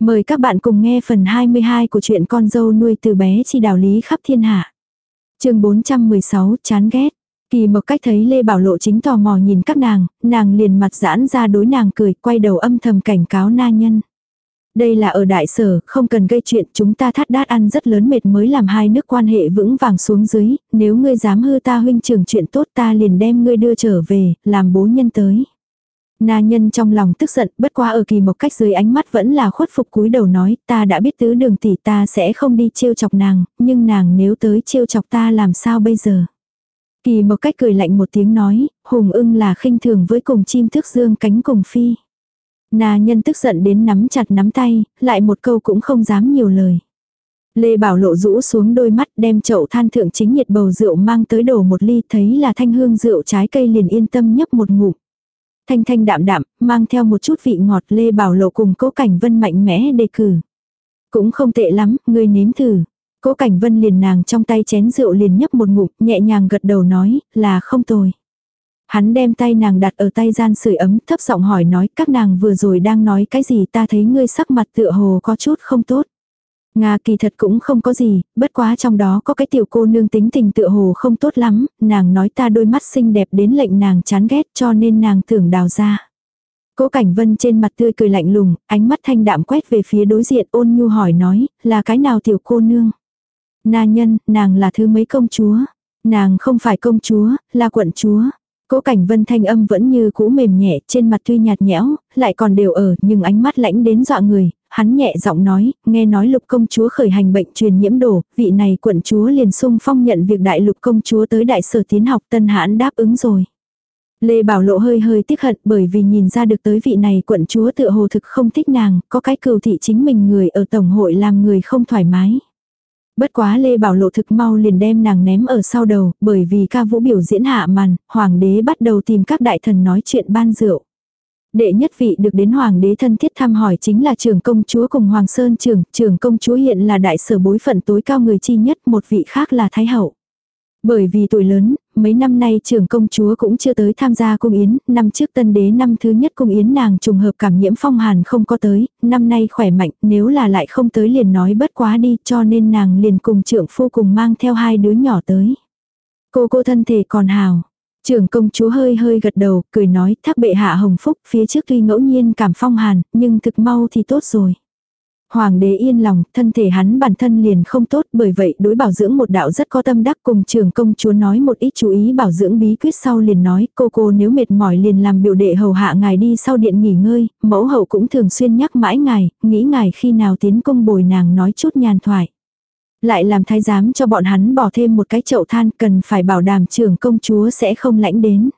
Mời các bạn cùng nghe phần 22 của truyện con dâu nuôi từ bé chi đạo lý khắp thiên hạ. chương 416 chán ghét. Kỳ một cách thấy Lê Bảo Lộ chính tò mò nhìn các nàng, nàng liền mặt giãn ra đối nàng cười, quay đầu âm thầm cảnh cáo na nhân. Đây là ở đại sở, không cần gây chuyện, chúng ta thắt đát ăn rất lớn mệt mới làm hai nước quan hệ vững vàng xuống dưới, nếu ngươi dám hư ta huynh trưởng chuyện tốt ta liền đem ngươi đưa trở về, làm bố nhân tới. Na nhân trong lòng tức giận, bất qua ở kỳ một cách dưới ánh mắt vẫn là khuất phục cúi đầu nói, ta đã biết tứ đường tỷ ta sẽ không đi trêu chọc nàng, nhưng nàng nếu tới trêu chọc ta làm sao bây giờ. Kỳ một cách cười lạnh một tiếng nói, hùng ưng là khinh thường với cùng chim thức dương cánh cùng phi. Na nhân tức giận đến nắm chặt nắm tay, lại một câu cũng không dám nhiều lời. Lê Bảo Lộ rũ xuống đôi mắt đem chậu than thượng chính nhiệt bầu rượu mang tới đổ một ly thấy là thanh hương rượu trái cây liền yên tâm nhấp một ngụm thanh thanh đạm đạm, mang theo một chút vị ngọt Lê Bảo Lộ cùng Cố Cảnh Vân mạnh mẽ đề cử. Cũng không tệ lắm, ngươi nếm thử. Cố Cảnh Vân liền nàng trong tay chén rượu liền nhấp một ngụm, nhẹ nhàng gật đầu nói, là không tồi. Hắn đem tay nàng đặt ở tay gian sưởi ấm, thấp giọng hỏi nói, các nàng vừa rồi đang nói cái gì ta thấy ngươi sắc mặt tựa hồ có chút không tốt. Nga kỳ thật cũng không có gì, bất quá trong đó có cái tiểu cô nương tính tình tựa hồ không tốt lắm, nàng nói ta đôi mắt xinh đẹp đến lệnh nàng chán ghét cho nên nàng tưởng đào ra. Cố Cảnh Vân trên mặt tươi cười lạnh lùng, ánh mắt thanh đạm quét về phía đối diện ôn nhu hỏi nói, là cái nào tiểu cô nương? Na nhân, nàng là thứ mấy công chúa? Nàng không phải công chúa, là quận chúa. Cố Cảnh Vân thanh âm vẫn như cũ mềm nhẹ, trên mặt tuy nhạt nhẽo, lại còn đều ở, nhưng ánh mắt lãnh đến dọa người, hắn nhẹ giọng nói, nghe nói lục công chúa khởi hành bệnh truyền nhiễm đổ, vị này quận chúa liền sung phong nhận việc đại lục công chúa tới đại sở tiến học tân hãn đáp ứng rồi. Lê Bảo Lộ hơi hơi tiếc hận bởi vì nhìn ra được tới vị này quận chúa tựa hồ thực không thích nàng, có cái cừu thị chính mình người ở tổng hội làm người không thoải mái. Bất quá Lê Bảo Lộ thực mau liền đem nàng ném ở sau đầu, bởi vì ca vũ biểu diễn hạ màn, hoàng đế bắt đầu tìm các đại thần nói chuyện ban rượu. Đệ nhất vị được đến hoàng đế thân thiết thăm hỏi chính là trưởng công chúa cùng hoàng sơn trưởng, trưởng công chúa hiện là đại sở bối phận tối cao người chi nhất, một vị khác là thái hậu. Bởi vì tuổi lớn, mấy năm nay trưởng công chúa cũng chưa tới tham gia cung yến, năm trước tân đế năm thứ nhất cung yến nàng trùng hợp cảm nhiễm phong hàn không có tới, năm nay khỏe mạnh, nếu là lại không tới liền nói bất quá đi, cho nên nàng liền cùng trưởng phu cùng mang theo hai đứa nhỏ tới. Cô cô thân thể còn hào. Trưởng công chúa hơi hơi gật đầu, cười nói thác bệ hạ hồng phúc, phía trước tuy ngẫu nhiên cảm phong hàn, nhưng thực mau thì tốt rồi. Hoàng đế yên lòng, thân thể hắn bản thân liền không tốt, bởi vậy đối bảo dưỡng một đạo rất có tâm đắc cùng trưởng công chúa nói một ít chú ý bảo dưỡng bí quyết sau liền nói, cô cô nếu mệt mỏi liền làm biểu đệ hầu hạ ngài đi sau điện nghỉ ngơi, mẫu hậu cũng thường xuyên nhắc mãi ngài, nghĩ ngài khi nào tiến công bồi nàng nói chút nhàn thoại. Lại làm thái giám cho bọn hắn bỏ thêm một cái chậu than cần phải bảo đảm trưởng công chúa sẽ không lãnh đến.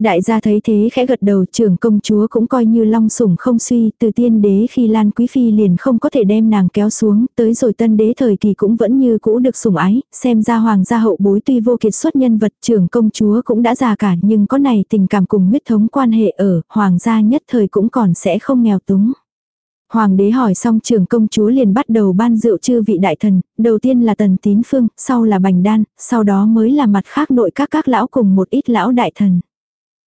Đại gia thấy thế khẽ gật đầu trưởng công chúa cũng coi như long sủng không suy, từ tiên đế khi Lan Quý Phi liền không có thể đem nàng kéo xuống, tới rồi tân đế thời kỳ cũng vẫn như cũ được sủng ái, xem ra hoàng gia hậu bối tuy vô kiệt xuất nhân vật trưởng công chúa cũng đã già cả nhưng có này tình cảm cùng huyết thống quan hệ ở, hoàng gia nhất thời cũng còn sẽ không nghèo túng. Hoàng đế hỏi xong trưởng công chúa liền bắt đầu ban rượu chư vị đại thần, đầu tiên là tần tín phương, sau là bành đan, sau đó mới là mặt khác nội các các lão cùng một ít lão đại thần.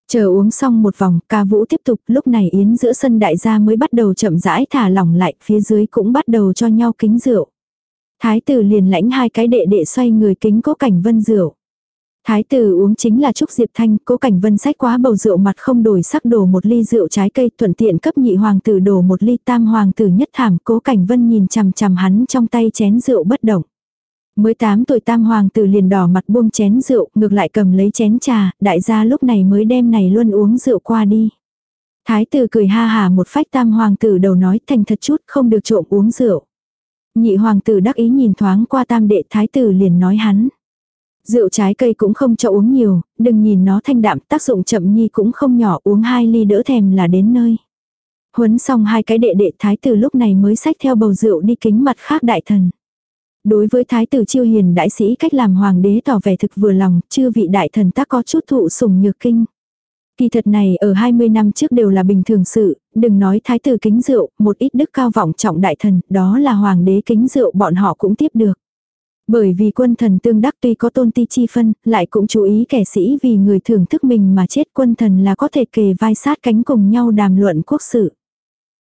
Chờ uống xong một vòng, ca vũ tiếp tục, lúc này yến giữa sân đại gia mới bắt đầu chậm rãi thả lỏng lại, phía dưới cũng bắt đầu cho nhau kính rượu. Thái tử liền lãnh hai cái đệ đệ xoay người kính cố cảnh vân rượu. Thái tử uống chính là Trúc Diệp Thanh, cố cảnh vân sách quá bầu rượu mặt không đổi sắc đổ một ly rượu trái cây thuận tiện cấp nhị hoàng tử đổ một ly tam hoàng tử nhất thảm cố cảnh vân nhìn chằm chằm hắn trong tay chén rượu bất động. Mới 8 tuổi tam hoàng tử liền đỏ mặt buông chén rượu, ngược lại cầm lấy chén trà, đại gia lúc này mới đem này luôn uống rượu qua đi. Thái tử cười ha hà một phách tam hoàng tử đầu nói thành thật chút không được trộm uống rượu. Nhị hoàng tử đắc ý nhìn thoáng qua tam đệ thái tử liền nói hắn. Rượu trái cây cũng không cho uống nhiều, đừng nhìn nó thanh đạm tác dụng chậm nhi cũng không nhỏ uống hai ly đỡ thèm là đến nơi. Huấn xong hai cái đệ đệ thái tử lúc này mới xách theo bầu rượu đi kính mặt khác đại thần. Đối với thái tử chiêu hiền đại sĩ cách làm hoàng đế tỏ vẻ thực vừa lòng, chưa vị đại thần tác có chút thụ sủng nhược kinh. Kỳ thật này ở 20 năm trước đều là bình thường sự, đừng nói thái tử kính rượu, một ít đức cao vọng trọng đại thần, đó là hoàng đế kính rượu bọn họ cũng tiếp được. Bởi vì quân thần tương đắc tuy có tôn ti chi phân, lại cũng chú ý kẻ sĩ vì người thưởng thức mình mà chết quân thần là có thể kề vai sát cánh cùng nhau đàm luận quốc sự.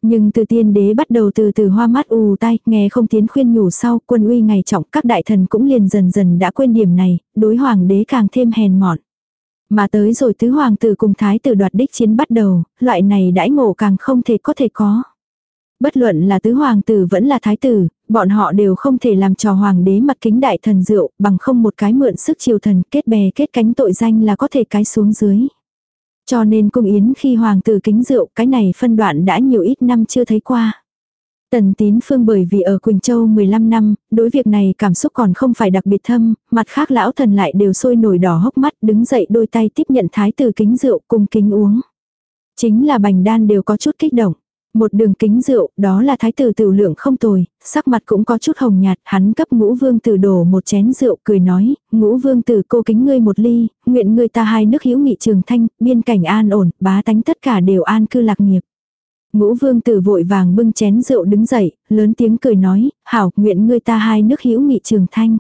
Nhưng từ tiên đế bắt đầu từ từ hoa mắt ù tai, nghe không tiến khuyên nhủ sau, quân uy ngày trọng, các đại thần cũng liền dần dần đã quên điểm này, đối hoàng đế càng thêm hèn mọn. Mà tới rồi tứ hoàng tử cùng thái tử đoạt đích chiến bắt đầu, loại này đãi ngộ càng không thể có thể có. Bất luận là tứ hoàng tử vẫn là thái tử, bọn họ đều không thể làm trò hoàng đế mặt kính đại thần rượu, bằng không một cái mượn sức triều thần kết bè kết cánh tội danh là có thể cái xuống dưới. Cho nên cung yến khi hoàng tử kính rượu cái này phân đoạn đã nhiều ít năm chưa thấy qua. Tần tín phương bởi vì ở Quỳnh Châu 15 năm, đối việc này cảm xúc còn không phải đặc biệt thâm, mặt khác lão thần lại đều sôi nổi đỏ hốc mắt đứng dậy đôi tay tiếp nhận thái tử kính rượu cùng kính uống. Chính là bành đan đều có chút kích động. Một đường kính rượu, đó là thái tử tiểu lượng không tồi, sắc mặt cũng có chút hồng nhạt, hắn cấp ngũ vương tử đổ một chén rượu, cười nói, ngũ vương tử cô kính ngươi một ly, nguyện ngươi ta hai nước hữu nghị trường thanh, biên cảnh an ổn, bá tánh tất cả đều an cư lạc nghiệp. Ngũ vương tử vội vàng bưng chén rượu đứng dậy, lớn tiếng cười nói, hảo, nguyện ngươi ta hai nước hữu nghị trường thanh.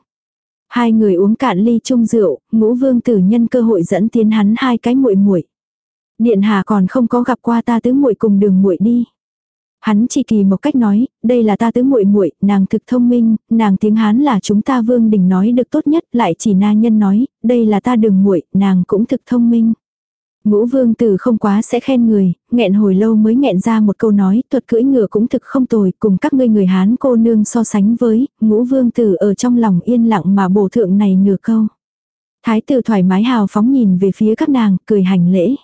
Hai người uống cạn ly chung rượu, ngũ vương tử nhân cơ hội dẫn tiến hắn hai cái muội muội. Điện hạ còn không có gặp qua ta tứ muội cùng đường muội đi. Hắn chỉ kỳ một cách nói, đây là ta tứ muội muội, nàng thực thông minh, nàng tiếng Hán là chúng ta vương đình nói được tốt nhất, lại chỉ na nhân nói, đây là ta đường muội, nàng cũng thực thông minh. Ngũ vương tử không quá sẽ khen người, nghẹn hồi lâu mới nghẹn ra một câu nói, thuật cưỡi ngựa cũng thực không tồi, cùng các ngươi người Hán cô nương so sánh với, ngũ vương tử ở trong lòng yên lặng mà bổ thượng này nửa câu. Thái tử thoải mái hào phóng nhìn về phía các nàng, cười hành lễ.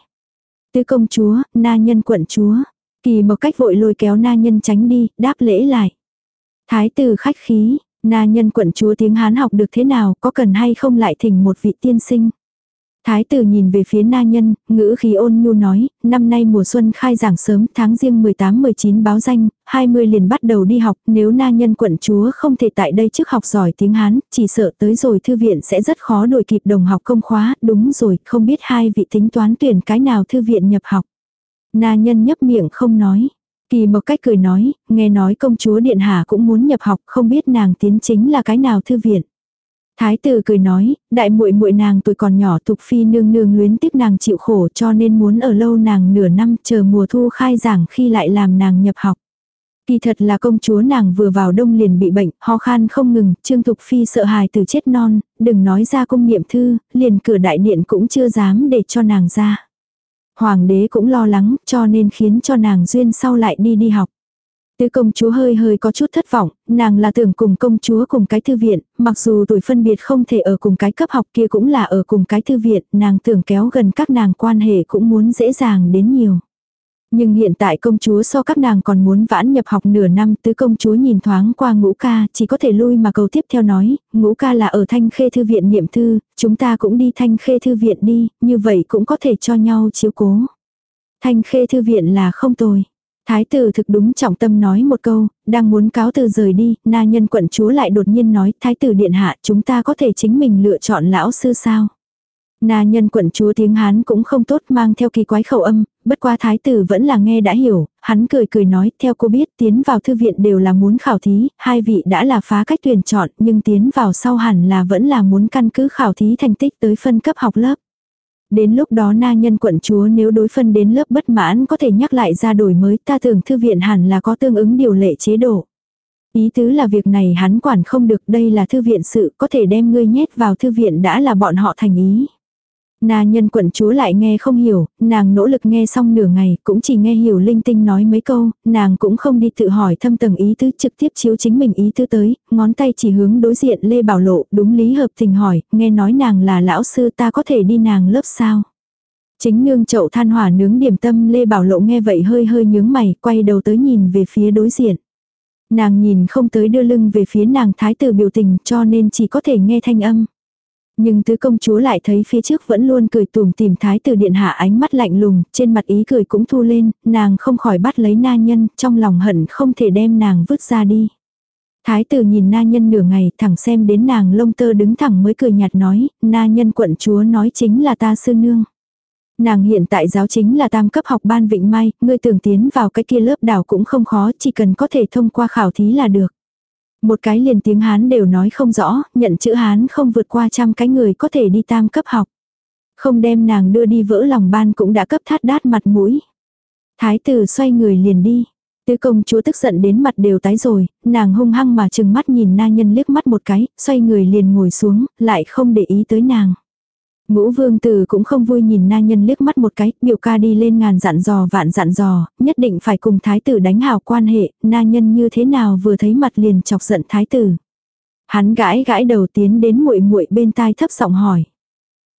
Tứ công chúa, na nhân quận chúa. Kỳ một cách vội lôi kéo na nhân tránh đi, đáp lễ lại. Thái tử khách khí, na nhân quận chúa tiếng Hán học được thế nào, có cần hay không lại thỉnh một vị tiên sinh. Thái tử nhìn về phía na nhân, ngữ khí ôn nhu nói, năm nay mùa xuân khai giảng sớm, tháng riêng 18-19 báo danh, 20 liền bắt đầu đi học, nếu na nhân quận chúa không thể tại đây trước học giỏi tiếng Hán, chỉ sợ tới rồi thư viện sẽ rất khó đổi kịp đồng học công khóa, đúng rồi, không biết hai vị tính toán tuyển cái nào thư viện nhập học. Na nhân nhấp miệng không nói. Kỳ một cách cười nói, nghe nói công chúa Điện Hà cũng muốn nhập học, không biết nàng tiến chính là cái nào thư viện. Thái tử cười nói, đại muội muội nàng tuổi còn nhỏ tục phi nương nương luyến tiếc nàng chịu khổ cho nên muốn ở lâu nàng nửa năm chờ mùa thu khai giảng khi lại làm nàng nhập học. Kỳ thật là công chúa nàng vừa vào đông liền bị bệnh, ho khan không ngừng, Trương Thục Phi sợ hài từ chết non, đừng nói ra công niệm thư, liền cửa đại điện cũng chưa dám để cho nàng ra. Hoàng đế cũng lo lắng cho nên khiến cho nàng duyên sau lại đi đi học. Tứ công chúa hơi hơi có chút thất vọng, nàng là tưởng cùng công chúa cùng cái thư viện, mặc dù tuổi phân biệt không thể ở cùng cái cấp học kia cũng là ở cùng cái thư viện, nàng tưởng kéo gần các nàng quan hệ cũng muốn dễ dàng đến nhiều. Nhưng hiện tại công chúa so các nàng còn muốn vãn nhập học nửa năm tứ công chúa nhìn thoáng qua ngũ ca chỉ có thể lui mà cầu tiếp theo nói, ngũ ca là ở thanh khê thư viện niệm thư, chúng ta cũng đi thanh khê thư viện đi, như vậy cũng có thể cho nhau chiếu cố. Thanh khê thư viện là không tồi. Thái tử thực đúng trọng tâm nói một câu, đang muốn cáo từ rời đi, na nhân quận chúa lại đột nhiên nói, thái tử điện hạ chúng ta có thể chính mình lựa chọn lão sư sao. Na nhân quận chúa tiếng Hán cũng không tốt mang theo kỳ quái khẩu âm, bất qua thái tử vẫn là nghe đã hiểu, hắn cười cười nói, theo cô biết tiến vào thư viện đều là muốn khảo thí, hai vị đã là phá cách tuyển chọn, nhưng tiến vào sau hẳn là vẫn là muốn căn cứ khảo thí thành tích tới phân cấp học lớp. Đến lúc đó na nhân quận chúa nếu đối phân đến lớp bất mãn có thể nhắc lại ra đổi mới ta tưởng thư viện hẳn là có tương ứng điều lệ chế độ. Ý tứ là việc này hắn quản không được đây là thư viện sự có thể đem ngươi nhét vào thư viện đã là bọn họ thành ý. Na nhân quận chúa lại nghe không hiểu, nàng nỗ lực nghe xong nửa ngày, cũng chỉ nghe hiểu linh tinh nói mấy câu, nàng cũng không đi tự hỏi thâm tầng ý tứ trực tiếp chiếu chính mình ý tứ tới, ngón tay chỉ hướng đối diện Lê Bảo Lộ, đúng lý hợp tình hỏi, nghe nói nàng là lão sư ta có thể đi nàng lớp sao. Chính nương chậu than hỏa nướng điểm tâm Lê Bảo Lộ nghe vậy hơi hơi nhướng mày, quay đầu tới nhìn về phía đối diện. Nàng nhìn không tới đưa lưng về phía nàng thái tử biểu tình cho nên chỉ có thể nghe thanh âm. Nhưng tứ công chúa lại thấy phía trước vẫn luôn cười tùm tìm thái tử điện hạ ánh mắt lạnh lùng, trên mặt ý cười cũng thu lên, nàng không khỏi bắt lấy na nhân, trong lòng hận không thể đem nàng vứt ra đi. Thái tử nhìn na nhân nửa ngày thẳng xem đến nàng lông tơ đứng thẳng mới cười nhạt nói, na nhân quận chúa nói chính là ta sư nương. Nàng hiện tại giáo chính là tam cấp học ban Vịnh Mai, ngươi tưởng tiến vào cái kia lớp đảo cũng không khó, chỉ cần có thể thông qua khảo thí là được. Một cái liền tiếng Hán đều nói không rõ, nhận chữ Hán không vượt qua trăm cái người có thể đi tam cấp học. Không đem nàng đưa đi vỡ lòng ban cũng đã cấp thát đát mặt mũi. Thái tử xoay người liền đi. Tứ công chúa tức giận đến mặt đều tái rồi, nàng hung hăng mà chừng mắt nhìn na nhân liếc mắt một cái, xoay người liền ngồi xuống, lại không để ý tới nàng. Ngũ vương tử cũng không vui nhìn na nhân liếc mắt một cái, biểu ca đi lên ngàn dặn dò vạn dặn dò, nhất định phải cùng thái tử đánh hào quan hệ, na nhân như thế nào vừa thấy mặt liền chọc giận thái tử. Hắn gãi gãi đầu tiến đến muội muội bên tai thấp giọng hỏi.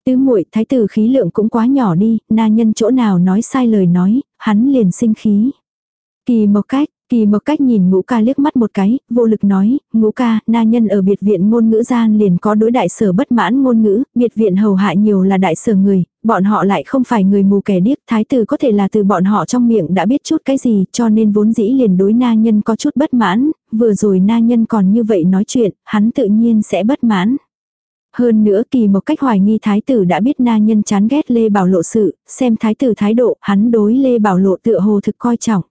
Tứ muội thái tử khí lượng cũng quá nhỏ đi, na nhân chỗ nào nói sai lời nói, hắn liền sinh khí. Kỳ một cách, Kỳ một cách nhìn ngũ ca liếc mắt một cái, vô lực nói, ngũ ca, na nhân ở biệt viện ngôn ngữ gian liền có đối đại sở bất mãn ngôn ngữ, biệt viện hầu hạ nhiều là đại sở người, bọn họ lại không phải người mù kẻ điếc, thái tử có thể là từ bọn họ trong miệng đã biết chút cái gì, cho nên vốn dĩ liền đối na nhân có chút bất mãn, vừa rồi na nhân còn như vậy nói chuyện, hắn tự nhiên sẽ bất mãn. Hơn nữa kỳ một cách hoài nghi thái tử đã biết na nhân chán ghét Lê Bảo Lộ sự, xem thái tử thái độ, hắn đối Lê Bảo Lộ tựa hồ thực coi trọng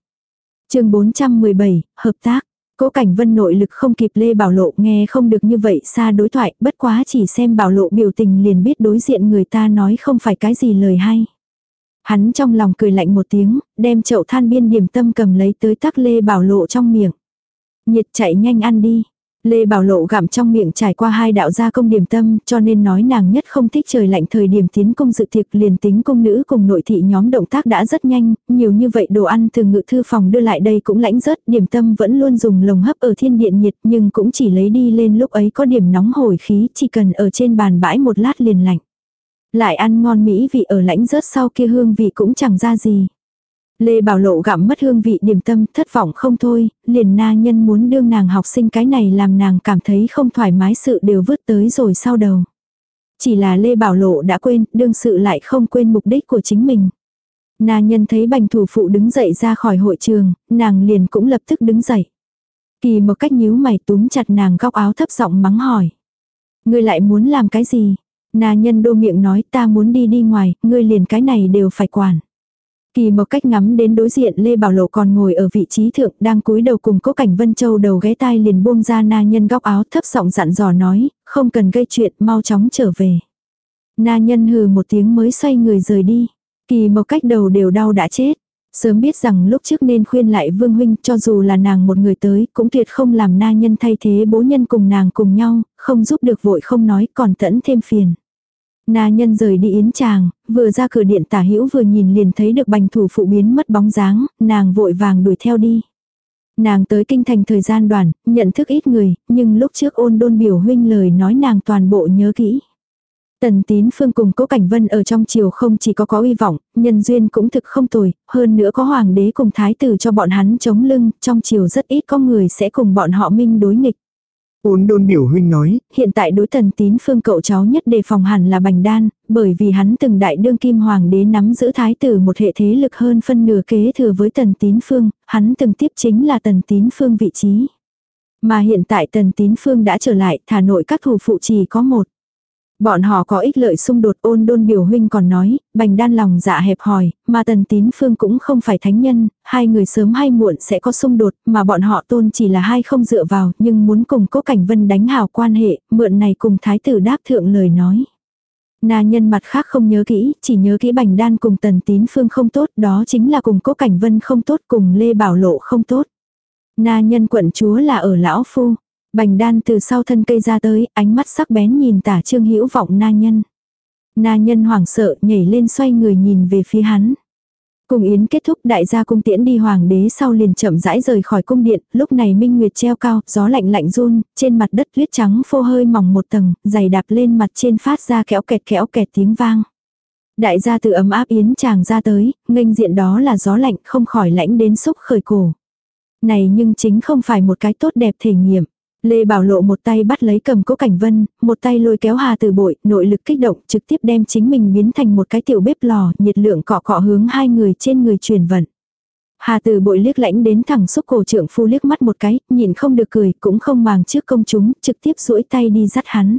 chương 417, hợp tác. Cố cảnh vân nội lực không kịp Lê Bảo Lộ nghe không được như vậy xa đối thoại, bất quá chỉ xem Bảo Lộ biểu tình liền biết đối diện người ta nói không phải cái gì lời hay. Hắn trong lòng cười lạnh một tiếng, đem chậu than biên điểm tâm cầm lấy tới tắc Lê Bảo Lộ trong miệng. Nhiệt chạy nhanh ăn đi, Lê Bảo Lộ gặm trong miệng trải qua hai đạo gia công điểm tâm cho nên nói nàng nhất không thích trời lạnh thời điểm tiến công dự tiệc liền tính công nữ cùng nội thị nhóm động tác đã rất nhanh, nhiều như vậy đồ ăn từ ngự thư phòng đưa lại đây cũng lãnh rớt, điểm tâm vẫn luôn dùng lồng hấp ở thiên điện nhiệt nhưng cũng chỉ lấy đi lên lúc ấy có điểm nóng hổi khí chỉ cần ở trên bàn bãi một lát liền lạnh. Lại ăn ngon mỹ vị ở lãnh rớt sau kia hương vị cũng chẳng ra gì. Lê Bảo Lộ gặm mất hương vị điểm tâm, thất vọng không thôi, liền na nhân muốn đương nàng học sinh cái này làm nàng cảm thấy không thoải mái sự đều vứt tới rồi sau đầu. Chỉ là Lê Bảo Lộ đã quên, đương sự lại không quên mục đích của chính mình. Na nhân thấy bành thủ phụ đứng dậy ra khỏi hội trường, nàng liền cũng lập tức đứng dậy. Kỳ một cách nhíu mày túm chặt nàng góc áo thấp giọng mắng hỏi. Ngươi lại muốn làm cái gì? Na nhân đô miệng nói ta muốn đi đi ngoài, ngươi liền cái này đều phải quản. Kỳ một cách ngắm đến đối diện Lê Bảo Lộ còn ngồi ở vị trí thượng đang cúi đầu cùng cố cảnh Vân Châu đầu ghé tai liền buông ra na nhân góc áo thấp giọng dặn dò nói, không cần gây chuyện mau chóng trở về. Na nhân hừ một tiếng mới xoay người rời đi. Kỳ một cách đầu đều đau đã chết. Sớm biết rằng lúc trước nên khuyên lại Vương Huynh cho dù là nàng một người tới cũng tuyệt không làm na nhân thay thế bố nhân cùng nàng cùng nhau, không giúp được vội không nói còn tẫn thêm phiền. Na nhân rời đi yến chàng, vừa ra cửa điện tả hữu vừa nhìn liền thấy được bành thủ phụ biến mất bóng dáng, nàng vội vàng đuổi theo đi. Nàng tới kinh thành thời gian đoàn, nhận thức ít người, nhưng lúc trước ôn đôn biểu huynh lời nói nàng toàn bộ nhớ kỹ. Tần tín phương cùng cố cảnh vân ở trong triều không chỉ có có uy vọng, nhân duyên cũng thực không tồi, hơn nữa có hoàng đế cùng thái tử cho bọn hắn chống lưng, trong triều rất ít có người sẽ cùng bọn họ minh đối nghịch. Uốn đôn biểu huynh nói, hiện tại đối tần tín phương cậu cháu nhất đề phòng hẳn là bành đan, bởi vì hắn từng đại đương kim hoàng đế nắm giữ thái tử một hệ thế lực hơn phân nửa kế thừa với tần tín phương, hắn từng tiếp chính là tần tín phương vị trí. Mà hiện tại tần tín phương đã trở lại, thả nội các thủ phụ chỉ có một. Bọn họ có ích lợi xung đột ôn đôn biểu huynh còn nói, bành đan lòng dạ hẹp hòi, mà tần tín phương cũng không phải thánh nhân, hai người sớm hay muộn sẽ có xung đột, mà bọn họ tôn chỉ là hai không dựa vào, nhưng muốn cùng cố cảnh vân đánh hào quan hệ, mượn này cùng thái tử đáp thượng lời nói. Na nhân mặt khác không nhớ kỹ, chỉ nhớ kỹ bành đan cùng tần tín phương không tốt, đó chính là cùng cố cảnh vân không tốt, cùng Lê Bảo Lộ không tốt. Na nhân quận chúa là ở lão phu. Bành đan từ sau thân cây ra tới, ánh mắt sắc bén nhìn tả trương hữu vọng na nhân. Na nhân hoảng sợ nhảy lên xoay người nhìn về phía hắn. Cùng yến kết thúc đại gia cung tiễn đi hoàng đế sau liền chậm rãi rời khỏi cung điện, lúc này minh nguyệt treo cao, gió lạnh lạnh run, trên mặt đất tuyết trắng phô hơi mỏng một tầng, dày đạp lên mặt trên phát ra kéo kẹt kéo kẹt tiếng vang. Đại gia từ ấm áp yến chàng ra tới, nghênh diện đó là gió lạnh không khỏi lãnh đến xúc khởi cổ. Này nhưng chính không phải một cái tốt đẹp thể nghiệm. Lê Bảo Lộ một tay bắt lấy cầm cố cảnh vân, một tay lôi kéo Hà Từ Bội, nội lực kích động trực tiếp đem chính mình biến thành một cái tiểu bếp lò, nhiệt lượng cọ cọ hướng hai người trên người truyền vận. Hà Từ Bội liếc lãnh đến thẳng xúc cổ trưởng phu liếc mắt một cái, nhìn không được cười, cũng không màng trước công chúng, trực tiếp duỗi tay đi dắt hắn.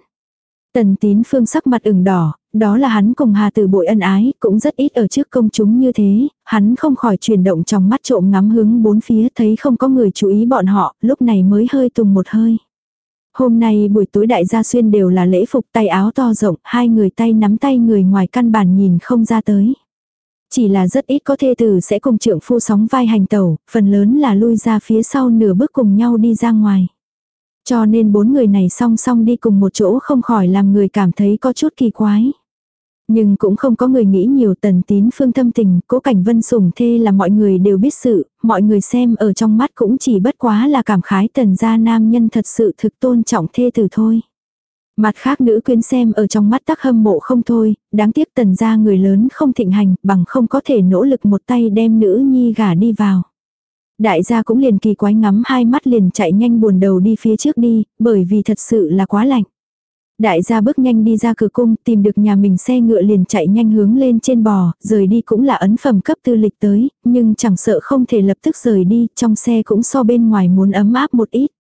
Tần tín phương sắc mặt ửng đỏ, đó là hắn cùng Hà Tử bội ân ái, cũng rất ít ở trước công chúng như thế, hắn không khỏi chuyển động trong mắt trộm ngắm hướng bốn phía thấy không có người chú ý bọn họ, lúc này mới hơi tùng một hơi. Hôm nay buổi tối đại gia xuyên đều là lễ phục tay áo to rộng, hai người tay nắm tay người ngoài căn bản nhìn không ra tới. Chỉ là rất ít có thê tử sẽ cùng trưởng phu sóng vai hành tẩu, phần lớn là lui ra phía sau nửa bước cùng nhau đi ra ngoài. Cho nên bốn người này song song đi cùng một chỗ không khỏi làm người cảm thấy có chút kỳ quái. Nhưng cũng không có người nghĩ nhiều tần tín phương thâm tình, cố cảnh vân sủng thê là mọi người đều biết sự, mọi người xem ở trong mắt cũng chỉ bất quá là cảm khái tần gia nam nhân thật sự thực tôn trọng thê tử thôi. Mặt khác nữ quyến xem ở trong mắt tắc hâm mộ không thôi, đáng tiếc tần gia người lớn không thịnh hành, bằng không có thể nỗ lực một tay đem nữ nhi gả đi vào. Đại gia cũng liền kỳ quái ngắm hai mắt liền chạy nhanh buồn đầu đi phía trước đi, bởi vì thật sự là quá lạnh. Đại gia bước nhanh đi ra cửa cung, tìm được nhà mình xe ngựa liền chạy nhanh hướng lên trên bò, rời đi cũng là ấn phẩm cấp tư lịch tới, nhưng chẳng sợ không thể lập tức rời đi, trong xe cũng so bên ngoài muốn ấm áp một ít.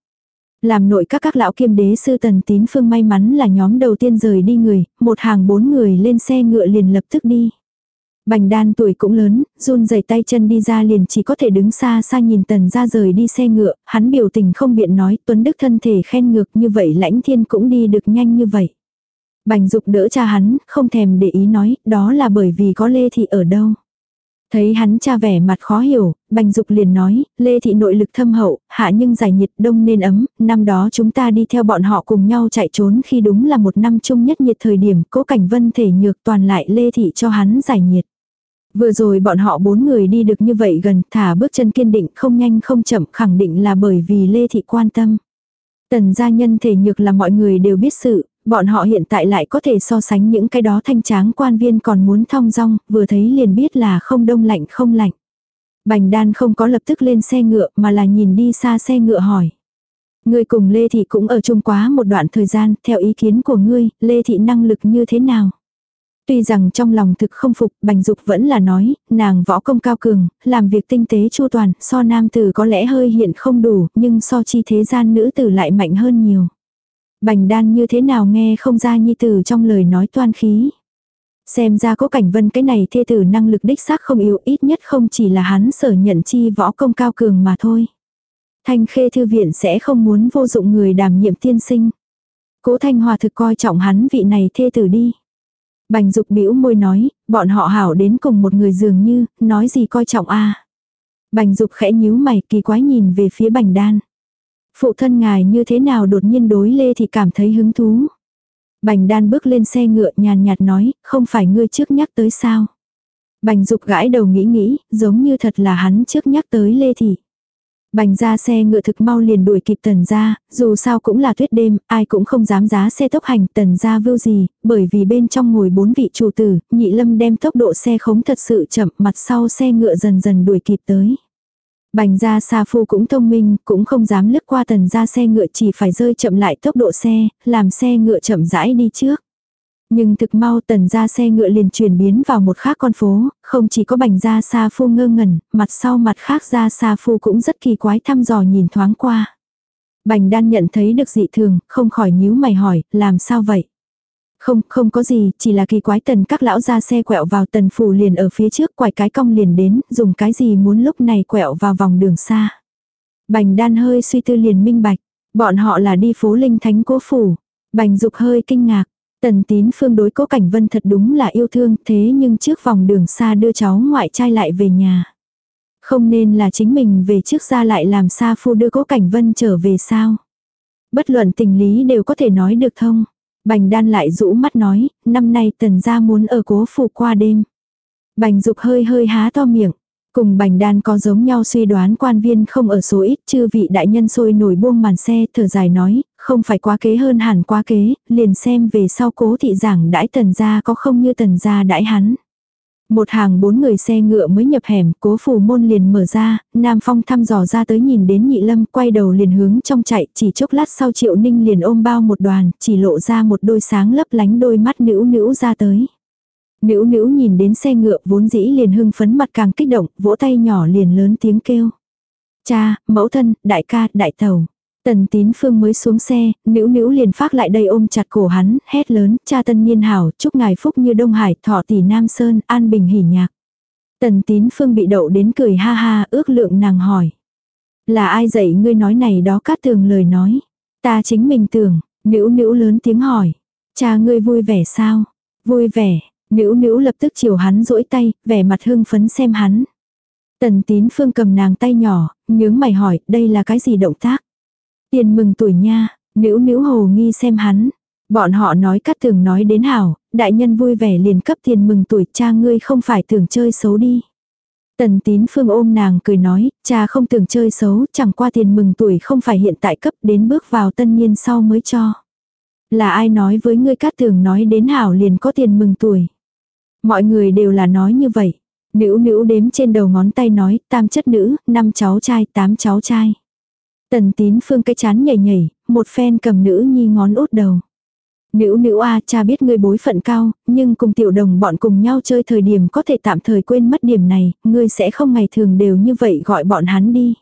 Làm nội các các lão kiêm đế sư tần tín phương may mắn là nhóm đầu tiên rời đi người, một hàng bốn người lên xe ngựa liền lập tức đi. Bành đan tuổi cũng lớn, run rẩy tay chân đi ra liền chỉ có thể đứng xa xa nhìn tần ra rời đi xe ngựa, hắn biểu tình không biện nói, tuấn đức thân thể khen ngược như vậy lãnh thiên cũng đi được nhanh như vậy. Bành dục đỡ cha hắn, không thèm để ý nói, đó là bởi vì có Lê Thị ở đâu. Thấy hắn cha vẻ mặt khó hiểu, Bành Dục liền nói, Lê Thị nội lực thâm hậu, hạ nhưng giải nhiệt đông nên ấm, năm đó chúng ta đi theo bọn họ cùng nhau chạy trốn khi đúng là một năm chung nhất nhiệt thời điểm, cố cảnh vân thể nhược toàn lại Lê Thị cho hắn giải nhiệt. Vừa rồi bọn họ bốn người đi được như vậy gần, thả bước chân kiên định không nhanh không chậm khẳng định là bởi vì Lê Thị quan tâm. Tần gia nhân thể nhược là mọi người đều biết sự, bọn họ hiện tại lại có thể so sánh những cái đó thanh tráng quan viên còn muốn thong dong, vừa thấy liền biết là không đông lạnh không lạnh. Bành đan không có lập tức lên xe ngựa mà là nhìn đi xa xe ngựa hỏi. Ngươi cùng Lê Thị cũng ở chung quá một đoạn thời gian, theo ý kiến của ngươi, Lê Thị năng lực như thế nào? Tuy rằng trong lòng thực không phục, Bành Dục vẫn là nói, nàng võ công cao cường, làm việc tinh tế chu toàn, so nam tử có lẽ hơi hiện không đủ, nhưng so chi thế gian nữ tử lại mạnh hơn nhiều. Bành đan như thế nào nghe không ra nhi tử trong lời nói toan khí. Xem ra có cảnh vân cái này thê tử năng lực đích xác không yếu ít nhất không chỉ là hắn sở nhận chi võ công cao cường mà thôi. Thanh khê thư viện sẽ không muốn vô dụng người đảm nhiệm tiên sinh. Cố thanh hòa thực coi trọng hắn vị này thê tử đi. Bành dục bĩu môi nói, bọn họ hảo đến cùng một người dường như, nói gì coi trọng a Bành dục khẽ nhíu mày kỳ quái nhìn về phía bành đan. Phụ thân ngài như thế nào đột nhiên đối Lê thì cảm thấy hứng thú. Bành đan bước lên xe ngựa nhàn nhạt nói, không phải ngươi trước nhắc tới sao. Bành dục gãi đầu nghĩ nghĩ, giống như thật là hắn trước nhắc tới Lê Thị. Bành ra xe ngựa thực mau liền đuổi kịp tần ra, dù sao cũng là tuyết đêm, ai cũng không dám giá xe tốc hành tần ra vưu gì, bởi vì bên trong ngồi bốn vị chủ tử, nhị lâm đem tốc độ xe khống thật sự chậm, mặt sau xe ngựa dần dần đuổi kịp tới. Bành ra xa phu cũng thông minh, cũng không dám lướt qua tần ra xe ngựa chỉ phải rơi chậm lại tốc độ xe, làm xe ngựa chậm rãi đi trước. Nhưng thực mau tần ra xe ngựa liền chuyển biến vào một khác con phố, không chỉ có bành ra xa phu ngơ ngẩn, mặt sau mặt khác ra xa phu cũng rất kỳ quái thăm dò nhìn thoáng qua. Bành đan nhận thấy được dị thường, không khỏi nhíu mày hỏi, làm sao vậy? Không, không có gì, chỉ là kỳ quái tần các lão ra xe quẹo vào tần phủ liền ở phía trước quải cái cong liền đến, dùng cái gì muốn lúc này quẹo vào vòng đường xa. Bành đan hơi suy tư liền minh bạch, bọn họ là đi phố linh thánh cố phủ. Bành dục hơi kinh ngạc, tần tín phương đối cố cảnh vân thật đúng là yêu thương thế nhưng trước vòng đường xa đưa cháu ngoại trai lại về nhà. Không nên là chính mình về trước ra lại làm xa phu đưa cố cảnh vân trở về sao. Bất luận tình lý đều có thể nói được thông. Bành đan lại rũ mắt nói, năm nay tần gia muốn ở cố phủ qua đêm. Bành dục hơi hơi há to miệng. Cùng bành đan có giống nhau suy đoán quan viên không ở số ít chư vị đại nhân sôi nổi buông màn xe thở dài nói, không phải quá kế hơn hẳn quá kế, liền xem về sau cố thị giảng đãi tần gia có không như tần gia đãi hắn. Một hàng bốn người xe ngựa mới nhập hẻm, cố phủ môn liền mở ra, Nam Phong thăm dò ra tới nhìn đến nhị lâm, quay đầu liền hướng trong chạy, chỉ chốc lát sau triệu ninh liền ôm bao một đoàn, chỉ lộ ra một đôi sáng lấp lánh đôi mắt nữ nữ ra tới. Nữ nữ nhìn đến xe ngựa vốn dĩ liền hưng phấn mặt càng kích động, vỗ tay nhỏ liền lớn tiếng kêu. Cha, mẫu thân, đại ca, đại tàu. Tần tín phương mới xuống xe, nữ nữ liền phát lại đây ôm chặt cổ hắn, hét lớn, cha tân niên hảo, chúc ngài phúc như Đông Hải, thọ tỷ Nam Sơn, an bình hỉ nhạc. Tần tín phương bị đậu đến cười ha ha, ước lượng nàng hỏi. Là ai dạy ngươi nói này đó cát tường lời nói. Ta chính mình tưởng, nữ nữ lớn tiếng hỏi. Cha ngươi vui vẻ sao? Vui vẻ, Nữu nữu lập tức chiều hắn rỗi tay, vẻ mặt hưng phấn xem hắn. Tần tín phương cầm nàng tay nhỏ, nhướng mày hỏi, đây là cái gì động tác? Tiền mừng tuổi nha, nữu nữu hồ nghi xem hắn. Bọn họ nói cắt thường nói đến hảo, đại nhân vui vẻ liền cấp tiền mừng tuổi cha ngươi không phải tưởng chơi xấu đi. Tần tín phương ôm nàng cười nói, cha không tưởng chơi xấu, chẳng qua tiền mừng tuổi không phải hiện tại cấp đến bước vào tân niên sau mới cho. Là ai nói với ngươi cát tường nói đến hảo liền có tiền mừng tuổi. Mọi người đều là nói như vậy. Nữ nữ đếm trên đầu ngón tay nói, tam chất nữ, năm cháu trai, tám cháu trai. Tần tín phương cái chán nhảy nhảy, một phen cầm nữ nhi ngón út đầu. Nữ nữ a cha biết ngươi bối phận cao, nhưng cùng tiểu đồng bọn cùng nhau chơi thời điểm có thể tạm thời quên mất điểm này, ngươi sẽ không ngày thường đều như vậy gọi bọn hắn đi.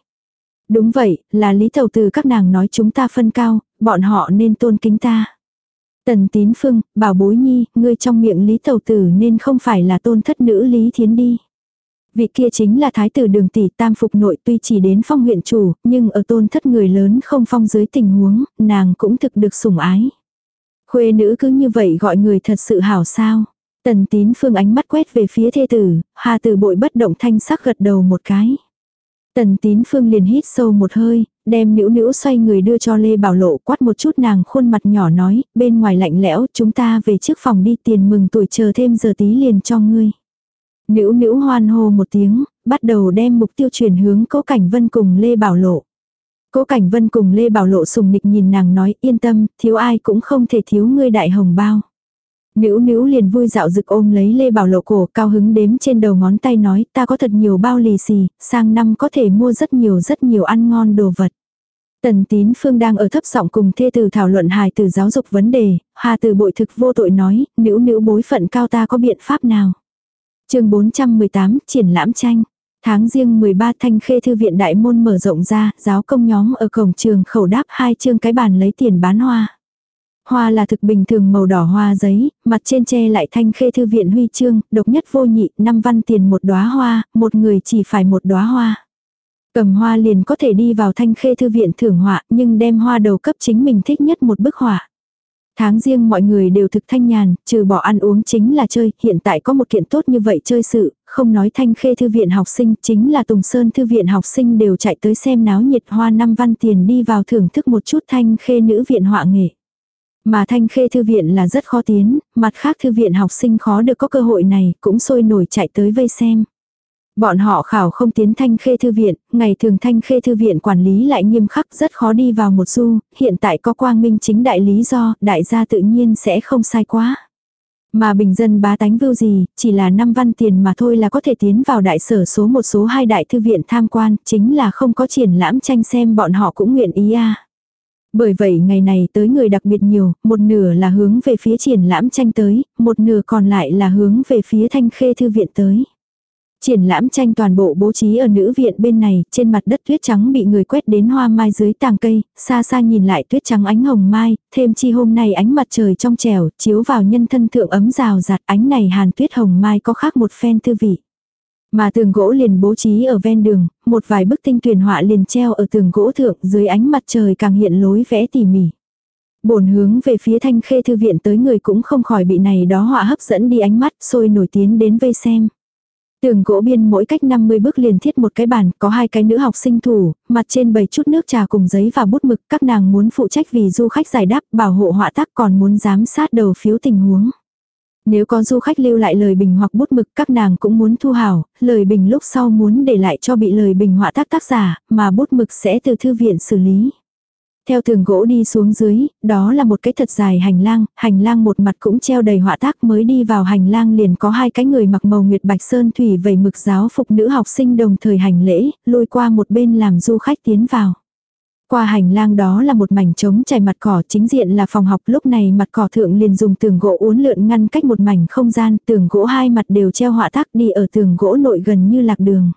Đúng vậy, là lý thầu từ các nàng nói chúng ta phân cao, bọn họ nên tôn kính ta. Tần tín phương, bảo bối nhi, ngươi trong miệng lý thầu tử nên không phải là tôn thất nữ lý thiến đi. Vị kia chính là thái tử đường tỷ tam phục nội tuy chỉ đến phong huyện chủ, nhưng ở tôn thất người lớn không phong dưới tình huống, nàng cũng thực được sủng ái. Khuê nữ cứ như vậy gọi người thật sự hảo sao. Tần tín phương ánh mắt quét về phía thê tử, hà tử bội bất động thanh sắc gật đầu một cái. Tần tín phương liền hít sâu một hơi, đem nữ nữ xoay người đưa cho Lê Bảo Lộ quát một chút nàng khuôn mặt nhỏ nói, bên ngoài lạnh lẽo chúng ta về trước phòng đi tiền mừng tuổi chờ thêm giờ tí liền cho ngươi. Nữ nữ hoan hô một tiếng, bắt đầu đem mục tiêu chuyển hướng cố cảnh vân cùng Lê Bảo Lộ. Cố Cảnh Vân cùng Lê Bảo Lộ sùng nịch nhìn nàng nói yên tâm, thiếu ai cũng không thể thiếu ngươi đại hồng bao. Nữ nữ liền vui dạo rực ôm lấy Lê Bảo Lộ cổ cao hứng đếm trên đầu ngón tay nói ta có thật nhiều bao lì xì, sang năm có thể mua rất nhiều rất nhiều ăn ngon đồ vật. Tần tín phương đang ở thấp giọng cùng thê tử thảo luận hài từ giáo dục vấn đề, hà từ bội thực vô tội nói, nữ nữ bối phận cao ta có biện pháp nào chương 418, triển lãm tranh. Tháng riêng 13 thanh khê thư viện đại môn mở rộng ra, giáo công nhóm ở cổng trường khẩu đáp hai chương cái bàn lấy tiền bán hoa. Hoa là thực bình thường màu đỏ hoa giấy, mặt trên che lại thanh khê thư viện huy chương, độc nhất vô nhị, năm văn tiền một đóa hoa, một người chỉ phải một đóa hoa. Cầm hoa liền có thể đi vào thanh khê thư viện thưởng họa, nhưng đem hoa đầu cấp chính mình thích nhất một bức họa. Tháng riêng mọi người đều thực thanh nhàn, trừ bỏ ăn uống chính là chơi, hiện tại có một kiện tốt như vậy chơi sự, không nói thanh khê thư viện học sinh, chính là Tùng Sơn thư viện học sinh đều chạy tới xem náo nhiệt hoa năm văn tiền đi vào thưởng thức một chút thanh khê nữ viện họa nghệ. Mà thanh khê thư viện là rất khó tiến, mặt khác thư viện học sinh khó được có cơ hội này, cũng sôi nổi chạy tới vây xem. Bọn họ khảo không tiến thanh khê thư viện, ngày thường thanh khê thư viện quản lý lại nghiêm khắc rất khó đi vào một du, hiện tại có quang minh chính đại lý do, đại gia tự nhiên sẽ không sai quá. Mà bình dân bá tánh vưu gì, chỉ là năm văn tiền mà thôi là có thể tiến vào đại sở số một số hai đại thư viện tham quan, chính là không có triển lãm tranh xem bọn họ cũng nguyện ý a Bởi vậy ngày này tới người đặc biệt nhiều, một nửa là hướng về phía triển lãm tranh tới, một nửa còn lại là hướng về phía thanh khê thư viện tới. Triển lãm tranh toàn bộ bố trí ở nữ viện bên này, trên mặt đất tuyết trắng bị người quét đến hoa mai dưới tàng cây, xa xa nhìn lại tuyết trắng ánh hồng mai, thêm chi hôm nay ánh mặt trời trong trẻo, chiếu vào nhân thân thượng ấm rào rạt ánh này hàn tuyết hồng mai có khác một phen thư vị. Mà tường gỗ liền bố trí ở ven đường, một vài bức tinh tuyển họa liền treo ở tường gỗ thượng dưới ánh mặt trời càng hiện lối vẽ tỉ mỉ. Bổn hướng về phía thanh khê thư viện tới người cũng không khỏi bị này đó họa hấp dẫn đi ánh mắt sôi nổi tiến đến vây xem. Tường gỗ biên mỗi cách 50 bước liền thiết một cái bàn, có hai cái nữ học sinh thủ, mặt trên bày chút nước trà cùng giấy và bút mực, các nàng muốn phụ trách vì du khách giải đáp, bảo hộ họa tác còn muốn giám sát đầu phiếu tình huống. Nếu có du khách lưu lại lời bình hoặc bút mực các nàng cũng muốn thu hảo, lời bình lúc sau muốn để lại cho bị lời bình họa tác tác giả, mà bút mực sẽ từ thư viện xử lý. Theo tường gỗ đi xuống dưới, đó là một cái thật dài hành lang, hành lang một mặt cũng treo đầy họa tác mới đi vào hành lang liền có hai cái người mặc màu nguyệt bạch sơn thủy vầy mực giáo phục nữ học sinh đồng thời hành lễ, lôi qua một bên làm du khách tiến vào. Qua hành lang đó là một mảnh trống chảy mặt cỏ chính diện là phòng học lúc này mặt cỏ thượng liền dùng tường gỗ uốn lượn ngăn cách một mảnh không gian tường gỗ hai mặt đều treo họa tác đi ở tường gỗ nội gần như lạc đường.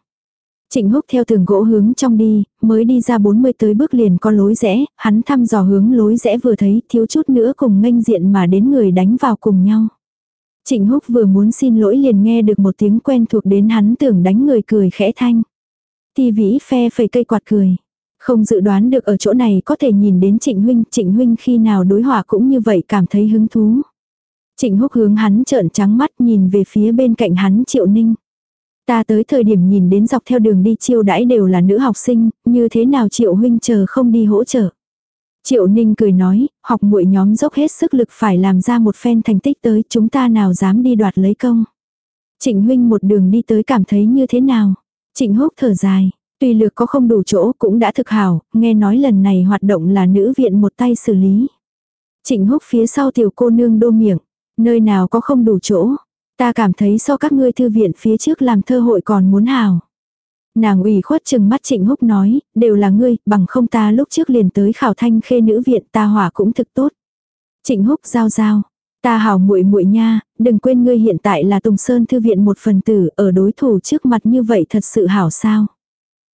Trịnh Húc theo tường gỗ hướng trong đi, mới đi ra 40 tới bước liền có lối rẽ, hắn thăm dò hướng lối rẽ vừa thấy thiếu chút nữa cùng nghênh diện mà đến người đánh vào cùng nhau. Trịnh Húc vừa muốn xin lỗi liền nghe được một tiếng quen thuộc đến hắn tưởng đánh người cười khẽ thanh. Ti vĩ phe phẩy cây quạt cười. Không dự đoán được ở chỗ này có thể nhìn đến trịnh huynh, trịnh huynh khi nào đối hòa cũng như vậy cảm thấy hứng thú. Trịnh Húc hướng hắn trợn trắng mắt nhìn về phía bên cạnh hắn Triệu Ninh. Ta tới thời điểm nhìn đến dọc theo đường đi chiêu đãi đều là nữ học sinh, như thế nào Triệu huynh chờ không đi hỗ trợ. Triệu Ninh cười nói, học muội nhóm dốc hết sức lực phải làm ra một phen thành tích tới chúng ta nào dám đi đoạt lấy công. Trịnh huynh một đường đi tới cảm thấy như thế nào? Trịnh húc thở dài, tuy lược có không đủ chỗ cũng đã thực hảo, nghe nói lần này hoạt động là nữ viện một tay xử lý. Trịnh húc phía sau tiểu cô nương đô miệng, nơi nào có không đủ chỗ. Ta cảm thấy so các ngươi thư viện phía trước làm thơ hội còn muốn hảo. Nàng ủy khuất chừng mắt trịnh húc nói, đều là ngươi, bằng không ta lúc trước liền tới khảo thanh khê nữ viện ta hỏa cũng thực tốt. Trịnh húc giao giao, ta hảo muội muội nha, đừng quên ngươi hiện tại là Tùng Sơn Thư viện một phần tử, ở đối thủ trước mặt như vậy thật sự hảo sao.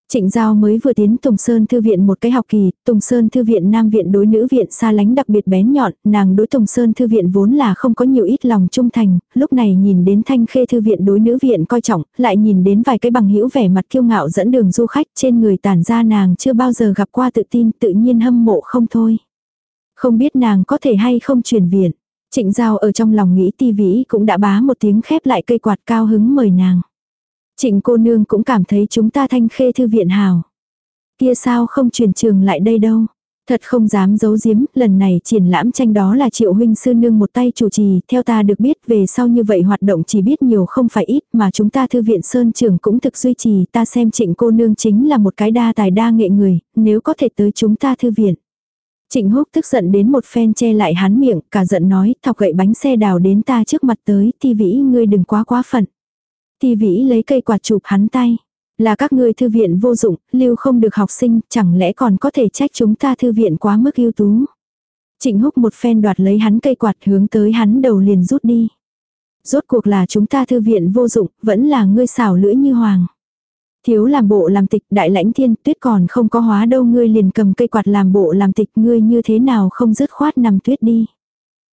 Trịnh Giao mới vừa tiến Tùng Sơn Thư viện một cái học kỳ, Tùng Sơn Thư viện Nam viện đối nữ viện xa lánh đặc biệt bén nhọn, nàng đối Tùng Sơn Thư viện vốn là không có nhiều ít lòng trung thành, lúc này nhìn đến Thanh Khê Thư viện đối nữ viện coi trọng, lại nhìn đến vài cái bằng hữu vẻ mặt kiêu ngạo dẫn đường du khách trên người tản ra nàng chưa bao giờ gặp qua tự tin tự nhiên hâm mộ không thôi. Không biết nàng có thể hay không truyền viện. Trịnh Giao ở trong lòng nghĩ ti vĩ cũng đã bá một tiếng khép lại cây quạt cao hứng mời nàng. Trịnh cô nương cũng cảm thấy chúng ta thanh khê thư viện hào. Kia sao không truyền trường lại đây đâu. Thật không dám giấu giếm, lần này triển lãm tranh đó là triệu huynh sư nương một tay chủ trì, theo ta được biết về sau như vậy hoạt động chỉ biết nhiều không phải ít mà chúng ta thư viện Sơn Trường cũng thực duy trì, ta xem trịnh cô nương chính là một cái đa tài đa nghệ người, nếu có thể tới chúng ta thư viện. Trịnh húc tức giận đến một phen che lại hắn miệng, cả giận nói, thọc gậy bánh xe đào đến ta trước mặt tới, ti vĩ ngươi đừng quá quá phận ti vĩ lấy cây quạt chụp hắn tay. Là các ngươi thư viện vô dụng, lưu không được học sinh, chẳng lẽ còn có thể trách chúng ta thư viện quá mức ưu tú. Trịnh húc một phen đoạt lấy hắn cây quạt hướng tới hắn đầu liền rút đi. Rốt cuộc là chúng ta thư viện vô dụng, vẫn là ngươi xảo lưỡi như hoàng. Thiếu làm bộ làm tịch đại lãnh thiên tuyết còn không có hóa đâu ngươi liền cầm cây quạt làm bộ làm tịch ngươi như thế nào không dứt khoát nằm tuyết đi.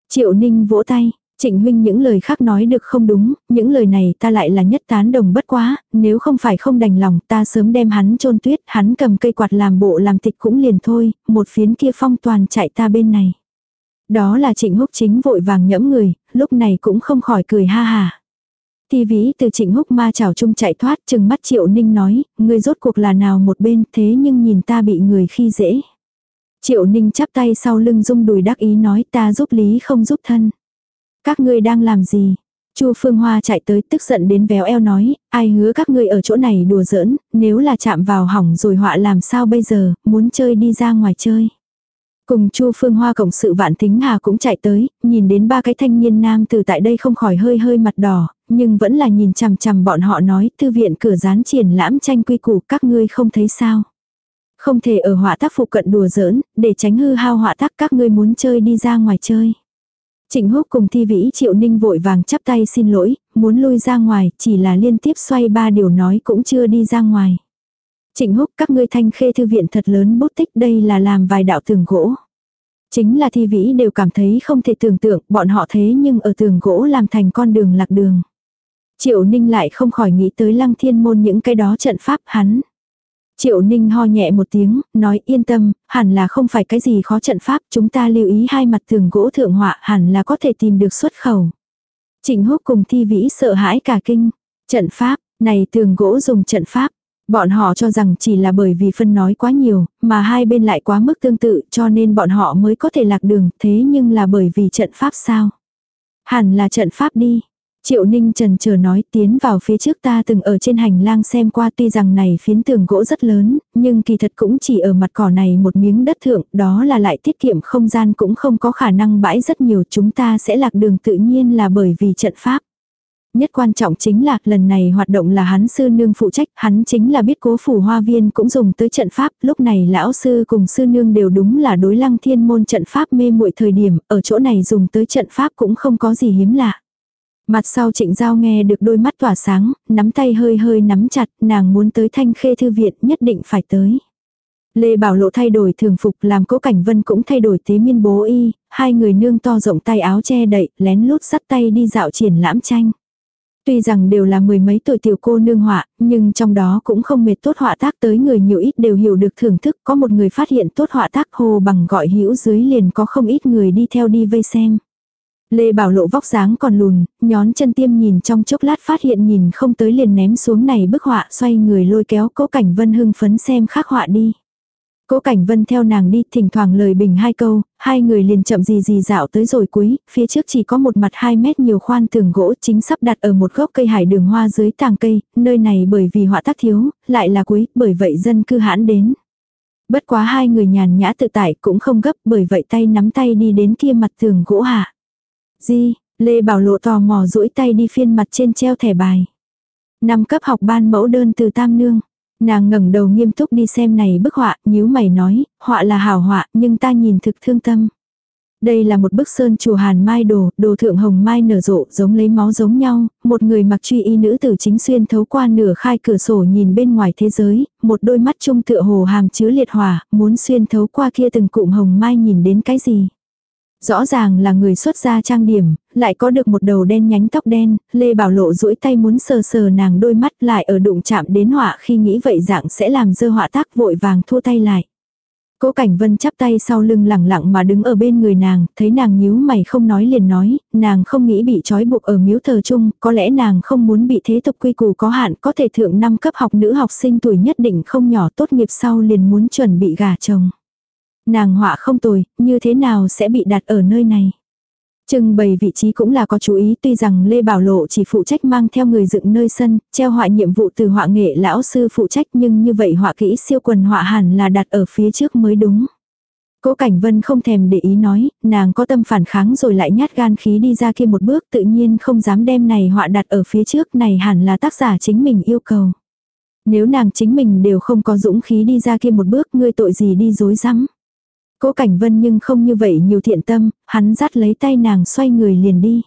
Triệu ninh vỗ tay, Trịnh huynh những lời khác nói được không đúng, những lời này ta lại là nhất tán đồng bất quá, nếu không phải không đành lòng ta sớm đem hắn trôn tuyết, hắn cầm cây quạt làm bộ làm tịch cũng liền thôi, một phiến kia phong toàn chạy ta bên này. Đó là trịnh húc chính vội vàng nhẫm người, lúc này cũng không khỏi cười ha hà. Ti ví từ trịnh húc ma chảo chung chạy thoát chừng mắt triệu ninh nói, người rốt cuộc là nào một bên thế nhưng nhìn ta bị người khi dễ. Triệu ninh chắp tay sau lưng rung đùi đắc ý nói ta giúp lý không giúp thân. Các ngươi đang làm gì? Chu Phương Hoa chạy tới tức giận đến véo eo nói, ai hứa các ngươi ở chỗ này đùa giỡn, nếu là chạm vào hỏng rồi họa làm sao bây giờ, muốn chơi đi ra ngoài chơi. Cùng Chu Phương Hoa cộng sự Vạn Thính Hà cũng chạy tới, nhìn đến ba cái thanh niên nam từ tại đây không khỏi hơi hơi mặt đỏ, nhưng vẫn là nhìn chằm chằm bọn họ nói, thư viện cửa dán triển lãm tranh quy củ các ngươi không thấy sao. Không thể ở họa tác phụ cận đùa giỡn, để tránh hư hao họa tác các ngươi muốn chơi đi ra ngoài chơi. Trịnh Húc cùng Thi Vĩ Triệu Ninh vội vàng chắp tay xin lỗi, muốn lui ra ngoài, chỉ là liên tiếp xoay ba điều nói cũng chưa đi ra ngoài. Trịnh Húc các ngươi thanh khê thư viện thật lớn bút tích đây là làm vài đạo tường gỗ. Chính là Thi Vĩ đều cảm thấy không thể tưởng tượng bọn họ thế nhưng ở tường gỗ làm thành con đường lạc đường. Triệu Ninh lại không khỏi nghĩ tới lăng thiên môn những cái đó trận pháp hắn. Triệu Ninh ho nhẹ một tiếng, nói yên tâm, hẳn là không phải cái gì khó trận pháp, chúng ta lưu ý hai mặt tường gỗ thượng họa hẳn là có thể tìm được xuất khẩu. Trịnh húc cùng thi vĩ sợ hãi cả kinh. Trận pháp, này tường gỗ dùng trận pháp. Bọn họ cho rằng chỉ là bởi vì phân nói quá nhiều, mà hai bên lại quá mức tương tự cho nên bọn họ mới có thể lạc đường, thế nhưng là bởi vì trận pháp sao? Hẳn là trận pháp đi. Triệu Ninh trần chờ nói tiến vào phía trước ta từng ở trên hành lang xem qua tuy rằng này phiến tường gỗ rất lớn, nhưng kỳ thật cũng chỉ ở mặt cỏ này một miếng đất thượng, đó là lại tiết kiệm không gian cũng không có khả năng bãi rất nhiều chúng ta sẽ lạc đường tự nhiên là bởi vì trận pháp. Nhất quan trọng chính là lần này hoạt động là hắn sư nương phụ trách, hắn chính là biết cố phủ hoa viên cũng dùng tới trận pháp, lúc này lão sư cùng sư nương đều đúng là đối lăng thiên môn trận pháp mê muội thời điểm, ở chỗ này dùng tới trận pháp cũng không có gì hiếm lạ. Mặt sau trịnh giao nghe được đôi mắt tỏa sáng, nắm tay hơi hơi nắm chặt, nàng muốn tới thanh khê thư viện nhất định phải tới. Lê Bảo Lộ thay đổi thường phục làm cố cảnh vân cũng thay đổi tế miên bố y, hai người nương to rộng tay áo che đậy, lén lút sắt tay đi dạo triển lãm tranh. Tuy rằng đều là mười mấy tuổi tiểu cô nương họa, nhưng trong đó cũng không mệt tốt họa tác tới người nhiều ít đều hiểu được thưởng thức, có một người phát hiện tốt họa tác hồ bằng gọi hữu dưới liền có không ít người đi theo đi vây xem. Lê Bảo Lộ vóc dáng còn lùn, nhón chân tiêm nhìn trong chốc lát phát hiện nhìn không tới liền ném xuống này bức họa xoay người lôi kéo cố cảnh vân hưng phấn xem khắc họa đi. Cố Cảnh Vân theo nàng đi, thỉnh thoảng lời bình hai câu, hai người liền chậm gì gì dạo tới rồi cuối, phía trước chỉ có một mặt 2 mét nhiều khoan tường gỗ chính sắp đặt ở một gốc cây hải đường hoa dưới tàng cây, nơi này bởi vì họa tác thiếu, lại là cuối, bởi vậy dân cư hãn đến. Bất quá hai người nhàn nhã tự tại cũng không gấp bởi vậy tay nắm tay đi đến kia mặt tường gỗ hạ. Di, Lê Bảo Lộ tò mò duỗi tay đi phiên mặt trên treo thẻ bài. Năm cấp học ban mẫu đơn từ Tam Nương. Nàng ngẩng đầu nghiêm túc đi xem này bức họa, nhíu mày nói, họa là hảo họa, nhưng ta nhìn thực thương tâm. Đây là một bức sơn chùa Hàn Mai đồ, đồ thượng hồng mai nở rộ, giống lấy máu giống nhau, một người mặc truy y nữ tử chính xuyên thấu qua nửa khai cửa sổ nhìn bên ngoài thế giới, một đôi mắt trung tựa hồ hàm chứa liệt hỏa, muốn xuyên thấu qua kia từng cụm hồng mai nhìn đến cái gì. Rõ ràng là người xuất gia trang điểm, lại có được một đầu đen nhánh tóc đen, Lê Bảo Lộ duỗi tay muốn sờ sờ nàng đôi mắt lại ở đụng chạm đến họa khi nghĩ vậy dạng sẽ làm dơ họa tác vội vàng thua tay lại. Cố Cảnh Vân chắp tay sau lưng lẳng lặng mà đứng ở bên người nàng, thấy nàng nhíu mày không nói liền nói, nàng không nghĩ bị trói buộc ở miếu thờ chung, có lẽ nàng không muốn bị thế tục quy củ có hạn, có thể thượng năm cấp học nữ học sinh tuổi nhất định không nhỏ tốt nghiệp sau liền muốn chuẩn bị gả chồng. Nàng họa không tồi, như thế nào sẽ bị đặt ở nơi này? Trưng bày vị trí cũng là có chú ý tuy rằng Lê Bảo Lộ chỉ phụ trách mang theo người dựng nơi sân, treo họa nhiệm vụ từ họa nghệ lão sư phụ trách nhưng như vậy họa kỹ siêu quần họa hẳn là đặt ở phía trước mới đúng. Cố Cảnh Vân không thèm để ý nói, nàng có tâm phản kháng rồi lại nhát gan khí đi ra kia một bước tự nhiên không dám đem này họa đặt ở phía trước này hẳn là tác giả chính mình yêu cầu. Nếu nàng chính mình đều không có dũng khí đi ra kia một bước ngươi tội gì đi dối rắm Cố Cảnh Vân nhưng không như vậy nhiều thiện tâm, hắn dắt lấy tay nàng xoay người liền đi.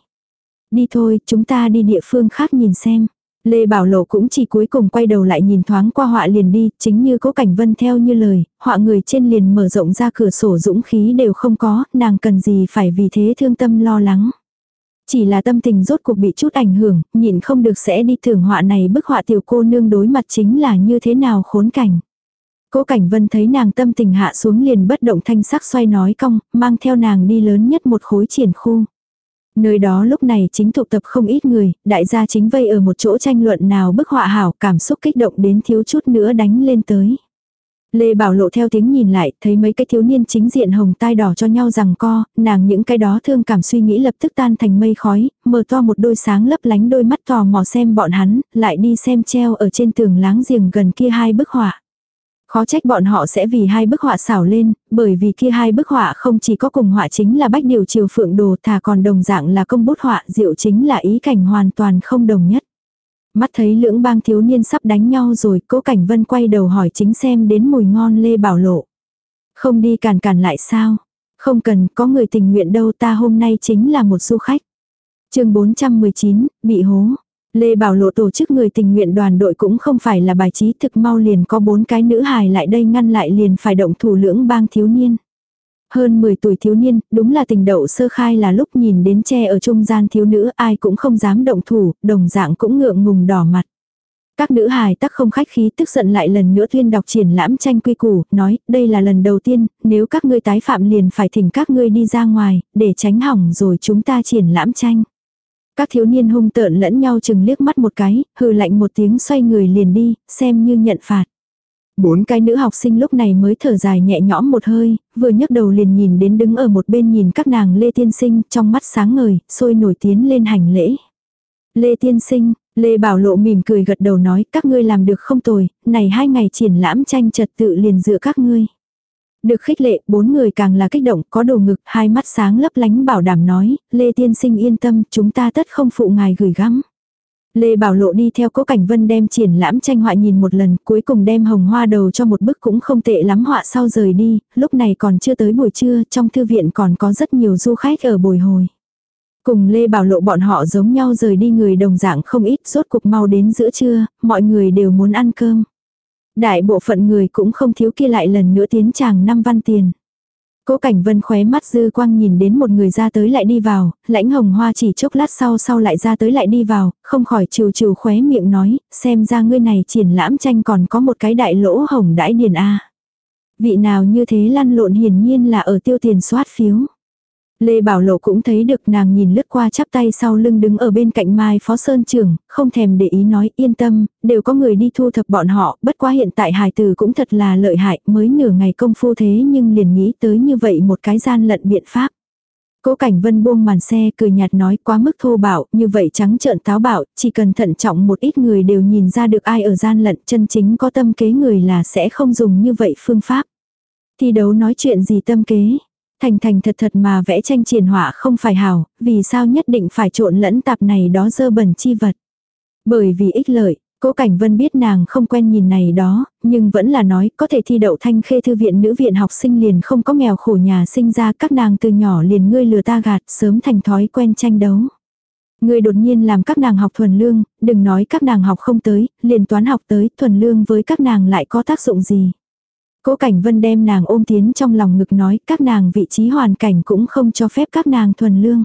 Đi thôi, chúng ta đi địa phương khác nhìn xem. Lê Bảo Lộ cũng chỉ cuối cùng quay đầu lại nhìn thoáng qua họa liền đi, chính như Cố Cảnh Vân theo như lời, họa người trên liền mở rộng ra cửa sổ dũng khí đều không có, nàng cần gì phải vì thế thương tâm lo lắng. Chỉ là tâm tình rốt cuộc bị chút ảnh hưởng, nhìn không được sẽ đi thưởng họa này bức họa tiểu cô nương đối mặt chính là như thế nào khốn cảnh. Cố Cảnh Vân thấy nàng tâm tình hạ xuống liền bất động thanh sắc xoay nói cong, mang theo nàng đi lớn nhất một khối triển khu. Nơi đó lúc này chính tụ tập không ít người, đại gia chính vây ở một chỗ tranh luận nào bức họa hảo cảm xúc kích động đến thiếu chút nữa đánh lên tới. Lê Bảo Lộ theo tiếng nhìn lại, thấy mấy cái thiếu niên chính diện hồng tai đỏ cho nhau rằng co, nàng những cái đó thương cảm suy nghĩ lập tức tan thành mây khói, mở to một đôi sáng lấp lánh đôi mắt tò mò xem bọn hắn, lại đi xem treo ở trên tường láng giềng gần kia hai bức họa. Khó trách bọn họ sẽ vì hai bức họa xảo lên, bởi vì kia hai bức họa không chỉ có cùng họa chính là bách điều chiều phượng đồ thà còn đồng dạng là công bút họa diệu chính là ý cảnh hoàn toàn không đồng nhất. Mắt thấy lưỡng bang thiếu niên sắp đánh nhau rồi, cố cảnh vân quay đầu hỏi chính xem đến mùi ngon lê bảo lộ. Không đi càn cản lại sao? Không cần, có người tình nguyện đâu ta hôm nay chính là một du khách. chương 419, bị hố. Lê Bảo Lộ tổ chức người tình nguyện đoàn đội cũng không phải là bài trí thực mau liền có bốn cái nữ hài lại đây ngăn lại liền phải động thủ lưỡng bang thiếu niên. Hơn 10 tuổi thiếu niên, đúng là tình đậu sơ khai là lúc nhìn đến che ở trung gian thiếu nữ ai cũng không dám động thủ, đồng dạng cũng ngượng ngùng đỏ mặt. Các nữ hài tắc không khách khí tức giận lại lần nữa tuyên đọc triển lãm tranh quy củ, nói đây là lần đầu tiên, nếu các ngươi tái phạm liền phải thỉnh các ngươi đi ra ngoài, để tránh hỏng rồi chúng ta triển lãm tranh. Các thiếu niên hung tợn lẫn nhau chừng liếc mắt một cái, hừ lạnh một tiếng xoay người liền đi, xem như nhận phạt. Bốn cái nữ học sinh lúc này mới thở dài nhẹ nhõm một hơi, vừa nhấc đầu liền nhìn đến đứng ở một bên nhìn các nàng Lê Tiên Sinh trong mắt sáng ngời, sôi nổi tiến lên hành lễ. Lê Tiên Sinh, Lê Bảo Lộ mỉm cười gật đầu nói các ngươi làm được không tồi, này hai ngày triển lãm tranh trật tự liền dựa các ngươi. Được khích lệ, bốn người càng là kích động, có đồ ngực, hai mắt sáng lấp lánh bảo đảm nói, Lê Tiên Sinh yên tâm, chúng ta tất không phụ ngài gửi gắm. Lê Bảo Lộ đi theo cố cảnh vân đem triển lãm tranh họa nhìn một lần, cuối cùng đem hồng hoa đầu cho một bức cũng không tệ lắm họa sau rời đi, lúc này còn chưa tới buổi trưa, trong thư viện còn có rất nhiều du khách ở bồi hồi. Cùng Lê Bảo Lộ bọn họ giống nhau rời đi người đồng dạng không ít, rốt cuộc mau đến giữa trưa, mọi người đều muốn ăn cơm. Đại bộ phận người cũng không thiếu kia lại lần nữa tiến chàng năm văn tiền. Cố Cảnh Vân khóe mắt dư quang nhìn đến một người ra tới lại đi vào, lãnh hồng hoa chỉ chốc lát sau sau lại ra tới lại đi vào, không khỏi trừ trừ khóe miệng nói, xem ra ngươi này triển lãm tranh còn có một cái đại lỗ hồng đãi điền A. Vị nào như thế lăn lộn hiển nhiên là ở tiêu tiền soát phiếu. Lê Bảo Lộ cũng thấy được nàng nhìn lướt qua chắp tay sau lưng đứng ở bên cạnh Mai Phó Sơn Trưởng, không thèm để ý nói yên tâm, đều có người đi thu thập bọn họ, bất quá hiện tại hài tử cũng thật là lợi hại, mới nửa ngày công phu thế nhưng liền nghĩ tới như vậy một cái gian lận biện pháp. Cố Cảnh Vân buông màn xe cười nhạt nói quá mức thô bạo, như vậy trắng trợn táo bạo, chỉ cần thận trọng một ít người đều nhìn ra được ai ở gian lận chân chính có tâm kế người là sẽ không dùng như vậy phương pháp. Thi đấu nói chuyện gì tâm kế, thành thành thật thật mà vẽ tranh triển họa không phải hảo, vì sao nhất định phải trộn lẫn tạp này đó dơ bẩn chi vật. Bởi vì ích lợi, Cố Cảnh Vân biết nàng không quen nhìn này đó, nhưng vẫn là nói có thể thi đậu thanh khê thư viện nữ viện học sinh liền không có nghèo khổ nhà sinh ra các nàng từ nhỏ liền ngươi lừa ta gạt sớm thành thói quen tranh đấu. Ngươi đột nhiên làm các nàng học thuần lương, đừng nói các nàng học không tới, liền toán học tới thuần lương với các nàng lại có tác dụng gì. Cố Cảnh Vân đem nàng ôm tiến trong lòng ngực nói các nàng vị trí hoàn cảnh cũng không cho phép các nàng thuần lương.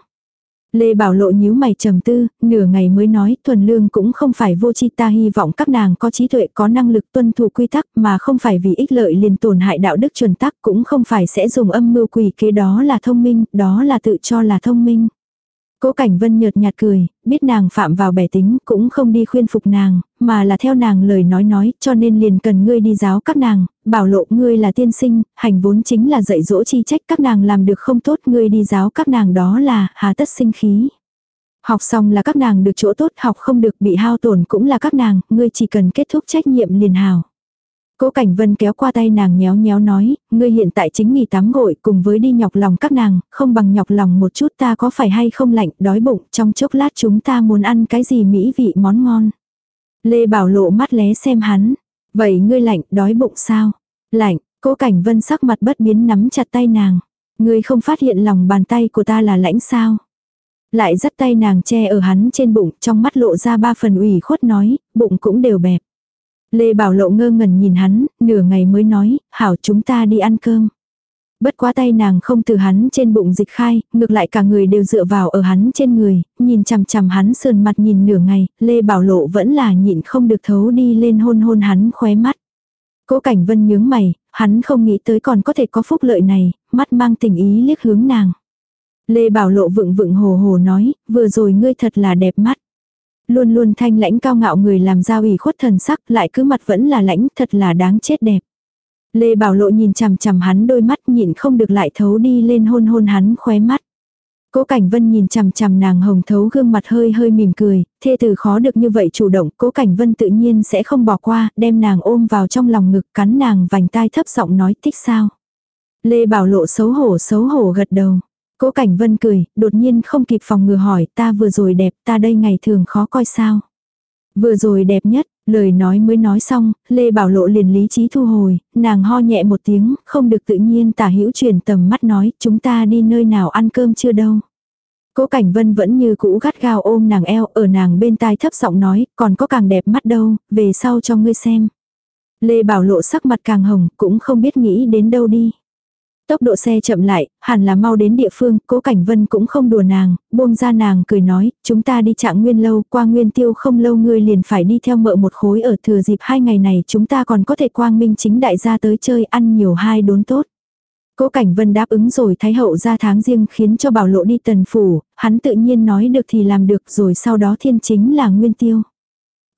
Lê Bảo Lộ nhíu mày trầm tư, nửa ngày mới nói thuần lương cũng không phải vô chi ta hy vọng các nàng có trí tuệ có năng lực tuân thủ quy tắc mà không phải vì ích lợi liền tổn hại đạo đức chuẩn tắc cũng không phải sẽ dùng âm mưu quỷ kế đó là thông minh, đó là tự cho là thông minh. Cố Cảnh Vân nhợt nhạt cười, biết nàng phạm vào bẻ tính, cũng không đi khuyên phục nàng, mà là theo nàng lời nói nói, cho nên liền cần ngươi đi giáo các nàng, bảo lộ ngươi là tiên sinh, hành vốn chính là dạy dỗ chi trách các nàng làm được không tốt, ngươi đi giáo các nàng đó là, hà tất sinh khí. Học xong là các nàng được chỗ tốt, học không được bị hao tổn cũng là các nàng, ngươi chỉ cần kết thúc trách nhiệm liền hào. Cố Cảnh Vân kéo qua tay nàng nhéo nhéo nói, ngươi hiện tại chính nghỉ tắm gội cùng với đi nhọc lòng các nàng, không bằng nhọc lòng một chút ta có phải hay không lạnh, đói bụng, trong chốc lát chúng ta muốn ăn cái gì mỹ vị món ngon. Lê Bảo lộ mắt lé xem hắn, vậy ngươi lạnh, đói bụng sao? Lạnh, Cố Cảnh Vân sắc mặt bất biến nắm chặt tay nàng. Ngươi không phát hiện lòng bàn tay của ta là lãnh sao? Lại dắt tay nàng che ở hắn trên bụng, trong mắt lộ ra ba phần ủy khuất nói, bụng cũng đều bẹp. Lê Bảo Lộ ngơ ngẩn nhìn hắn, nửa ngày mới nói, hảo chúng ta đi ăn cơm. Bất quá tay nàng không từ hắn trên bụng dịch khai, ngược lại cả người đều dựa vào ở hắn trên người, nhìn chằm chằm hắn sườn mặt nhìn nửa ngày, Lê Bảo Lộ vẫn là nhịn không được thấu đi lên hôn hôn hắn khóe mắt. Cố Cảnh Vân nhướng mày, hắn không nghĩ tới còn có thể có phúc lợi này, mắt mang tình ý liếc hướng nàng. Lê Bảo Lộ vựng vựng hồ hồ nói, vừa rồi ngươi thật là đẹp mắt. Luôn luôn thanh lãnh cao ngạo người làm giao ủy khuất thần sắc lại cứ mặt vẫn là lãnh thật là đáng chết đẹp. Lê Bảo Lộ nhìn chằm chằm hắn đôi mắt nhịn không được lại thấu đi lên hôn hôn hắn khóe mắt. Cố Cảnh Vân nhìn chằm chằm nàng hồng thấu gương mặt hơi hơi mỉm cười, thê từ khó được như vậy chủ động, Cố Cảnh Vân tự nhiên sẽ không bỏ qua, đem nàng ôm vào trong lòng ngực cắn nàng vành tai thấp giọng nói thích sao. Lê Bảo Lộ xấu hổ xấu hổ gật đầu. Cố Cảnh Vân cười, đột nhiên không kịp phòng ngừa hỏi ta vừa rồi đẹp ta đây ngày thường khó coi sao. Vừa rồi đẹp nhất, lời nói mới nói xong, Lê Bảo Lộ liền lý trí thu hồi, nàng ho nhẹ một tiếng, không được tự nhiên tả hữu truyền tầm mắt nói chúng ta đi nơi nào ăn cơm chưa đâu. Cố Cảnh Vân vẫn như cũ gắt gao ôm nàng eo ở nàng bên tai thấp giọng nói còn có càng đẹp mắt đâu, về sau cho ngươi xem. Lê Bảo Lộ sắc mặt càng hồng cũng không biết nghĩ đến đâu đi. Tốc độ xe chậm lại, hẳn là mau đến địa phương, cố cảnh vân cũng không đùa nàng, buông ra nàng cười nói, chúng ta đi trạng nguyên lâu, qua nguyên tiêu không lâu ngươi liền phải đi theo mợ một khối ở thừa dịp hai ngày này chúng ta còn có thể quang minh chính đại gia tới chơi ăn nhiều hai đốn tốt. Cố Cảnh Vân đáp ứng rồi Thái Hậu ra tháng riêng khiến cho Bảo Lộ đi tần phủ, hắn tự nhiên nói được thì làm được rồi sau đó thiên chính là Nguyên Tiêu.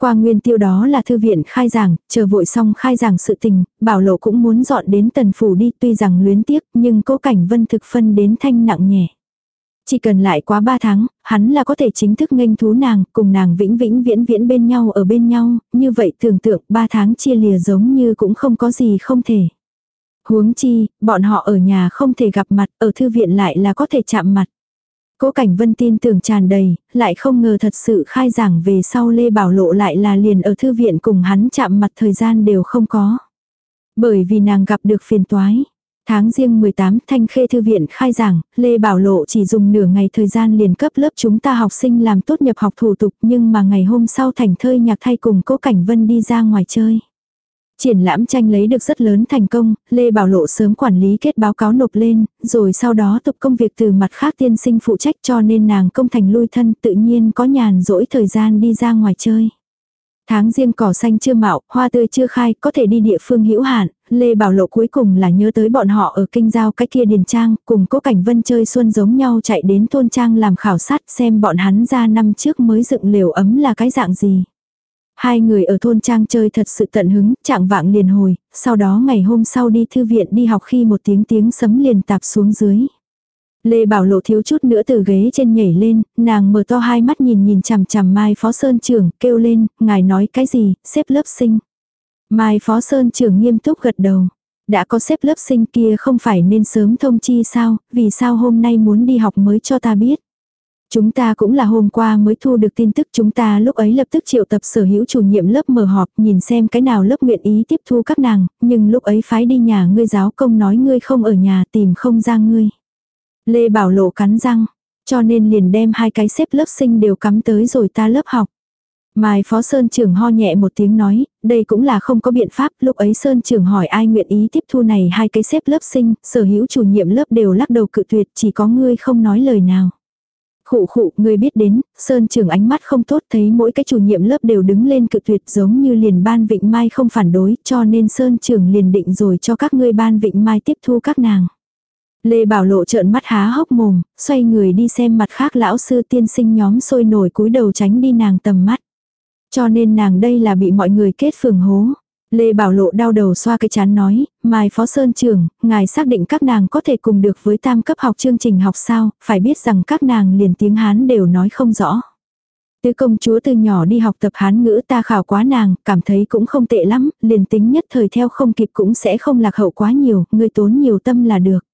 Qua nguyên tiêu đó là thư viện khai giảng, chờ vội xong khai giảng sự tình, bảo lộ cũng muốn dọn đến tần phủ đi tuy rằng luyến tiếc nhưng cố cảnh vân thực phân đến thanh nặng nhẹ. Chỉ cần lại quá 3 tháng, hắn là có thể chính thức nghênh thú nàng, cùng nàng vĩnh vĩnh viễn viễn bên nhau ở bên nhau, như vậy tưởng tượng 3 tháng chia lìa giống như cũng không có gì không thể. Huống chi, bọn họ ở nhà không thể gặp mặt, ở thư viện lại là có thể chạm mặt. Cố Cảnh Vân tin tưởng tràn đầy, lại không ngờ thật sự khai giảng về sau Lê Bảo Lộ lại là liền ở thư viện cùng hắn chạm mặt thời gian đều không có. Bởi vì nàng gặp được phiền toái. Tháng riêng 18 Thanh Khê Thư viện khai giảng, Lê Bảo Lộ chỉ dùng nửa ngày thời gian liền cấp lớp chúng ta học sinh làm tốt nhập học thủ tục nhưng mà ngày hôm sau thành thơi nhạc thay cùng Cố Cảnh Vân đi ra ngoài chơi. Triển lãm tranh lấy được rất lớn thành công, Lê Bảo Lộ sớm quản lý kết báo cáo nộp lên, rồi sau đó tục công việc từ mặt khác tiên sinh phụ trách cho nên nàng công thành lui thân tự nhiên có nhàn rỗi thời gian đi ra ngoài chơi. Tháng riêng cỏ xanh chưa mạo, hoa tươi chưa khai, có thể đi địa phương hữu hạn, Lê Bảo Lộ cuối cùng là nhớ tới bọn họ ở kinh giao cái kia điền trang, cùng cố cảnh vân chơi xuân giống nhau chạy đến thôn trang làm khảo sát xem bọn hắn ra năm trước mới dựng lều ấm là cái dạng gì. Hai người ở thôn trang chơi thật sự tận hứng, trạng vạng liền hồi, sau đó ngày hôm sau đi thư viện đi học khi một tiếng tiếng sấm liền tạp xuống dưới. Lê Bảo Lộ thiếu chút nữa từ ghế trên nhảy lên, nàng mở to hai mắt nhìn nhìn chằm chằm Mai Phó Sơn Trưởng, kêu lên, ngài nói cái gì, xếp lớp sinh. Mai Phó Sơn Trưởng nghiêm túc gật đầu. Đã có xếp lớp sinh kia không phải nên sớm thông chi sao, vì sao hôm nay muốn đi học mới cho ta biết. Chúng ta cũng là hôm qua mới thu được tin tức chúng ta lúc ấy lập tức triệu tập sở hữu chủ nhiệm lớp mở họp nhìn xem cái nào lớp nguyện ý tiếp thu các nàng, nhưng lúc ấy phái đi nhà ngươi giáo công nói ngươi không ở nhà tìm không ra ngươi. Lê Bảo Lộ cắn răng, cho nên liền đem hai cái xếp lớp sinh đều cắm tới rồi ta lớp học. Mai Phó Sơn Trường ho nhẹ một tiếng nói, đây cũng là không có biện pháp, lúc ấy Sơn Trường hỏi ai nguyện ý tiếp thu này hai cái xếp lớp sinh, sở hữu chủ nhiệm lớp đều lắc đầu cự tuyệt, chỉ có ngươi không nói lời nào. Khụ khụ, người biết đến, Sơn Trường ánh mắt không tốt thấy mỗi cái chủ nhiệm lớp đều đứng lên cự tuyệt giống như liền ban Vịnh Mai không phản đối, cho nên Sơn Trường liền định rồi cho các ngươi ban Vịnh Mai tiếp thu các nàng. Lê Bảo Lộ trợn mắt há hốc mồm, xoay người đi xem mặt khác lão sư tiên sinh nhóm sôi nổi cúi đầu tránh đi nàng tầm mắt. Cho nên nàng đây là bị mọi người kết phường hố. Lê Bảo Lộ đau đầu xoa cái chán nói, Mai Phó Sơn trưởng, ngài xác định các nàng có thể cùng được với tam cấp học chương trình học sao, phải biết rằng các nàng liền tiếng Hán đều nói không rõ. Tứ công chúa từ nhỏ đi học tập Hán ngữ ta khảo quá nàng, cảm thấy cũng không tệ lắm, liền tính nhất thời theo không kịp cũng sẽ không lạc hậu quá nhiều, người tốn nhiều tâm là được.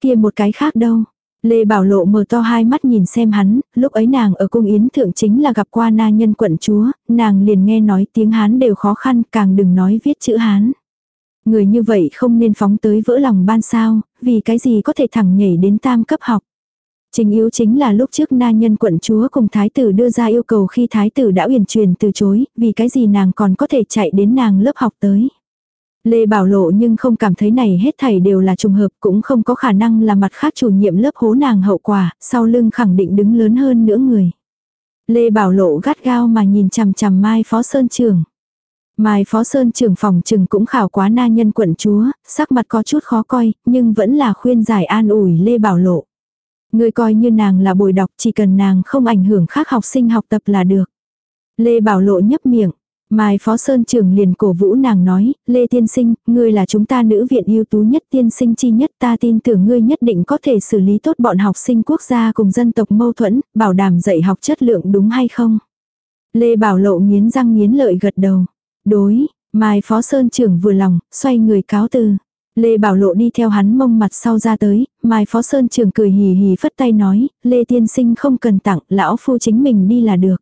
Kia một cái khác đâu, Lê Bảo Lộ mở to hai mắt nhìn xem hắn, lúc ấy nàng ở cung yến thượng chính là gặp qua na nhân quận chúa, nàng liền nghe nói tiếng Hán đều khó khăn, càng đừng nói viết chữ Hán. Người như vậy không nên phóng tới vỡ lòng ban sao, vì cái gì có thể thẳng nhảy đến tam cấp học. Chính yếu chính là lúc trước na nhân quận chúa cùng thái tử đưa ra yêu cầu khi thái tử đã uyển truyền từ chối, vì cái gì nàng còn có thể chạy đến nàng lớp học tới. Lê Bảo Lộ nhưng không cảm thấy này hết thảy đều là trùng hợp cũng không có khả năng là mặt khác chủ nhiệm lớp hố nàng hậu quả, sau lưng khẳng định đứng lớn hơn nữa người. Lê Bảo Lộ gắt gao mà nhìn chằm chằm Mai Phó Sơn Trường. Mai Phó Sơn Trường phòng trừng cũng khảo quá na nhân quận chúa, sắc mặt có chút khó coi, nhưng vẫn là khuyên giải an ủi Lê Bảo Lộ. Người coi như nàng là bồi đọc chỉ cần nàng không ảnh hưởng khác học sinh học tập là được. Lê Bảo Lộ nhấp miệng, Mai Phó Sơn trưởng liền cổ vũ nàng nói, Lê Tiên Sinh, ngươi là chúng ta nữ viện ưu tú nhất tiên sinh chi nhất ta tin tưởng ngươi nhất định có thể xử lý tốt bọn học sinh quốc gia cùng dân tộc mâu thuẫn, bảo đảm dạy học chất lượng đúng hay không. Lê Bảo Lộ nghiến răng nghiến lợi gật đầu. Đối, Mai Phó Sơn trưởng vừa lòng, xoay người cáo từ. Lê Bảo Lộ đi theo hắn mông mặt sau ra tới, Mai Phó Sơn trưởng cười hì hì phất tay nói, Lê Tiên Sinh không cần tặng, lão phu chính mình đi là được.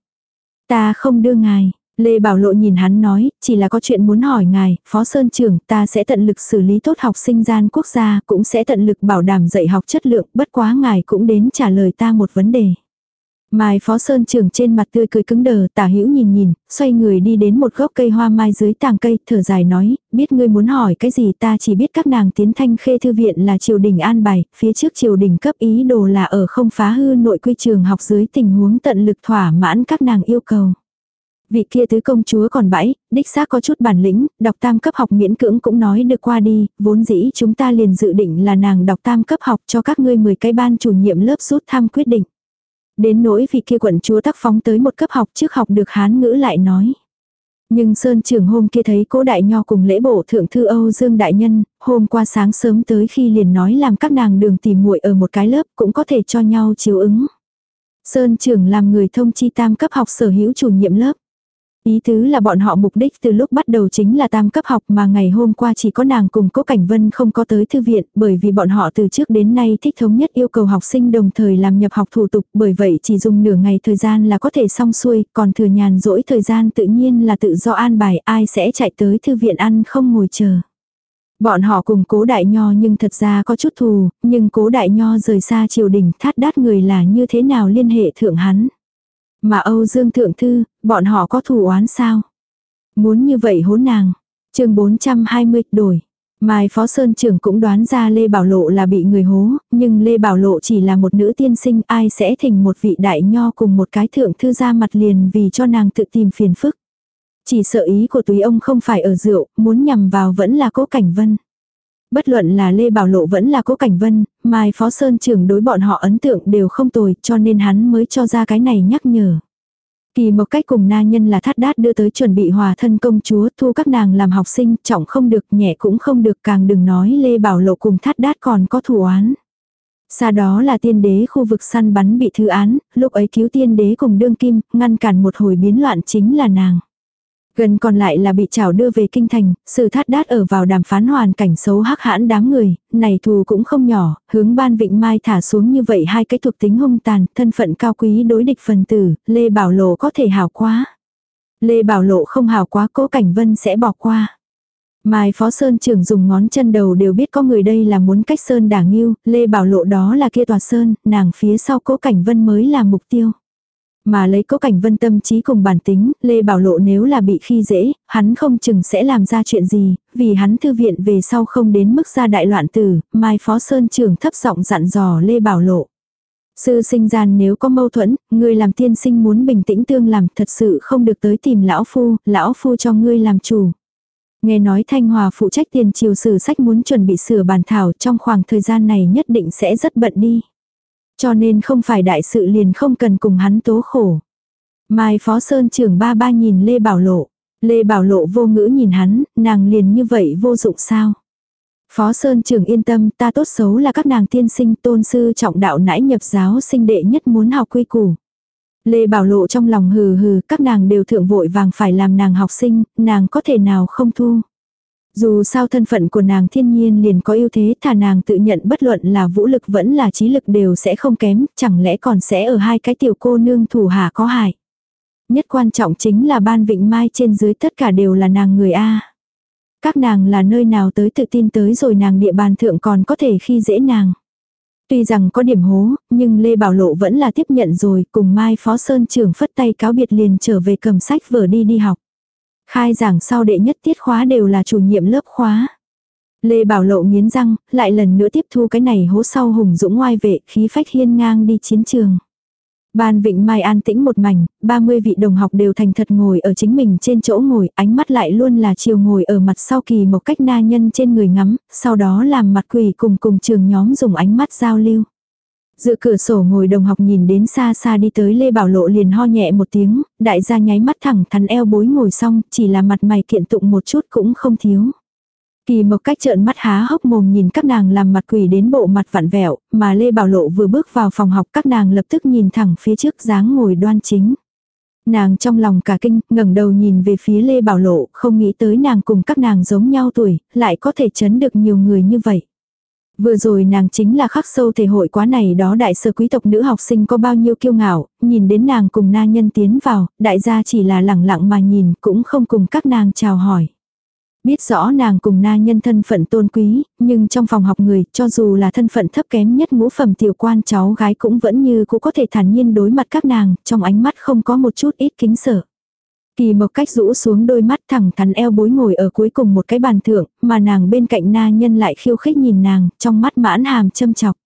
Ta không đưa ngài, Lê Bảo Lộ nhìn hắn nói, chỉ là có chuyện muốn hỏi ngài, Phó Sơn trưởng, ta sẽ tận lực xử lý tốt học sinh gian quốc gia, cũng sẽ tận lực bảo đảm dạy học chất lượng, bất quá ngài cũng đến trả lời ta một vấn đề. Mai Phó Sơn trưởng trên mặt tươi cười cứng đờ, tả hữu nhìn nhìn, xoay người đi đến một gốc cây hoa mai dưới tàng cây, thở dài nói, biết ngươi muốn hỏi cái gì ta chỉ biết các nàng tiến thanh khê thư viện là triều đình an bài, phía trước triều đình cấp ý đồ là ở không phá hư nội quy trường học dưới tình huống tận lực thỏa mãn các nàng yêu cầu. Vị kia tứ công chúa còn bãi, đích xác có chút bản lĩnh, đọc tam cấp học miễn cưỡng cũng nói được qua đi, vốn dĩ chúng ta liền dự định là nàng đọc tam cấp học cho các ngươi 10 cái ban chủ nhiệm lớp rút tham quyết định. Đến nỗi vị kia quận chúa tác phóng tới một cấp học trước học được hán ngữ lại nói. Nhưng Sơn trưởng hôm kia thấy cố đại nho cùng lễ bộ thượng thư Âu Dương Đại Nhân, hôm qua sáng sớm tới khi liền nói làm các nàng đường tìm muội ở một cái lớp cũng có thể cho nhau chiếu ứng. Sơn trưởng làm người thông chi tam cấp học sở hữu chủ nhiệm lớp. Ý tứ là bọn họ mục đích từ lúc bắt đầu chính là tam cấp học mà ngày hôm qua chỉ có nàng cùng Cố Cảnh Vân không có tới thư viện bởi vì bọn họ từ trước đến nay thích thống nhất yêu cầu học sinh đồng thời làm nhập học thủ tục bởi vậy chỉ dùng nửa ngày thời gian là có thể xong xuôi còn thừa nhàn rỗi thời gian tự nhiên là tự do an bài ai sẽ chạy tới thư viện ăn không ngồi chờ. Bọn họ cùng cố đại nho nhưng thật ra có chút thù, nhưng cố đại nho rời xa triều đình thát đát người là như thế nào liên hệ thượng hắn. Mà Âu Dương Thượng Thư, bọn họ có thủ oán sao? Muốn như vậy hốn nàng. chương 420 đổi. Mai Phó Sơn trưởng cũng đoán ra Lê Bảo Lộ là bị người hố, nhưng Lê Bảo Lộ chỉ là một nữ tiên sinh ai sẽ thỉnh một vị đại nho cùng một cái thượng thư ra mặt liền vì cho nàng tự tìm phiền phức. Chỉ sợ ý của túy ông không phải ở rượu, muốn nhằm vào vẫn là cố cảnh vân. Bất luận là Lê Bảo Lộ vẫn là cố cảnh vân, Mai Phó Sơn trưởng đối bọn họ ấn tượng đều không tồi cho nên hắn mới cho ra cái này nhắc nhở. Kỳ một cách cùng na nhân là thắt đát đưa tới chuẩn bị hòa thân công chúa thu các nàng làm học sinh, trọng không được, nhẹ cũng không được, càng đừng nói Lê Bảo Lộ cùng thắt đát còn có thủ án. Xa đó là tiên đế khu vực săn bắn bị thư án, lúc ấy cứu tiên đế cùng đương kim, ngăn cản một hồi biến loạn chính là nàng. Gần còn lại là bị trảo đưa về kinh thành, sự thát đát ở vào đàm phán hoàn cảnh xấu hắc hãn đám người, này thù cũng không nhỏ, hướng ban vịnh mai thả xuống như vậy hai cái thuộc tính hung tàn, thân phận cao quý đối địch phần tử, Lê Bảo Lộ có thể hảo quá. Lê Bảo Lộ không hảo quá cố cảnh vân sẽ bỏ qua. Mai Phó Sơn trưởng dùng ngón chân đầu đều biết có người đây là muốn cách Sơn đả nghiêu, Lê Bảo Lộ đó là kia tòa Sơn, nàng phía sau cố cảnh vân mới là mục tiêu. Mà lấy có cảnh vân tâm trí cùng bản tính, Lê Bảo Lộ nếu là bị khi dễ, hắn không chừng sẽ làm ra chuyện gì, vì hắn thư viện về sau không đến mức ra đại loạn tử, Mai Phó Sơn trưởng thấp giọng dặn dò Lê Bảo Lộ. Sư sinh gian nếu có mâu thuẫn, ngươi làm tiên sinh muốn bình tĩnh tương làm thật sự không được tới tìm lão phu, lão phu cho ngươi làm chủ. Nghe nói Thanh Hòa phụ trách tiền triều sử sách muốn chuẩn bị sửa bàn thảo trong khoảng thời gian này nhất định sẽ rất bận đi. Cho nên không phải đại sự liền không cần cùng hắn tố khổ. Mai Phó Sơn trưởng ba ba nhìn Lê Bảo Lộ. Lê Bảo Lộ vô ngữ nhìn hắn, nàng liền như vậy vô dụng sao. Phó Sơn trưởng yên tâm ta tốt xấu là các nàng tiên sinh tôn sư trọng đạo nãi nhập giáo sinh đệ nhất muốn học quy củ. Lê Bảo Lộ trong lòng hừ hừ các nàng đều thượng vội vàng phải làm nàng học sinh, nàng có thể nào không thu. Dù sao thân phận của nàng thiên nhiên liền có ưu thế thà nàng tự nhận bất luận là vũ lực vẫn là trí lực đều sẽ không kém, chẳng lẽ còn sẽ ở hai cái tiểu cô nương thủ hạ có hại. Nhất quan trọng chính là ban vịnh mai trên dưới tất cả đều là nàng người A. Các nàng là nơi nào tới tự tin tới rồi nàng địa bàn thượng còn có thể khi dễ nàng. Tuy rằng có điểm hố, nhưng Lê Bảo Lộ vẫn là tiếp nhận rồi, cùng Mai Phó Sơn trưởng phất tay cáo biệt liền trở về cầm sách vở đi đi học. Khai giảng sau đệ nhất tiết khóa đều là chủ nhiệm lớp khóa. Lê Bảo Lộ nghiến răng, lại lần nữa tiếp thu cái này hố sau hùng dũng ngoai vệ, khí phách hiên ngang đi chiến trường. Ban Vịnh Mai an tĩnh một mảnh, 30 vị đồng học đều thành thật ngồi ở chính mình trên chỗ ngồi, ánh mắt lại luôn là chiều ngồi ở mặt sau kỳ một cách na nhân trên người ngắm, sau đó làm mặt quỷ cùng cùng trường nhóm dùng ánh mắt giao lưu. Dự cửa sổ ngồi đồng học nhìn đến xa xa đi tới Lê Bảo Lộ liền ho nhẹ một tiếng, đại gia nháy mắt thẳng thắn eo bối ngồi xong, chỉ là mặt mày kiện tụng một chút cũng không thiếu. Kỳ một cách trợn mắt há hốc mồm nhìn các nàng làm mặt quỷ đến bộ mặt vặn vẹo, mà Lê Bảo Lộ vừa bước vào phòng học các nàng lập tức nhìn thẳng phía trước dáng ngồi đoan chính. Nàng trong lòng cả kinh, ngẩng đầu nhìn về phía Lê Bảo Lộ, không nghĩ tới nàng cùng các nàng giống nhau tuổi, lại có thể chấn được nhiều người như vậy. Vừa rồi nàng chính là khắc sâu thể hội quá này đó đại sở quý tộc nữ học sinh có bao nhiêu kiêu ngạo, nhìn đến nàng cùng na nhân tiến vào, đại gia chỉ là lẳng lặng mà nhìn cũng không cùng các nàng chào hỏi. Biết rõ nàng cùng na nhân thân phận tôn quý, nhưng trong phòng học người, cho dù là thân phận thấp kém nhất ngũ phẩm tiểu quan cháu gái cũng vẫn như cũng có thể thản nhiên đối mặt các nàng, trong ánh mắt không có một chút ít kính sợ. Kỳ một cách rũ xuống đôi mắt thẳng thắn eo bối ngồi ở cuối cùng một cái bàn thượng, mà nàng bên cạnh na nhân lại khiêu khích nhìn nàng, trong mắt mãn hàm châm chọc.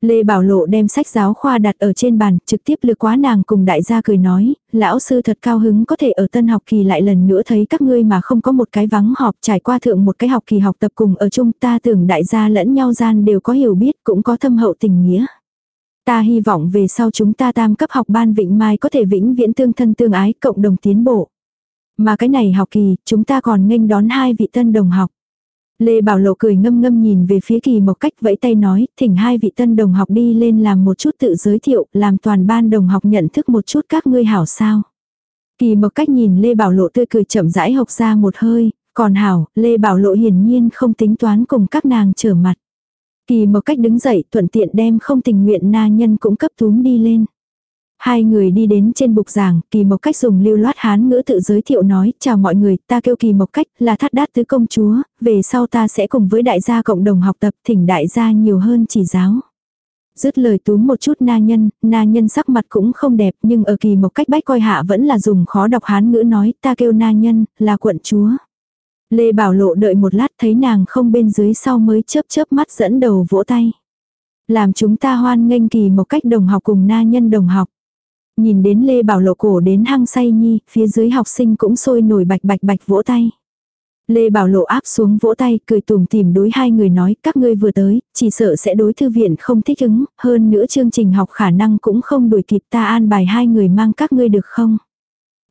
Lê Bảo Lộ đem sách giáo khoa đặt ở trên bàn, trực tiếp lừa quá nàng cùng đại gia cười nói, lão sư thật cao hứng có thể ở tân học kỳ lại lần nữa thấy các ngươi mà không có một cái vắng họp trải qua thượng một cái học kỳ học tập cùng ở chung ta tưởng đại gia lẫn nhau gian đều có hiểu biết cũng có thâm hậu tình nghĩa. Ta hy vọng về sau chúng ta tam cấp học ban Vịnh Mai có thể vĩnh viễn tương thân tương ái cộng đồng tiến bộ. Mà cái này học kỳ, chúng ta còn nghênh đón hai vị tân đồng học. Lê Bảo Lộ cười ngâm ngâm nhìn về phía kỳ một cách vẫy tay nói, thỉnh hai vị tân đồng học đi lên làm một chút tự giới thiệu, làm toàn ban đồng học nhận thức một chút các ngươi hảo sao. Kỳ một cách nhìn Lê Bảo Lộ tươi cười chậm rãi học ra một hơi, còn hảo, Lê Bảo Lộ hiển nhiên không tính toán cùng các nàng trở mặt. Kỳ một cách đứng dậy thuận tiện đem không tình nguyện na nhân cũng cấp túm đi lên. Hai người đi đến trên bục giảng, kỳ mộc cách dùng lưu loát hán ngữ tự giới thiệu nói, chào mọi người, ta kêu kỳ mộc cách, là thắt đát tứ công chúa, về sau ta sẽ cùng với đại gia cộng đồng học tập, thỉnh đại gia nhiều hơn chỉ giáo. Dứt lời túm một chút na nhân, na nhân sắc mặt cũng không đẹp nhưng ở kỳ mộc cách bách coi hạ vẫn là dùng khó đọc hán ngữ nói, ta kêu na nhân, là quận chúa. Lê Bảo Lộ đợi một lát thấy nàng không bên dưới sau mới chớp chớp mắt dẫn đầu vỗ tay. Làm chúng ta hoan nghênh kỳ một cách đồng học cùng na nhân đồng học. Nhìn đến Lê Bảo Lộ cổ đến hăng say nhi, phía dưới học sinh cũng sôi nổi bạch bạch bạch vỗ tay. Lê Bảo Lộ áp xuống vỗ tay, cười tùm tìm đối hai người nói, các ngươi vừa tới, chỉ sợ sẽ đối thư viện không thích ứng, hơn nữa chương trình học khả năng cũng không đuổi kịp ta an bài hai người mang các ngươi được không?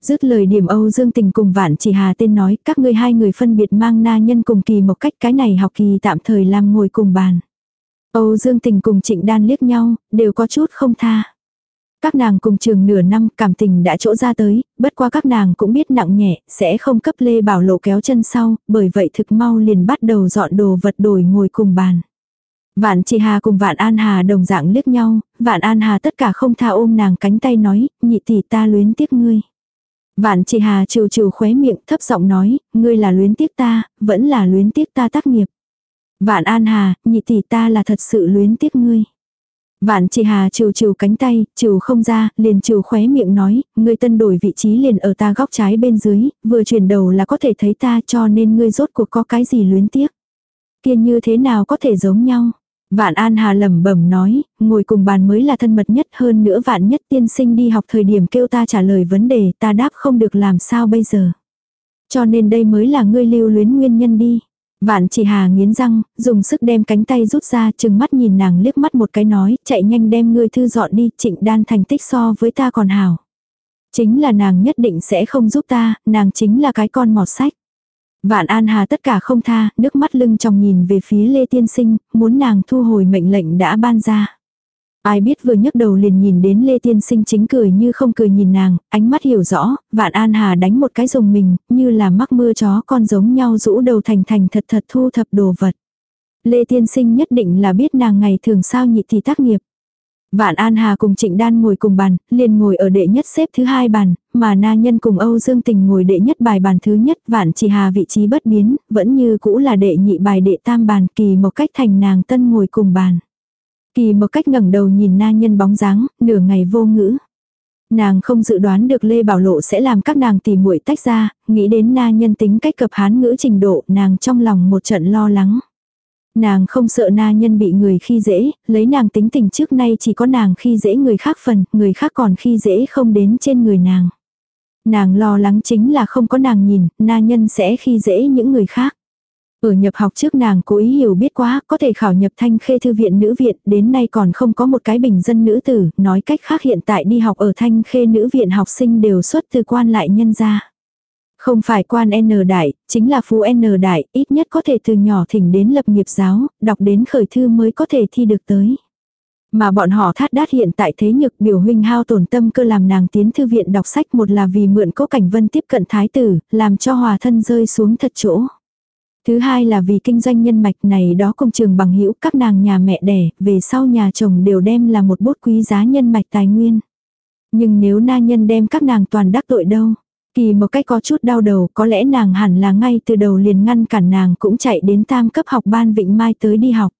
Dứt lời điểm Âu Dương Tình cùng Vạn Chỉ Hà tên nói, các ngươi hai người phân biệt mang na nhân cùng kỳ một cách cái này học kỳ tạm thời làm ngồi cùng bàn. Âu Dương Tình cùng Trịnh Đan liếc nhau, đều có chút không tha. Các nàng cùng trường nửa năm cảm tình đã chỗ ra tới, bất qua các nàng cũng biết nặng nhẹ, sẽ không cấp Lê Bảo Lộ kéo chân sau, bởi vậy thực mau liền bắt đầu dọn đồ vật đổi ngồi cùng bàn. Vạn Chỉ Hà cùng Vạn An Hà đồng dạng liếc nhau, Vạn An Hà tất cả không tha ôm nàng cánh tay nói, nhị tỷ ta luyến tiếc ngươi. Vạn Chỉ Hà trừ trừ khóe miệng thấp giọng nói, ngươi là luyến tiếc ta, vẫn là luyến tiếc ta tác nghiệp. Vạn An Hà, nhị tỷ ta là thật sự luyến tiếc ngươi. Vạn chỉ hà chiều chiều cánh tay, chiều không ra, liền chiều khóe miệng nói, ngươi tân đổi vị trí liền ở ta góc trái bên dưới, vừa chuyển đầu là có thể thấy ta cho nên ngươi rốt cuộc có cái gì luyến tiếc. Kiên như thế nào có thể giống nhau. Vạn An Hà lẩm bẩm nói, ngồi cùng bàn mới là thân mật nhất hơn nữa vạn nhất tiên sinh đi học thời điểm kêu ta trả lời vấn đề ta đáp không được làm sao bây giờ. Cho nên đây mới là ngươi lưu luyến nguyên nhân đi. Vạn chỉ hà nghiến răng, dùng sức đem cánh tay rút ra chừng mắt nhìn nàng liếc mắt một cái nói, chạy nhanh đem ngươi thư dọn đi, trịnh đan thành tích so với ta còn hảo. Chính là nàng nhất định sẽ không giúp ta, nàng chính là cái con mọt sách. Vạn An Hà tất cả không tha, nước mắt lưng trong nhìn về phía Lê Tiên Sinh, muốn nàng thu hồi mệnh lệnh đã ban ra. Ai biết vừa nhấc đầu liền nhìn đến Lê Tiên Sinh chính cười như không cười nhìn nàng, ánh mắt hiểu rõ, vạn an hà đánh một cái rồng mình, như là mắc mưa chó con giống nhau rũ đầu thành thành thật thật thu thập đồ vật. Lê Tiên Sinh nhất định là biết nàng ngày thường sao nhị thì tác nghiệp. Vạn An Hà cùng Trịnh Đan ngồi cùng bàn, liền ngồi ở đệ nhất xếp thứ hai bàn, mà Na Nhân cùng Âu Dương Tình ngồi đệ nhất bài bàn thứ nhất, Vạn Chỉ Hà vị trí bất biến, vẫn như cũ là đệ nhị bài đệ tam bàn, kỳ một cách thành nàng tân ngồi cùng bàn. Kỳ một cách ngẩng đầu nhìn na nhân bóng dáng, nửa ngày vô ngữ. Nàng không dự đoán được Lê Bảo Lộ sẽ làm các nàng tỉ muội tách ra, nghĩ đến na nhân tính cách cập hán ngữ trình độ, nàng trong lòng một trận lo lắng. Nàng không sợ na nhân bị người khi dễ, lấy nàng tính tình trước nay chỉ có nàng khi dễ người khác phần, người khác còn khi dễ không đến trên người nàng. Nàng lo lắng chính là không có nàng nhìn, na nhân sẽ khi dễ những người khác. Ở nhập học trước nàng cố ý hiểu biết quá, có thể khảo nhập thanh khê thư viện nữ viện, đến nay còn không có một cái bình dân nữ tử, nói cách khác hiện tại đi học ở thanh khê nữ viện học sinh đều xuất từ quan lại nhân gia. Không phải quan N đại, chính là phú N đại, ít nhất có thể từ nhỏ thỉnh đến lập nghiệp giáo, đọc đến khởi thư mới có thể thi được tới. Mà bọn họ thát đát hiện tại thế nhược biểu huynh hao tổn tâm cơ làm nàng tiến thư viện đọc sách một là vì mượn cố cảnh vân tiếp cận thái tử, làm cho hòa thân rơi xuống thật chỗ. Thứ hai là vì kinh doanh nhân mạch này đó công trường bằng hữu các nàng nhà mẹ đẻ, về sau nhà chồng đều đem là một bút quý giá nhân mạch tài nguyên. Nhưng nếu na nhân đem các nàng toàn đắc tội đâu, kỳ một cách có chút đau đầu có lẽ nàng hẳn là ngay từ đầu liền ngăn cản nàng cũng chạy đến tam cấp học ban Vịnh Mai tới đi học.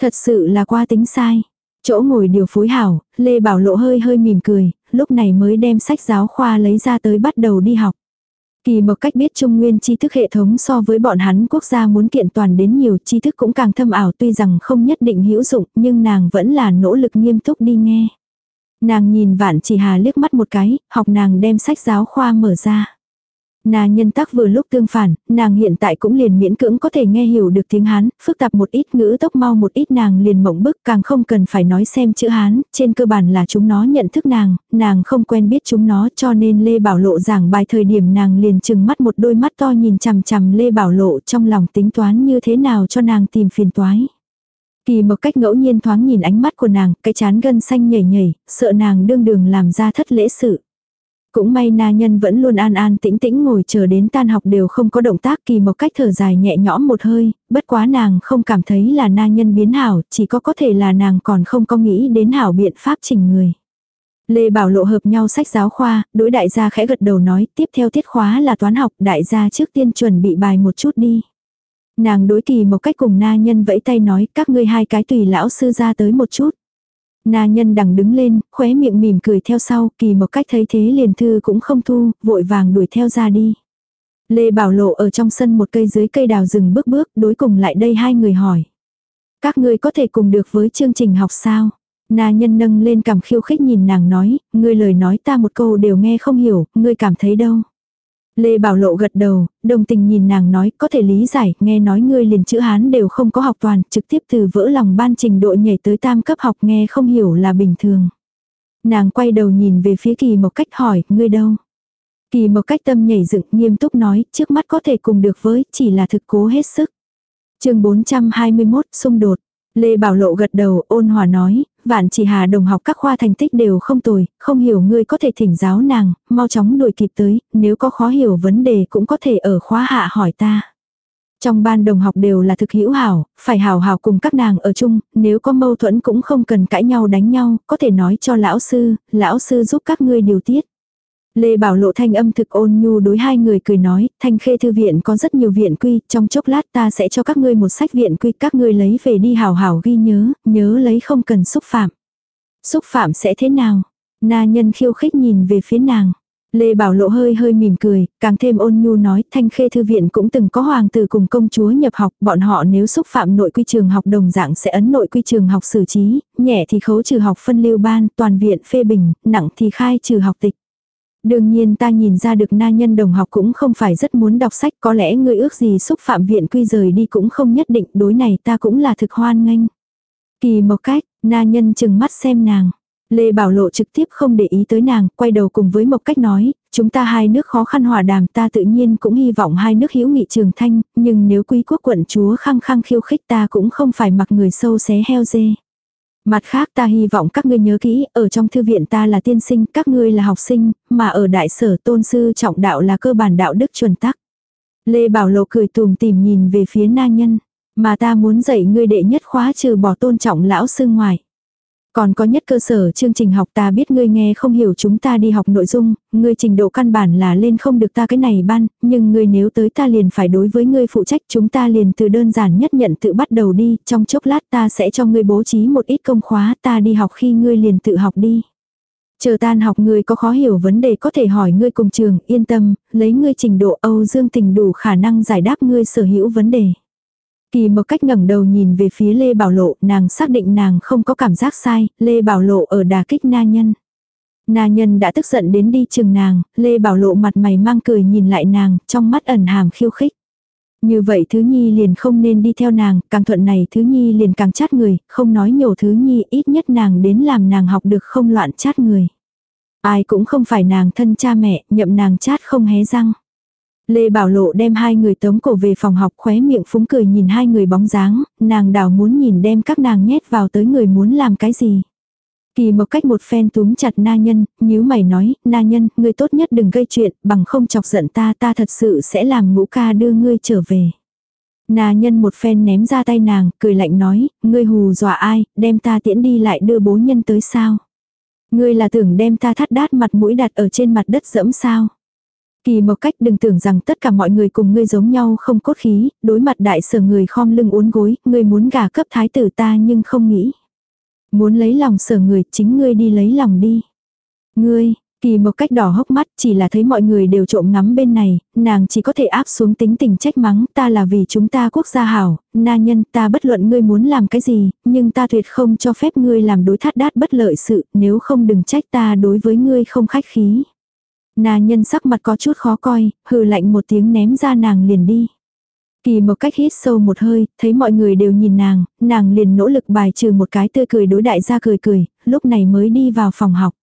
Thật sự là qua tính sai. Chỗ ngồi điều phối hảo, Lê Bảo Lộ hơi hơi mỉm cười, lúc này mới đem sách giáo khoa lấy ra tới bắt đầu đi học. Kỳ một cách biết trung nguyên tri thức hệ thống so với bọn hắn quốc gia muốn kiện toàn đến nhiều tri thức cũng càng thâm ảo tuy rằng không nhất định hữu dụng nhưng nàng vẫn là nỗ lực nghiêm túc đi nghe. Nàng nhìn vạn chỉ hà liếc mắt một cái, học nàng đem sách giáo khoa mở ra. Nà nhân tắc vừa lúc tương phản, nàng hiện tại cũng liền miễn cưỡng có thể nghe hiểu được tiếng Hán, phức tạp một ít ngữ tốc mau một ít nàng liền mộng bức càng không cần phải nói xem chữ Hán, trên cơ bản là chúng nó nhận thức nàng, nàng không quen biết chúng nó cho nên Lê Bảo Lộ giảng bài thời điểm nàng liền chừng mắt một đôi mắt to nhìn chằm chằm Lê Bảo Lộ trong lòng tính toán như thế nào cho nàng tìm phiền toái. Kỳ một cách ngẫu nhiên thoáng nhìn ánh mắt của nàng, cái chán gân xanh nhảy nhảy, sợ nàng đương đường làm ra thất lễ sự. Cũng may na nhân vẫn luôn an an tĩnh tĩnh ngồi chờ đến tan học đều không có động tác kỳ một cách thở dài nhẹ nhõm một hơi, bất quá nàng không cảm thấy là na nhân biến hảo, chỉ có có thể là nàng còn không có nghĩ đến hảo biện pháp chỉnh người. Lê Bảo Lộ hợp nhau sách giáo khoa, đối đại gia khẽ gật đầu nói, tiếp theo tiết khóa là toán học, đại gia trước tiên chuẩn bị bài một chút đi. Nàng đối kỳ một cách cùng na nhân vẫy tay nói, các ngươi hai cái tùy lão sư ra tới một chút. Na nhân đằng đứng lên, khóe miệng mỉm cười theo sau, kỳ một cách thấy thế liền thư cũng không thu, vội vàng đuổi theo ra đi. Lê Bảo Lộ ở trong sân một cây dưới cây đào rừng bước bước, đối cùng lại đây hai người hỏi. Các ngươi có thể cùng được với chương trình học sao? Na nhân nâng lên cằm khiêu khích nhìn nàng nói, ngươi lời nói ta một câu đều nghe không hiểu, ngươi cảm thấy đâu. Lê Bảo Lộ gật đầu, đồng tình nhìn nàng nói, có thể lý giải, nghe nói ngươi liền chữ Hán đều không có học toàn, trực tiếp từ vỡ lòng ban trình độ nhảy tới tam cấp học nghe không hiểu là bình thường. Nàng quay đầu nhìn về phía kỳ một cách hỏi, ngươi đâu? Kỳ một cách tâm nhảy dựng nghiêm túc nói, trước mắt có thể cùng được với, chỉ là thực cố hết sức. chương 421, xung đột. Lê Bảo Lộ gật đầu ôn hòa nói, vạn chỉ hà đồng học các khoa thành tích đều không tồi, không hiểu ngươi có thể thỉnh giáo nàng, mau chóng đuổi kịp tới, nếu có khó hiểu vấn đề cũng có thể ở khóa hạ hỏi ta. Trong ban đồng học đều là thực hữu hảo, phải hảo hảo cùng các nàng ở chung, nếu có mâu thuẫn cũng không cần cãi nhau đánh nhau, có thể nói cho lão sư, lão sư giúp các ngươi điều tiết. Lê Bảo Lộ thanh âm thực ôn nhu đối hai người cười nói, thanh khê thư viện có rất nhiều viện quy, trong chốc lát ta sẽ cho các ngươi một sách viện quy, các ngươi lấy về đi hào hào ghi nhớ, nhớ lấy không cần xúc phạm. Xúc phạm sẽ thế nào? Na nhân khiêu khích nhìn về phía nàng. Lê Bảo Lộ hơi hơi mỉm cười, càng thêm ôn nhu nói thanh khê thư viện cũng từng có hoàng tử cùng công chúa nhập học, bọn họ nếu xúc phạm nội quy trường học đồng dạng sẽ ấn nội quy trường học xử trí, nhẹ thì khấu trừ học phân lưu ban, toàn viện phê bình, nặng thì khai trừ học tịch. Đương nhiên ta nhìn ra được na nhân đồng học cũng không phải rất muốn đọc sách, có lẽ người ước gì xúc phạm viện quy rời đi cũng không nhất định, đối này ta cũng là thực hoan nghênh. Kỳ một cách, na nhân chừng mắt xem nàng. Lê Bảo Lộ trực tiếp không để ý tới nàng, quay đầu cùng với một cách nói, chúng ta hai nước khó khăn hòa đàm ta tự nhiên cũng hy vọng hai nước hữu nghị trường thanh, nhưng nếu quý quốc quận chúa khăng khăng khiêu khích ta cũng không phải mặc người sâu xé heo dê. Mặt khác ta hy vọng các ngươi nhớ kỹ, ở trong thư viện ta là tiên sinh, các ngươi là học sinh, mà ở đại sở tôn sư trọng đạo là cơ bản đạo đức chuẩn tắc. Lê Bảo Lộ cười tùm tìm nhìn về phía na nhân, mà ta muốn dạy ngươi đệ nhất khóa trừ bỏ tôn trọng lão sư ngoài. Còn có nhất cơ sở chương trình học ta biết ngươi nghe không hiểu chúng ta đi học nội dung, ngươi trình độ căn bản là lên không được ta cái này ban, nhưng ngươi nếu tới ta liền phải đối với ngươi phụ trách chúng ta liền từ đơn giản nhất nhận tự bắt đầu đi, trong chốc lát ta sẽ cho ngươi bố trí một ít công khóa ta đi học khi ngươi liền tự học đi. Chờ tan học ngươi có khó hiểu vấn đề có thể hỏi ngươi cùng trường, yên tâm, lấy ngươi trình độ Âu Dương Tình đủ khả năng giải đáp ngươi sở hữu vấn đề. Kỳ một cách ngẩng đầu nhìn về phía Lê Bảo Lộ, nàng xác định nàng không có cảm giác sai, Lê Bảo Lộ ở đà kích na nhân. Na nhân đã tức giận đến đi chừng nàng, Lê Bảo Lộ mặt mày mang cười nhìn lại nàng, trong mắt ẩn hàm khiêu khích. Như vậy Thứ Nhi liền không nên đi theo nàng, càng thuận này Thứ Nhi liền càng chát người, không nói nhổ Thứ Nhi ít nhất nàng đến làm nàng học được không loạn chát người. Ai cũng không phải nàng thân cha mẹ, nhậm nàng chát không hé răng. Lê Bảo Lộ đem hai người tống cổ về phòng học khóe miệng phúng cười nhìn hai người bóng dáng, nàng đảo muốn nhìn đem các nàng nhét vào tới người muốn làm cái gì. Kỳ một cách một phen túm chặt na nhân, nhíu mày nói, na nhân, ngươi tốt nhất đừng gây chuyện, bằng không chọc giận ta ta thật sự sẽ làm ngũ ca đưa ngươi trở về. Na nhân một phen ném ra tay nàng, cười lạnh nói, ngươi hù dọa ai, đem ta tiễn đi lại đưa bố nhân tới sao. Ngươi là tưởng đem ta thắt đát mặt mũi đặt ở trên mặt đất dẫm sao. Kỳ một cách đừng tưởng rằng tất cả mọi người cùng ngươi giống nhau không cốt khí, đối mặt đại sở người khom lưng uốn gối, ngươi muốn gả cấp thái tử ta nhưng không nghĩ. Muốn lấy lòng sở người, chính ngươi đi lấy lòng đi. Ngươi, kỳ một cách đỏ hốc mắt chỉ là thấy mọi người đều trộm ngắm bên này, nàng chỉ có thể áp xuống tính tình trách mắng ta là vì chúng ta quốc gia hảo, na nhân ta bất luận ngươi muốn làm cái gì, nhưng ta tuyệt không cho phép ngươi làm đối thát đát bất lợi sự, nếu không đừng trách ta đối với ngươi không khách khí. Na nhân sắc mặt có chút khó coi, hừ lạnh một tiếng ném ra nàng liền đi. Kỳ một cách hít sâu một hơi, thấy mọi người đều nhìn nàng, nàng liền nỗ lực bài trừ một cái tươi cười đối đại gia cười cười, lúc này mới đi vào phòng học.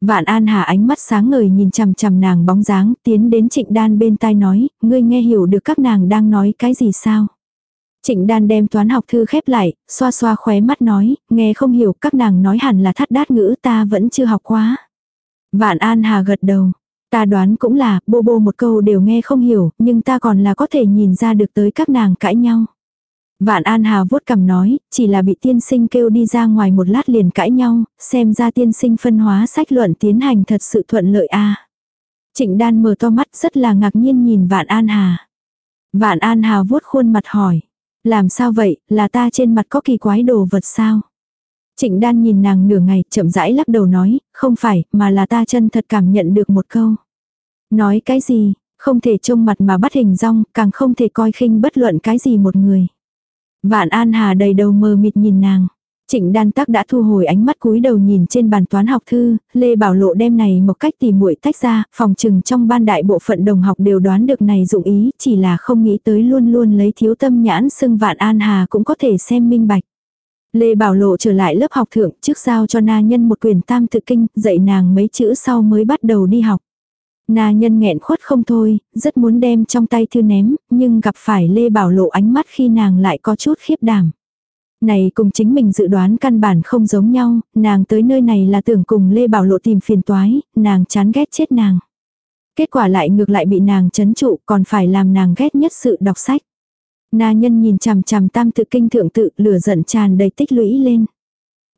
Vạn An Hà ánh mắt sáng ngời nhìn chằm chằm nàng bóng dáng, tiến đến Trịnh Đan bên tai nói, ngươi nghe hiểu được các nàng đang nói cái gì sao? Trịnh Đan đem toán học thư khép lại, xoa xoa khóe mắt nói, nghe không hiểu các nàng nói hẳn là thắt đát ngữ ta vẫn chưa học quá. Vạn An Hà gật đầu, Ta đoán cũng là, bô bô một câu đều nghe không hiểu, nhưng ta còn là có thể nhìn ra được tới các nàng cãi nhau. Vạn An Hà vuốt cằm nói, chỉ là bị tiên sinh kêu đi ra ngoài một lát liền cãi nhau, xem ra tiên sinh phân hóa sách luận tiến hành thật sự thuận lợi a. Trịnh Đan mở to mắt rất là ngạc nhiên nhìn Vạn An Hà. Vạn An Hà vuốt khuôn mặt hỏi, làm sao vậy, là ta trên mặt có kỳ quái đồ vật sao? Trịnh đan nhìn nàng nửa ngày, chậm rãi lắc đầu nói, không phải, mà là ta chân thật cảm nhận được một câu. Nói cái gì, không thể trông mặt mà bắt hình rong, càng không thể coi khinh bất luận cái gì một người. Vạn An Hà đầy đầu mờ mịt nhìn nàng. Trịnh đan tắc đã thu hồi ánh mắt cúi đầu nhìn trên bàn toán học thư, Lê Bảo Lộ đem này một cách tỉ muội tách ra, phòng trừng trong ban đại bộ phận đồng học đều đoán được này dụng ý, chỉ là không nghĩ tới luôn luôn lấy thiếu tâm nhãn xưng vạn an hà cũng có thể xem minh bạch. Lê Bảo Lộ trở lại lớp học thượng trước giao cho na nhân một quyền tam tự kinh, dạy nàng mấy chữ sau mới bắt đầu đi học. Na nhân nghẹn khuất không thôi, rất muốn đem trong tay thư ném, nhưng gặp phải Lê Bảo Lộ ánh mắt khi nàng lại có chút khiếp đảm. Này cùng chính mình dự đoán căn bản không giống nhau, nàng tới nơi này là tưởng cùng Lê Bảo Lộ tìm phiền toái, nàng chán ghét chết nàng. Kết quả lại ngược lại bị nàng chấn trụ còn phải làm nàng ghét nhất sự đọc sách. Na nhân nhìn chằm chằm tam tự kinh thượng tự lửa giận tràn đầy tích lũy lên.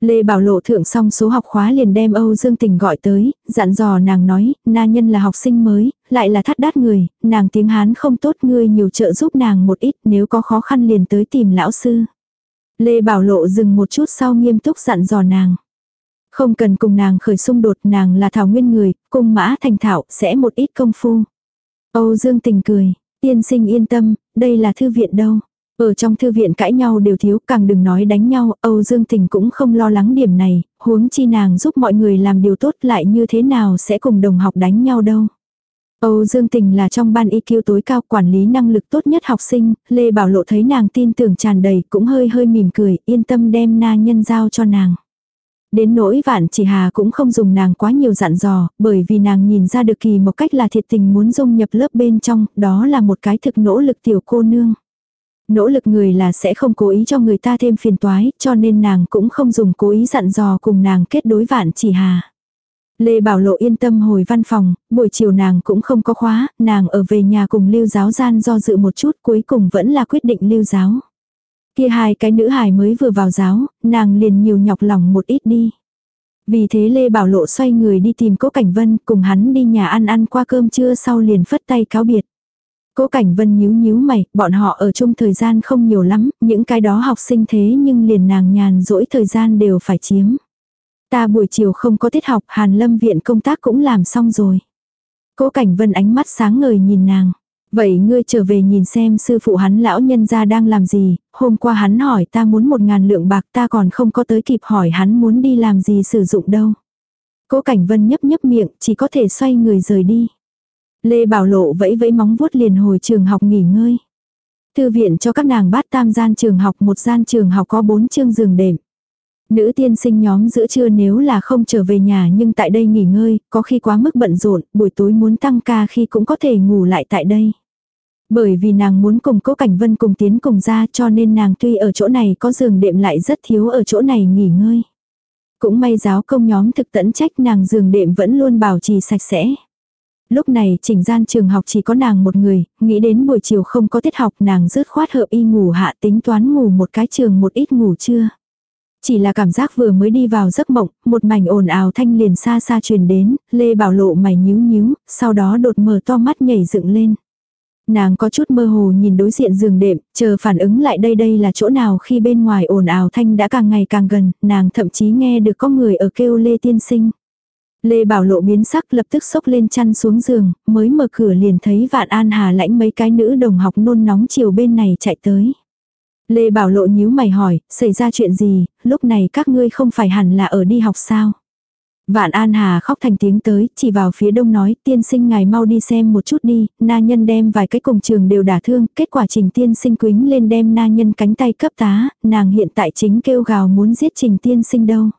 Lê Bảo Lộ thượng xong số học khóa liền đem Âu Dương Tình gọi tới, dặn dò nàng nói, na nhân là học sinh mới, lại là thắt đát người, nàng tiếng Hán không tốt ngươi nhiều trợ giúp nàng một ít nếu có khó khăn liền tới tìm lão sư. Lê Bảo Lộ dừng một chút sau nghiêm túc dặn dò nàng. Không cần cùng nàng khởi xung đột nàng là thảo nguyên người, cung mã thành thảo sẽ một ít công phu. Âu Dương Tình cười, tiên sinh yên tâm, đây là thư viện đâu. Ở trong thư viện cãi nhau đều thiếu, càng đừng nói đánh nhau, Âu Dương Tình cũng không lo lắng điểm này, huống chi nàng giúp mọi người làm điều tốt lại như thế nào sẽ cùng đồng học đánh nhau đâu. Âu Dương Tình là trong ban IQ tối cao quản lý năng lực tốt nhất học sinh, Lê Bảo Lộ thấy nàng tin tưởng tràn đầy cũng hơi hơi mỉm cười, yên tâm đem na nhân giao cho nàng. Đến nỗi vạn chỉ hà cũng không dùng nàng quá nhiều dặn dò, bởi vì nàng nhìn ra được kỳ một cách là thiệt tình muốn dung nhập lớp bên trong, đó là một cái thực nỗ lực tiểu cô nương. Nỗ lực người là sẽ không cố ý cho người ta thêm phiền toái, cho nên nàng cũng không dùng cố ý dặn dò cùng nàng kết đối vạn chỉ hà. Lê Bảo Lộ yên tâm hồi văn phòng, buổi chiều nàng cũng không có khóa, nàng ở về nhà cùng lưu giáo gian do dự một chút cuối cùng vẫn là quyết định lưu giáo. Kia hai cái nữ hài mới vừa vào giáo, nàng liền nhiều nhọc lòng một ít đi. Vì thế Lê Bảo Lộ xoay người đi tìm Cố Cảnh Vân cùng hắn đi nhà ăn ăn qua cơm trưa sau liền phất tay cáo biệt. Cố Cảnh Vân nhíu nhíu mày, bọn họ ở chung thời gian không nhiều lắm, những cái đó học sinh thế nhưng liền nàng nhàn rỗi thời gian đều phải chiếm. Ta buổi chiều không có tiết học, Hàn Lâm viện công tác cũng làm xong rồi. Cố Cảnh Vân ánh mắt sáng ngời nhìn nàng. Vậy ngươi trở về nhìn xem sư phụ hắn lão nhân gia đang làm gì, hôm qua hắn hỏi ta muốn một ngàn lượng bạc ta còn không có tới kịp hỏi hắn muốn đi làm gì sử dụng đâu. Cố Cảnh Vân nhấp nhấp miệng, chỉ có thể xoay người rời đi. Lê Bảo Lộ vẫy vẫy móng vuốt liền hồi trường học nghỉ ngơi. Thư viện cho các nàng bát tam gian trường học một gian trường học có bốn chương giường đệm. Nữ tiên sinh nhóm giữa trưa nếu là không trở về nhà nhưng tại đây nghỉ ngơi, có khi quá mức bận rộn, buổi tối muốn tăng ca khi cũng có thể ngủ lại tại đây. Bởi vì nàng muốn cùng cố cảnh vân cùng tiến cùng ra cho nên nàng tuy ở chỗ này có giường đệm lại rất thiếu ở chỗ này nghỉ ngơi. Cũng may giáo công nhóm thực tẫn trách nàng giường đệm vẫn luôn bảo trì sạch sẽ. Lúc này chỉnh gian trường học chỉ có nàng một người, nghĩ đến buổi chiều không có tiết học nàng rứt khoát hợp y ngủ hạ tính toán ngủ một cái trường một ít ngủ trưa. Chỉ là cảm giác vừa mới đi vào giấc mộng, một mảnh ồn ào thanh liền xa xa truyền đến, Lê Bảo Lộ mày nhíu nhíu, sau đó đột mở to mắt nhảy dựng lên. Nàng có chút mơ hồ nhìn đối diện giường đệm, chờ phản ứng lại đây đây là chỗ nào khi bên ngoài ồn ào thanh đã càng ngày càng gần, nàng thậm chí nghe được có người ở kêu Lê Tiên Sinh. Lê Bảo Lộ biến sắc lập tức sốc lên chăn xuống giường, mới mở cửa liền thấy Vạn An Hà lãnh mấy cái nữ đồng học nôn nóng chiều bên này chạy tới. Lê Bảo Lộ nhíu mày hỏi, xảy ra chuyện gì, lúc này các ngươi không phải hẳn là ở đi học sao? Vạn An Hà khóc thành tiếng tới, chỉ vào phía đông nói, tiên sinh ngài mau đi xem một chút đi, na nhân đem vài cái cùng trường đều đả thương, kết quả trình tiên sinh quính lên đem na nhân cánh tay cấp tá, nàng hiện tại chính kêu gào muốn giết trình tiên sinh đâu.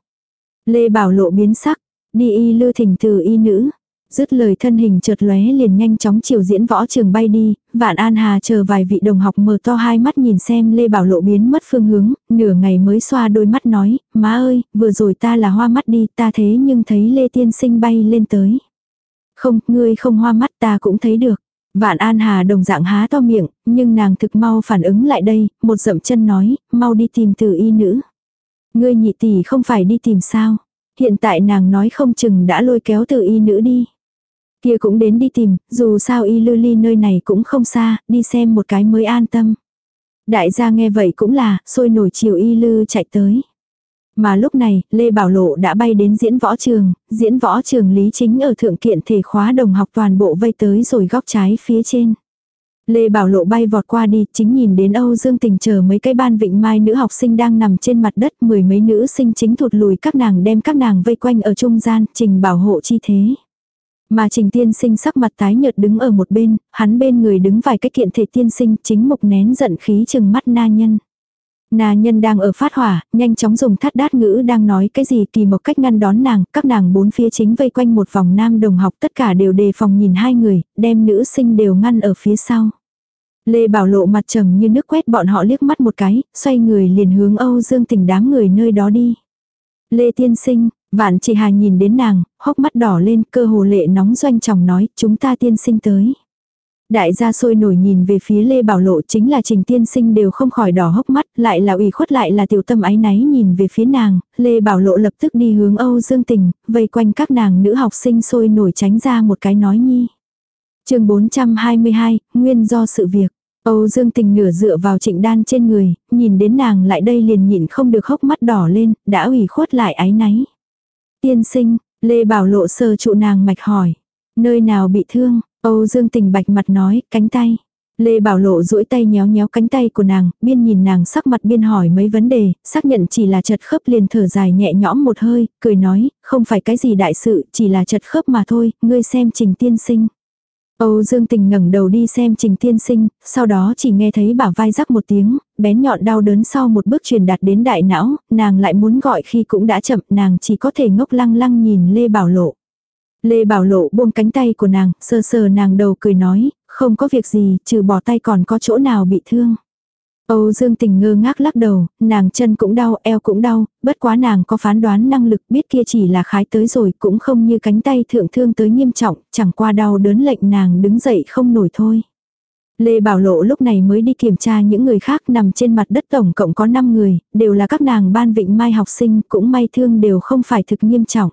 Lê Bảo Lộ biến sắc, đi y lư thỉnh từ y nữ, Dứt lời thân hình chợt lóe liền nhanh chóng chiều diễn võ trường bay đi, Vạn An Hà chờ vài vị đồng học mở to hai mắt nhìn xem Lê Bảo Lộ biến mất phương hướng, nửa ngày mới xoa đôi mắt nói, má ơi, vừa rồi ta là hoa mắt đi, ta thế nhưng thấy Lê Tiên Sinh bay lên tới. Không, ngươi không hoa mắt ta cũng thấy được. Vạn An Hà đồng dạng há to miệng, nhưng nàng thực mau phản ứng lại đây, một dậm chân nói, mau đi tìm từ y nữ. Ngươi nhị tỷ không phải đi tìm sao. Hiện tại nàng nói không chừng đã lôi kéo từ y nữ đi. Kia cũng đến đi tìm, dù sao y lư ly nơi này cũng không xa, đi xem một cái mới an tâm. Đại gia nghe vậy cũng là, sôi nổi chiều y lư chạy tới. Mà lúc này, Lê Bảo Lộ đã bay đến diễn võ trường, diễn võ trường lý chính ở thượng kiện thể khóa đồng học toàn bộ vây tới rồi góc trái phía trên. Lê Bảo Lộ bay vọt qua đi, chính nhìn đến Âu Dương Tình chờ mấy cái ban vịnh mai nữ học sinh đang nằm trên mặt đất, mười mấy nữ sinh chính thụt lùi các nàng đem các nàng vây quanh ở trung gian, trình bảo hộ chi thế. Mà trình tiên sinh sắc mặt tái nhợt đứng ở một bên, hắn bên người đứng vài cái kiện thể tiên sinh chính mục nén giận khí chừng mắt na nhân. Na nhân đang ở phát hỏa, nhanh chóng dùng thắt đát ngữ đang nói cái gì kỳ một cách ngăn đón nàng, các nàng bốn phía chính vây quanh một vòng nam đồng học tất cả đều đề phòng nhìn hai người, đem nữ sinh đều ngăn ở phía sau. Lê Bảo Lộ mặt trầm như nước quét bọn họ liếc mắt một cái, xoay người liền hướng Âu Dương Tình đám người nơi đó đi. Lê Tiên Sinh, Vạn chỉ hà nhìn đến nàng, hốc mắt đỏ lên cơ hồ lệ nóng doanh chồng nói chúng ta tiên sinh tới. Đại gia sôi nổi nhìn về phía Lê Bảo Lộ chính là trình tiên sinh đều không khỏi đỏ hốc mắt, lại là ủy khuất lại là tiểu tâm ái náy nhìn về phía nàng, Lê Bảo Lộ lập tức đi hướng Âu Dương Tình, vây quanh các nàng nữ học sinh sôi nổi tránh ra một cái nói nhi. chương 422, nguyên do sự việc. Âu Dương Tình nửa dựa vào trịnh đan trên người, nhìn đến nàng lại đây liền nhịn không được hốc mắt đỏ lên, đã ủy khuất lại ái náy. Tiên sinh, Lê Bảo Lộ sờ trụ nàng mạch hỏi. Nơi nào bị thương, Âu Dương Tình bạch mặt nói, cánh tay. Lê Bảo Lộ duỗi tay nhéo nhéo cánh tay của nàng, biên nhìn nàng sắc mặt biên hỏi mấy vấn đề, xác nhận chỉ là chật khớp liền thở dài nhẹ nhõm một hơi, cười nói, không phải cái gì đại sự, chỉ là chật khớp mà thôi, ngươi xem trình tiên sinh. Âu Dương Tình ngẩng đầu đi xem Trình Tiên Sinh, sau đó chỉ nghe thấy bả vai rắc một tiếng, bén nhọn đau đớn sau một bước truyền đạt đến đại não, nàng lại muốn gọi khi cũng đã chậm, nàng chỉ có thể ngốc lăng lăng nhìn Lê Bảo Lộ. Lê Bảo Lộ buông cánh tay của nàng, sờ sờ nàng đầu cười nói, không có việc gì, trừ bỏ tay còn có chỗ nào bị thương. Âu Dương Tình ngơ ngác lắc đầu, nàng chân cũng đau, eo cũng đau, bất quá nàng có phán đoán năng lực biết kia chỉ là khái tới rồi, cũng không như cánh tay thượng thương tới nghiêm trọng, chẳng qua đau đớn lệnh nàng đứng dậy không nổi thôi. Lê Bảo Lộ lúc này mới đi kiểm tra những người khác nằm trên mặt đất tổng cộng có 5 người, đều là các nàng ban vịnh mai học sinh, cũng may thương đều không phải thực nghiêm trọng.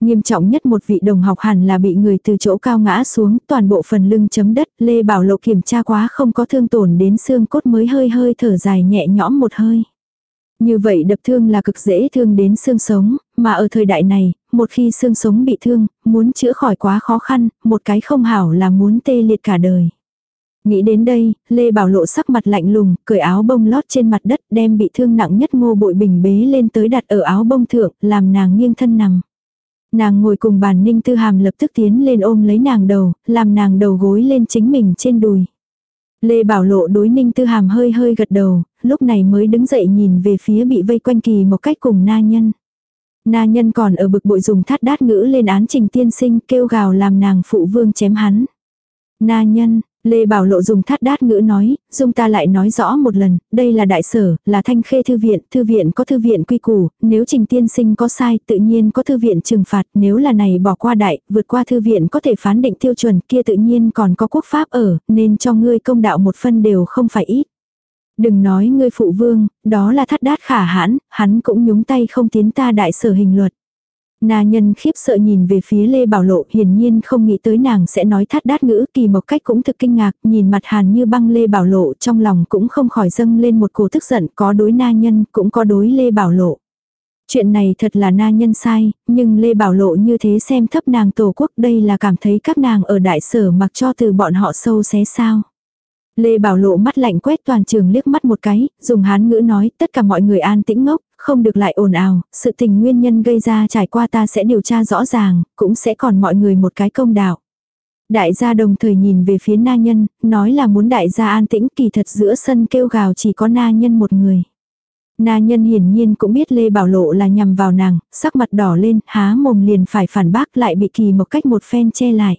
Nghiêm trọng nhất một vị đồng học hẳn là bị người từ chỗ cao ngã xuống, toàn bộ phần lưng chấm đất, Lê Bảo Lộ kiểm tra quá không có thương tổn đến xương cốt mới hơi hơi thở dài nhẹ nhõm một hơi. Như vậy đập thương là cực dễ thương đến xương sống, mà ở thời đại này, một khi xương sống bị thương, muốn chữa khỏi quá khó khăn, một cái không hảo là muốn tê liệt cả đời. Nghĩ đến đây, Lê Bảo Lộ sắc mặt lạnh lùng, cởi áo bông lót trên mặt đất đem bị thương nặng nhất ngô bội bình bế lên tới đặt ở áo bông thượng, làm nàng nghiêng thân nằm. Nàng ngồi cùng bàn ninh tư hàm lập tức tiến lên ôm lấy nàng đầu, làm nàng đầu gối lên chính mình trên đùi. Lê Bảo Lộ đối ninh tư hàm hơi hơi gật đầu, lúc này mới đứng dậy nhìn về phía bị vây quanh kỳ một cách cùng na nhân. Na nhân còn ở bực bội dùng thắt đát ngữ lên án trình tiên sinh kêu gào làm nàng phụ vương chém hắn. Na nhân, Lê Bảo Lộ dùng thắt đát ngữ nói, dung ta lại nói rõ một lần, đây là đại sở, là thanh khê thư viện, thư viện có thư viện quy củ, nếu trình tiên sinh có sai tự nhiên có thư viện trừng phạt, nếu là này bỏ qua đại, vượt qua thư viện có thể phán định tiêu chuẩn kia tự nhiên còn có quốc pháp ở, nên cho ngươi công đạo một phân đều không phải ít. Đừng nói ngươi phụ vương, đó là thắt đát khả hãn, hắn cũng nhúng tay không tiến ta đại sở hình luật. Na nhân khiếp sợ nhìn về phía Lê Bảo Lộ hiển nhiên không nghĩ tới nàng sẽ nói thắt đát ngữ kỳ một cách cũng thực kinh ngạc nhìn mặt hàn như băng Lê Bảo Lộ trong lòng cũng không khỏi dâng lên một cổ tức giận có đối na nhân cũng có đối Lê Bảo Lộ. Chuyện này thật là na nhân sai, nhưng Lê Bảo Lộ như thế xem thấp nàng tổ quốc đây là cảm thấy các nàng ở đại sở mặc cho từ bọn họ sâu xé sao. Lê Bảo Lộ mắt lạnh quét toàn trường liếc mắt một cái, dùng hán ngữ nói tất cả mọi người an tĩnh ngốc, không được lại ồn ào, sự tình nguyên nhân gây ra trải qua ta sẽ điều tra rõ ràng, cũng sẽ còn mọi người một cái công đạo. Đại gia đồng thời nhìn về phía na nhân, nói là muốn đại gia an tĩnh kỳ thật giữa sân kêu gào chỉ có na nhân một người. Na nhân hiển nhiên cũng biết Lê Bảo Lộ là nhằm vào nàng, sắc mặt đỏ lên, há mồm liền phải phản bác lại bị kỳ một cách một phen che lại.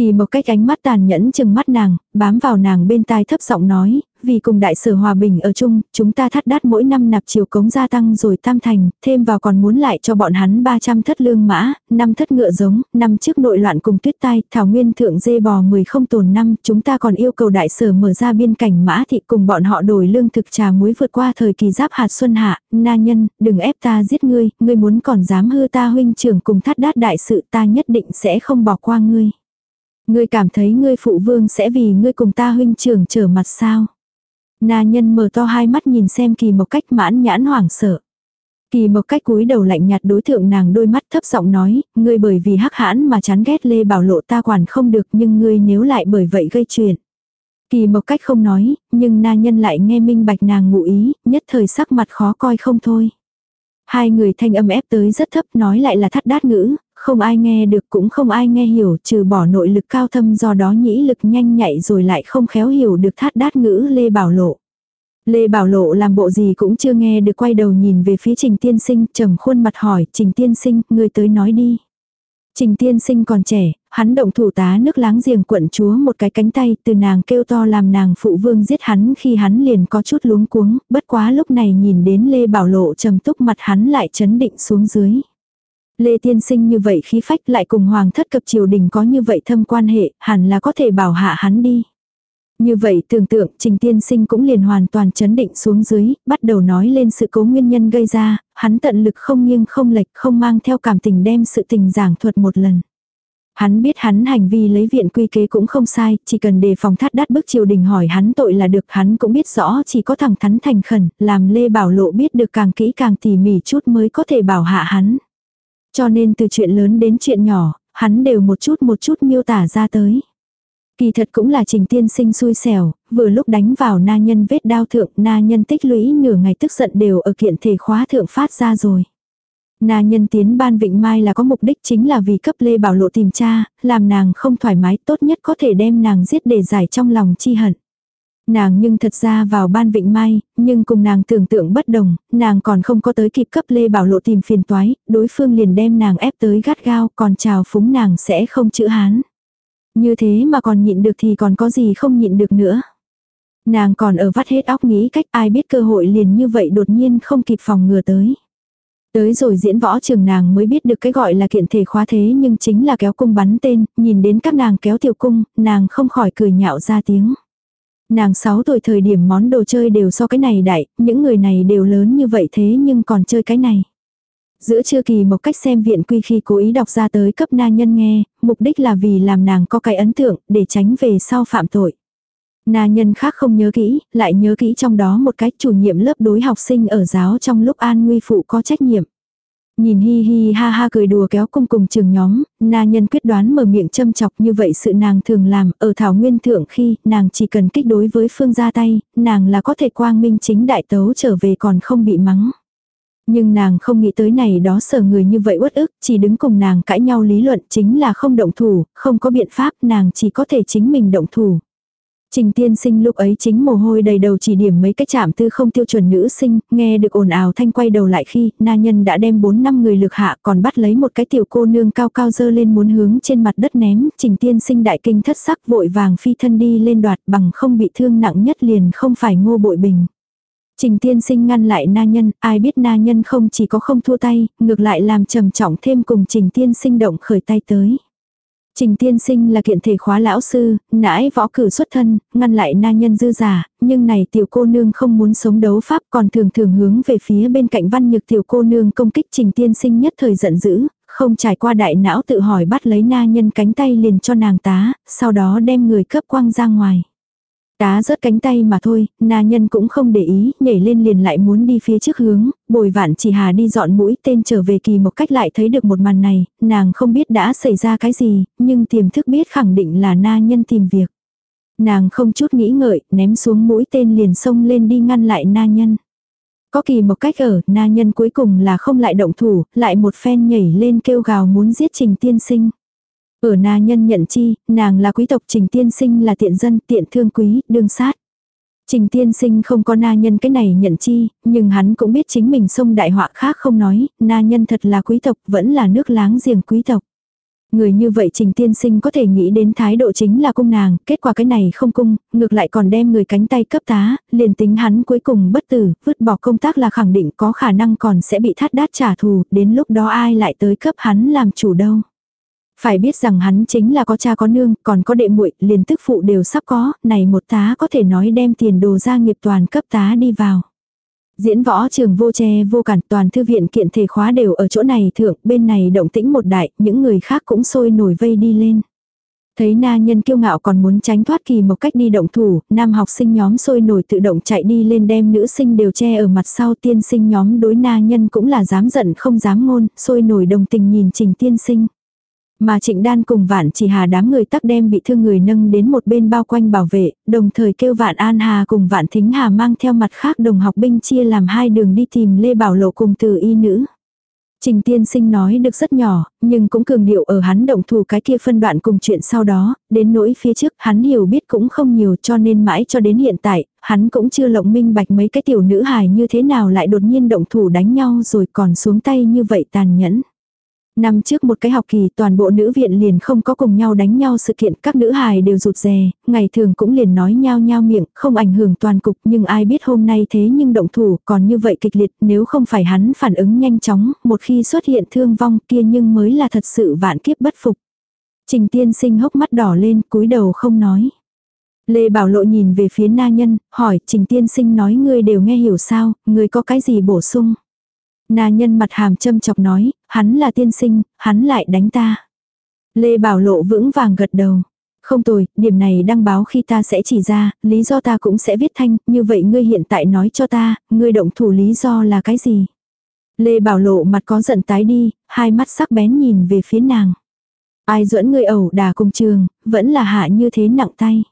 Kỳ một cách ánh mắt tàn nhẫn chừng mắt nàng, bám vào nàng bên tai thấp giọng nói, vì cùng đại sở hòa bình ở chung, chúng ta thắt đát mỗi năm nạp chiều cống gia tăng rồi tam thành, thêm vào còn muốn lại cho bọn hắn 300 thất lương mã, năm thất ngựa giống, năm trước nội loạn cùng tuyết tai, thảo nguyên thượng dê bò 10 không tồn năm, chúng ta còn yêu cầu đại sở mở ra biên cảnh mã thị cùng bọn họ đổi lương thực trà muối vượt qua thời kỳ giáp hạt xuân hạ, na nhân, đừng ép ta giết ngươi, ngươi muốn còn dám hư ta huynh trưởng cùng thắt đát đại sự ta nhất định sẽ không bỏ qua ngươi. Ngươi cảm thấy ngươi phụ vương sẽ vì ngươi cùng ta huynh trưởng trở mặt sao? Na nhân mở to hai mắt nhìn xem kỳ một cách mãn nhãn hoảng sợ. Kỳ một cách cúi đầu lạnh nhạt đối thượng nàng đôi mắt thấp giọng nói, ngươi bởi vì hắc hãn mà chán ghét Lê Bảo Lộ ta quản không được nhưng ngươi nếu lại bởi vậy gây chuyện. Kỳ mộc cách không nói, nhưng na nhân lại nghe minh bạch nàng ngụ ý, nhất thời sắc mặt khó coi không thôi. Hai người thanh âm ép tới rất thấp nói lại là thắt đát ngữ, không ai nghe được cũng không ai nghe hiểu trừ bỏ nội lực cao thâm do đó nhĩ lực nhanh nhạy rồi lại không khéo hiểu được thắt đát ngữ Lê Bảo Lộ. Lê Bảo Lộ làm bộ gì cũng chưa nghe được quay đầu nhìn về phía Trình Tiên Sinh trầm khuôn mặt hỏi Trình Tiên Sinh, người tới nói đi. Trình Tiên Sinh còn trẻ, hắn động thủ tá nước láng giềng quận chúa một cái cánh tay từ nàng kêu to làm nàng phụ vương giết hắn khi hắn liền có chút luống cuống, bất quá lúc này nhìn đến Lê Bảo Lộ trầm túc mặt hắn lại chấn định xuống dưới. Lê Tiên Sinh như vậy khí phách lại cùng Hoàng thất cập triều đình có như vậy thâm quan hệ, hẳn là có thể bảo hạ hắn đi. Như vậy tưởng tượng Trình Tiên Sinh cũng liền hoàn toàn chấn định xuống dưới, bắt đầu nói lên sự cố nguyên nhân gây ra, hắn tận lực không nghiêng không lệch không mang theo cảm tình đem sự tình giảng thuật một lần. Hắn biết hắn hành vi lấy viện quy kế cũng không sai, chỉ cần đề phòng thắt đắt bức triều đình hỏi hắn tội là được hắn cũng biết rõ chỉ có thẳng thắn thành khẩn, làm Lê Bảo Lộ biết được càng kỹ càng tỉ mỉ chút mới có thể bảo hạ hắn. Cho nên từ chuyện lớn đến chuyện nhỏ, hắn đều một chút một chút miêu tả ra tới. Kỳ thật cũng là trình tiên sinh xui xẻo, vừa lúc đánh vào na nhân vết đao thượng, na nhân tích lũy nửa ngày tức giận đều ở kiện thể khóa thượng phát ra rồi. Na nhân tiến ban Vịnh Mai là có mục đích chính là vì cấp Lê Bảo Lộ tìm cha, làm nàng không thoải mái tốt nhất có thể đem nàng giết để giải trong lòng chi hận. Nàng nhưng thật ra vào ban Vịnh Mai, nhưng cùng nàng tưởng tượng bất đồng, nàng còn không có tới kịp cấp Lê Bảo Lộ tìm phiền toái, đối phương liền đem nàng ép tới gắt gao còn chào phúng nàng sẽ không chữ hán. Như thế mà còn nhịn được thì còn có gì không nhịn được nữa. Nàng còn ở vắt hết óc nghĩ cách ai biết cơ hội liền như vậy đột nhiên không kịp phòng ngừa tới. Tới rồi diễn võ trường nàng mới biết được cái gọi là kiện thể khóa thế nhưng chính là kéo cung bắn tên, nhìn đến các nàng kéo tiểu cung, nàng không khỏi cười nhạo ra tiếng. Nàng 6 tuổi thời điểm món đồ chơi đều so cái này đại, những người này đều lớn như vậy thế nhưng còn chơi cái này. Giữa trưa kỳ một cách xem viện quy khi cố ý đọc ra tới cấp na nhân nghe, mục đích là vì làm nàng có cái ấn tượng để tránh về sau phạm tội. Na nhân khác không nhớ kỹ, lại nhớ kỹ trong đó một cái chủ nhiệm lớp đối học sinh ở giáo trong lúc an nguy phụ có trách nhiệm. Nhìn hi hi ha ha cười đùa kéo cung cùng trường nhóm, na nhân quyết đoán mở miệng châm chọc như vậy sự nàng thường làm ở thảo nguyên thượng khi nàng chỉ cần kích đối với phương ra tay, nàng là có thể quang minh chính đại tấu trở về còn không bị mắng. Nhưng nàng không nghĩ tới này đó sở người như vậy uất ức, chỉ đứng cùng nàng cãi nhau lý luận chính là không động thủ, không có biện pháp nàng chỉ có thể chính mình động thủ. Trình tiên sinh lúc ấy chính mồ hôi đầy đầu chỉ điểm mấy cái chạm tư không tiêu chuẩn nữ sinh, nghe được ồn ào thanh quay đầu lại khi na nhân đã đem 4 năm người lực hạ còn bắt lấy một cái tiểu cô nương cao cao dơ lên muốn hướng trên mặt đất ném, trình tiên sinh đại kinh thất sắc vội vàng phi thân đi lên đoạt bằng không bị thương nặng nhất liền không phải ngô bội bình. Trình tiên sinh ngăn lại na nhân, ai biết na nhân không chỉ có không thua tay, ngược lại làm trầm trọng thêm cùng trình tiên sinh động khởi tay tới. Trình tiên sinh là kiện thể khóa lão sư, nãi võ cử xuất thân, ngăn lại na nhân dư giả, nhưng này tiểu cô nương không muốn sống đấu pháp còn thường thường hướng về phía bên cạnh văn nhược tiểu cô nương công kích trình tiên sinh nhất thời giận dữ, không trải qua đại não tự hỏi bắt lấy na nhân cánh tay liền cho nàng tá, sau đó đem người cấp quăng ra ngoài. Tá rớt cánh tay mà thôi, na nhân cũng không để ý, nhảy lên liền lại muốn đi phía trước hướng, bồi vạn chỉ hà đi dọn mũi tên trở về kỳ một cách lại thấy được một màn này, nàng không biết đã xảy ra cái gì, nhưng tiềm thức biết khẳng định là na nhân tìm việc. Nàng không chút nghĩ ngợi, ném xuống mũi tên liền xông lên đi ngăn lại na nhân. Có kỳ một cách ở, na nhân cuối cùng là không lại động thủ, lại một phen nhảy lên kêu gào muốn giết trình tiên sinh. Ở na nhân nhận chi, nàng là quý tộc trình tiên sinh là tiện dân tiện thương quý, đương sát. Trình tiên sinh không có na nhân cái này nhận chi, nhưng hắn cũng biết chính mình sông đại họa khác không nói, na nhân thật là quý tộc, vẫn là nước láng giềng quý tộc. Người như vậy trình tiên sinh có thể nghĩ đến thái độ chính là cung nàng, kết quả cái này không cung, ngược lại còn đem người cánh tay cấp tá, liền tính hắn cuối cùng bất tử, vứt bỏ công tác là khẳng định có khả năng còn sẽ bị thắt đát trả thù, đến lúc đó ai lại tới cấp hắn làm chủ đâu. Phải biết rằng hắn chính là có cha có nương, còn có đệ muội, liền tức phụ đều sắp có, này một tá có thể nói đem tiền đồ gia nghiệp toàn cấp tá đi vào. Diễn võ trường vô che vô cản toàn thư viện kiện thể khóa đều ở chỗ này thượng, bên này động tĩnh một đại, những người khác cũng sôi nổi vây đi lên. Thấy na nhân kiêu ngạo còn muốn tránh thoát kỳ một cách đi động thủ, nam học sinh nhóm sôi nổi tự động chạy đi lên đem nữ sinh đều che ở mặt sau tiên sinh nhóm đối na nhân cũng là dám giận không dám ngôn, sôi nổi đồng tình nhìn trình tiên sinh. Mà trịnh đan cùng vạn chỉ hà đám người tắc đem bị thương người nâng đến một bên bao quanh bảo vệ, đồng thời kêu vạn an hà cùng vạn thính hà mang theo mặt khác đồng học binh chia làm hai đường đi tìm Lê Bảo Lộ cùng từ y nữ. Trình tiên sinh nói được rất nhỏ, nhưng cũng cường điệu ở hắn động thủ cái kia phân đoạn cùng chuyện sau đó, đến nỗi phía trước hắn hiểu biết cũng không nhiều cho nên mãi cho đến hiện tại, hắn cũng chưa lộng minh bạch mấy cái tiểu nữ hài như thế nào lại đột nhiên động thủ đánh nhau rồi còn xuống tay như vậy tàn nhẫn. Năm trước một cái học kỳ toàn bộ nữ viện liền không có cùng nhau đánh nhau sự kiện các nữ hài đều rụt rè, ngày thường cũng liền nói nhau nhau miệng, không ảnh hưởng toàn cục nhưng ai biết hôm nay thế nhưng động thủ còn như vậy kịch liệt nếu không phải hắn phản ứng nhanh chóng, một khi xuất hiện thương vong kia nhưng mới là thật sự vạn kiếp bất phục. Trình tiên sinh hốc mắt đỏ lên cúi đầu không nói. Lê Bảo Lộ nhìn về phía na nhân, hỏi Trình tiên sinh nói ngươi đều nghe hiểu sao, ngươi có cái gì bổ sung. Na nhân mặt hàm châm chọc nói, hắn là tiên sinh, hắn lại đánh ta. Lê Bảo Lộ vững vàng gật đầu. Không tồi, điểm này đăng báo khi ta sẽ chỉ ra, lý do ta cũng sẽ viết thanh, như vậy ngươi hiện tại nói cho ta, ngươi động thủ lý do là cái gì? Lê Bảo Lộ mặt có giận tái đi, hai mắt sắc bén nhìn về phía nàng. Ai dẫn ngươi ẩu đà cùng trường, vẫn là hạ như thế nặng tay.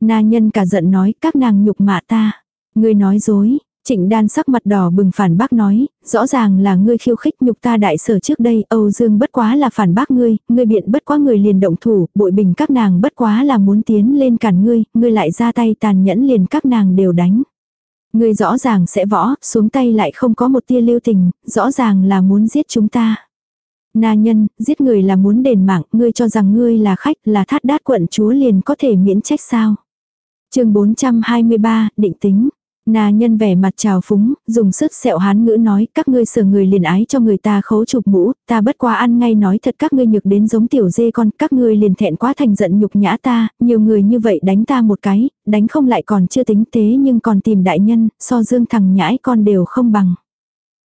Na nhân cả giận nói các nàng nhục mạ ta. Ngươi nói dối, Trịnh đan sắc mặt đỏ bừng phản bác nói, rõ ràng là ngươi khiêu khích nhục ta đại sở trước đây, Âu Dương bất quá là phản bác ngươi, ngươi biện bất quá người liền động thủ, bội bình các nàng bất quá là muốn tiến lên cản ngươi, ngươi lại ra tay tàn nhẫn liền các nàng đều đánh. Ngươi rõ ràng sẽ võ, xuống tay lại không có một tia lưu tình, rõ ràng là muốn giết chúng ta. Na nhân, giết người là muốn đền mạng, ngươi cho rằng ngươi là khách, là thát đát quận chúa liền có thể miễn trách sao. chương 423, định tính. Na nhân vẻ mặt trào phúng, dùng sức sẹo hán ngữ nói các ngươi sở người liền ái cho người ta khấu chụp mũ, ta bất quá ăn ngay nói thật các ngươi nhược đến giống tiểu dê con, các ngươi liền thẹn quá thành giận nhục nhã ta, nhiều người như vậy đánh ta một cái, đánh không lại còn chưa tính tế nhưng còn tìm đại nhân, so dương thằng nhãi con đều không bằng.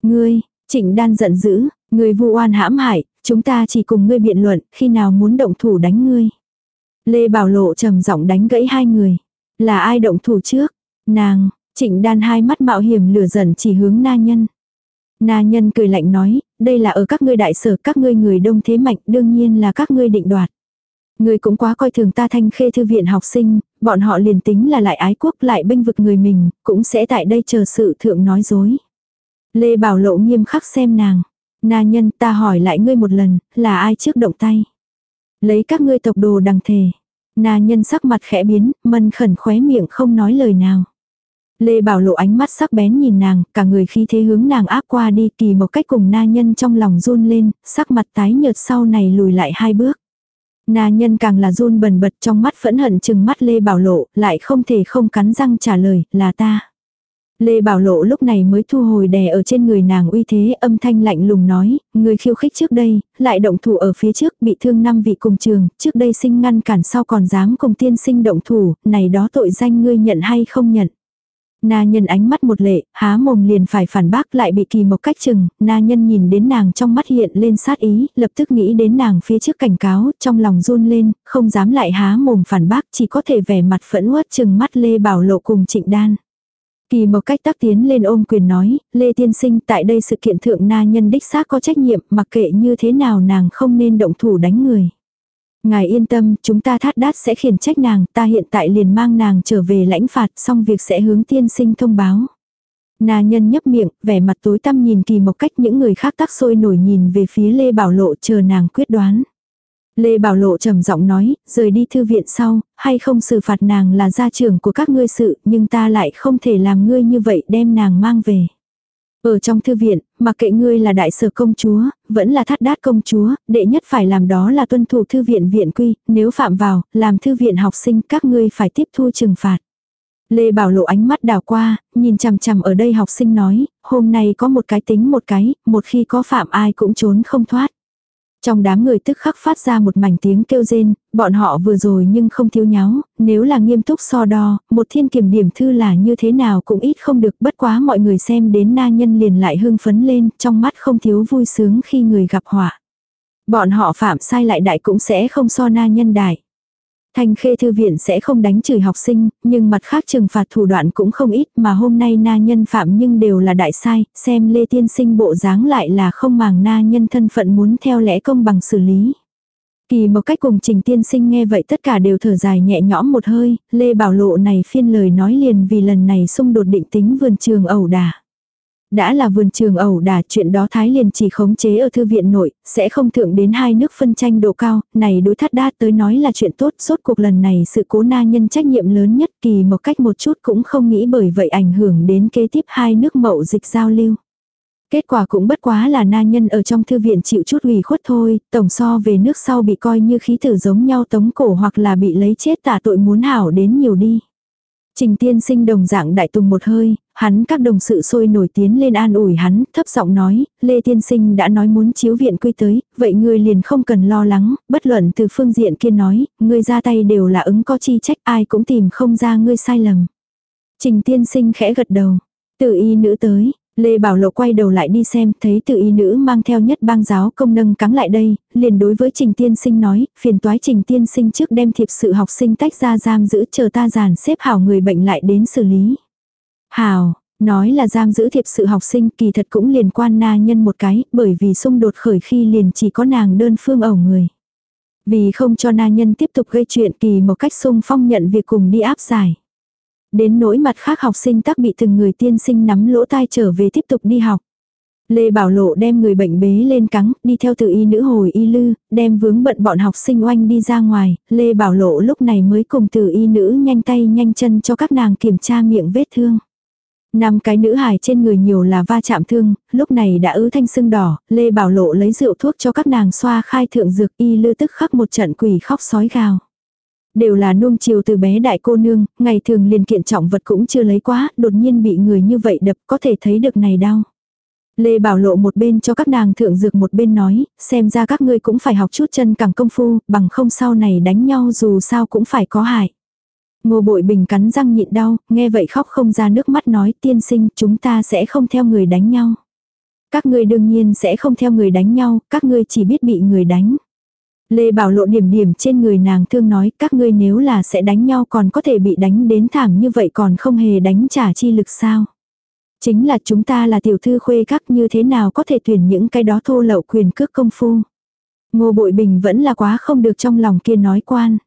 Ngươi, trịnh đan giận dữ, ngươi vu oan hãm hại, chúng ta chỉ cùng ngươi biện luận, khi nào muốn động thủ đánh ngươi. Lê Bảo Lộ trầm giọng đánh gãy hai người. Là ai động thủ trước? Nàng, Trịnh đan hai mắt mạo hiểm lửa dần chỉ hướng na nhân. Na nhân cười lạnh nói, đây là ở các ngươi đại sở các ngươi người đông thế mạnh đương nhiên là các ngươi định đoạt. Ngươi cũng quá coi thường ta thanh khê thư viện học sinh, bọn họ liền tính là lại ái quốc lại bênh vực người mình, cũng sẽ tại đây chờ sự thượng nói dối. Lê Bảo Lộ nghiêm khắc xem nàng. Na nhân ta hỏi lại ngươi một lần, là ai trước động tay? Lấy các ngươi tộc đồ đằng thề. Na nhân sắc mặt khẽ biến, mân khẩn khóe miệng không nói lời nào. Lê Bảo Lộ ánh mắt sắc bén nhìn nàng, cả người khi thế hướng nàng áp qua đi kỳ một cách cùng na nhân trong lòng run lên, sắc mặt tái nhợt sau này lùi lại hai bước. Na nhân càng là run bần bật trong mắt phẫn hận chừng mắt Lê Bảo Lộ, lại không thể không cắn răng trả lời, là ta. Lê Bảo Lộ lúc này mới thu hồi đè ở trên người nàng uy thế âm thanh lạnh lùng nói, người khiêu khích trước đây, lại động thủ ở phía trước bị thương năm vị cùng trường, trước đây sinh ngăn cản sau còn dám cùng tiên sinh động thủ, này đó tội danh ngươi nhận hay không nhận. Na nhân ánh mắt một lệ, há mồm liền phải phản bác lại bị kỳ một cách chừng, na nhân nhìn đến nàng trong mắt hiện lên sát ý, lập tức nghĩ đến nàng phía trước cảnh cáo, trong lòng run lên, không dám lại há mồm phản bác, chỉ có thể vẻ mặt phẫn uất chừng mắt Lê Bảo Lộ cùng trịnh đan. Kỳ một cách tác tiến lên ôm quyền nói, Lê Tiên Sinh tại đây sự kiện thượng na nhân đích xác có trách nhiệm, mặc kệ như thế nào nàng không nên động thủ đánh người. Ngài yên tâm, chúng ta thát đát sẽ khiển trách nàng, ta hiện tại liền mang nàng trở về lãnh phạt, xong việc sẽ hướng tiên sinh thông báo. Na nhân nhấp miệng, vẻ mặt tối tăm nhìn kỳ một cách những người khác tắc sôi nổi nhìn về phía Lê Bảo Lộ chờ nàng quyết đoán. Lê Bảo Lộ trầm giọng nói, rời đi thư viện sau, hay không xử phạt nàng là gia trưởng của các ngươi sự, nhưng ta lại không thể làm ngươi như vậy đem nàng mang về. Ở trong thư viện, mặc kệ ngươi là đại sở công chúa, vẫn là thắt đát công chúa, đệ nhất phải làm đó là tuân thủ thư viện viện quy, nếu phạm vào, làm thư viện học sinh các ngươi phải tiếp thu trừng phạt. Lê Bảo Lộ ánh mắt đảo qua, nhìn chằm chằm ở đây học sinh nói, hôm nay có một cái tính một cái, một khi có phạm ai cũng trốn không thoát. Trong đám người tức khắc phát ra một mảnh tiếng kêu rên, bọn họ vừa rồi nhưng không thiếu nháo, nếu là nghiêm túc so đo, một thiên kiểm điểm thư là như thế nào cũng ít không được bất quá mọi người xem đến na nhân liền lại hưng phấn lên, trong mắt không thiếu vui sướng khi người gặp họa. Bọn họ phạm sai lại đại cũng sẽ không so na nhân đại. Thanh khê thư viện sẽ không đánh chửi học sinh, nhưng mặt khác trừng phạt thủ đoạn cũng không ít mà hôm nay na nhân phạm nhưng đều là đại sai, xem lê tiên sinh bộ dáng lại là không màng na nhân thân phận muốn theo lẽ công bằng xử lý. Kỳ một cách cùng trình tiên sinh nghe vậy tất cả đều thở dài nhẹ nhõm một hơi, Lê Bảo Lộ này phiên lời nói liền vì lần này xung đột định tính vườn trường ẩu đả. Đã là vườn trường ẩu đả chuyện đó Thái liền chỉ khống chế ở thư viện nội, sẽ không thượng đến hai nước phân tranh độ cao, này đối thắt đa tới nói là chuyện tốt, suốt cuộc lần này sự cố na nhân trách nhiệm lớn nhất kỳ một cách một chút cũng không nghĩ bởi vậy ảnh hưởng đến kế tiếp hai nước mậu dịch giao lưu. Kết quả cũng bất quá là na nhân ở trong thư viện chịu chút ủy khuất thôi, tổng so về nước sau bị coi như khí tử giống nhau tống cổ hoặc là bị lấy chết tả tội muốn hảo đến nhiều đi. Trình tiên sinh đồng dạng đại tùng một hơi, hắn các đồng sự sôi nổi tiến lên an ủi hắn, thấp giọng nói, Lê tiên sinh đã nói muốn chiếu viện quy tới, vậy ngươi liền không cần lo lắng, bất luận từ phương diện kia nói, ngươi ra tay đều là ứng có chi trách ai cũng tìm không ra ngươi sai lầm. Trình tiên sinh khẽ gật đầu, tự y nữ tới, Lê Bảo Lộ quay đầu lại đi xem, thấy tự y nữ mang theo nhất bang giáo công nâng cắn lại đây, liền đối với Trình Tiên Sinh nói, phiền toái Trình Tiên Sinh trước đem thiệp sự học sinh tách ra giam giữ chờ ta giàn xếp hảo người bệnh lại đến xử lý. Hảo, nói là giam giữ thiệp sự học sinh kỳ thật cũng liền quan na nhân một cái, bởi vì xung đột khởi khi liền chỉ có nàng đơn phương ẩu người. Vì không cho na nhân tiếp tục gây chuyện kỳ một cách sung phong nhận việc cùng đi áp giải. Đến nỗi mặt khác học sinh tắc bị từng người tiên sinh nắm lỗ tai trở về tiếp tục đi học. Lê Bảo Lộ đem người bệnh bế lên cắn, đi theo tự y nữ hồi y lư, đem vướng bận bọn học sinh oanh đi ra ngoài, Lê Bảo Lộ lúc này mới cùng tự y nữ nhanh tay nhanh chân cho các nàng kiểm tra miệng vết thương. Năm cái nữ hài trên người nhiều là va chạm thương, lúc này đã ứ thanh sưng đỏ, Lê Bảo Lộ lấy rượu thuốc cho các nàng xoa khai thượng dược y lư tức khắc một trận quỷ khóc sói gào. Đều là nuông chiều từ bé đại cô nương, ngày thường liền kiện trọng vật cũng chưa lấy quá, đột nhiên bị người như vậy đập có thể thấy được này đau. Lê Bảo Lộ một bên cho các nàng thượng dược một bên nói, xem ra các ngươi cũng phải học chút chân cẳng công phu, bằng không sau này đánh nhau dù sao cũng phải có hại. Ngô bội bình cắn răng nhịn đau, nghe vậy khóc không ra nước mắt nói tiên sinh chúng ta sẽ không theo người đánh nhau. Các ngươi đương nhiên sẽ không theo người đánh nhau, các ngươi chỉ biết bị người đánh. Lê Bảo Lộ điểm điểm trên người nàng thương nói các ngươi nếu là sẽ đánh nhau còn có thể bị đánh đến thảm như vậy còn không hề đánh trả chi lực sao. Chính là chúng ta là tiểu thư khuê các như thế nào có thể tuyển những cái đó thô lậu quyền cước công phu. Ngô Bội Bình vẫn là quá không được trong lòng kia nói quan.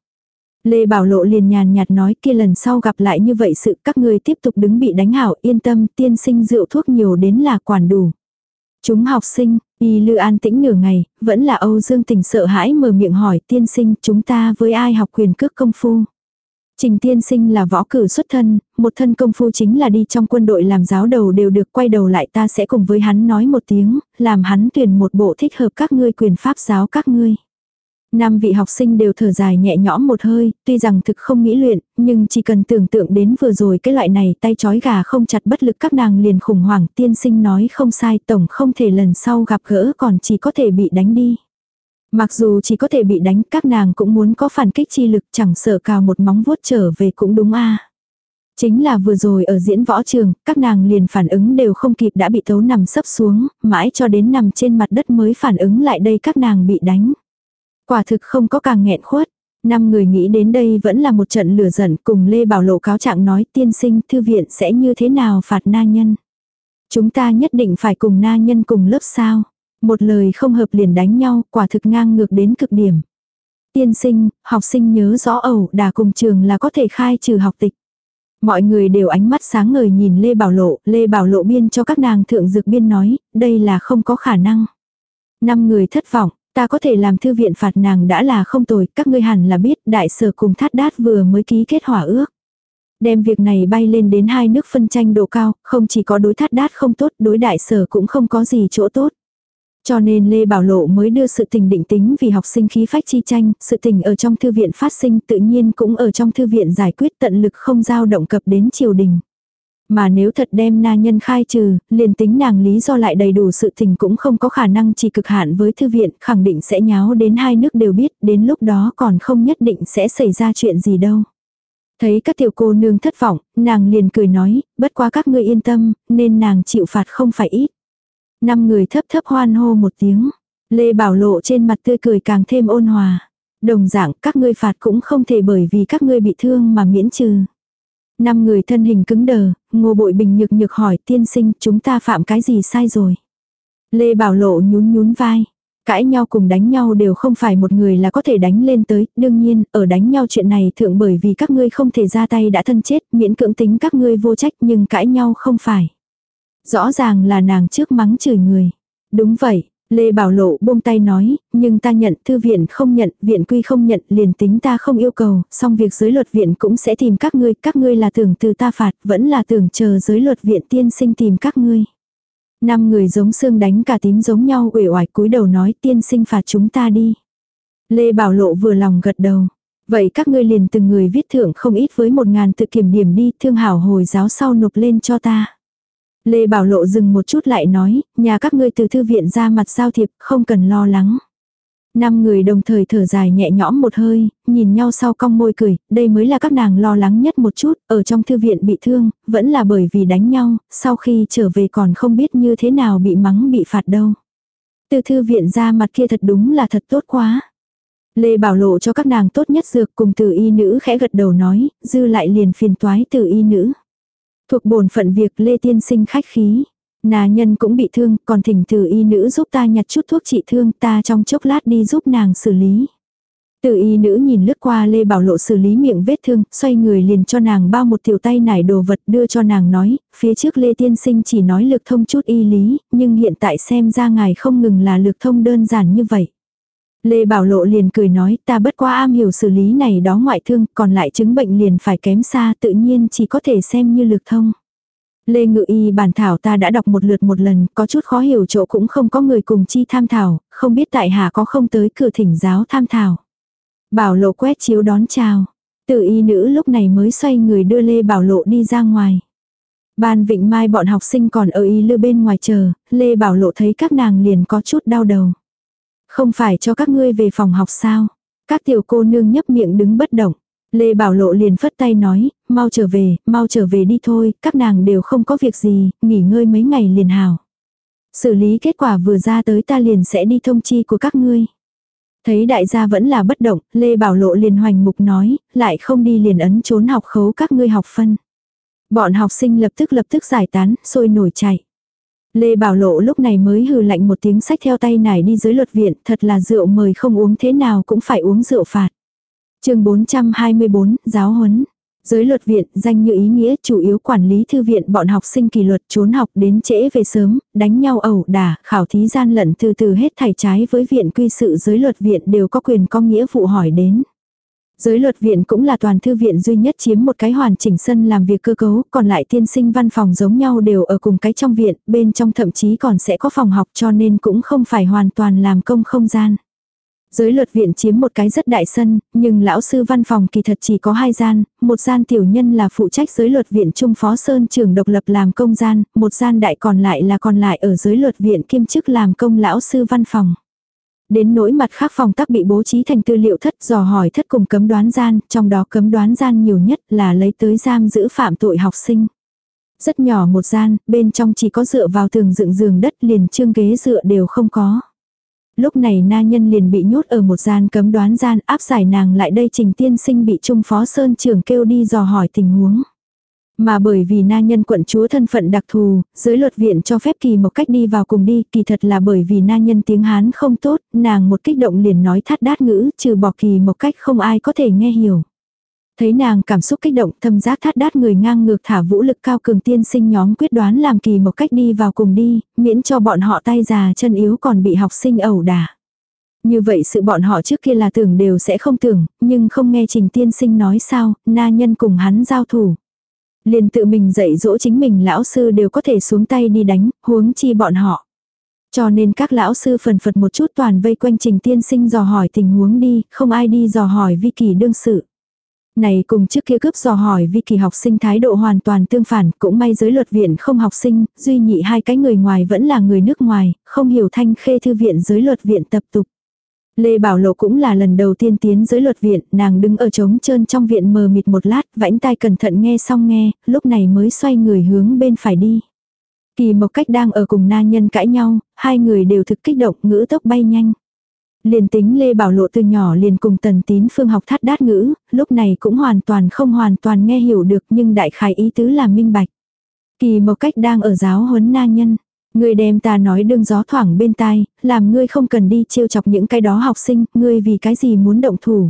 Lê Bảo Lộ liền nhàn nhạt nói kia lần sau gặp lại như vậy sự các người tiếp tục đứng bị đánh hảo yên tâm tiên sinh rượu thuốc nhiều đến là quản đủ. Chúng học sinh, y lư an tĩnh nửa ngày, vẫn là Âu Dương tình sợ hãi mở miệng hỏi tiên sinh chúng ta với ai học quyền cước công phu. Trình tiên sinh là võ cử xuất thân, một thân công phu chính là đi trong quân đội làm giáo đầu đều được quay đầu lại ta sẽ cùng với hắn nói một tiếng, làm hắn tuyển một bộ thích hợp các ngươi quyền pháp giáo các ngươi. Năm vị học sinh đều thở dài nhẹ nhõm một hơi, tuy rằng thực không nghĩ luyện, nhưng chỉ cần tưởng tượng đến vừa rồi cái loại này tay chói gà không chặt bất lực các nàng liền khủng hoảng tiên sinh nói không sai tổng không thể lần sau gặp gỡ còn chỉ có thể bị đánh đi. Mặc dù chỉ có thể bị đánh các nàng cũng muốn có phản kích chi lực chẳng sợ cào một móng vuốt trở về cũng đúng a Chính là vừa rồi ở diễn võ trường, các nàng liền phản ứng đều không kịp đã bị tấu nằm sấp xuống, mãi cho đến nằm trên mặt đất mới phản ứng lại đây các nàng bị đánh. Quả thực không có càng nghẹn khuất. Năm người nghĩ đến đây vẫn là một trận lửa giận cùng Lê Bảo Lộ cáo trạng nói tiên sinh thư viện sẽ như thế nào phạt na nhân. Chúng ta nhất định phải cùng na nhân cùng lớp sao. Một lời không hợp liền đánh nhau quả thực ngang ngược đến cực điểm. Tiên sinh, học sinh nhớ rõ ẩu đà cùng trường là có thể khai trừ học tịch. Mọi người đều ánh mắt sáng ngời nhìn Lê Bảo Lộ, Lê Bảo Lộ biên cho các nàng thượng dược biên nói, đây là không có khả năng. Năm người thất vọng, Ta có thể làm thư viện phạt nàng đã là không tồi, các ngươi hẳn là biết đại sở cùng thát đát vừa mới ký kết hỏa ước. Đem việc này bay lên đến hai nước phân tranh độ cao, không chỉ có đối thát đát không tốt, đối đại sở cũng không có gì chỗ tốt. Cho nên Lê Bảo Lộ mới đưa sự tình định tính vì học sinh khí phách chi tranh, sự tình ở trong thư viện phát sinh tự nhiên cũng ở trong thư viện giải quyết tận lực không giao động cập đến triều đình. Mà nếu thật đem na nhân khai trừ, liền tính nàng lý do lại đầy đủ sự tình cũng không có khả năng chỉ cực hạn với thư viện, khẳng định sẽ nháo đến hai nước đều biết, đến lúc đó còn không nhất định sẽ xảy ra chuyện gì đâu. Thấy các tiểu cô nương thất vọng, nàng liền cười nói, bất quá các ngươi yên tâm, nên nàng chịu phạt không phải ít. Năm người thấp thấp hoan hô một tiếng. Lê Bảo Lộ trên mặt tươi cười càng thêm ôn hòa. Đồng dạng các ngươi phạt cũng không thể bởi vì các ngươi bị thương mà miễn trừ. Năm người thân hình cứng đờ, ngô bội bình nhược nhược hỏi tiên sinh chúng ta phạm cái gì sai rồi. Lê Bảo Lộ nhún nhún vai. Cãi nhau cùng đánh nhau đều không phải một người là có thể đánh lên tới, đương nhiên, ở đánh nhau chuyện này thượng bởi vì các ngươi không thể ra tay đã thân chết, miễn cưỡng tính các ngươi vô trách nhưng cãi nhau không phải. Rõ ràng là nàng trước mắng chửi người. Đúng vậy, Lê Bảo Lộ buông tay nói, nhưng ta nhận, thư viện không nhận, viện quy không nhận, liền tính ta không yêu cầu, song việc giới luật viện cũng sẽ tìm các ngươi, các ngươi là tưởng từ ta phạt, vẫn là tưởng chờ giới luật viện tiên sinh tìm các ngươi. Năm người giống xương đánh cả tím giống nhau uể oải cúi đầu nói tiên sinh phạt chúng ta đi. Lê Bảo Lộ vừa lòng gật đầu. Vậy các ngươi liền từng người viết thưởng không ít với một ngàn tự kiểm điểm đi, thương hảo hồi giáo sau nộp lên cho ta. Lê Bảo Lộ dừng một chút lại nói, nhà các ngươi từ thư viện ra mặt giao thiệp, không cần lo lắng. Năm người đồng thời thở dài nhẹ nhõm một hơi, nhìn nhau sau cong môi cười, đây mới là các nàng lo lắng nhất một chút, ở trong thư viện bị thương, vẫn là bởi vì đánh nhau, sau khi trở về còn không biết như thế nào bị mắng bị phạt đâu. Từ thư viện ra mặt kia thật đúng là thật tốt quá. Lê bảo lộ cho các nàng tốt nhất dược cùng từ y nữ khẽ gật đầu nói, dư lại liền phiền toái từ y nữ. Thuộc bổn phận việc Lê tiên sinh khách khí. Nà nhân cũng bị thương, còn thỉnh từ y nữ giúp ta nhặt chút thuốc trị thương ta trong chốc lát đi giúp nàng xử lý. Từ y nữ nhìn lướt qua Lê Bảo Lộ xử lý miệng vết thương, xoay người liền cho nàng bao một tiểu tay nải đồ vật đưa cho nàng nói, phía trước Lê Tiên Sinh chỉ nói lực thông chút y lý, nhưng hiện tại xem ra ngài không ngừng là lực thông đơn giản như vậy. Lê Bảo Lộ liền cười nói ta bất quá am hiểu xử lý này đó ngoại thương, còn lại chứng bệnh liền phải kém xa tự nhiên chỉ có thể xem như lực thông. Lê Ngự Y bản thảo ta đã đọc một lượt một lần, có chút khó hiểu chỗ cũng không có người cùng chi tham thảo, không biết tại hạ có không tới cửa thỉnh giáo tham thảo. Bảo lộ quét chiếu đón chào. Tự y nữ lúc này mới xoay người đưa Lê Bảo lộ đi ra ngoài. Ban Vịnh Mai bọn học sinh còn ở y lư bên ngoài chờ, Lê Bảo lộ thấy các nàng liền có chút đau đầu. Không phải cho các ngươi về phòng học sao? Các tiểu cô nương nhấp miệng đứng bất động. Lê Bảo Lộ liền phất tay nói, mau trở về, mau trở về đi thôi, các nàng đều không có việc gì, nghỉ ngơi mấy ngày liền hào. Xử lý kết quả vừa ra tới ta liền sẽ đi thông chi của các ngươi. Thấy đại gia vẫn là bất động, Lê Bảo Lộ liền hoành mục nói, lại không đi liền ấn trốn học khấu các ngươi học phân. Bọn học sinh lập tức lập tức giải tán, sôi nổi chạy. Lê Bảo Lộ lúc này mới hừ lạnh một tiếng sách theo tay nải đi dưới luật viện, thật là rượu mời không uống thế nào cũng phải uống rượu phạt chương 424, giáo huấn. Giới luật viện, danh như ý nghĩa, chủ yếu quản lý thư viện bọn học sinh kỷ luật trốn học đến trễ về sớm, đánh nhau ẩu đả, khảo thí gian lận từ từ hết thảy trái với viện quy sự giới luật viện đều có quyền có nghĩa vụ hỏi đến. Giới luật viện cũng là toàn thư viện duy nhất chiếm một cái hoàn chỉnh sân làm việc cơ cấu, còn lại tiên sinh văn phòng giống nhau đều ở cùng cái trong viện, bên trong thậm chí còn sẽ có phòng học cho nên cũng không phải hoàn toàn làm công không gian. Giới luật viện chiếm một cái rất đại sân, nhưng lão sư văn phòng kỳ thật chỉ có hai gian, một gian tiểu nhân là phụ trách giới luật viện trung phó sơn trường độc lập làm công gian, một gian đại còn lại là còn lại ở giới luật viện kiêm chức làm công lão sư văn phòng. Đến nỗi mặt khác phòng tắc bị bố trí thành tư liệu thất dò hỏi thất cùng cấm đoán gian, trong đó cấm đoán gian nhiều nhất là lấy tới giam giữ phạm tội học sinh. Rất nhỏ một gian, bên trong chỉ có dựa vào tường dựng giường đất liền trương ghế dựa đều không có lúc này na nhân liền bị nhốt ở một gian cấm đoán gian áp giải nàng lại đây trình tiên sinh bị trung phó sơn trưởng kêu đi dò hỏi tình huống. Mà bởi vì na nhân quận chúa thân phận đặc thù, giới luật viện cho phép kỳ một cách đi vào cùng đi, kỳ thật là bởi vì na nhân tiếng Hán không tốt, nàng một kích động liền nói thắt đát ngữ, trừ bỏ kỳ một cách không ai có thể nghe hiểu. Thấy nàng cảm xúc kích động thâm giác thắt đát người ngang ngược thả vũ lực cao cường tiên sinh nhóm quyết đoán làm kỳ một cách đi vào cùng đi, miễn cho bọn họ tay già chân yếu còn bị học sinh ẩu đả. Như vậy sự bọn họ trước kia là tưởng đều sẽ không tưởng, nhưng không nghe trình tiên sinh nói sao, na nhân cùng hắn giao thủ. Liền tự mình dạy dỗ chính mình lão sư đều có thể xuống tay đi đánh, huống chi bọn họ. Cho nên các lão sư phần phật một chút toàn vây quanh trình tiên sinh dò hỏi tình huống đi, không ai đi dò hỏi vi kỳ đương sự. Này cùng trước kia cướp dò hỏi vi kỳ học sinh thái độ hoàn toàn tương phản, cũng may giới luật viện không học sinh, duy nhị hai cái người ngoài vẫn là người nước ngoài, không hiểu thanh khê thư viện giới luật viện tập tục. Lê Bảo Lộ cũng là lần đầu tiên tiến giới luật viện, nàng đứng ở trống trơn trong viện mờ mịt một lát, vãnh tai cẩn thận nghe xong nghe, lúc này mới xoay người hướng bên phải đi. Kỳ mộc cách đang ở cùng na nhân cãi nhau, hai người đều thực kích động, ngữ tốc bay nhanh. Liền tính Lê Bảo Lộ từ nhỏ liền cùng tần tín phương học thắt đát ngữ, lúc này cũng hoàn toàn không hoàn toàn nghe hiểu được nhưng đại khái ý tứ là minh bạch. Kỳ mộc cách đang ở giáo huấn na nhân. Ngươi đem ta nói đương gió thoảng bên tai, làm ngươi không cần đi trêu chọc những cái đó học sinh, ngươi vì cái gì muốn động thủ.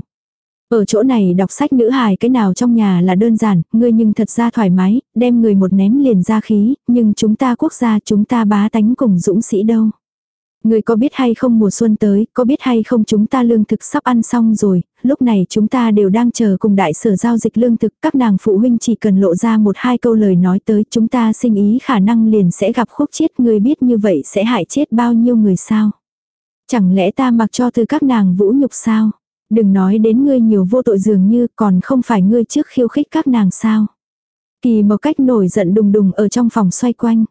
Ở chỗ này đọc sách nữ hài cái nào trong nhà là đơn giản, ngươi nhưng thật ra thoải mái, đem người một ném liền ra khí, nhưng chúng ta quốc gia chúng ta bá tánh cùng dũng sĩ đâu. Người có biết hay không mùa xuân tới, có biết hay không chúng ta lương thực sắp ăn xong rồi, lúc này chúng ta đều đang chờ cùng đại sở giao dịch lương thực, các nàng phụ huynh chỉ cần lộ ra một hai câu lời nói tới chúng ta sinh ý khả năng liền sẽ gặp khúc chết người biết như vậy sẽ hại chết bao nhiêu người sao. Chẳng lẽ ta mặc cho từ các nàng vũ nhục sao? Đừng nói đến ngươi nhiều vô tội dường như còn không phải ngươi trước khiêu khích các nàng sao. Kỳ một cách nổi giận đùng đùng ở trong phòng xoay quanh.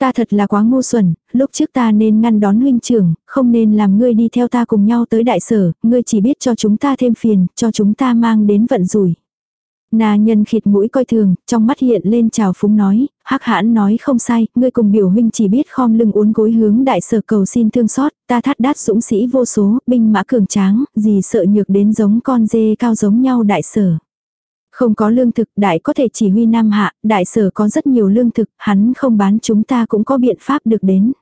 Ta thật là quá ngu xuẩn, lúc trước ta nên ngăn đón huynh trưởng, không nên làm ngươi đi theo ta cùng nhau tới đại sở, ngươi chỉ biết cho chúng ta thêm phiền, cho chúng ta mang đến vận rủi. Na nhân khịt mũi coi thường, trong mắt hiện lên trào phúng nói, hắc hãn nói không sai, ngươi cùng biểu huynh chỉ biết khom lưng uốn gối hướng đại sở cầu xin thương xót, ta thắt đát dũng sĩ vô số, binh mã cường tráng, gì sợ nhược đến giống con dê cao giống nhau đại sở. Không có lương thực, đại có thể chỉ huy Nam Hạ, đại sở có rất nhiều lương thực, hắn không bán chúng ta cũng có biện pháp được đến.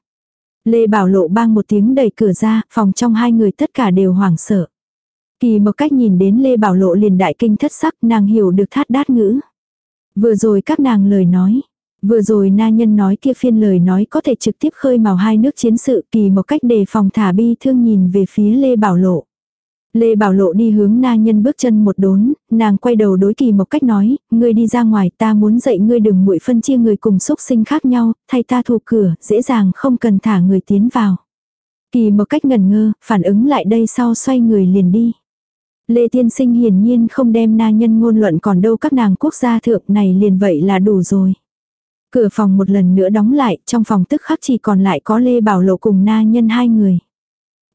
Lê Bảo Lộ bang một tiếng đẩy cửa ra, phòng trong hai người tất cả đều hoảng sợ. Kỳ một cách nhìn đến Lê Bảo Lộ liền đại kinh thất sắc, nàng hiểu được thát đát ngữ. Vừa rồi các nàng lời nói, vừa rồi na nhân nói kia phiên lời nói có thể trực tiếp khơi màu hai nước chiến sự kỳ một cách đề phòng thả bi thương nhìn về phía Lê Bảo Lộ. Lê Bảo Lộ đi hướng na nhân bước chân một đốn, nàng quay đầu đối kỳ một cách nói, ngươi đi ra ngoài ta muốn dạy ngươi đừng muội phân chia người cùng xúc sinh khác nhau, thay ta thủ cửa, dễ dàng không cần thả người tiến vào. Kỳ một cách ngần ngơ, phản ứng lại đây sau xoay người liền đi. Lê Tiên Sinh hiển nhiên không đem na nhân ngôn luận còn đâu các nàng quốc gia thượng này liền vậy là đủ rồi. Cửa phòng một lần nữa đóng lại, trong phòng tức khắc chỉ còn lại có Lê Bảo Lộ cùng na nhân hai người.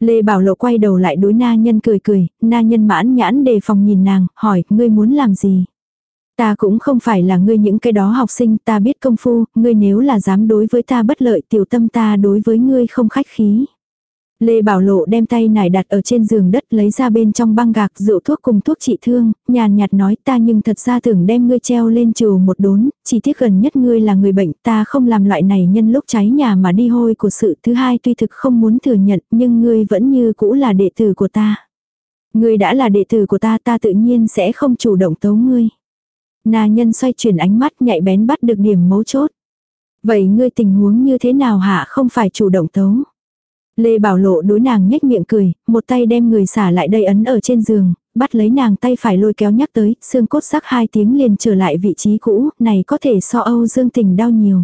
Lê Bảo Lộ quay đầu lại đối na nhân cười cười, na nhân mãn nhãn đề phòng nhìn nàng, hỏi, ngươi muốn làm gì? Ta cũng không phải là ngươi những cái đó học sinh, ta biết công phu, ngươi nếu là dám đối với ta bất lợi tiểu tâm ta đối với ngươi không khách khí. Lê Bảo Lộ đem tay nải đặt ở trên giường đất lấy ra bên trong băng gạc rượu thuốc cùng thuốc trị thương, nhàn nhạt nói ta nhưng thật ra tưởng đem ngươi treo lên trừ một đốn, chỉ tiếc gần nhất ngươi là người bệnh ta không làm loại này nhân lúc cháy nhà mà đi hôi của sự thứ hai tuy thực không muốn thừa nhận nhưng ngươi vẫn như cũ là đệ tử của ta. Ngươi đã là đệ tử của ta ta tự nhiên sẽ không chủ động tấu ngươi. Na nhân xoay chuyển ánh mắt nhạy bén bắt được điểm mấu chốt. Vậy ngươi tình huống như thế nào hả không phải chủ động tấu? Lê Bảo Lộ đối nàng nhếch miệng cười, một tay đem người xả lại đây ấn ở trên giường, bắt lấy nàng tay phải lôi kéo nhắc tới, xương cốt sắc hai tiếng liền trở lại vị trí cũ, này có thể so Âu Dương Tình đau nhiều.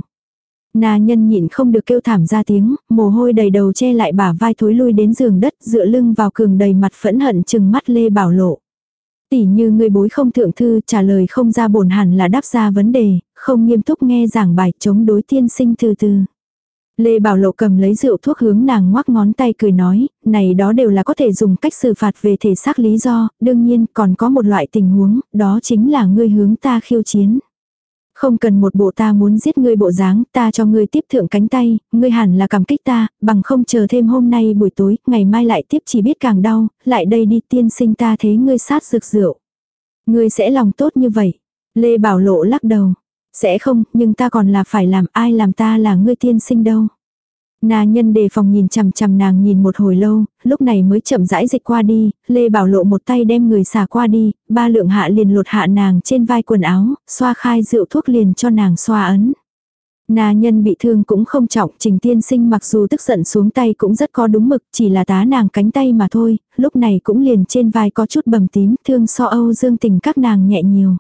Na nhân nhịn không được kêu thảm ra tiếng, mồ hôi đầy đầu che lại bả vai thối lui đến giường đất dựa lưng vào cường đầy mặt phẫn hận chừng mắt Lê Bảo Lộ. Tỷ như người bối không thượng thư trả lời không ra bổn hẳn là đáp ra vấn đề, không nghiêm túc nghe giảng bài chống đối tiên sinh từ từ. Lê Bảo Lộ cầm lấy rượu thuốc hướng nàng ngoắc ngón tay cười nói, này đó đều là có thể dùng cách xử phạt về thể xác lý do, đương nhiên còn có một loại tình huống, đó chính là ngươi hướng ta khiêu chiến. Không cần một bộ ta muốn giết ngươi bộ dáng, ta cho ngươi tiếp thượng cánh tay, ngươi hẳn là cảm kích ta, bằng không chờ thêm hôm nay buổi tối, ngày mai lại tiếp chỉ biết càng đau, lại đây đi tiên sinh ta thế ngươi sát rực rượu. Ngươi sẽ lòng tốt như vậy. Lê Bảo Lộ lắc đầu. Sẽ không, nhưng ta còn là phải làm ai làm ta là ngươi tiên sinh đâu. Na nhân đề phòng nhìn chằm chằm nàng nhìn một hồi lâu, lúc này mới chậm rãi dịch qua đi, Lê Bảo Lộ một tay đem người xả qua đi, ba lượng hạ liền lột hạ nàng trên vai quần áo, xoa khai rượu thuốc liền cho nàng xoa ấn. Na nhân bị thương cũng không trọng, trình tiên sinh mặc dù tức giận xuống tay cũng rất có đúng mực, chỉ là tá nàng cánh tay mà thôi, lúc này cũng liền trên vai có chút bầm tím, thương so Âu dương tình các nàng nhẹ nhiều.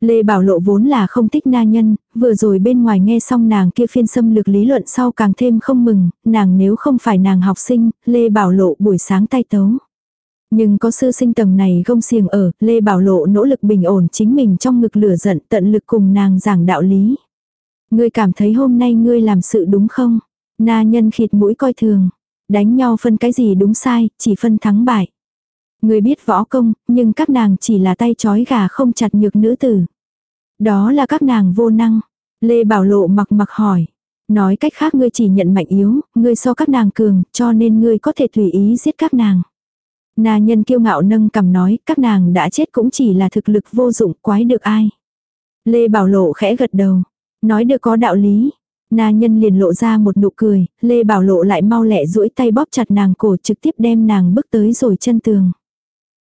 Lê Bảo Lộ vốn là không thích na nhân, vừa rồi bên ngoài nghe xong nàng kia phiên xâm lược lý luận sau càng thêm không mừng, nàng nếu không phải nàng học sinh, Lê Bảo Lộ buổi sáng tay tấu. Nhưng có sư sinh tầng này gông xiềng ở, Lê Bảo Lộ nỗ lực bình ổn chính mình trong ngực lửa giận tận lực cùng nàng giảng đạo lý. Ngươi cảm thấy hôm nay ngươi làm sự đúng không? Na nhân khịt mũi coi thường. Đánh nhau phân cái gì đúng sai, chỉ phân thắng bại. Người biết võ công, nhưng các nàng chỉ là tay chói gà không chặt nhược nữ tử. Đó là các nàng vô năng. Lê Bảo Lộ mặc mặc hỏi. Nói cách khác ngươi chỉ nhận mạnh yếu, ngươi so các nàng cường, cho nên ngươi có thể tùy ý giết các nàng. Na nhân kiêu ngạo nâng cầm nói, các nàng đã chết cũng chỉ là thực lực vô dụng, quái được ai. Lê Bảo Lộ khẽ gật đầu. Nói được có đạo lý. Na nhân liền lộ ra một nụ cười, Lê Bảo Lộ lại mau lẹ duỗi tay bóp chặt nàng cổ trực tiếp đem nàng bước tới rồi chân tường.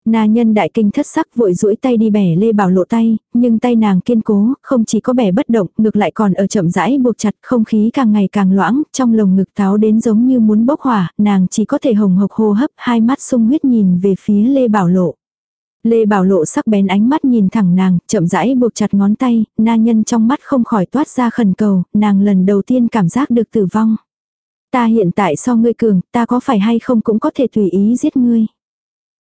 Na nhân đại kinh thất sắc vội duỗi tay đi bẻ Lê Bảo Lộ tay, nhưng tay nàng kiên cố, không chỉ có bẻ bất động, ngược lại còn ở chậm rãi buộc chặt, không khí càng ngày càng loãng, trong lồng ngực tháo đến giống như muốn bốc hỏa, nàng chỉ có thể hồng hộc hô hấp, hai mắt sung huyết nhìn về phía Lê Bảo Lộ. Lê Bảo Lộ sắc bén ánh mắt nhìn thẳng nàng, chậm rãi buộc chặt ngón tay, na nhân trong mắt không khỏi toát ra khẩn cầu, nàng lần đầu tiên cảm giác được tử vong. Ta hiện tại so ngươi cường, ta có phải hay không cũng có thể tùy ý giết ngươi.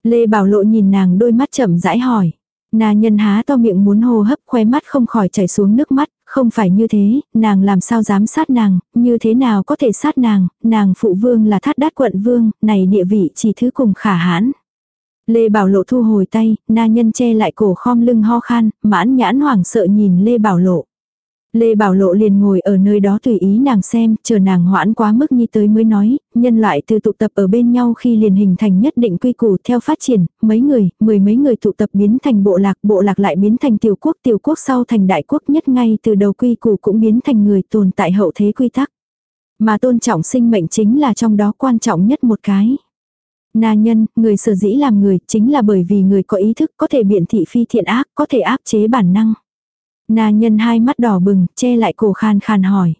Lê Bảo Lộ nhìn nàng đôi mắt chậm rãi hỏi. Na nhân há to miệng muốn hô hấp khóe mắt không khỏi chảy xuống nước mắt, không phải như thế, nàng làm sao dám sát nàng, như thế nào có thể sát nàng, nàng phụ vương là thát đát quận vương, này địa vị chỉ thứ cùng khả hãn. Lê Bảo Lộ thu hồi tay, na nhân che lại cổ khom lưng ho khan, mãn nhãn hoảng sợ nhìn Lê Bảo Lộ. Lê Bảo Lộ liền ngồi ở nơi đó tùy ý nàng xem, chờ nàng hoãn quá mức nhi tới mới nói, nhân loại từ tụ tập ở bên nhau khi liền hình thành nhất định quy củ theo phát triển, mấy người, mười mấy người tụ tập biến thành bộ lạc, bộ lạc lại biến thành tiểu quốc, tiểu quốc sau thành đại quốc nhất ngay từ đầu quy củ cũng biến thành người tồn tại hậu thế quy tắc. Mà tôn trọng sinh mệnh chính là trong đó quan trọng nhất một cái. Na nhân, người sở dĩ làm người chính là bởi vì người có ý thức có thể biện thị phi thiện ác, có thể áp chế bản năng. Na nhân hai mắt đỏ bừng, che lại cổ khan khan hỏi.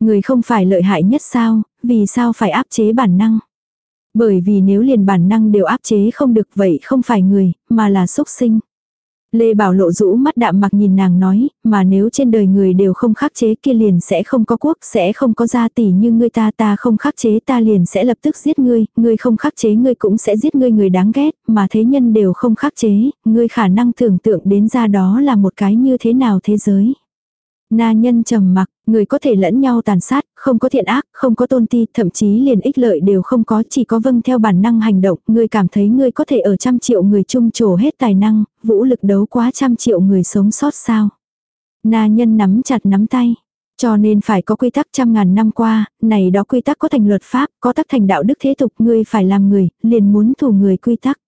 Người không phải lợi hại nhất sao, vì sao phải áp chế bản năng? Bởi vì nếu liền bản năng đều áp chế không được vậy không phải người, mà là xúc sinh. Lê Bảo Lộ rũ mắt đạm mặc nhìn nàng nói, mà nếu trên đời người đều không khắc chế kia liền sẽ không có quốc, sẽ không có gia tỷ như ngươi ta ta không khắc chế ta liền sẽ lập tức giết ngươi, ngươi không khắc chế ngươi cũng sẽ giết ngươi người đáng ghét, mà thế nhân đều không khắc chế, ngươi khả năng tưởng tượng đến ra đó là một cái như thế nào thế giới. Na nhân trầm mặc, người có thể lẫn nhau tàn sát, không có thiện ác, không có tôn ti, thậm chí liền ích lợi đều không có, chỉ có vâng theo bản năng hành động, người cảm thấy người có thể ở trăm triệu người chung trổ hết tài năng, vũ lực đấu quá trăm triệu người sống sót sao. Na nhân nắm chặt nắm tay. Cho nên phải có quy tắc trăm ngàn năm qua, này đó quy tắc có thành luật pháp, có tắc thành đạo đức thế tục, ngươi phải làm người, liền muốn thủ người quy tắc.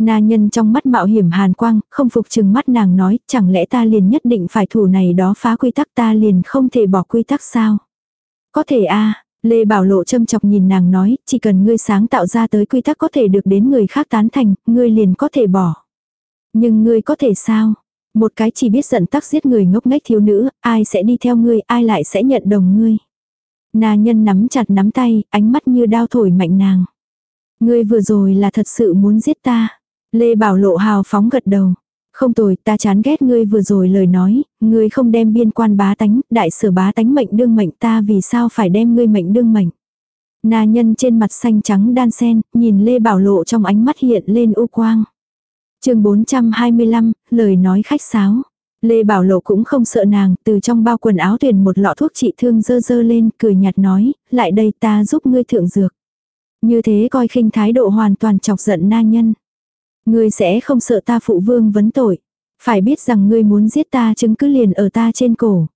Na nhân trong mắt mạo hiểm hàn quang, không phục chừng mắt nàng nói, chẳng lẽ ta liền nhất định phải thủ này đó phá quy tắc ta liền không thể bỏ quy tắc sao? Có thể a Lê Bảo Lộ châm chọc nhìn nàng nói, chỉ cần ngươi sáng tạo ra tới quy tắc có thể được đến người khác tán thành, ngươi liền có thể bỏ. Nhưng ngươi có thể sao? Một cái chỉ biết giận tắc giết người ngốc nghếch thiếu nữ, ai sẽ đi theo ngươi, ai lại sẽ nhận đồng ngươi. Na nhân nắm chặt nắm tay, ánh mắt như đao thổi mạnh nàng. Ngươi vừa rồi là thật sự muốn giết ta. Lê Bảo Lộ hào phóng gật đầu. Không tồi, ta chán ghét ngươi vừa rồi lời nói, ngươi không đem biên quan bá tánh, đại sở bá tánh mệnh đương mệnh ta vì sao phải đem ngươi mệnh đương mệnh. Na nhân trên mặt xanh trắng đan sen, nhìn Lê Bảo Lộ trong ánh mắt hiện lên u quang. chương 425, lời nói khách sáo. Lê Bảo Lộ cũng không sợ nàng, từ trong bao quần áo tuyển một lọ thuốc trị thương dơ dơ lên, cười nhạt nói, lại đây ta giúp ngươi thượng dược. Như thế coi khinh thái độ hoàn toàn chọc giận na nhân. Ngươi sẽ không sợ ta phụ vương vấn tội. Phải biết rằng ngươi muốn giết ta chứng cứ liền ở ta trên cổ.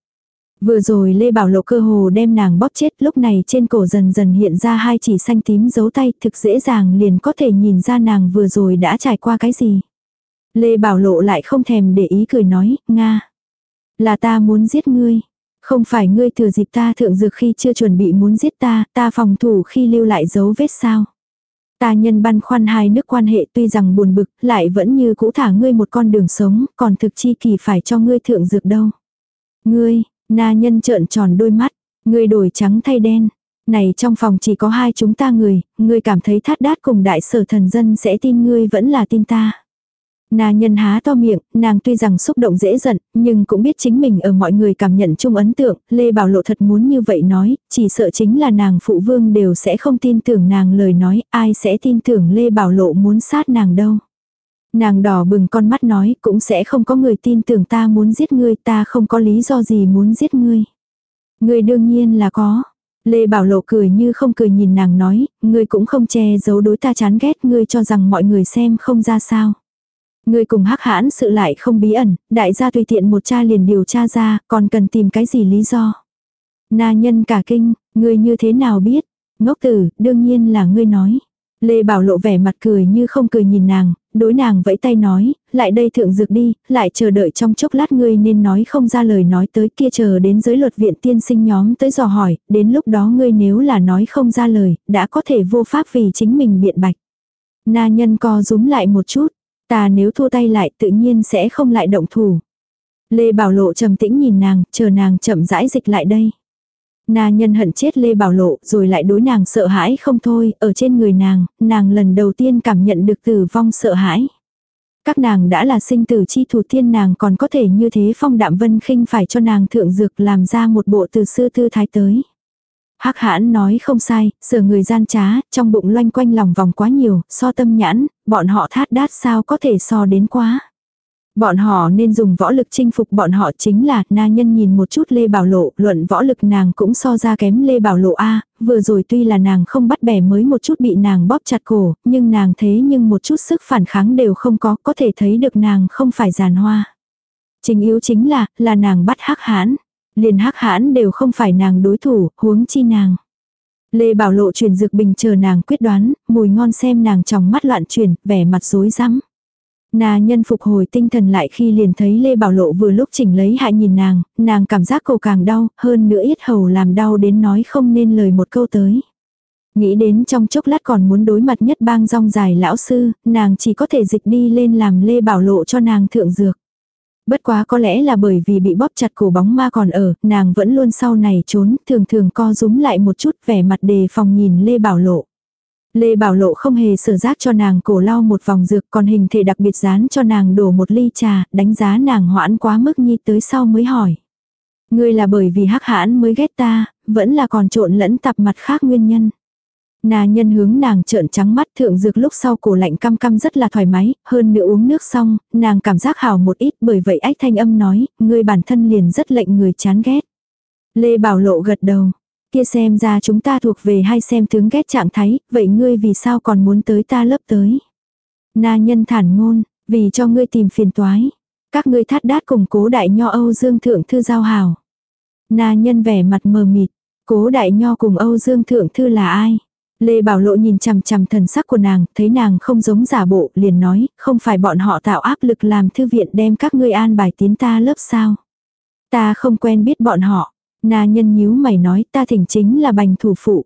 Vừa rồi Lê Bảo Lộ cơ hồ đem nàng bóp chết lúc này trên cổ dần dần hiện ra hai chỉ xanh tím dấu tay thực dễ dàng liền có thể nhìn ra nàng vừa rồi đã trải qua cái gì. Lê Bảo Lộ lại không thèm để ý cười nói, Nga. Là ta muốn giết ngươi. Không phải ngươi thừa dịp ta thượng dược khi chưa chuẩn bị muốn giết ta, ta phòng thủ khi lưu lại dấu vết sao. Ta nhân băn khoăn hai nước quan hệ tuy rằng buồn bực, lại vẫn như cũ thả ngươi một con đường sống, còn thực chi kỳ phải cho ngươi thượng dược đâu. Ngươi, na nhân trợn tròn đôi mắt, ngươi đổi trắng thay đen. Này trong phòng chỉ có hai chúng ta người, ngươi cảm thấy thát đát cùng đại sở thần dân sẽ tin ngươi vẫn là tin ta. Na nhân há to miệng, nàng tuy rằng xúc động dễ giận, nhưng cũng biết chính mình ở mọi người cảm nhận chung ấn tượng, Lê Bảo Lộ thật muốn như vậy nói, chỉ sợ chính là nàng phụ vương đều sẽ không tin tưởng nàng lời nói, ai sẽ tin tưởng Lê Bảo Lộ muốn sát nàng đâu. Nàng đỏ bừng con mắt nói, cũng sẽ không có người tin tưởng ta muốn giết ngươi, ta không có lý do gì muốn giết ngươi. Ngươi đương nhiên là có. Lê Bảo Lộ cười như không cười nhìn nàng nói, ngươi cũng không che giấu đối ta chán ghét, ngươi cho rằng mọi người xem không ra sao. Người cùng hắc hãn sự lại không bí ẩn, đại gia tùy tiện một cha liền điều tra ra, còn cần tìm cái gì lý do. Na nhân cả kinh, người như thế nào biết? Ngốc tử, đương nhiên là ngươi nói. Lê Bảo Lộ vẻ mặt cười như không cười nhìn nàng, đối nàng vẫy tay nói, lại đây thượng dược đi, lại chờ đợi trong chốc lát ngươi nên nói không ra lời nói tới kia chờ đến giới luật viện tiên sinh nhóm tới dò hỏi, đến lúc đó ngươi nếu là nói không ra lời, đã có thể vô pháp vì chính mình biện bạch. Na nhân co rúm lại một chút, ta nếu thua tay lại tự nhiên sẽ không lại động thủ. Lê Bảo Lộ trầm tĩnh nhìn nàng, chờ nàng chậm rãi dịch lại đây. Na nhân hận chết Lê Bảo Lộ rồi lại đối nàng sợ hãi không thôi, ở trên người nàng, nàng lần đầu tiên cảm nhận được tử vong sợ hãi. Các nàng đã là sinh tử chi thủ thiên nàng còn có thể như thế phong đạm vân khinh phải cho nàng thượng dược làm ra một bộ từ sư tư thái tới. Hắc hãn nói không sai, sở người gian trá, trong bụng loanh quanh lòng vòng quá nhiều, so tâm nhãn, bọn họ thát đát sao có thể so đến quá. Bọn họ nên dùng võ lực chinh phục bọn họ chính là, na nhân nhìn một chút Lê Bảo Lộ, luận võ lực nàng cũng so ra kém Lê Bảo Lộ A, vừa rồi tuy là nàng không bắt bẻ mới một chút bị nàng bóp chặt cổ, nhưng nàng thế nhưng một chút sức phản kháng đều không có, có thể thấy được nàng không phải giàn hoa. Chính yếu chính là, là nàng bắt hắc hãn. Liền hắc hãn đều không phải nàng đối thủ, huống chi nàng. Lê Bảo Lộ truyền dược bình chờ nàng quyết đoán, mùi ngon xem nàng trong mắt loạn chuyển, vẻ mặt rối rắm. Nà nhân phục hồi tinh thần lại khi liền thấy Lê Bảo Lộ vừa lúc chỉnh lấy hại nhìn nàng, nàng cảm giác cổ càng đau, hơn nữa yết hầu làm đau đến nói không nên lời một câu tới. Nghĩ đến trong chốc lát còn muốn đối mặt nhất bang rong dài lão sư, nàng chỉ có thể dịch đi lên làm Lê Bảo Lộ cho nàng thượng dược. Bất quá có lẽ là bởi vì bị bóp chặt cổ bóng ma còn ở, nàng vẫn luôn sau này trốn, thường thường co rúm lại một chút vẻ mặt đề phòng nhìn Lê Bảo Lộ. Lê Bảo Lộ không hề sở giác cho nàng cổ lau một vòng dược còn hình thể đặc biệt dán cho nàng đổ một ly trà, đánh giá nàng hoãn quá mức nhi tới sau mới hỏi. Ngươi là bởi vì hắc hãn mới ghét ta, vẫn là còn trộn lẫn tạp mặt khác nguyên nhân. Nà nhân hướng nàng trợn trắng mắt thượng dược lúc sau cổ lạnh căm căm rất là thoải mái, hơn nữa uống nước xong, nàng cảm giác hào một ít bởi vậy ách thanh âm nói, ngươi bản thân liền rất lệnh người chán ghét. Lê Bảo Lộ gật đầu, kia xem ra chúng ta thuộc về hay xem tướng ghét trạng thái, vậy ngươi vì sao còn muốn tới ta lớp tới. Na nhân thản ngôn, vì cho ngươi tìm phiền toái. Các ngươi thắt đát cùng cố đại nho Âu Dương Thượng Thư giao hảo. Na nhân vẻ mặt mờ mịt, cố đại nho cùng Âu Dương Thượng Thư là ai? Lê Bảo Lộ nhìn chằm chằm thần sắc của nàng, thấy nàng không giống giả bộ, liền nói, không phải bọn họ tạo áp lực làm thư viện đem các ngươi an bài tiến ta lớp sao. Ta không quen biết bọn họ. Na nhân nhíu mày nói ta thỉnh chính là bành thủ phụ.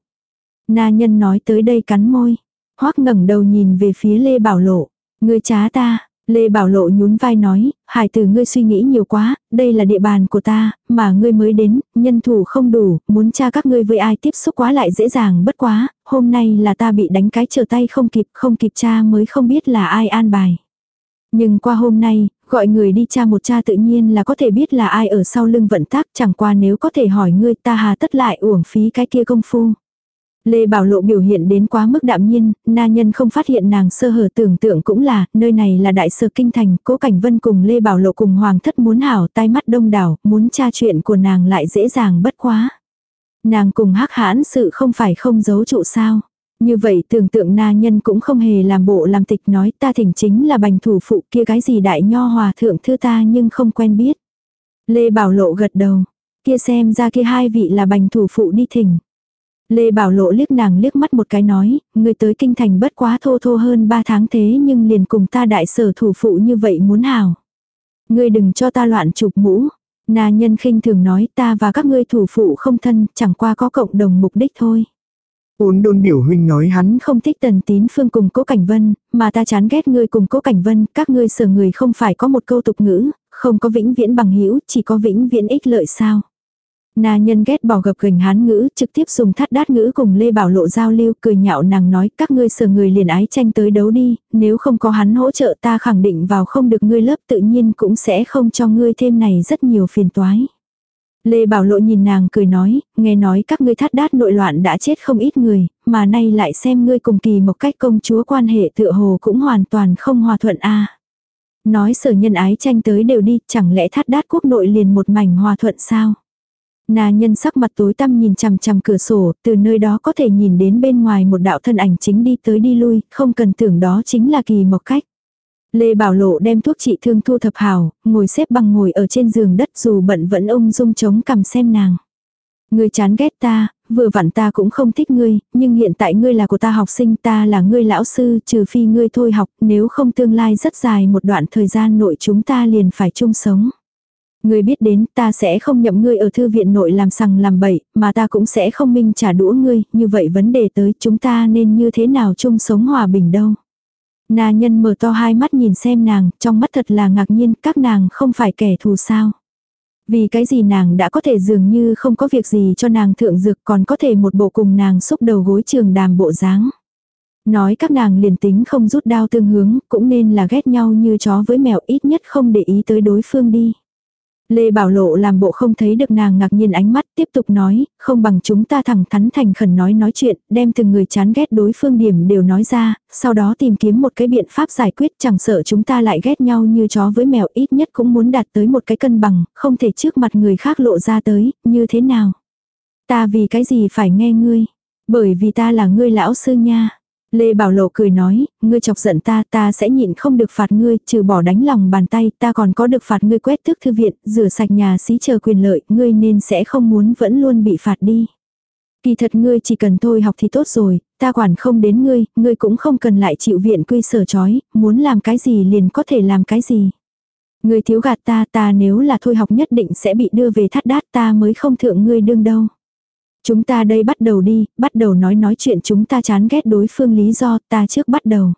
Na nhân nói tới đây cắn môi. Hoắc ngẩng đầu nhìn về phía Lê Bảo Lộ. Ngươi trá ta, Lê Bảo Lộ nhún vai nói, hải tử ngươi suy nghĩ nhiều quá, đây là địa bàn của ta, mà ngươi mới đến, nhân thủ không đủ, muốn tra các ngươi với ai tiếp xúc quá lại dễ dàng bất quá, hôm nay là ta bị đánh cái trở tay không kịp, không kịp cha mới không biết là ai an bài. Nhưng qua hôm nay, gọi người đi cha một cha tự nhiên là có thể biết là ai ở sau lưng vận tác, chẳng qua nếu có thể hỏi ngươi ta hà tất lại uổng phí cái kia công phu. Lê Bảo Lộ biểu hiện đến quá mức đạm nhiên, na nhân không phát hiện nàng sơ hở tưởng tượng cũng là, nơi này là đại sở kinh thành, cố cảnh vân cùng Lê Bảo Lộ cùng hoàng thất muốn hảo tai mắt đông đảo, muốn tra chuyện của nàng lại dễ dàng bất quá. Nàng cùng hắc hãn sự không phải không giấu trụ sao. Như vậy tưởng tượng na nhân cũng không hề làm bộ làm tịch nói ta thỉnh chính là bành thủ phụ kia cái gì đại nho hòa thượng thư ta nhưng không quen biết. Lê Bảo Lộ gật đầu, kia xem ra kia hai vị là bành thủ phụ đi thỉnh. Lê Bảo Lộ liếc nàng liếc mắt một cái nói, người tới kinh thành bất quá thô thô hơn ba tháng thế nhưng liền cùng ta đại sở thủ phụ như vậy muốn hảo. Ngươi đừng cho ta loạn chụp mũ. Na nhân khinh thường nói ta và các ngươi thủ phụ không thân, chẳng qua có cộng đồng mục đích thôi. Ôn đôn biểu huynh nói hắn không thích tần tín phương cùng cố cảnh vân, mà ta chán ghét ngươi cùng cố cảnh vân, các ngươi sở người không phải có một câu tục ngữ, không có vĩnh viễn bằng hữu chỉ có vĩnh viễn ích lợi sao. Na nhân ghét bỏ gập gành hán ngữ, trực tiếp dùng thắt đát ngữ cùng Lê Bảo Lộ giao lưu, cười nhạo nàng nói, các ngươi sở người liền ái tranh tới đấu đi, nếu không có hắn hỗ trợ ta khẳng định vào không được ngươi lớp tự nhiên cũng sẽ không cho ngươi thêm này rất nhiều phiền toái. Lê Bảo Lộ nhìn nàng cười nói, nghe nói các ngươi thắt đát nội loạn đã chết không ít người, mà nay lại xem ngươi cùng kỳ một cách công chúa quan hệ tựa hồ cũng hoàn toàn không hòa thuận a. Nói sở nhân ái tranh tới đều đi, chẳng lẽ thắt đát quốc nội liền một mảnh hòa thuận sao? Na nhân sắc mặt tối tăm nhìn chằm chằm cửa sổ, từ nơi đó có thể nhìn đến bên ngoài một đạo thân ảnh chính đi tới đi lui, không cần tưởng đó chính là kỳ mộc cách. Lê Bảo Lộ đem thuốc trị thương thu thập hào, ngồi xếp bằng ngồi ở trên giường đất dù bận vẫn ung dung chống cầm xem nàng. Ngươi chán ghét ta, vừa vặn ta cũng không thích ngươi, nhưng hiện tại ngươi là của ta học sinh ta là ngươi lão sư trừ phi ngươi thôi học nếu không tương lai rất dài một đoạn thời gian nội chúng ta liền phải chung sống. Ngươi biết đến ta sẽ không nhậm ngươi ở thư viện nội làm sằng làm bậy, mà ta cũng sẽ không minh trả đũa ngươi, như vậy vấn đề tới chúng ta nên như thế nào chung sống hòa bình đâu. Na nhân mở to hai mắt nhìn xem nàng, trong mắt thật là ngạc nhiên, các nàng không phải kẻ thù sao. Vì cái gì nàng đã có thể dường như không có việc gì cho nàng thượng dược còn có thể một bộ cùng nàng xúc đầu gối trường đàm bộ dáng. Nói các nàng liền tính không rút đao tương hướng, cũng nên là ghét nhau như chó với mèo ít nhất không để ý tới đối phương đi. Lê Bảo Lộ làm bộ không thấy được nàng ngạc nhiên ánh mắt tiếp tục nói, không bằng chúng ta thẳng thắn thành khẩn nói nói chuyện, đem từng người chán ghét đối phương điểm đều nói ra, sau đó tìm kiếm một cái biện pháp giải quyết chẳng sợ chúng ta lại ghét nhau như chó với mèo ít nhất cũng muốn đạt tới một cái cân bằng, không thể trước mặt người khác lộ ra tới, như thế nào. Ta vì cái gì phải nghe ngươi, bởi vì ta là ngươi lão sư nha. Lê Bảo Lộ cười nói, ngươi chọc giận ta, ta sẽ nhịn không được phạt ngươi, trừ bỏ đánh lòng bàn tay, ta còn có được phạt ngươi quét thức thư viện, rửa sạch nhà xí chờ quyền lợi, ngươi nên sẽ không muốn vẫn luôn bị phạt đi. Kỳ thật ngươi chỉ cần thôi học thì tốt rồi, ta quản không đến ngươi, ngươi cũng không cần lại chịu viện quy sở chói, muốn làm cái gì liền có thể làm cái gì. Ngươi thiếu gạt ta, ta nếu là thôi học nhất định sẽ bị đưa về thắt đát ta mới không thượng ngươi đương đâu. Chúng ta đây bắt đầu đi, bắt đầu nói nói chuyện chúng ta chán ghét đối phương lý do, ta trước bắt đầu.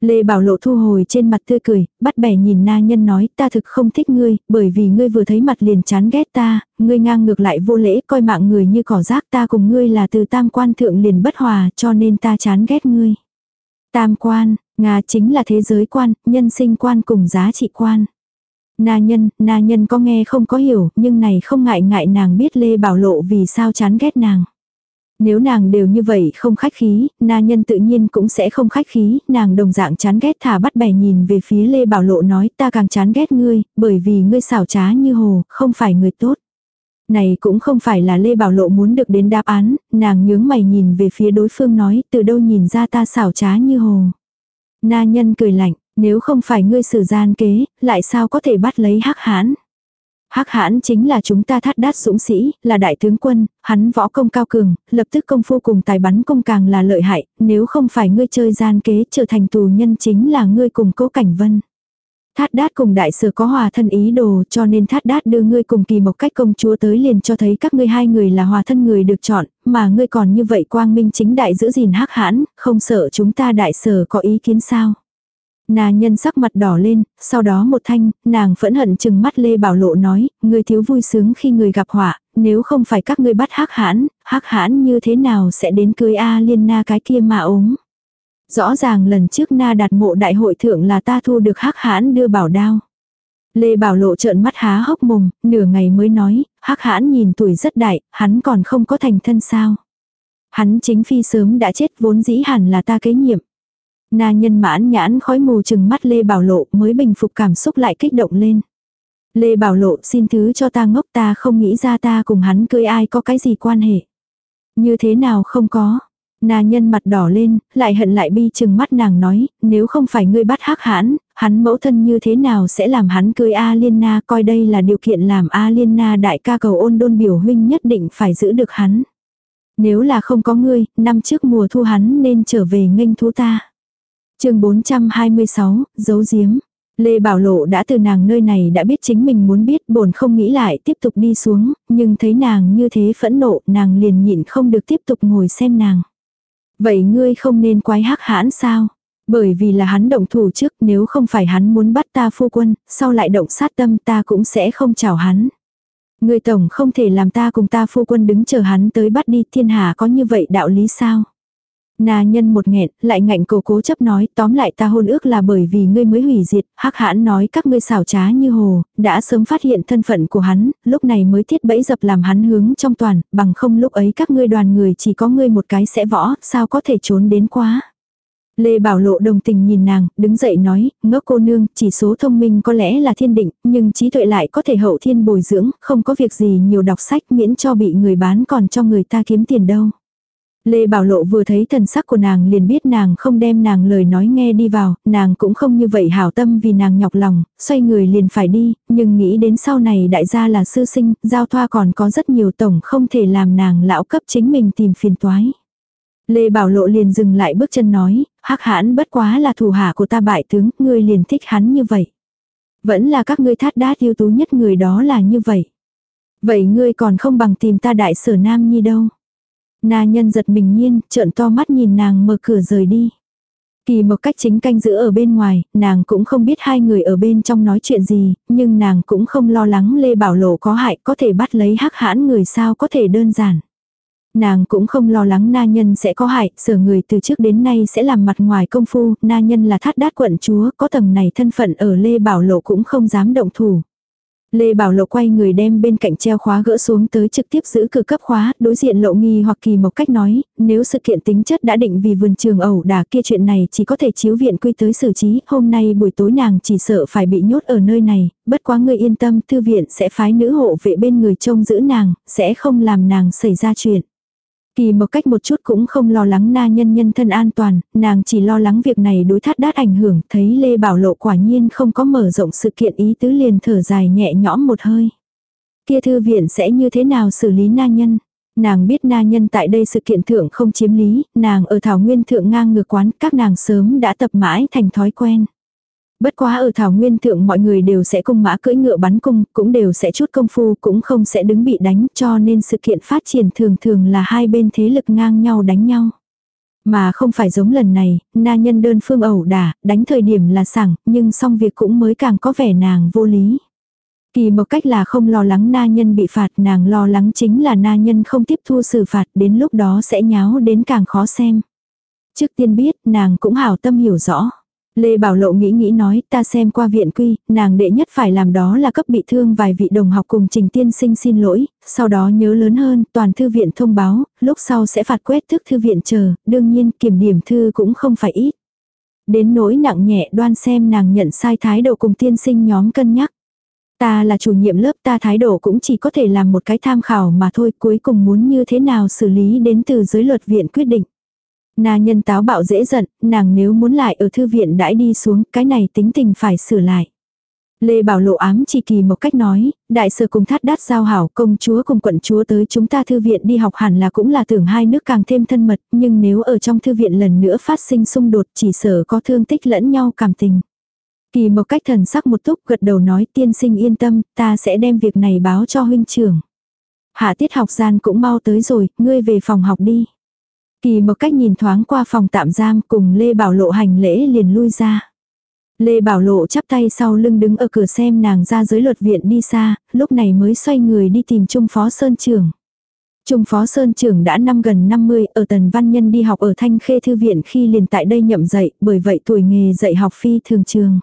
Lê Bảo Lộ thu hồi trên mặt tươi cười, bắt bẻ nhìn na nhân nói ta thực không thích ngươi, bởi vì ngươi vừa thấy mặt liền chán ghét ta, ngươi ngang ngược lại vô lễ coi mạng người như cỏ rác ta cùng ngươi là từ tam quan thượng liền bất hòa cho nên ta chán ghét ngươi. Tam quan, Nga chính là thế giới quan, nhân sinh quan cùng giá trị quan. Na nhân, na nhân có nghe không có hiểu, nhưng này không ngại ngại nàng biết Lê Bảo Lộ vì sao chán ghét nàng. Nếu nàng đều như vậy không khách khí, na nhân tự nhiên cũng sẽ không khách khí, nàng đồng dạng chán ghét thả bắt bẻ nhìn về phía Lê Bảo Lộ nói ta càng chán ghét ngươi, bởi vì ngươi xảo trá như hồ, không phải người tốt. Này cũng không phải là Lê Bảo Lộ muốn được đến đáp án, nàng nhướng mày nhìn về phía đối phương nói từ đâu nhìn ra ta xảo trá như hồ. Na nhân cười lạnh, nếu không phải ngươi sử gian kế, lại sao có thể bắt lấy hắc hãn? Hắc hãn chính là chúng ta thắt đát dũng sĩ, là đại tướng quân, hắn võ công cao cường, lập tức công phu cùng tài bắn công càng là lợi hại, nếu không phải ngươi chơi gian kế trở thành tù nhân chính là ngươi cùng cố cảnh vân. Thát đát cùng đại sở có hòa thân ý đồ cho nên thát đát đưa ngươi cùng kỳ một cách công chúa tới liền cho thấy các ngươi hai người là hòa thân người được chọn, mà ngươi còn như vậy quang minh chính đại giữ gìn hắc hãn, không sợ chúng ta đại sở có ý kiến sao. Nà nhân sắc mặt đỏ lên, sau đó một thanh, nàng phẫn hận chừng mắt Lê Bảo Lộ nói, người thiếu vui sướng khi người gặp họa, nếu không phải các ngươi bắt hắc hãn, hắc hãn như thế nào sẽ đến cưới A liên na cái kia mà ốm. Rõ ràng lần trước na đạt mộ đại hội thượng là ta thu được hắc hãn đưa bảo đao. Lê Bảo Lộ trợn mắt há hốc mồm, nửa ngày mới nói, hắc hãn nhìn tuổi rất đại, hắn còn không có thành thân sao. Hắn chính phi sớm đã chết vốn dĩ hẳn là ta kế nhiệm. Na nhân mãn nhãn khói mù chừng mắt Lê Bảo Lộ mới bình phục cảm xúc lại kích động lên. Lê Bảo Lộ xin thứ cho ta ngốc ta không nghĩ ra ta cùng hắn cưới ai có cái gì quan hệ. Như thế nào không có. Na nhân mặt đỏ lên, lại hận lại bi chừng mắt nàng nói, nếu không phải ngươi bắt hắc hãn, hắn mẫu thân như thế nào sẽ làm hắn cưới A Liên Na coi đây là điều kiện làm A Liên Na đại ca cầu ôn đôn biểu huynh nhất định phải giữ được hắn. Nếu là không có ngươi, năm trước mùa thu hắn nên trở về nghênh thú ta chương 426, giấu giếm. Lê Bảo Lộ đã từ nàng nơi này đã biết chính mình muốn biết bổn không nghĩ lại tiếp tục đi xuống, nhưng thấy nàng như thế phẫn nộ nàng liền nhịn không được tiếp tục ngồi xem nàng. Vậy ngươi không nên quái hắc hãn sao? Bởi vì là hắn động thủ trước nếu không phải hắn muốn bắt ta phu quân, sau lại động sát tâm ta cũng sẽ không chào hắn. Ngươi tổng không thể làm ta cùng ta phu quân đứng chờ hắn tới bắt đi thiên hạ có như vậy đạo lý sao? Na nhân một nghẹn, lại ngạnh cổ cố chấp nói, tóm lại ta hôn ước là bởi vì ngươi mới hủy diệt, hắc hãn nói các ngươi xảo trá như hồ, đã sớm phát hiện thân phận của hắn, lúc này mới thiết bẫy dập làm hắn hướng trong toàn, bằng không lúc ấy các ngươi đoàn người chỉ có ngươi một cái sẽ võ, sao có thể trốn đến quá. Lê Bảo Lộ đồng tình nhìn nàng, đứng dậy nói, ngốc cô nương, chỉ số thông minh có lẽ là thiên định, nhưng trí tuệ lại có thể hậu thiên bồi dưỡng, không có việc gì nhiều đọc sách miễn cho bị người bán còn cho người ta kiếm tiền đâu. Lê Bảo Lộ vừa thấy thần sắc của nàng liền biết nàng không đem nàng lời nói nghe đi vào, nàng cũng không như vậy hảo tâm vì nàng nhọc lòng, xoay người liền phải đi, nhưng nghĩ đến sau này đại gia là sư sinh, giao thoa còn có rất nhiều tổng không thể làm nàng lão cấp chính mình tìm phiền toái. Lê Bảo Lộ liền dừng lại bước chân nói, hắc hãn bất quá là thủ hạ của ta bại tướng, ngươi liền thích hắn như vậy. Vẫn là các ngươi thát đát yêu tú nhất người đó là như vậy. Vậy ngươi còn không bằng tìm ta đại sở nam nhi đâu. Na nhân giật mình nhiên, trợn to mắt nhìn nàng mở cửa rời đi. Kỳ một cách chính canh giữ ở bên ngoài, nàng cũng không biết hai người ở bên trong nói chuyện gì, nhưng nàng cũng không lo lắng Lê Bảo Lộ có hại có thể bắt lấy hắc hãn người sao có thể đơn giản. Nàng cũng không lo lắng na nhân sẽ có hại, sở người từ trước đến nay sẽ làm mặt ngoài công phu, na nhân là thát đát quận chúa, có tầng này thân phận ở Lê Bảo Lộ cũng không dám động thủ. Lê Bảo Lộ quay người đem bên cạnh treo khóa gỡ xuống tới trực tiếp giữ cửa cấp khóa, đối diện lộ nghi hoặc kỳ một cách nói, nếu sự kiện tính chất đã định vì vườn trường ẩu đả kia chuyện này chỉ có thể chiếu viện quy tới xử trí, hôm nay buổi tối nàng chỉ sợ phải bị nhốt ở nơi này, bất quá người yên tâm, thư viện sẽ phái nữ hộ vệ bên người trông giữ nàng, sẽ không làm nàng xảy ra chuyện. Kỳ một cách một chút cũng không lo lắng na nhân nhân thân an toàn, nàng chỉ lo lắng việc này đối thát đát ảnh hưởng, thấy Lê Bảo Lộ quả nhiên không có mở rộng sự kiện ý tứ liền thở dài nhẹ nhõm một hơi. Kia thư viện sẽ như thế nào xử lý na nhân? Nàng biết na nhân tại đây sự kiện thượng không chiếm lý, nàng ở thảo nguyên thượng ngang ngược quán, các nàng sớm đã tập mãi thành thói quen. Bất quá ở thảo nguyên thượng mọi người đều sẽ cung mã cưỡi ngựa bắn cung, cũng đều sẽ chút công phu, cũng không sẽ đứng bị đánh, cho nên sự kiện phát triển thường thường là hai bên thế lực ngang nhau đánh nhau. Mà không phải giống lần này, na nhân đơn phương ẩu đả, đánh thời điểm là sảng, nhưng xong việc cũng mới càng có vẻ nàng vô lý. Kỳ một cách là không lo lắng na nhân bị phạt, nàng lo lắng chính là na nhân không tiếp thu xử phạt, đến lúc đó sẽ nháo đến càng khó xem. Trước tiên biết, nàng cũng hảo tâm hiểu rõ. Lê Bảo Lộ nghĩ nghĩ nói ta xem qua viện quy, nàng đệ nhất phải làm đó là cấp bị thương vài vị đồng học cùng trình tiên sinh xin lỗi, sau đó nhớ lớn hơn, toàn thư viện thông báo, lúc sau sẽ phạt quét thức thư viện chờ, đương nhiên kiểm điểm thư cũng không phải ít. Đến nỗi nặng nhẹ đoan xem nàng nhận sai thái độ cùng tiên sinh nhóm cân nhắc. Ta là chủ nhiệm lớp ta thái độ cũng chỉ có thể làm một cái tham khảo mà thôi cuối cùng muốn như thế nào xử lý đến từ giới luật viện quyết định. Na nhân táo bạo dễ giận, nàng nếu muốn lại ở thư viện đãi đi xuống, cái này tính tình phải sửa lại. Lê Bảo Lộ ám chỉ kỳ một cách nói, đại sở cùng thát đát giao hảo công chúa cùng quận chúa tới chúng ta thư viện đi học hẳn là cũng là tưởng hai nước càng thêm thân mật, nhưng nếu ở trong thư viện lần nữa phát sinh xung đột chỉ sở có thương tích lẫn nhau cảm tình. Kỳ một cách thần sắc một túc gật đầu nói tiên sinh yên tâm, ta sẽ đem việc này báo cho huynh trưởng. Hạ tiết học gian cũng mau tới rồi, ngươi về phòng học đi. Kỳ một cách nhìn thoáng qua phòng tạm giam cùng Lê Bảo Lộ hành lễ liền lui ra. Lê Bảo Lộ chắp tay sau lưng đứng ở cửa xem nàng ra giới luật viện đi xa, lúc này mới xoay người đi tìm Trung Phó Sơn Trường. Trung Phó Sơn Trường đã năm gần 50, ở Tần Văn Nhân đi học ở Thanh Khê Thư Viện khi liền tại đây nhậm dạy, bởi vậy tuổi nghề dạy học phi thường trường.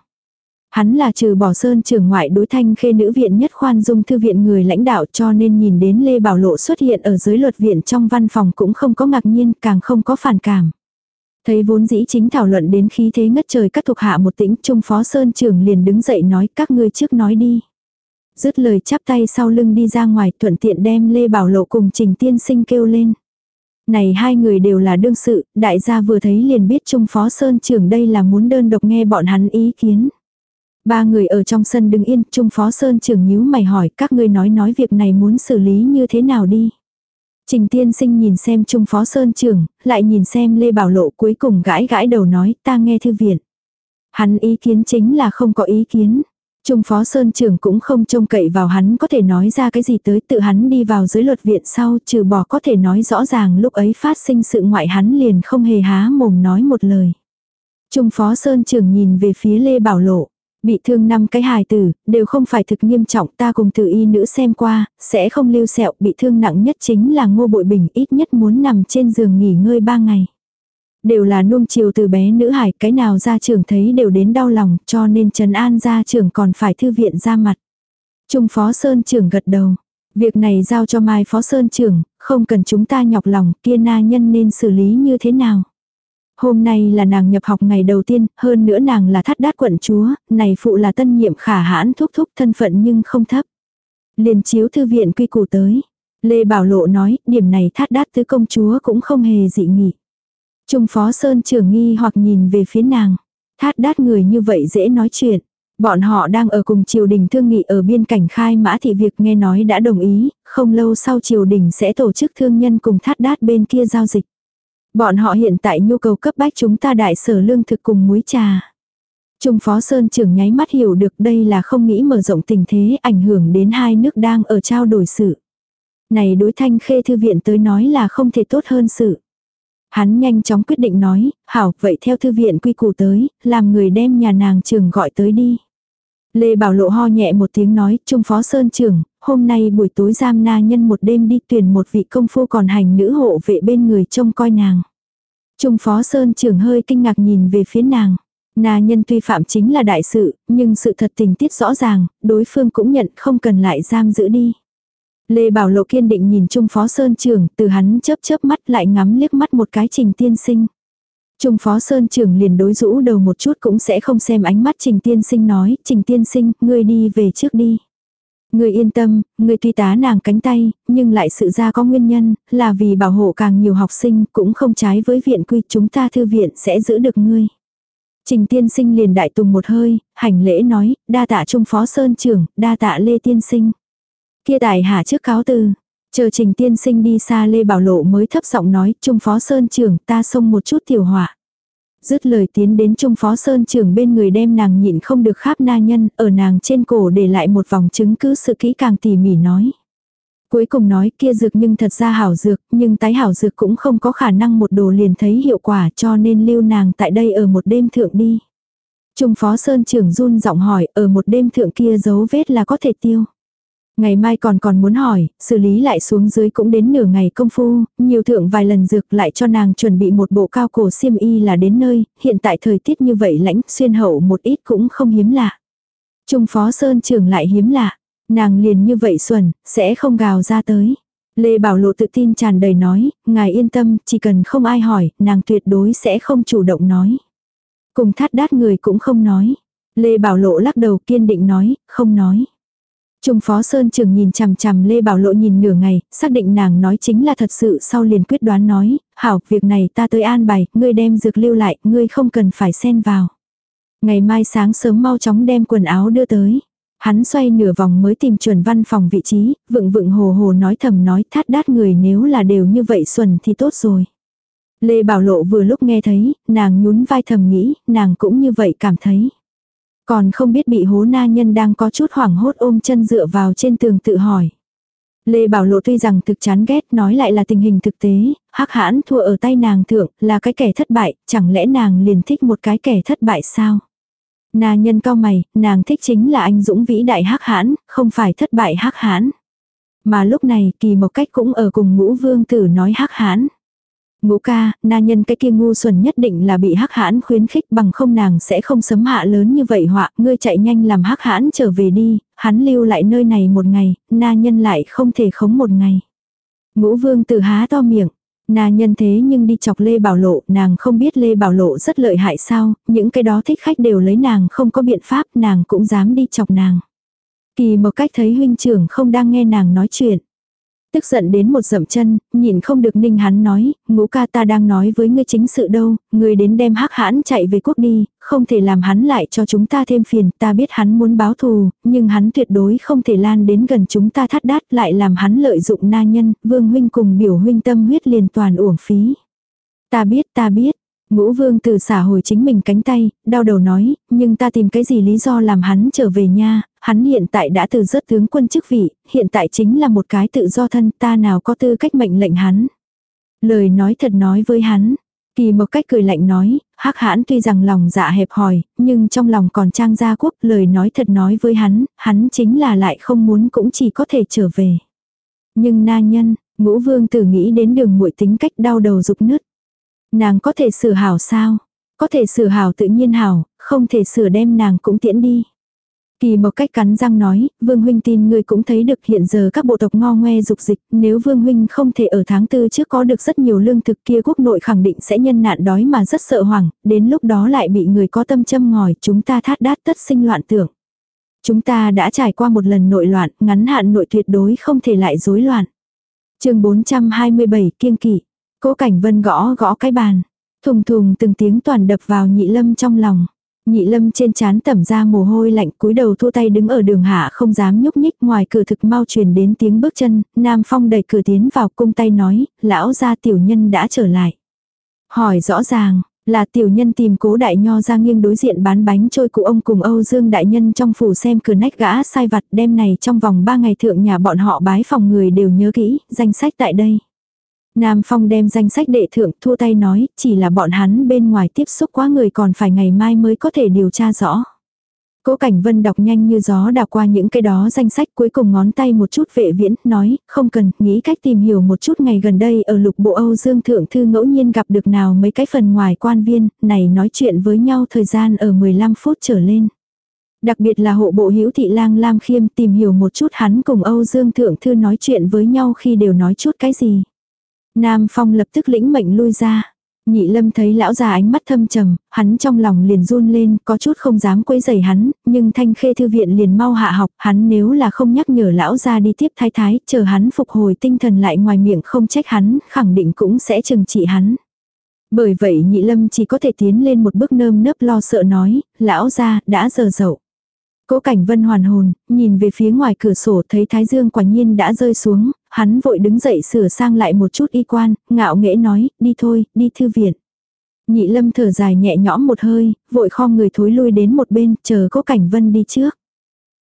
Hắn là trừ bỏ sơn trưởng ngoại đối thanh khê nữ viện nhất khoan dung thư viện người lãnh đạo cho nên nhìn đến Lê Bảo Lộ xuất hiện ở dưới luật viện trong văn phòng cũng không có ngạc nhiên càng không có phản cảm. Thấy vốn dĩ chính thảo luận đến khí thế ngất trời các thuộc hạ một tĩnh trung phó sơn trưởng liền đứng dậy nói các ngươi trước nói đi. Dứt lời chắp tay sau lưng đi ra ngoài thuận tiện đem Lê Bảo Lộ cùng Trình Tiên Sinh kêu lên. Này hai người đều là đương sự, đại gia vừa thấy liền biết Trung Phó Sơn trưởng đây là muốn đơn độc nghe bọn hắn ý kiến. Ba người ở trong sân đứng yên, Trung Phó Sơn trưởng nhíu mày hỏi các ngươi nói nói việc này muốn xử lý như thế nào đi. Trình tiên sinh nhìn xem Trung Phó Sơn trưởng, lại nhìn xem Lê Bảo Lộ cuối cùng gãi gãi đầu nói ta nghe thư viện. Hắn ý kiến chính là không có ý kiến. Trung Phó Sơn trưởng cũng không trông cậy vào hắn có thể nói ra cái gì tới tự hắn đi vào dưới luật viện sau trừ bỏ có thể nói rõ ràng lúc ấy phát sinh sự ngoại hắn liền không hề há mồm nói một lời. Trung Phó Sơn trưởng nhìn về phía Lê Bảo Lộ. Bị thương năm cái hài tử, đều không phải thực nghiêm trọng ta cùng tử y nữ xem qua, sẽ không lưu sẹo, bị thương nặng nhất chính là ngô bội bình ít nhất muốn nằm trên giường nghỉ ngơi ba ngày. Đều là nuông chiều từ bé nữ hải, cái nào ra trường thấy đều đến đau lòng, cho nên Trần An ra trường còn phải thư viện ra mặt. Trung Phó Sơn trưởng gật đầu. Việc này giao cho Mai Phó Sơn trưởng, không cần chúng ta nhọc lòng, kia na nhân nên xử lý như thế nào. Hôm nay là nàng nhập học ngày đầu tiên, hơn nữa nàng là thắt đát quận chúa, này phụ là tân nhiệm khả hãn thúc thúc thân phận nhưng không thấp. Liền chiếu thư viện quy củ tới. Lê Bảo Lộ nói, điểm này thát đát tứ công chúa cũng không hề dị nghị. Trung phó Sơn trưởng nghi hoặc nhìn về phía nàng. Thát đát người như vậy dễ nói chuyện. Bọn họ đang ở cùng triều đình thương nghị ở biên cảnh khai mã thị việc nghe nói đã đồng ý, không lâu sau triều đình sẽ tổ chức thương nhân cùng thát đát bên kia giao dịch. Bọn họ hiện tại nhu cầu cấp bách chúng ta đại sở lương thực cùng muối trà. Trung phó Sơn trưởng nháy mắt hiểu được đây là không nghĩ mở rộng tình thế ảnh hưởng đến hai nước đang ở trao đổi sự. Này đối thanh khê thư viện tới nói là không thể tốt hơn sự. Hắn nhanh chóng quyết định nói, hảo vậy theo thư viện quy củ tới, làm người đem nhà nàng trường gọi tới đi. Lê Bảo Lộ ho nhẹ một tiếng nói, Trung Phó Sơn trưởng, hôm nay buổi tối giam na nhân một đêm đi tuyển một vị công phu còn hành nữ hộ vệ bên người trông coi nàng. Trung Phó Sơn trưởng hơi kinh ngạc nhìn về phía nàng. Na nhân tuy phạm chính là đại sự, nhưng sự thật tình tiết rõ ràng, đối phương cũng nhận không cần lại giam giữ đi. Lê Bảo Lộ kiên định nhìn Trung Phó Sơn trưởng, từ hắn chớp chớp mắt lại ngắm liếc mắt một cái Trình Tiên Sinh. Trung Phó Sơn trưởng liền đối rũ đầu một chút cũng sẽ không xem ánh mắt Trình Tiên Sinh nói, Trình Tiên Sinh, ngươi đi về trước đi. Ngươi yên tâm, ngươi tuy tá nàng cánh tay, nhưng lại sự ra có nguyên nhân, là vì bảo hộ càng nhiều học sinh cũng không trái với viện quy chúng ta thư viện sẽ giữ được ngươi. Trình tiên sinh liền đại tùng một hơi, hành lễ nói, đa tạ trung phó sơn trưởng, đa tạ lê tiên sinh. Kia tài hạ trước cáo từ. Chờ trình tiên sinh đi xa Lê Bảo Lộ mới thấp giọng nói, Trung Phó Sơn trưởng ta xông một chút tiểu họa. Dứt lời tiến đến Trung Phó Sơn trưởng bên người đem nàng nhịn không được kháp na nhân, ở nàng trên cổ để lại một vòng chứng cứ sự kỹ càng tỉ mỉ nói. Cuối cùng nói kia dược nhưng thật ra hảo dược, nhưng tái hảo dược cũng không có khả năng một đồ liền thấy hiệu quả cho nên lưu nàng tại đây ở một đêm thượng đi. Trung Phó Sơn trưởng run giọng hỏi, ở một đêm thượng kia dấu vết là có thể tiêu. Ngày mai còn còn muốn hỏi, xử lý lại xuống dưới cũng đến nửa ngày công phu, nhiều thượng vài lần dược lại cho nàng chuẩn bị một bộ cao cổ xiêm y là đến nơi, hiện tại thời tiết như vậy lãnh xuyên hậu một ít cũng không hiếm lạ. Trung phó sơn trưởng lại hiếm lạ, nàng liền như vậy xuẩn, sẽ không gào ra tới. Lê Bảo Lộ tự tin tràn đầy nói, ngài yên tâm, chỉ cần không ai hỏi, nàng tuyệt đối sẽ không chủ động nói. Cùng thắt đát người cũng không nói. Lê Bảo Lộ lắc đầu kiên định nói, không nói. Trung Phó Sơn Trường nhìn chằm chằm Lê Bảo Lộ nhìn nửa ngày, xác định nàng nói chính là thật sự sau liền quyết đoán nói, hảo, việc này ta tới an bài, ngươi đem dược lưu lại, ngươi không cần phải xen vào. Ngày mai sáng sớm mau chóng đem quần áo đưa tới. Hắn xoay nửa vòng mới tìm chuẩn văn phòng vị trí, vựng vựng hồ hồ nói thầm nói thát đát người nếu là đều như vậy xuẩn thì tốt rồi. Lê Bảo Lộ vừa lúc nghe thấy, nàng nhún vai thầm nghĩ, nàng cũng như vậy cảm thấy. Còn không biết bị hố na nhân đang có chút hoảng hốt ôm chân dựa vào trên tường tự hỏi. Lê Bảo Lộ tuy rằng thực chán ghét nói lại là tình hình thực tế, hắc hãn thua ở tay nàng thượng là cái kẻ thất bại, chẳng lẽ nàng liền thích một cái kẻ thất bại sao? Na nhân cao mày, nàng thích chính là anh dũng vĩ đại hắc hãn, không phải thất bại hắc hãn. Mà lúc này kỳ một cách cũng ở cùng ngũ vương tử nói hắc hãn. Ngũ ca, na nhân cái kia ngu xuẩn nhất định là bị hắc hãn khuyến khích bằng không nàng sẽ không sấm hạ lớn như vậy họa, ngươi chạy nhanh làm hắc hãn trở về đi, hắn lưu lại nơi này một ngày, na nhân lại không thể khống một ngày. Ngũ vương tự há to miệng, na nhân thế nhưng đi chọc Lê Bảo Lộ, nàng không biết Lê Bảo Lộ rất lợi hại sao, những cái đó thích khách đều lấy nàng không có biện pháp, nàng cũng dám đi chọc nàng. Kỳ một cách thấy huynh trưởng không đang nghe nàng nói chuyện. Tức giận đến một dậm chân, nhìn không được ninh hắn nói, ngũ ca ta đang nói với ngươi chính sự đâu, ngươi đến đem hắc hãn chạy về quốc đi, không thể làm hắn lại cho chúng ta thêm phiền, ta biết hắn muốn báo thù, nhưng hắn tuyệt đối không thể lan đến gần chúng ta thắt đát lại làm hắn lợi dụng na nhân, vương huynh cùng biểu huynh tâm huyết liền toàn uổng phí. Ta biết ta biết, Ngũ vương từ xả hồi chính mình cánh tay, đau đầu nói, nhưng ta tìm cái gì lý do làm hắn trở về nha, hắn hiện tại đã từ rớt tướng quân chức vị, hiện tại chính là một cái tự do thân ta nào có tư cách mệnh lệnh hắn. Lời nói thật nói với hắn, kỳ một cách cười lạnh nói, hắc hãn tuy rằng lòng dạ hẹp hòi, nhưng trong lòng còn trang gia quốc, lời nói thật nói với hắn, hắn chính là lại không muốn cũng chỉ có thể trở về. Nhưng na nhân, ngũ vương tử nghĩ đến đường muội tính cách đau đầu dục nứt. Nàng có thể sửa hảo sao? Có thể sửa hảo tự nhiên hảo, không thể sửa đem nàng cũng tiễn đi. Kỳ một cách cắn răng nói, Vương Huynh tin người cũng thấy được hiện giờ các bộ tộc ngo ngoe dục dịch, nếu Vương Huynh không thể ở tháng tư trước có được rất nhiều lương thực kia quốc nội khẳng định sẽ nhân nạn đói mà rất sợ hoảng, đến lúc đó lại bị người có tâm châm ngòi, chúng ta thát đát tất sinh loạn tưởng. Chúng ta đã trải qua một lần nội loạn, ngắn hạn nội tuyệt đối không thể lại rối loạn. chương 427 kiêng kỵ. Cố Cảnh Vân gõ gõ cái bàn. Thùng thùng từng tiếng toàn đập vào nhị lâm trong lòng. Nhị lâm trên chán tẩm ra mồ hôi lạnh cúi đầu thua tay đứng ở đường hạ không dám nhúc nhích ngoài cửa thực mau truyền đến tiếng bước chân, Nam Phong đẩy cửa tiến vào cung tay nói, lão gia tiểu nhân đã trở lại. Hỏi rõ ràng, là tiểu nhân tìm cố đại nho ra nghiêng đối diện bán bánh trôi cụ ông cùng Âu Dương đại nhân trong phủ xem cửa nách gã sai vặt đêm này trong vòng 3 ngày thượng nhà bọn họ bái phòng người đều nhớ kỹ, danh sách tại đây. Nam Phong đem danh sách đệ thượng thua tay nói, chỉ là bọn hắn bên ngoài tiếp xúc quá người còn phải ngày mai mới có thể điều tra rõ. Cố Cảnh Vân đọc nhanh như gió đào qua những cái đó danh sách cuối cùng ngón tay một chút vệ viễn, nói, không cần, nghĩ cách tìm hiểu một chút ngày gần đây ở lục bộ Âu Dương Thượng Thư ngẫu nhiên gặp được nào mấy cái phần ngoài quan viên, này nói chuyện với nhau thời gian ở 15 phút trở lên. Đặc biệt là hộ bộ hữu thị lang Lam Khiêm tìm hiểu một chút hắn cùng Âu Dương Thượng Thư nói chuyện với nhau khi đều nói chút cái gì. Nam Phong lập tức lĩnh mệnh lui ra. Nhị lâm thấy lão già ánh mắt thâm trầm, hắn trong lòng liền run lên, có chút không dám quấy rầy hắn, nhưng thanh khê thư viện liền mau hạ học, hắn nếu là không nhắc nhở lão già đi tiếp thái thái, chờ hắn phục hồi tinh thần lại ngoài miệng không trách hắn, khẳng định cũng sẽ trừng trị hắn. Bởi vậy nhị lâm chỉ có thể tiến lên một bước nơm nớp lo sợ nói, lão già đã giờ dậu. Cố cảnh vân hoàn hồn, nhìn về phía ngoài cửa sổ thấy thái dương quả nhiên đã rơi xuống, hắn vội đứng dậy sửa sang lại một chút y quan, ngạo nghễ nói, đi thôi, đi thư viện. Nhị lâm thở dài nhẹ nhõm một hơi, vội khom người thối lui đến một bên, chờ cố cảnh vân đi trước.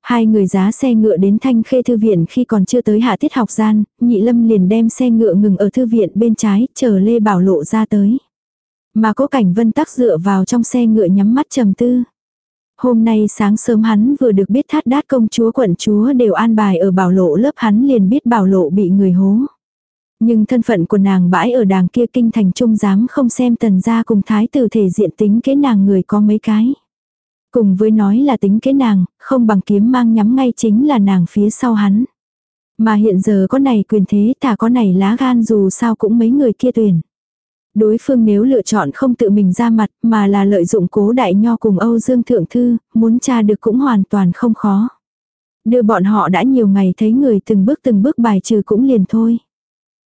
Hai người giá xe ngựa đến thanh khê thư viện khi còn chưa tới hạ tiết học gian, nhị lâm liền đem xe ngựa ngừng ở thư viện bên trái, chờ Lê Bảo Lộ ra tới. Mà cố cảnh vân tắc dựa vào trong xe ngựa nhắm mắt trầm tư. Hôm nay sáng sớm hắn vừa được biết thát đát công chúa quận chúa đều an bài ở bảo lộ lớp hắn liền biết bảo lộ bị người hố. Nhưng thân phận của nàng bãi ở đàng kia kinh thành trung dám không xem tần gia cùng thái tử thể diện tính kế nàng người có mấy cái. Cùng với nói là tính kế nàng, không bằng kiếm mang nhắm ngay chính là nàng phía sau hắn. Mà hiện giờ có này quyền thế thả có này lá gan dù sao cũng mấy người kia tuyển. Đối phương nếu lựa chọn không tự mình ra mặt mà là lợi dụng cố đại nho cùng Âu Dương Thượng Thư, muốn tra được cũng hoàn toàn không khó. Đưa bọn họ đã nhiều ngày thấy người từng bước từng bước bài trừ cũng liền thôi.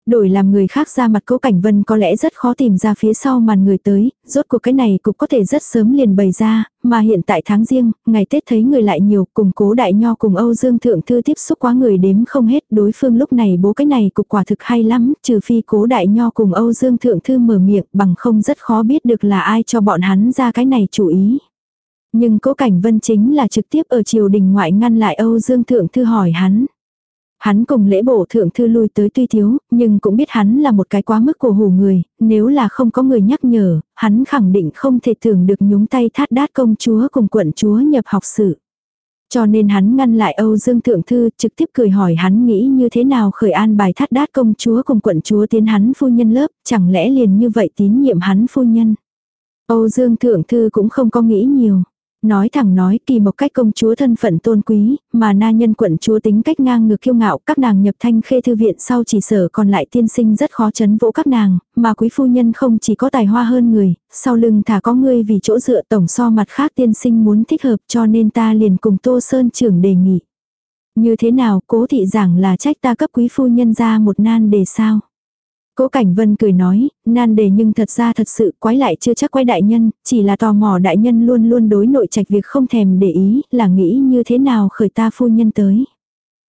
Đổi làm người khác ra mặt cố cảnh vân có lẽ rất khó tìm ra phía sau màn người tới, rốt cuộc cái này cũng có thể rất sớm liền bày ra, mà hiện tại tháng riêng, ngày Tết thấy người lại nhiều, cùng cố đại nho cùng Âu Dương Thượng Thư tiếp xúc quá người đếm không hết, đối phương lúc này bố cái này cục quả thực hay lắm, trừ phi cố đại nho cùng Âu Dương Thượng Thư mở miệng bằng không rất khó biết được là ai cho bọn hắn ra cái này chủ ý. Nhưng cố cảnh vân chính là trực tiếp ở triều đình ngoại ngăn lại Âu Dương Thượng Thư hỏi hắn. Hắn cùng lễ bổ thượng thư lui tới tuy thiếu, nhưng cũng biết hắn là một cái quá mức của hủ người, nếu là không có người nhắc nhở, hắn khẳng định không thể tưởng được nhúng tay thát đát công chúa cùng quận chúa nhập học sự. Cho nên hắn ngăn lại Âu Dương Thượng Thư trực tiếp cười hỏi hắn nghĩ như thế nào khởi an bài thắt đát công chúa cùng quận chúa tiến hắn phu nhân lớp, chẳng lẽ liền như vậy tín nhiệm hắn phu nhân. Âu Dương Thượng Thư cũng không có nghĩ nhiều. Nói thẳng nói kỳ một cách công chúa thân phận tôn quý, mà na nhân quận chúa tính cách ngang ngược kiêu ngạo các nàng nhập thanh khê thư viện sau chỉ sở còn lại tiên sinh rất khó chấn vỗ các nàng, mà quý phu nhân không chỉ có tài hoa hơn người, sau lưng thả có ngươi vì chỗ dựa tổng so mặt khác tiên sinh muốn thích hợp cho nên ta liền cùng Tô Sơn trưởng đề nghị. Như thế nào cố thị giảng là trách ta cấp quý phu nhân ra một nan đề sao? Cố Cảnh Vân cười nói, nan đề nhưng thật ra thật sự quái lại chưa chắc quái đại nhân, chỉ là tò mò đại nhân luôn luôn đối nội trạch việc không thèm để ý, là nghĩ như thế nào khởi ta phu nhân tới.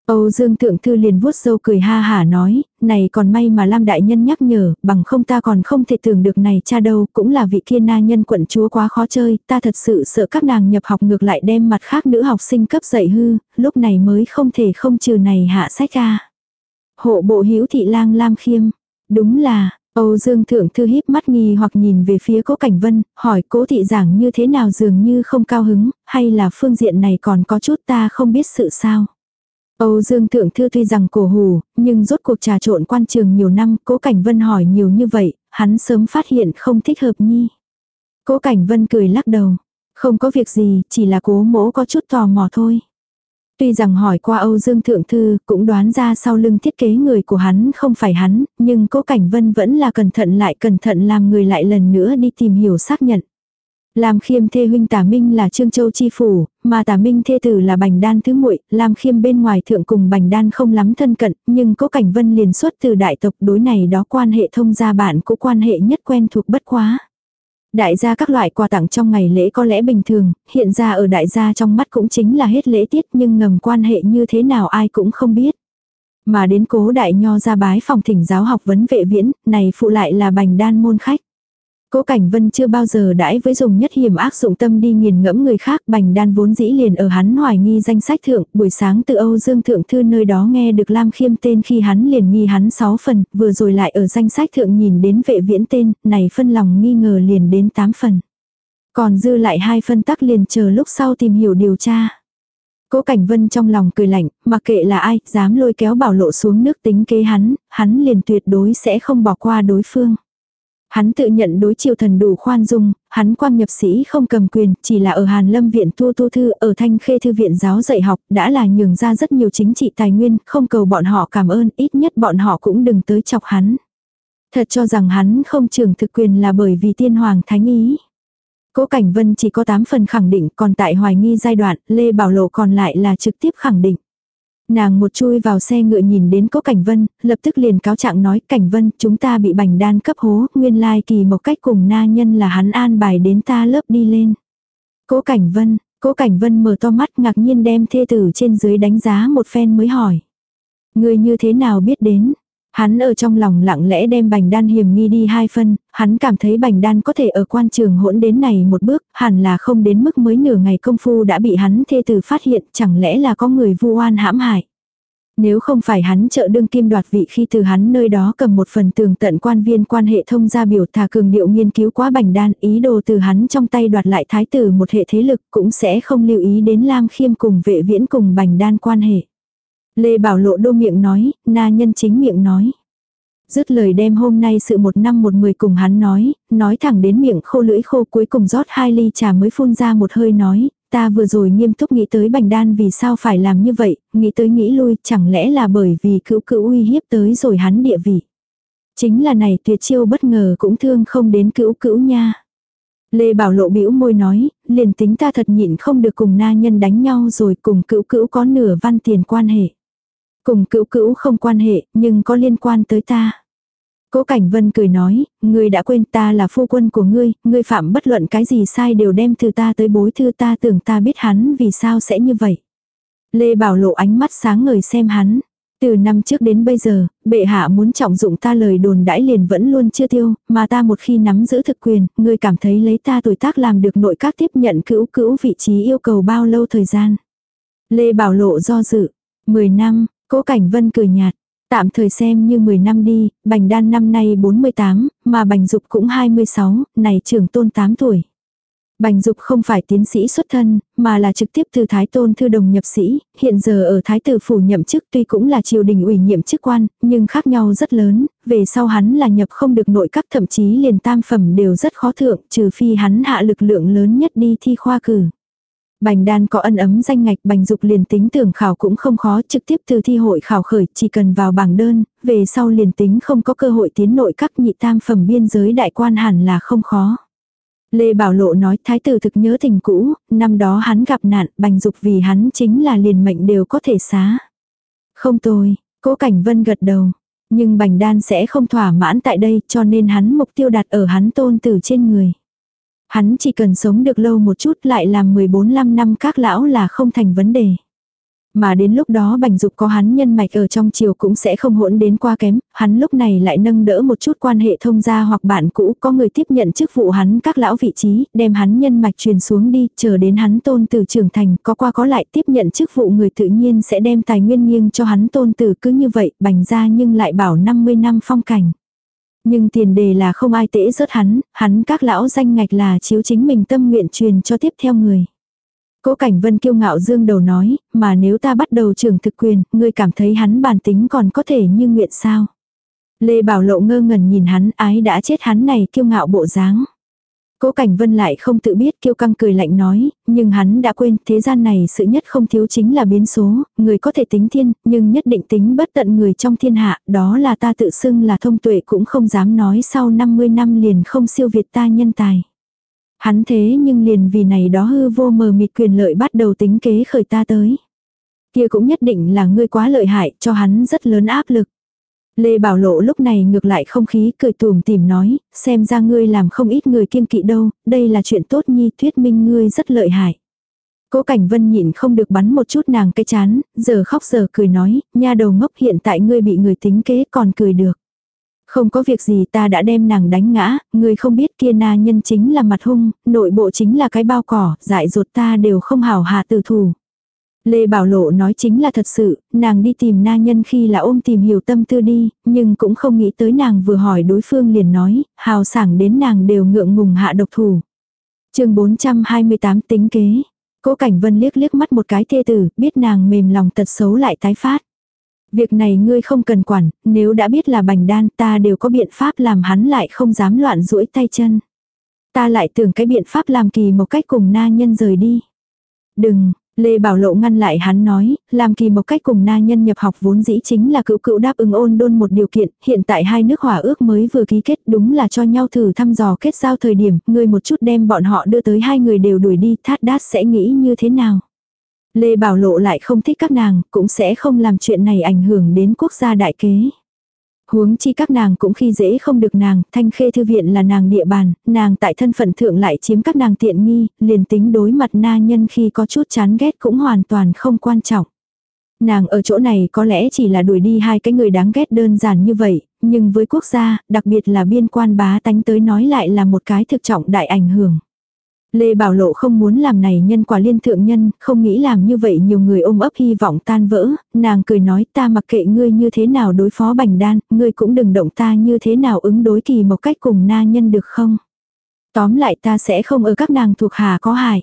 Âu Dương Thượng Thư liền vuốt râu cười ha hả nói, này còn may mà Lam Đại Nhân nhắc nhở, bằng không ta còn không thể tưởng được này cha đâu, cũng là vị kia na nhân quận chúa quá khó chơi, ta thật sự sợ các nàng nhập học ngược lại đem mặt khác nữ học sinh cấp dạy hư, lúc này mới không thể không trừ này hạ sách ra. Hộ bộ hữu thị lang Lam Khiêm, Đúng là, Âu Dương Thượng Thư híp mắt nghi hoặc nhìn về phía Cố Cảnh Vân, hỏi Cố thị giảng như thế nào dường như không cao hứng, hay là phương diện này còn có chút ta không biết sự sao. Âu Dương Thượng Thư tuy rằng cổ hù, nhưng rốt cuộc trà trộn quan trường nhiều năm, Cố Cảnh Vân hỏi nhiều như vậy, hắn sớm phát hiện không thích hợp nhi. Cố Cảnh Vân cười lắc đầu, không có việc gì, chỉ là cố mỗ có chút tò mò thôi. Tuy rằng hỏi qua Âu Dương Thượng Thư, cũng đoán ra sau lưng thiết kế người của hắn không phải hắn, nhưng cố Cảnh Vân vẫn là cẩn thận lại cẩn thận làm người lại lần nữa đi tìm hiểu xác nhận. Lam Khiêm thê huynh Tả Minh là Trương Châu chi phủ, mà Tả Minh thê tử là Bành Đan thứ muội, Lam Khiêm bên ngoài thượng cùng Bành Đan không lắm thân cận, nhưng Cố Cảnh Vân liền xuất từ đại tộc đối này đó quan hệ thông gia bạn cũng quan hệ nhất quen thuộc bất quá. Đại gia các loại quà tặng trong ngày lễ có lẽ bình thường, hiện ra ở đại gia trong mắt cũng chính là hết lễ tiết nhưng ngầm quan hệ như thế nào ai cũng không biết. Mà đến cố đại nho ra bái phòng thỉnh giáo học vấn vệ viễn, này phụ lại là bành đan môn khách. Cố Cảnh Vân chưa bao giờ đãi với dùng nhất hiểm ác dụng tâm đi nghiền ngẫm người khác, Bành Đan vốn dĩ liền ở hắn hoài nghi danh sách thượng, buổi sáng từ Âu Dương thượng thư nơi đó nghe được Lam Khiêm tên khi hắn liền nghi hắn 6 phần, vừa rồi lại ở danh sách thượng nhìn đến vệ viễn tên, này phân lòng nghi ngờ liền đến 8 phần. Còn dư lại hai phân tắc liền chờ lúc sau tìm hiểu điều tra. Cố Cảnh Vân trong lòng cười lạnh, mặc kệ là ai, dám lôi kéo bảo lộ xuống nước tính kế hắn, hắn liền tuyệt đối sẽ không bỏ qua đối phương. Hắn tự nhận đối triều thần đủ khoan dung, hắn quang nhập sĩ không cầm quyền, chỉ là ở Hàn Lâm viện tu tu thư, ở Thanh Khê thư viện giáo dạy học, đã là nhường ra rất nhiều chính trị tài nguyên, không cầu bọn họ cảm ơn, ít nhất bọn họ cũng đừng tới chọc hắn. Thật cho rằng hắn không trường thực quyền là bởi vì tiên hoàng thánh ý. Cố Cảnh Vân chỉ có 8 phần khẳng định, còn tại hoài nghi giai đoạn, Lê Bảo Lộ còn lại là trực tiếp khẳng định. Nàng một chui vào xe ngựa nhìn đến cố Cảnh Vân, lập tức liền cáo trạng nói Cảnh Vân chúng ta bị bành đan cấp hố, nguyên lai kỳ một cách cùng na nhân là hắn an bài đến ta lớp đi lên. Cố Cảnh Vân, cố Cảnh Vân mở to mắt ngạc nhiên đem thê tử trên dưới đánh giá một phen mới hỏi. Người như thế nào biết đến, Hắn ở trong lòng lặng lẽ đem bành đan hiểm nghi đi hai phân, hắn cảm thấy bành đan có thể ở quan trường hỗn đến này một bước, hẳn là không đến mức mới nửa ngày công phu đã bị hắn thê tử phát hiện, chẳng lẽ là có người vu oan hãm hại. Nếu không phải hắn trợ đương kim đoạt vị khi từ hắn nơi đó cầm một phần tường tận quan viên quan hệ thông gia biểu thà cường điệu nghiên cứu quá bành đan ý đồ từ hắn trong tay đoạt lại thái tử một hệ thế lực cũng sẽ không lưu ý đến Lam Khiêm cùng vệ viễn cùng bành đan quan hệ. Lê Bảo Lộ đô miệng nói, na nhân chính miệng nói. Dứt lời đem hôm nay sự một năm một mười cùng hắn nói, nói thẳng đến miệng khô lưỡi khô cuối cùng rót hai ly trà mới phun ra một hơi nói, ta vừa rồi nghiêm túc nghĩ tới bành đan vì sao phải làm như vậy, nghĩ tới nghĩ lui, chẳng lẽ là bởi vì cữu cữu uy hiếp tới rồi hắn địa vị. Chính là này tuyệt chiêu bất ngờ cũng thương không đến cữu cữu nha. Lê Bảo Lộ bĩu môi nói, liền tính ta thật nhịn không được cùng na nhân đánh nhau rồi cùng cữu cữu có nửa văn tiền quan hệ. Cùng cữu cữu không quan hệ, nhưng có liên quan tới ta. Cố Cảnh Vân cười nói, ngươi đã quên ta là phu quân của ngươi, ngươi phạm bất luận cái gì sai đều đem từ ta tới bối thư ta tưởng ta biết hắn vì sao sẽ như vậy. Lê Bảo Lộ ánh mắt sáng ngời xem hắn. Từ năm trước đến bây giờ, bệ hạ muốn trọng dụng ta lời đồn đãi liền vẫn luôn chưa tiêu, mà ta một khi nắm giữ thực quyền, ngươi cảm thấy lấy ta tuổi tác làm được nội các tiếp nhận cữu cữu vị trí yêu cầu bao lâu thời gian. Lê Bảo Lộ do dự, 10 năm, Cố Cảnh Vân cười nhạt. Tạm thời xem như 10 năm đi, Bành Đan năm nay 48, mà Bành Dục cũng 26, này trưởng tôn 8 tuổi. Bành Dục không phải tiến sĩ xuất thân, mà là trực tiếp từ Thái Tôn Thư Đồng nhập sĩ, hiện giờ ở Thái Tử Phủ nhậm chức tuy cũng là triều đình ủy nhiệm chức quan, nhưng khác nhau rất lớn, về sau hắn là nhập không được nội các thậm chí liền tam phẩm đều rất khó thượng, trừ phi hắn hạ lực lượng lớn nhất đi thi khoa cử. Bành đan có ân ấm danh ngạch bành dục liền tính tưởng khảo cũng không khó trực tiếp từ thi hội khảo khởi chỉ cần vào bảng đơn, về sau liền tính không có cơ hội tiến nội các nhị tam phẩm biên giới đại quan hẳn là không khó. Lê Bảo Lộ nói thái tử thực nhớ tình cũ, năm đó hắn gặp nạn bành dục vì hắn chính là liền mệnh đều có thể xá. Không tôi, cố cảnh vân gật đầu, nhưng bành đan sẽ không thỏa mãn tại đây cho nên hắn mục tiêu đặt ở hắn tôn tử trên người. Hắn chỉ cần sống được lâu một chút lại làm 14-15 năm các lão là không thành vấn đề. Mà đến lúc đó bành dục có hắn nhân mạch ở trong chiều cũng sẽ không hỗn đến qua kém, hắn lúc này lại nâng đỡ một chút quan hệ thông gia hoặc bạn cũ có người tiếp nhận chức vụ hắn các lão vị trí, đem hắn nhân mạch truyền xuống đi, chờ đến hắn tôn tử trưởng thành, có qua có lại tiếp nhận chức vụ người tự nhiên sẽ đem tài nguyên nghiêng cho hắn tôn tử cứ như vậy, bành ra nhưng lại bảo 50 năm phong cảnh. Nhưng tiền đề là không ai tễ rớt hắn, hắn các lão danh ngạch là chiếu chính mình tâm nguyện truyền cho tiếp theo người. Cố Cảnh Vân kiêu ngạo dương đầu nói, mà nếu ta bắt đầu trưởng thực quyền, ngươi cảm thấy hắn bản tính còn có thể như nguyện sao? Lê Bảo Lộ ngơ ngẩn nhìn hắn ái đã chết hắn này kiêu ngạo bộ dáng. Cố Cảnh Vân lại không tự biết kiêu căng cười lạnh nói, nhưng hắn đã quên thế gian này sự nhất không thiếu chính là biến số, người có thể tính thiên, nhưng nhất định tính bất tận người trong thiên hạ, đó là ta tự xưng là thông tuệ cũng không dám nói sau 50 năm liền không siêu việt ta nhân tài. Hắn thế nhưng liền vì này đó hư vô mờ mịt quyền lợi bắt đầu tính kế khởi ta tới. Kia cũng nhất định là ngươi quá lợi hại cho hắn rất lớn áp lực. Lê Bảo Lộ lúc này ngược lại không khí cười tùm tìm nói, xem ra ngươi làm không ít người kiêng kỵ đâu, đây là chuyện tốt nhi thuyết minh ngươi rất lợi hại. Cố Cảnh Vân nhịn không được bắn một chút nàng cái chán, giờ khóc giờ cười nói, nha đầu ngốc hiện tại ngươi bị người tính kế còn cười được. Không có việc gì ta đã đem nàng đánh ngã, ngươi không biết kia na nhân chính là mặt hung, nội bộ chính là cái bao cỏ, dại dột ta đều không hảo hạ tử thủ. Lê Bảo Lộ nói chính là thật sự, nàng đi tìm na nhân khi là ôm tìm hiểu tâm tư đi, nhưng cũng không nghĩ tới nàng vừa hỏi đối phương liền nói, hào sảng đến nàng đều ngượng ngùng hạ độc thủ. chương 428 tính kế. Cố Cảnh Vân liếc liếc mắt một cái thê tử, biết nàng mềm lòng tật xấu lại tái phát. Việc này ngươi không cần quản, nếu đã biết là bành đan ta đều có biện pháp làm hắn lại không dám loạn duỗi tay chân. Ta lại tưởng cái biện pháp làm kỳ một cách cùng na nhân rời đi. Đừng, Lê Bảo Lộ ngăn lại hắn nói, làm kỳ một cách cùng na nhân nhập học vốn dĩ chính là cựu cựu đáp ứng ôn đôn một điều kiện, hiện tại hai nước hòa ước mới vừa ký kết đúng là cho nhau thử thăm dò kết giao thời điểm, người một chút đem bọn họ đưa tới hai người đều đuổi đi, thát đát sẽ nghĩ như thế nào. Lê Bảo Lộ lại không thích các nàng, cũng sẽ không làm chuyện này ảnh hưởng đến quốc gia đại kế. Huống chi các nàng cũng khi dễ không được nàng, thanh khê thư viện là nàng địa bàn, nàng tại thân phận thượng lại chiếm các nàng tiện nghi, liền tính đối mặt na nhân khi có chút chán ghét cũng hoàn toàn không quan trọng. Nàng ở chỗ này có lẽ chỉ là đuổi đi hai cái người đáng ghét đơn giản như vậy, nhưng với quốc gia, đặc biệt là biên quan bá tánh tới nói lại là một cái thực trọng đại ảnh hưởng. Lê Bảo Lộ không muốn làm này nhân quả liên thượng nhân, không nghĩ làm như vậy nhiều người ôm ấp hy vọng tan vỡ, nàng cười nói ta mặc kệ ngươi như thế nào đối phó bành đan, ngươi cũng đừng động ta như thế nào ứng đối kỳ một cách cùng na nhân được không. Tóm lại ta sẽ không ở các nàng thuộc hà có hại.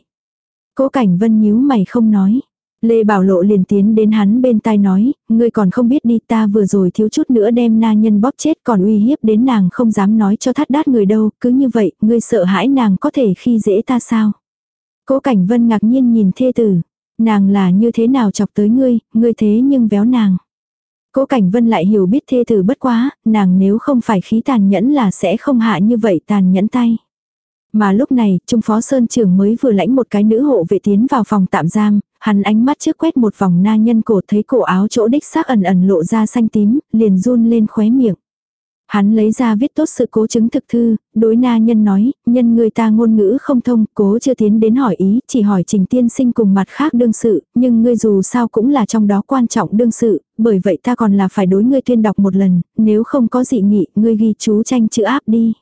Cố cảnh vân nhíu mày không nói. Lê Bảo Lộ liền tiến đến hắn bên tai nói, ngươi còn không biết đi ta vừa rồi thiếu chút nữa đem na nhân bóp chết còn uy hiếp đến nàng không dám nói cho thắt đát người đâu, cứ như vậy, ngươi sợ hãi nàng có thể khi dễ ta sao. Cố Cảnh Vân ngạc nhiên nhìn thê tử, nàng là như thế nào chọc tới ngươi, ngươi thế nhưng véo nàng. Cố Cảnh Vân lại hiểu biết thê tử bất quá, nàng nếu không phải khí tàn nhẫn là sẽ không hạ như vậy tàn nhẫn tay. Mà lúc này, Trung Phó Sơn trưởng mới vừa lãnh một cái nữ hộ vệ tiến vào phòng tạm giam, hắn ánh mắt trước quét một vòng na nhân cổ thấy cổ áo chỗ đích xác ẩn ẩn lộ ra xanh tím, liền run lên khóe miệng. Hắn lấy ra viết tốt sự cố chứng thực thư, đối na nhân nói, nhân người ta ngôn ngữ không thông, cố chưa tiến đến hỏi ý, chỉ hỏi trình tiên sinh cùng mặt khác đương sự, nhưng ngươi dù sao cũng là trong đó quan trọng đương sự, bởi vậy ta còn là phải đối ngươi tuyên đọc một lần, nếu không có dị nghị, ngươi ghi chú tranh chữ áp đi.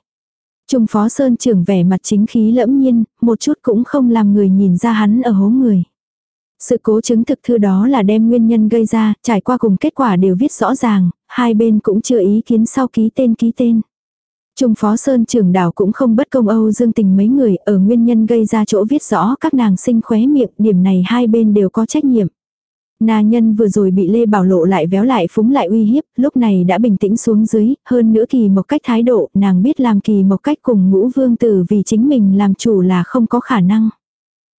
Trung phó sơn trưởng vẻ mặt chính khí lẫm nhiên, một chút cũng không làm người nhìn ra hắn ở hố người. Sự cố chứng thực thư đó là đem nguyên nhân gây ra, trải qua cùng kết quả đều viết rõ ràng, hai bên cũng chưa ý kiến sau ký tên ký tên. Trung phó Sơn trưởng đảo cũng không bất công Âu dương tình mấy người ở nguyên nhân gây ra chỗ viết rõ các nàng sinh khóe miệng, điểm này hai bên đều có trách nhiệm. Na nhân vừa rồi bị Lê Bảo Lộ lại véo lại phúng lại uy hiếp, lúc này đã bình tĩnh xuống dưới, hơn nữa kỳ một cách thái độ, nàng biết làm kỳ một cách cùng ngũ vương tử vì chính mình làm chủ là không có khả năng.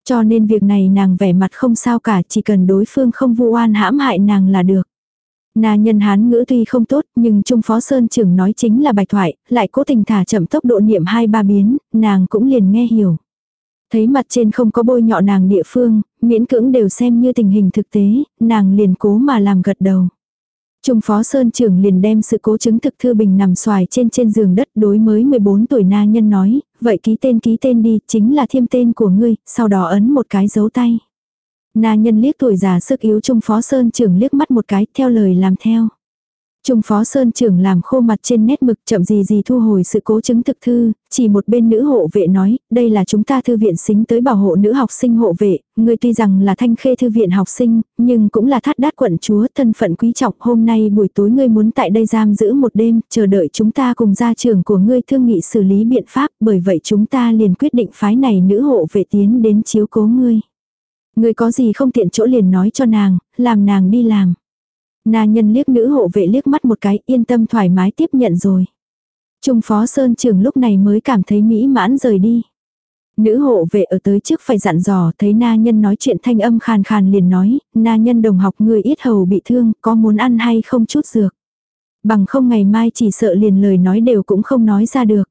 Cho nên việc này nàng vẻ mặt không sao cả, chỉ cần đối phương không vu oan hãm hại nàng là được. Na nhân hán ngữ tuy không tốt, nhưng Trung Phó Sơn trưởng nói chính là bạch thoại, lại cố tình thả chậm tốc độ niệm hai ba biến, nàng cũng liền nghe hiểu. Thấy mặt trên không có bôi nhọ nàng địa phương, miễn cưỡng đều xem như tình hình thực tế, nàng liền cố mà làm gật đầu. Trung phó Sơn trưởng liền đem sự cố chứng thực thư bình nằm xoài trên trên giường đất đối mới 14 tuổi na nhân nói, vậy ký tên ký tên đi, chính là thiêm tên của ngươi, sau đó ấn một cái dấu tay. Na nhân liếc tuổi già sức yếu Trung phó Sơn trưởng liếc mắt một cái, theo lời làm theo. Trung phó Sơn trưởng làm khô mặt trên nét mực chậm gì gì thu hồi sự cố chứng thực thư, chỉ một bên nữ hộ vệ nói, đây là chúng ta thư viện xính tới bảo hộ nữ học sinh hộ vệ, người tuy rằng là thanh khê thư viện học sinh, nhưng cũng là thắt đát quận chúa thân phận quý trọng hôm nay buổi tối ngươi muốn tại đây giam giữ một đêm, chờ đợi chúng ta cùng gia trưởng của ngươi thương nghị xử lý biện pháp, bởi vậy chúng ta liền quyết định phái này nữ hộ vệ tiến đến chiếu cố ngươi. Ngươi có gì không tiện chỗ liền nói cho nàng, làm nàng đi làm. Na nhân liếc nữ hộ vệ liếc mắt một cái yên tâm thoải mái tiếp nhận rồi. Trung phó Sơn Trường lúc này mới cảm thấy mỹ mãn rời đi. Nữ hộ vệ ở tới trước phải dặn dò thấy na nhân nói chuyện thanh âm khàn khàn liền nói, na nhân đồng học người ít hầu bị thương, có muốn ăn hay không chút dược. Bằng không ngày mai chỉ sợ liền lời nói đều cũng không nói ra được.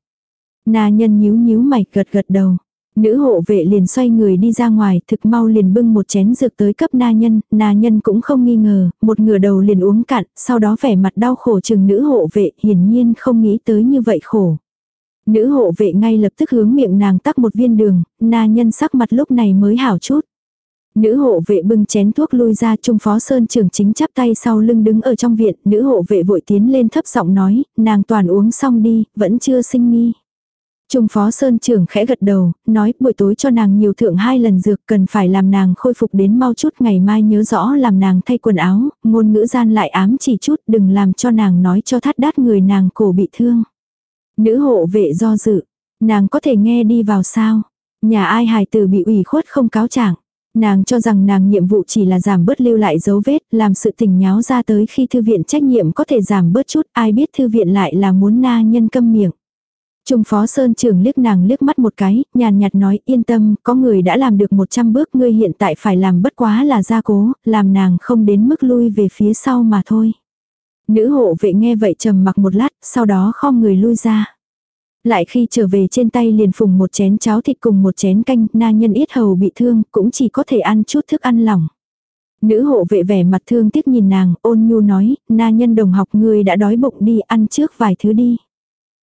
Na nhân nhíu nhíu mày gật gật đầu. Nữ hộ vệ liền xoay người đi ra ngoài, thực mau liền bưng một chén dược tới cấp na nhân, na nhân cũng không nghi ngờ, một ngửa đầu liền uống cạn, sau đó vẻ mặt đau khổ chừng nữ hộ vệ, hiển nhiên không nghĩ tới như vậy khổ. Nữ hộ vệ ngay lập tức hướng miệng nàng tắc một viên đường, na nhân sắc mặt lúc này mới hảo chút. Nữ hộ vệ bưng chén thuốc lui ra trung phó sơn trưởng chính chắp tay sau lưng đứng ở trong viện, nữ hộ vệ vội tiến lên thấp giọng nói, nàng toàn uống xong đi, vẫn chưa sinh nghi. Trung phó sơn trưởng khẽ gật đầu, nói buổi tối cho nàng nhiều thượng hai lần dược cần phải làm nàng khôi phục đến mau chút ngày mai nhớ rõ làm nàng thay quần áo, ngôn ngữ gian lại ám chỉ chút đừng làm cho nàng nói cho thắt đát người nàng cổ bị thương. Nữ hộ vệ do dự, nàng có thể nghe đi vào sao? Nhà ai hài tử bị ủy khuất không cáo trạng Nàng cho rằng nàng nhiệm vụ chỉ là giảm bớt lưu lại dấu vết, làm sự tình nháo ra tới khi thư viện trách nhiệm có thể giảm bớt chút, ai biết thư viện lại là muốn na nhân câm miệng. Trung phó sơn trưởng liếc nàng liếc mắt một cái, nhàn nhạt nói yên tâm, có người đã làm được 100 bước ngươi hiện tại phải làm bất quá là gia cố, làm nàng không đến mức lui về phía sau mà thôi. Nữ hộ vệ nghe vậy trầm mặc một lát, sau đó không người lui ra. Lại khi trở về trên tay liền phùng một chén cháo thịt cùng một chén canh, na nhân yết hầu bị thương, cũng chỉ có thể ăn chút thức ăn lỏng. Nữ hộ vệ vẻ mặt thương tiếc nhìn nàng, ôn nhu nói, na nhân đồng học ngươi đã đói bụng đi ăn trước vài thứ đi.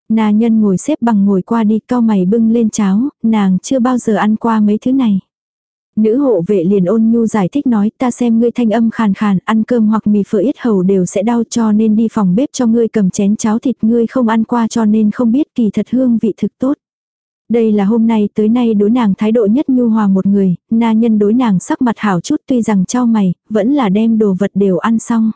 Na nhân ngồi xếp bằng ngồi qua đi cao mày bưng lên cháo, nàng chưa bao giờ ăn qua mấy thứ này. Nữ hộ vệ liền ôn nhu giải thích nói ta xem ngươi thanh âm khàn khàn ăn cơm hoặc mì phở ít hầu đều sẽ đau cho nên đi phòng bếp cho ngươi cầm chén cháo thịt ngươi không ăn qua cho nên không biết kỳ thật hương vị thực tốt. Đây là hôm nay tới nay đối nàng thái độ nhất nhu hòa một người, na nhân đối nàng sắc mặt hảo chút tuy rằng trao mày, vẫn là đem đồ vật đều ăn xong.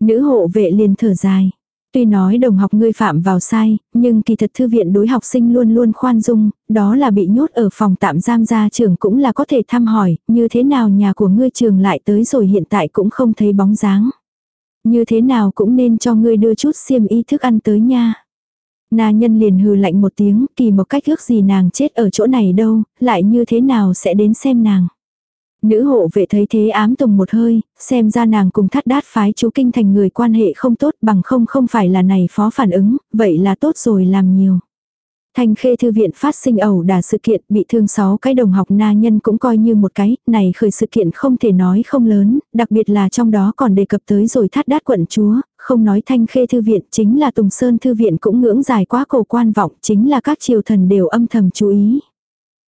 Nữ hộ vệ liền thở dài. Tuy nói đồng học ngươi phạm vào sai, nhưng kỳ thật thư viện đối học sinh luôn luôn khoan dung, đó là bị nhốt ở phòng tạm giam gia trưởng cũng là có thể thăm hỏi, như thế nào nhà của ngươi trường lại tới rồi hiện tại cũng không thấy bóng dáng. Như thế nào cũng nên cho ngươi đưa chút xiêm y thức ăn tới nha. Na nhân liền hừ lạnh một tiếng, kỳ một cách ước gì nàng chết ở chỗ này đâu, lại như thế nào sẽ đến xem nàng. Nữ hộ vệ thấy thế ám tùng một hơi, xem ra nàng cùng thắt đát phái chú kinh thành người quan hệ không tốt bằng không không phải là này phó phản ứng, vậy là tốt rồi làm nhiều. Thanh khê thư viện phát sinh ẩu đả sự kiện bị thương 6 cái đồng học na nhân cũng coi như một cái, này khởi sự kiện không thể nói không lớn, đặc biệt là trong đó còn đề cập tới rồi thắt đát quận chúa, không nói thanh khê thư viện chính là Tùng Sơn thư viện cũng ngưỡng dài quá cổ quan vọng chính là các triều thần đều âm thầm chú ý.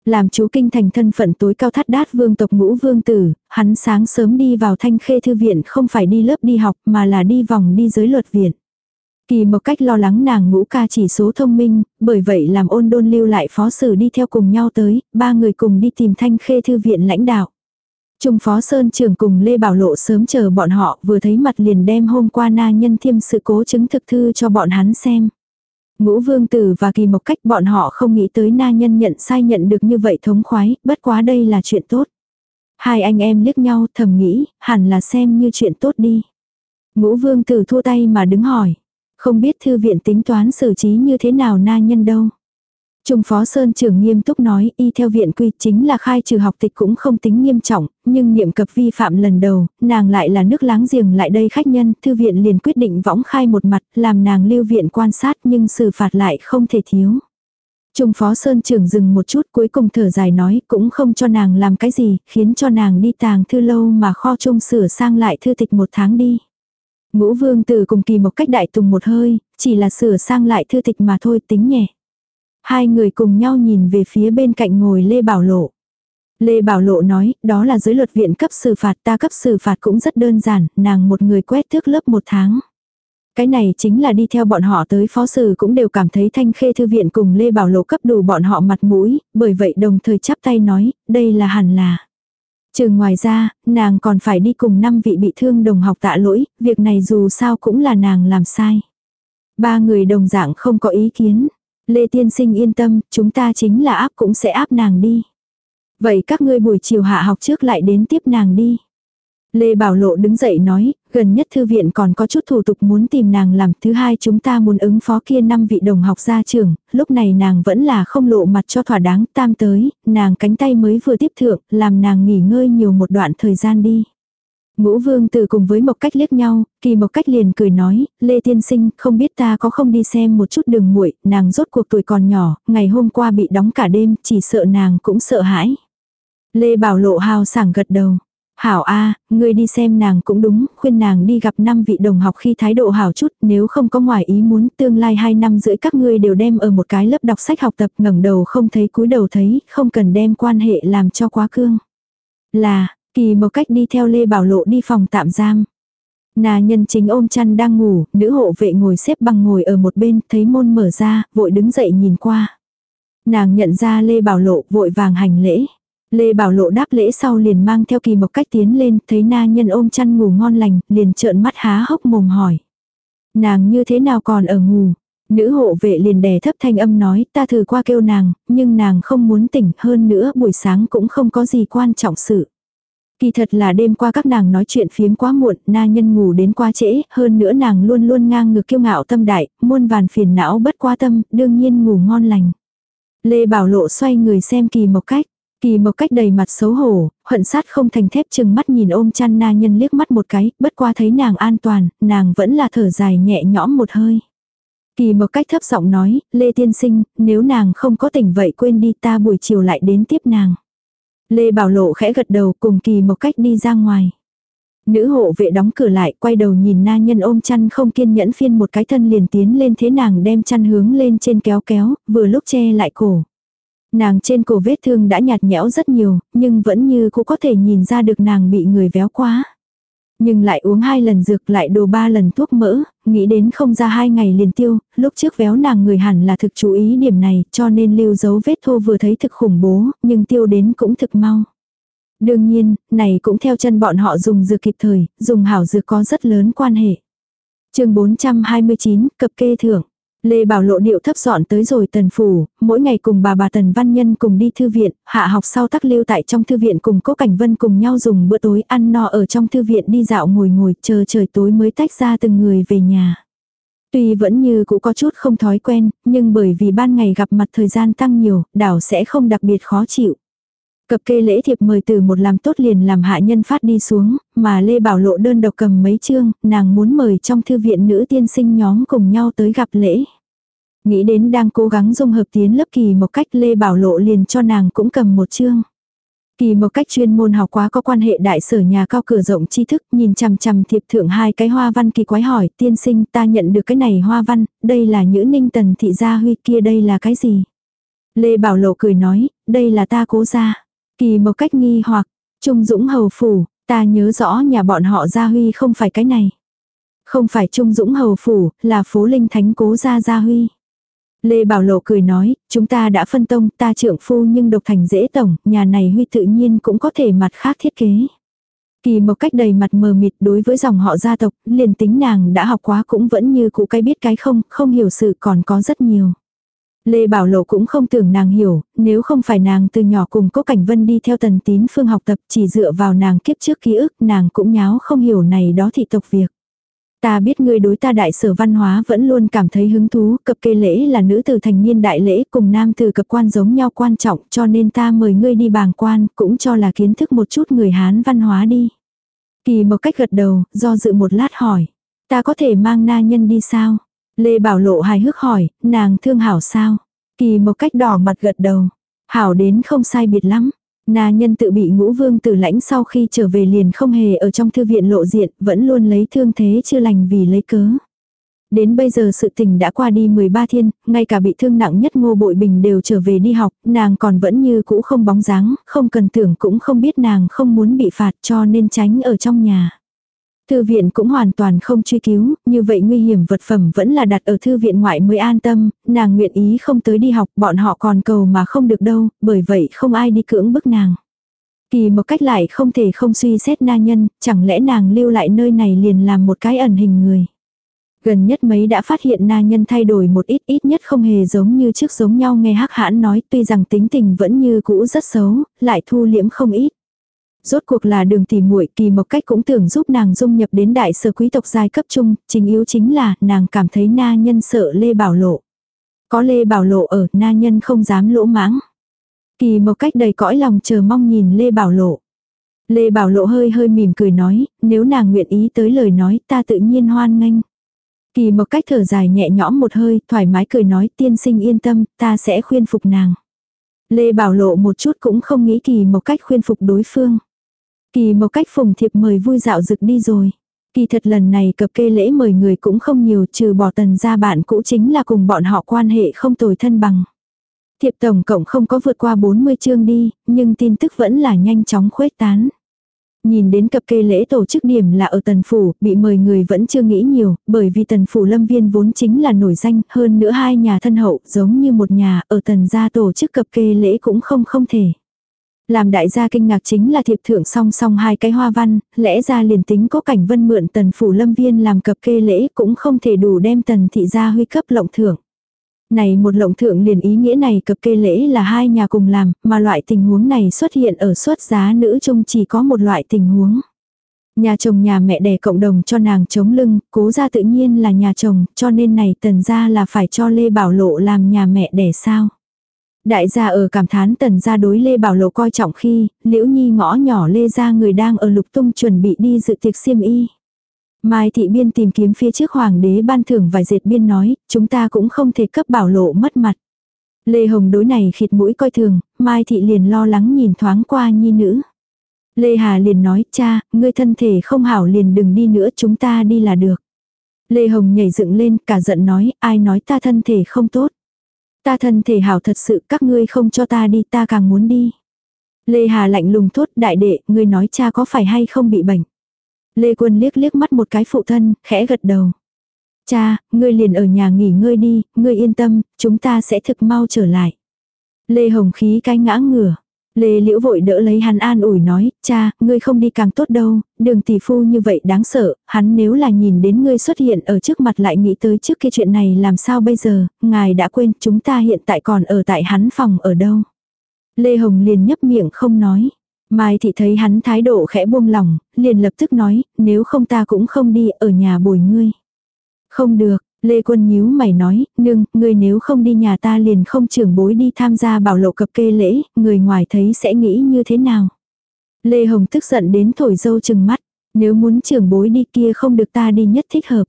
Làm chú kinh thành thân phận tối cao thắt đát vương tộc ngũ vương tử, hắn sáng sớm đi vào thanh khê thư viện không phải đi lớp đi học mà là đi vòng đi giới luật viện. Kỳ một cách lo lắng nàng ngũ ca chỉ số thông minh, bởi vậy làm ôn đôn lưu lại phó sử đi theo cùng nhau tới, ba người cùng đi tìm thanh khê thư viện lãnh đạo. Trung phó Sơn trưởng cùng Lê Bảo Lộ sớm chờ bọn họ vừa thấy mặt liền đem hôm qua na nhân thiêm sự cố chứng thực thư cho bọn hắn xem. Ngũ vương tử và kỳ mộc cách bọn họ không nghĩ tới na nhân nhận sai nhận được như vậy thống khoái, bất quá đây là chuyện tốt. Hai anh em liếc nhau thầm nghĩ, hẳn là xem như chuyện tốt đi. Ngũ vương tử thua tay mà đứng hỏi. Không biết thư viện tính toán xử trí như thế nào na nhân đâu. Trung phó Sơn trưởng nghiêm túc nói y theo viện quy chính là khai trừ học tịch cũng không tính nghiêm trọng, nhưng niệm cập vi phạm lần đầu, nàng lại là nước láng giềng lại đây khách nhân, thư viện liền quyết định võng khai một mặt, làm nàng lưu viện quan sát nhưng xử phạt lại không thể thiếu. Trung phó Sơn trưởng dừng một chút cuối cùng thở dài nói cũng không cho nàng làm cái gì, khiến cho nàng đi tàng thư lâu mà kho trung sửa sang lại thư tịch một tháng đi. Ngũ vương tử cùng kỳ một cách đại tùng một hơi, chỉ là sửa sang lại thư tịch mà thôi tính nhẹ. Hai người cùng nhau nhìn về phía bên cạnh ngồi Lê Bảo Lộ. Lê Bảo Lộ nói, đó là giới luật viện cấp xử phạt ta cấp xử phạt cũng rất đơn giản, nàng một người quét thước lớp một tháng. Cái này chính là đi theo bọn họ tới phó sử cũng đều cảm thấy thanh khê thư viện cùng Lê Bảo Lộ cấp đủ bọn họ mặt mũi, bởi vậy đồng thời chắp tay nói, đây là hẳn là. Trừ ngoài ra, nàng còn phải đi cùng năm vị bị thương đồng học tạ lỗi, việc này dù sao cũng là nàng làm sai. Ba người đồng dạng không có ý kiến. Lê Tiên Sinh yên tâm, chúng ta chính là áp cũng sẽ áp nàng đi. Vậy các ngươi buổi chiều hạ học trước lại đến tiếp nàng đi. Lê Bảo Lộ đứng dậy nói, gần nhất thư viện còn có chút thủ tục muốn tìm nàng làm. Thứ hai chúng ta muốn ứng phó kia năm vị đồng học ra trường, lúc này nàng vẫn là không lộ mặt cho thỏa đáng. Tam tới, nàng cánh tay mới vừa tiếp thượng, làm nàng nghỉ ngơi nhiều một đoạn thời gian đi. Ngũ vương tử cùng với Mộc Cách liếc nhau, kỳ Mộc Cách liền cười nói, Lê Tiên Sinh, không biết ta có không đi xem một chút đường muội nàng rốt cuộc tuổi còn nhỏ, ngày hôm qua bị đóng cả đêm, chỉ sợ nàng cũng sợ hãi. Lê Bảo Lộ hào sảng gật đầu. Hảo A, ngươi đi xem nàng cũng đúng, khuyên nàng đi gặp năm vị đồng học khi thái độ hảo chút, nếu không có ngoài ý muốn tương lai hai năm rưỡi các ngươi đều đem ở một cái lớp đọc sách học tập ngẩng đầu không thấy cúi đầu thấy, không cần đem quan hệ làm cho quá cương. Là, kỳ một cách đi theo Lê Bảo Lộ đi phòng tạm giam. Nà nhân chính ôm chăn đang ngủ, nữ hộ vệ ngồi xếp bằng ngồi ở một bên, thấy môn mở ra, vội đứng dậy nhìn qua. Nàng nhận ra Lê Bảo Lộ vội vàng hành lễ. Lê Bảo Lộ đáp lễ sau liền mang theo kỳ một cách tiến lên, thấy na nhân ôm chăn ngủ ngon lành, liền trợn mắt há hốc mồm hỏi. Nàng như thế nào còn ở ngủ? Nữ hộ vệ liền đè thấp thanh âm nói ta thử qua kêu nàng, nhưng nàng không muốn tỉnh hơn nữa buổi sáng cũng không có gì quan trọng sự. Kỳ thật là đêm qua các nàng nói chuyện phiếm quá muộn, na nhân ngủ đến quá trễ, hơn nữa nàng luôn luôn ngang ngược kiêu ngạo tâm đại, muôn vàn phiền não bất quá tâm, đương nhiên ngủ ngon lành. Lê Bảo Lộ xoay người xem kỳ một cách. Kỳ một cách đầy mặt xấu hổ, hận sát không thành thép chừng mắt nhìn ôm chăn na nhân liếc mắt một cái, bất qua thấy nàng an toàn, nàng vẫn là thở dài nhẹ nhõm một hơi. Kỳ một cách thấp giọng nói, Lê Tiên Sinh, nếu nàng không có tỉnh vậy quên đi ta buổi chiều lại đến tiếp nàng. Lê Bảo Lộ khẽ gật đầu cùng kỳ một cách đi ra ngoài. Nữ hộ vệ đóng cửa lại, quay đầu nhìn na nhân ôm chăn không kiên nhẫn phiên một cái thân liền tiến lên thế nàng đem chăn hướng lên trên kéo kéo, vừa lúc che lại cổ. Nàng trên cổ vết thương đã nhạt nhẽo rất nhiều, nhưng vẫn như cũng có thể nhìn ra được nàng bị người véo quá. Nhưng lại uống hai lần dược lại đồ ba lần thuốc mỡ, nghĩ đến không ra hai ngày liền tiêu, lúc trước véo nàng người hẳn là thực chú ý điểm này cho nên lưu dấu vết thô vừa thấy thực khủng bố, nhưng tiêu đến cũng thực mau. Đương nhiên, này cũng theo chân bọn họ dùng dược kịp thời, dùng hảo dược có rất lớn quan hệ. chương 429, cập kê thưởng. Lê Bảo Lộ điệu thấp dọn tới rồi tần phủ, mỗi ngày cùng bà bà tần văn nhân cùng đi thư viện, hạ học sau tắc lưu tại trong thư viện cùng cố cảnh vân cùng nhau dùng bữa tối ăn no ở trong thư viện đi dạo ngồi ngồi chờ trời tối mới tách ra từng người về nhà. Tuy vẫn như cũng có chút không thói quen, nhưng bởi vì ban ngày gặp mặt thời gian tăng nhiều, đảo sẽ không đặc biệt khó chịu. Cập kê lễ thiệp mời từ một làm tốt liền làm hạ nhân phát đi xuống, mà Lê Bảo Lộ đơn độc cầm mấy chương, nàng muốn mời trong thư viện nữ tiên sinh nhóm cùng nhau tới gặp lễ. Nghĩ đến đang cố gắng dung hợp tiến lớp kỳ một cách Lê Bảo Lộ liền cho nàng cũng cầm một chương. Kỳ một cách chuyên môn học quá có quan hệ đại sở nhà cao cửa rộng tri thức, nhìn chằm chằm thiệp thượng hai cái hoa văn kỳ quái hỏi, tiên sinh ta nhận được cái này hoa văn, đây là nhữ ninh tần thị gia huy kia đây là cái gì? Lê Bảo Lộ cười nói, đây là ta cố ra. Kỳ một cách nghi hoặc, Trung Dũng hầu phủ, ta nhớ rõ nhà bọn họ Gia Huy không phải cái này. Không phải Trung Dũng hầu phủ, là phố linh thánh cố gia Gia Huy. Lê Bảo Lộ cười nói, chúng ta đã phân tông, ta trượng phu nhưng độc thành dễ tổng, nhà này Huy tự nhiên cũng có thể mặt khác thiết kế. Kỳ một cách đầy mặt mờ mịt đối với dòng họ gia tộc, liền tính nàng đã học quá cũng vẫn như cụ cái biết cái không, không hiểu sự còn có rất nhiều. Lê Bảo Lộ cũng không tưởng nàng hiểu, nếu không phải nàng từ nhỏ cùng Cố Cảnh Vân đi theo tần tín phương học tập chỉ dựa vào nàng kiếp trước ký ức nàng cũng nháo không hiểu này đó thị tộc việc. Ta biết ngươi đối ta đại sở văn hóa vẫn luôn cảm thấy hứng thú, cập kê lễ là nữ từ thành niên đại lễ cùng nam từ cập quan giống nhau quan trọng cho nên ta mời ngươi đi bàng quan cũng cho là kiến thức một chút người Hán văn hóa đi. Kỳ một cách gật đầu, do dự một lát hỏi. Ta có thể mang na nhân đi sao? Lê Bảo Lộ hài hước hỏi, nàng thương hảo sao? Kỳ một cách đỏ mặt gật đầu. Hảo đến không sai biệt lắm. Na nhân tự bị ngũ vương tử lãnh sau khi trở về liền không hề ở trong thư viện lộ diện, vẫn luôn lấy thương thế chưa lành vì lấy cớ. Đến bây giờ sự tình đã qua đi 13 thiên, ngay cả bị thương nặng nhất ngô bội bình đều trở về đi học, nàng còn vẫn như cũ không bóng dáng, không cần tưởng cũng không biết nàng không muốn bị phạt cho nên tránh ở trong nhà. Thư viện cũng hoàn toàn không truy cứu, như vậy nguy hiểm vật phẩm vẫn là đặt ở thư viện ngoại mới an tâm, nàng nguyện ý không tới đi học, bọn họ còn cầu mà không được đâu, bởi vậy không ai đi cưỡng bức nàng. Kỳ một cách lại không thể không suy xét na nhân, chẳng lẽ nàng lưu lại nơi này liền làm một cái ẩn hình người. Gần nhất mấy đã phát hiện na nhân thay đổi một ít ít nhất không hề giống như trước giống nhau nghe hắc hãn nói tuy rằng tính tình vẫn như cũ rất xấu, lại thu liễm không ít. Rốt cuộc là đường tỉ muội kỳ một cách cũng tưởng giúp nàng dung nhập đến đại sở quý tộc giai cấp trung, chính yếu chính là nàng cảm thấy na nhân sợ Lê Bảo Lộ. Có Lê Bảo Lộ ở, na nhân không dám lỗ mãng. Kỳ một cách đầy cõi lòng chờ mong nhìn Lê Bảo Lộ. Lê Bảo Lộ hơi hơi mỉm cười nói, nếu nàng nguyện ý tới lời nói ta tự nhiên hoan nghênh. Kỳ một cách thở dài nhẹ nhõm một hơi, thoải mái cười nói tiên sinh yên tâm, ta sẽ khuyên phục nàng. Lê Bảo Lộ một chút cũng không nghĩ kỳ một cách khuyên phục đối phương. Kỳ một cách phùng thiệp mời vui dạo rực đi rồi. Kỳ thật lần này cập kê lễ mời người cũng không nhiều trừ bỏ tần ra bạn cũ chính là cùng bọn họ quan hệ không tồi thân bằng. Thiệp tổng cộng không có vượt qua 40 chương đi, nhưng tin tức vẫn là nhanh chóng khuếch tán. Nhìn đến cập kê lễ tổ chức điểm là ở tần phủ, bị mời người vẫn chưa nghĩ nhiều, bởi vì tần phủ lâm viên vốn chính là nổi danh, hơn nữa hai nhà thân hậu, giống như một nhà, ở tần gia tổ chức cập kê lễ cũng không không thể. Làm đại gia kinh ngạc chính là thiệp thượng song song hai cái hoa văn, lẽ ra liền tính có cảnh vân mượn tần phủ lâm viên làm cập kê lễ cũng không thể đủ đem tần thị gia huy cấp lộng thưởng. Này một lộng thượng liền ý nghĩa này cập kê lễ là hai nhà cùng làm, mà loại tình huống này xuất hiện ở suất giá nữ chung chỉ có một loại tình huống. Nhà chồng nhà mẹ đẻ cộng đồng cho nàng chống lưng, cố ra tự nhiên là nhà chồng, cho nên này tần ra là phải cho Lê Bảo Lộ làm nhà mẹ đẻ sao. Đại gia ở cảm thán tần gia đối Lê Bảo Lộ coi trọng khi, liễu nhi ngõ nhỏ Lê gia người đang ở lục tung chuẩn bị đi dự tiệc xiêm y. Mai thị biên tìm kiếm phía trước hoàng đế ban thưởng vài dệt biên nói, chúng ta cũng không thể cấp bảo lộ mất mặt. Lê Hồng đối này khịt mũi coi thường, Mai thị liền lo lắng nhìn thoáng qua nhi nữ. Lê Hà liền nói, cha, ngươi thân thể không hảo liền đừng đi nữa chúng ta đi là được. Lê Hồng nhảy dựng lên, cả giận nói, ai nói ta thân thể không tốt. Ta thân thể hảo thật sự các ngươi không cho ta đi ta càng muốn đi. Lê Hà lạnh lùng thốt đại đệ, ngươi nói cha có phải hay không bị bệnh. Lê Quân liếc liếc mắt một cái phụ thân, khẽ gật đầu. Cha, ngươi liền ở nhà nghỉ ngơi đi, ngươi yên tâm, chúng ta sẽ thực mau trở lại. Lê Hồng khí cái ngã ngửa. Lê Liễu vội đỡ lấy hắn an ủi nói, cha, ngươi không đi càng tốt đâu, đường tỷ phu như vậy đáng sợ, hắn nếu là nhìn đến ngươi xuất hiện ở trước mặt lại nghĩ tới trước kia chuyện này làm sao bây giờ, ngài đã quên chúng ta hiện tại còn ở tại hắn phòng ở đâu. Lê Hồng liền nhấp miệng không nói. Mai thị thấy hắn thái độ khẽ buông lòng, liền lập tức nói, nếu không ta cũng không đi ở nhà bồi ngươi. Không được, Lê Quân nhíu mày nói, nương, ngươi nếu không đi nhà ta liền không trưởng bối đi tham gia bảo lộ cập kê lễ, người ngoài thấy sẽ nghĩ như thế nào. Lê Hồng tức giận đến thổi dâu chừng mắt, nếu muốn trưởng bối đi kia không được ta đi nhất thích hợp.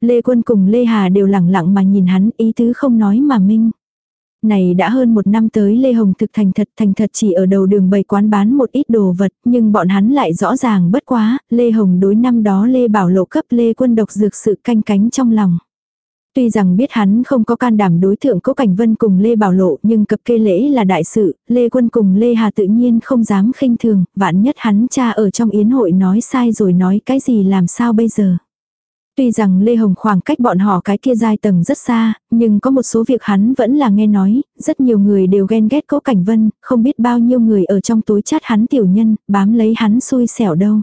Lê Quân cùng Lê Hà đều lặng lặng mà nhìn hắn ý tứ không nói mà minh. Này đã hơn một năm tới Lê Hồng thực thành thật thành thật chỉ ở đầu đường bày quán bán một ít đồ vật, nhưng bọn hắn lại rõ ràng bất quá, Lê Hồng đối năm đó Lê Bảo Lộ cấp Lê Quân độc dược sự canh cánh trong lòng. Tuy rằng biết hắn không có can đảm đối thượng Cố Cảnh Vân cùng Lê Bảo Lộ nhưng cập kê lễ là đại sự, Lê Quân cùng Lê Hà tự nhiên không dám khinh thường, vạn nhất hắn cha ở trong yến hội nói sai rồi nói cái gì làm sao bây giờ. Tuy rằng Lê Hồng khoảng cách bọn họ cái kia giai tầng rất xa, nhưng có một số việc hắn vẫn là nghe nói, rất nhiều người đều ghen ghét Cố Cảnh Vân, không biết bao nhiêu người ở trong tối chát hắn tiểu nhân, bám lấy hắn xui xẻo đâu.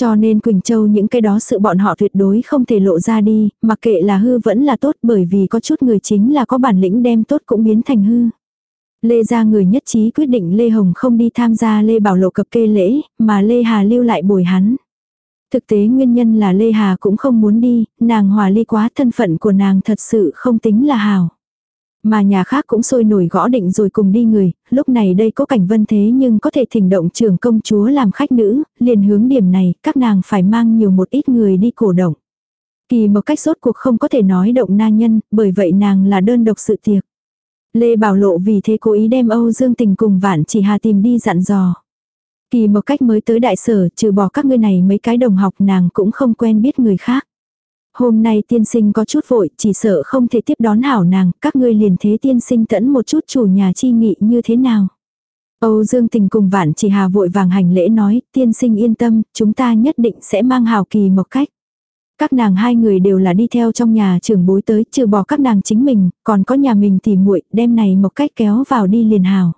Cho nên Quỳnh Châu những cái đó sự bọn họ tuyệt đối không thể lộ ra đi, mặc kệ là hư vẫn là tốt bởi vì có chút người chính là có bản lĩnh đem tốt cũng biến thành hư. Lê ra người nhất trí quyết định Lê Hồng không đi tham gia Lê Bảo Lộ cập kê lễ, mà Lê Hà lưu lại bồi hắn. Thực tế nguyên nhân là Lê Hà cũng không muốn đi, nàng hòa ly quá thân phận của nàng thật sự không tính là hào. Mà nhà khác cũng sôi nổi gõ định rồi cùng đi người, lúc này đây có cảnh vân thế nhưng có thể thỉnh động trưởng công chúa làm khách nữ, liền hướng điểm này, các nàng phải mang nhiều một ít người đi cổ động. Kỳ một cách sốt cuộc không có thể nói động na nhân, bởi vậy nàng là đơn độc sự tiệc. Lê Bảo Lộ vì thế cố ý đem Âu Dương Tình cùng Vạn Chỉ Hà tìm đi dặn dò. Kỳ một cách mới tới đại sở, trừ bỏ các ngươi này mấy cái đồng học nàng cũng không quen biết người khác. Hôm nay tiên sinh có chút vội, chỉ sợ không thể tiếp đón hảo nàng, các ngươi liền thế tiên sinh tẫn một chút chủ nhà chi nghị như thế nào. Âu Dương Tình cùng Vạn Chỉ Hà vội vàng hành lễ nói, tiên sinh yên tâm, chúng ta nhất định sẽ mang hào kỳ một cách. Các nàng hai người đều là đi theo trong nhà trưởng bối tới, trừ bỏ các nàng chính mình, còn có nhà mình thì muội đem này một cách kéo vào đi liền hào.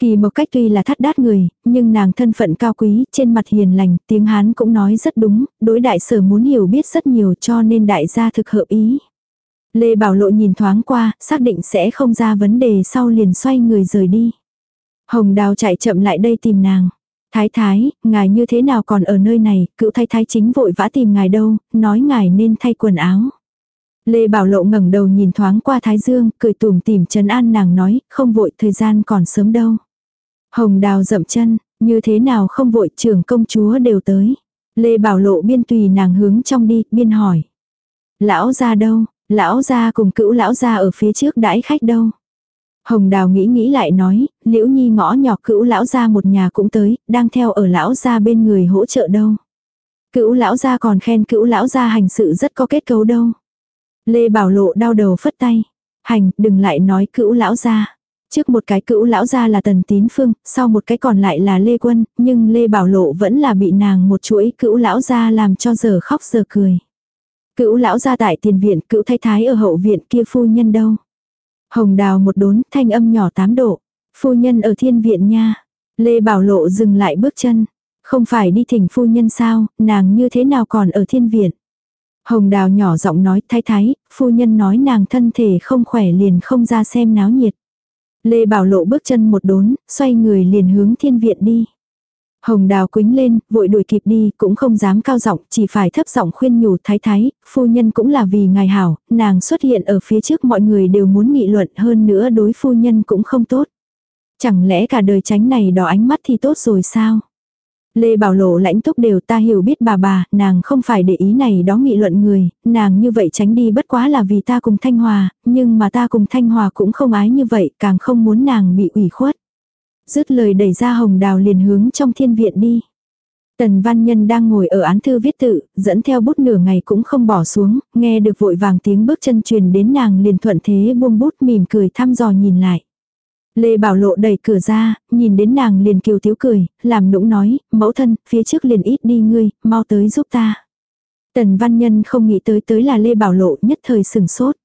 Kỳ một cách tuy là thắt đát người, nhưng nàng thân phận cao quý, trên mặt hiền lành, tiếng Hán cũng nói rất đúng, đối đại sở muốn hiểu biết rất nhiều cho nên đại gia thực hợp ý. Lê Bảo Lộ nhìn thoáng qua, xác định sẽ không ra vấn đề sau liền xoay người rời đi. Hồng Đào chạy chậm lại đây tìm nàng. Thái thái, ngài như thế nào còn ở nơi này, cựu thái thái chính vội vã tìm ngài đâu, nói ngài nên thay quần áo. Lê Bảo Lộ ngẩng đầu nhìn thoáng qua Thái Dương, cười tủm tỉm trấn an nàng nói, không vội thời gian còn sớm đâu. Hồng đào dậm chân, Như thế nào không vội trưởng công chúa đều tới. Lê Bảo Lộ biên tùy nàng hướng trong đi, biên hỏi. Lão ra đâu, lão ra cùng cữu lão ra ở phía trước đãi khách đâu. Hồng Đào nghĩ nghĩ lại nói, Liễu Nhi ngõ nhỏ cữu lão gia một nhà cũng tới, đang theo ở lão gia bên người hỗ trợ đâu. Cữu lão gia còn khen cữu lão gia hành sự rất có kết cấu đâu. Lê Bảo Lộ đau đầu phất tay. Hành, đừng lại nói cữu lão gia. Trước một cái cữu lão gia là Tần Tín Phương, sau một cái còn lại là Lê Quân, nhưng Lê Bảo Lộ vẫn là bị nàng một chuỗi cữu lão gia làm cho giờ khóc giờ cười. Cữu lão gia tại tiền viện, cữu thái thái ở hậu viện kia phu nhân đâu. Hồng đào một đốn, thanh âm nhỏ tám độ. Phu nhân ở thiên viện nha. Lê Bảo Lộ dừng lại bước chân. Không phải đi thỉnh phu nhân sao, nàng như thế nào còn ở thiên viện. Hồng đào nhỏ giọng nói thái thái, phu nhân nói nàng thân thể không khỏe liền không ra xem náo nhiệt. Lê Bảo Lộ bước chân một đốn, xoay người liền hướng thiên viện đi. Hồng đào quính lên, vội đuổi kịp đi, cũng không dám cao giọng, chỉ phải thấp giọng khuyên nhủ thái thái, phu nhân cũng là vì ngài hảo, nàng xuất hiện ở phía trước mọi người đều muốn nghị luận hơn nữa đối phu nhân cũng không tốt. Chẳng lẽ cả đời tránh này đỏ ánh mắt thì tốt rồi sao? Lê Bảo Lộ lãnh túc đều ta hiểu biết bà bà, nàng không phải để ý này đó nghị luận người, nàng như vậy tránh đi bất quá là vì ta cùng Thanh Hòa, nhưng mà ta cùng Thanh Hòa cũng không ái như vậy, càng không muốn nàng bị ủy khuất. Dứt lời đẩy ra hồng đào liền hướng trong thiên viện đi. Tần văn nhân đang ngồi ở án thư viết tự, dẫn theo bút nửa ngày cũng không bỏ xuống, nghe được vội vàng tiếng bước chân truyền đến nàng liền thuận thế buông bút mỉm cười thăm dò nhìn lại. Lê Bảo Lộ đẩy cửa ra, nhìn đến nàng liền kiều thiếu cười, làm nũng nói, mẫu thân, phía trước liền ít đi ngươi, mau tới giúp ta. Tần văn nhân không nghĩ tới tới là Lê Bảo Lộ nhất thời sừng sốt.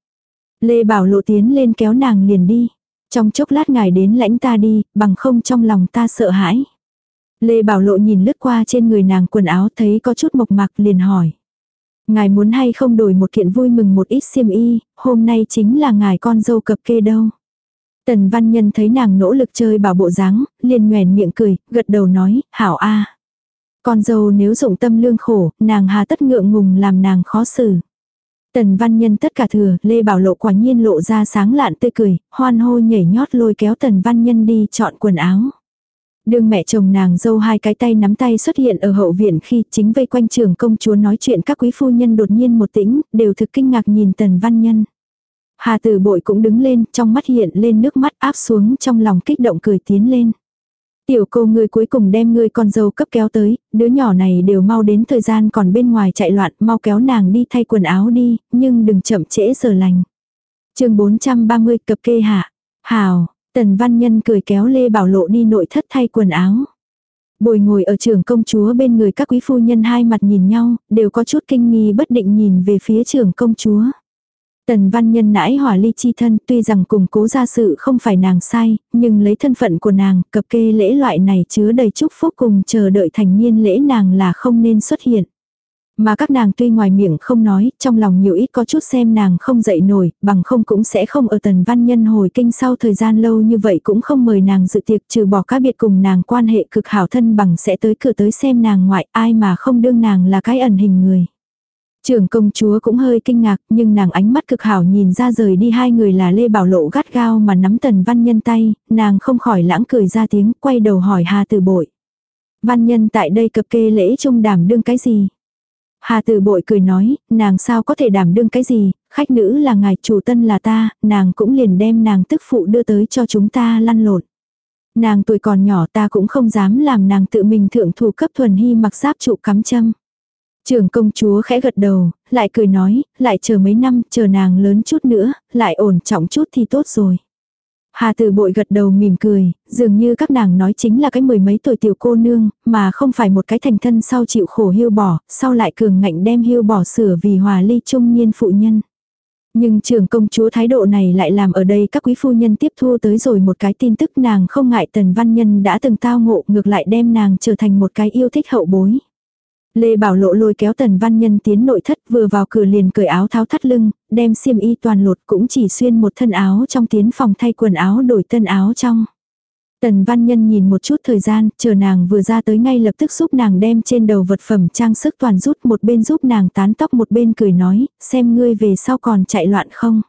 Lê Bảo Lộ tiến lên kéo nàng liền đi. Trong chốc lát ngài đến lãnh ta đi, bằng không trong lòng ta sợ hãi. Lê Bảo Lộ nhìn lướt qua trên người nàng quần áo thấy có chút mộc mạc liền hỏi. Ngài muốn hay không đổi một kiện vui mừng một ít xiêm y, hôm nay chính là ngài con dâu cập kê đâu. Tần văn nhân thấy nàng nỗ lực chơi bảo bộ dáng, liền nhoèn miệng cười, gật đầu nói, hảo a. Con dâu nếu dụng tâm lương khổ, nàng hà tất ngượng ngùng làm nàng khó xử. Tần văn nhân tất cả thừa, Lê Bảo Lộ quả nhiên lộ ra sáng lạn tươi cười, hoan hô nhảy nhót lôi kéo tần văn nhân đi chọn quần áo. Đương mẹ chồng nàng dâu hai cái tay nắm tay xuất hiện ở hậu viện khi chính vây quanh trường công chúa nói chuyện các quý phu nhân đột nhiên một tĩnh, đều thực kinh ngạc nhìn tần văn nhân. Hà tử bội cũng đứng lên, trong mắt hiện lên nước mắt áp xuống trong lòng kích động cười tiến lên. Tiểu cô ngươi cuối cùng đem ngươi con dâu cấp kéo tới, đứa nhỏ này đều mau đến thời gian còn bên ngoài chạy loạn, mau kéo nàng đi thay quần áo đi, nhưng đừng chậm trễ giờ lành. chương 430 cập kê hạ. Hào, tần văn nhân cười kéo Lê Bảo Lộ đi nội thất thay quần áo. Bồi ngồi ở trường công chúa bên người các quý phu nhân hai mặt nhìn nhau, đều có chút kinh nghi bất định nhìn về phía trường công chúa. Tần văn nhân nãi hỏa ly chi thân tuy rằng cùng cố gia sự không phải nàng sai, nhưng lấy thân phận của nàng, cập kê lễ loại này chứa đầy chúc phúc cùng chờ đợi thành niên lễ nàng là không nên xuất hiện. Mà các nàng tuy ngoài miệng không nói, trong lòng nhiều ít có chút xem nàng không dậy nổi, bằng không cũng sẽ không ở tần văn nhân hồi kinh sau thời gian lâu như vậy cũng không mời nàng dự tiệc trừ bỏ các biệt cùng nàng quan hệ cực hảo thân bằng sẽ tới cửa tới xem nàng ngoại ai mà không đương nàng là cái ẩn hình người. Trưởng công chúa cũng hơi kinh ngạc, nhưng nàng ánh mắt cực hảo nhìn ra rời đi hai người là Lê Bảo Lộ gắt gao mà nắm tần văn nhân tay, nàng không khỏi lãng cười ra tiếng, quay đầu hỏi Hà Tử Bội. Văn nhân tại đây cập kê lễ trung đảm đương cái gì? Hà Tử Bội cười nói, nàng sao có thể đảm đương cái gì, khách nữ là ngài chủ tân là ta, nàng cũng liền đem nàng tức phụ đưa tới cho chúng ta lăn lộn. Nàng tuổi còn nhỏ ta cũng không dám làm nàng tự mình thượng thủ cấp thuần hy mặc giáp trụ cắm châm. Trường công chúa khẽ gật đầu, lại cười nói, lại chờ mấy năm, chờ nàng lớn chút nữa, lại ổn trọng chút thì tốt rồi. Hà tử bội gật đầu mỉm cười, dường như các nàng nói chính là cái mười mấy tuổi tiểu cô nương, mà không phải một cái thành thân sau chịu khổ hiêu bỏ, sau lại cường ngạnh đem hiêu bỏ sửa vì hòa ly trung niên phụ nhân. Nhưng trường công chúa thái độ này lại làm ở đây các quý phu nhân tiếp thu tới rồi một cái tin tức nàng không ngại tần văn nhân đã từng tao ngộ ngược lại đem nàng trở thành một cái yêu thích hậu bối. Lê Bảo Lộ lôi kéo Tần Văn Nhân tiến nội thất vừa vào cửa liền cởi áo tháo thắt lưng, đem xiêm y toàn lột cũng chỉ xuyên một thân áo trong tiến phòng thay quần áo đổi tân áo trong. Tần Văn Nhân nhìn một chút thời gian, chờ nàng vừa ra tới ngay lập tức giúp nàng đem trên đầu vật phẩm trang sức toàn rút một bên giúp nàng tán tóc một bên cười nói, xem ngươi về sau còn chạy loạn không.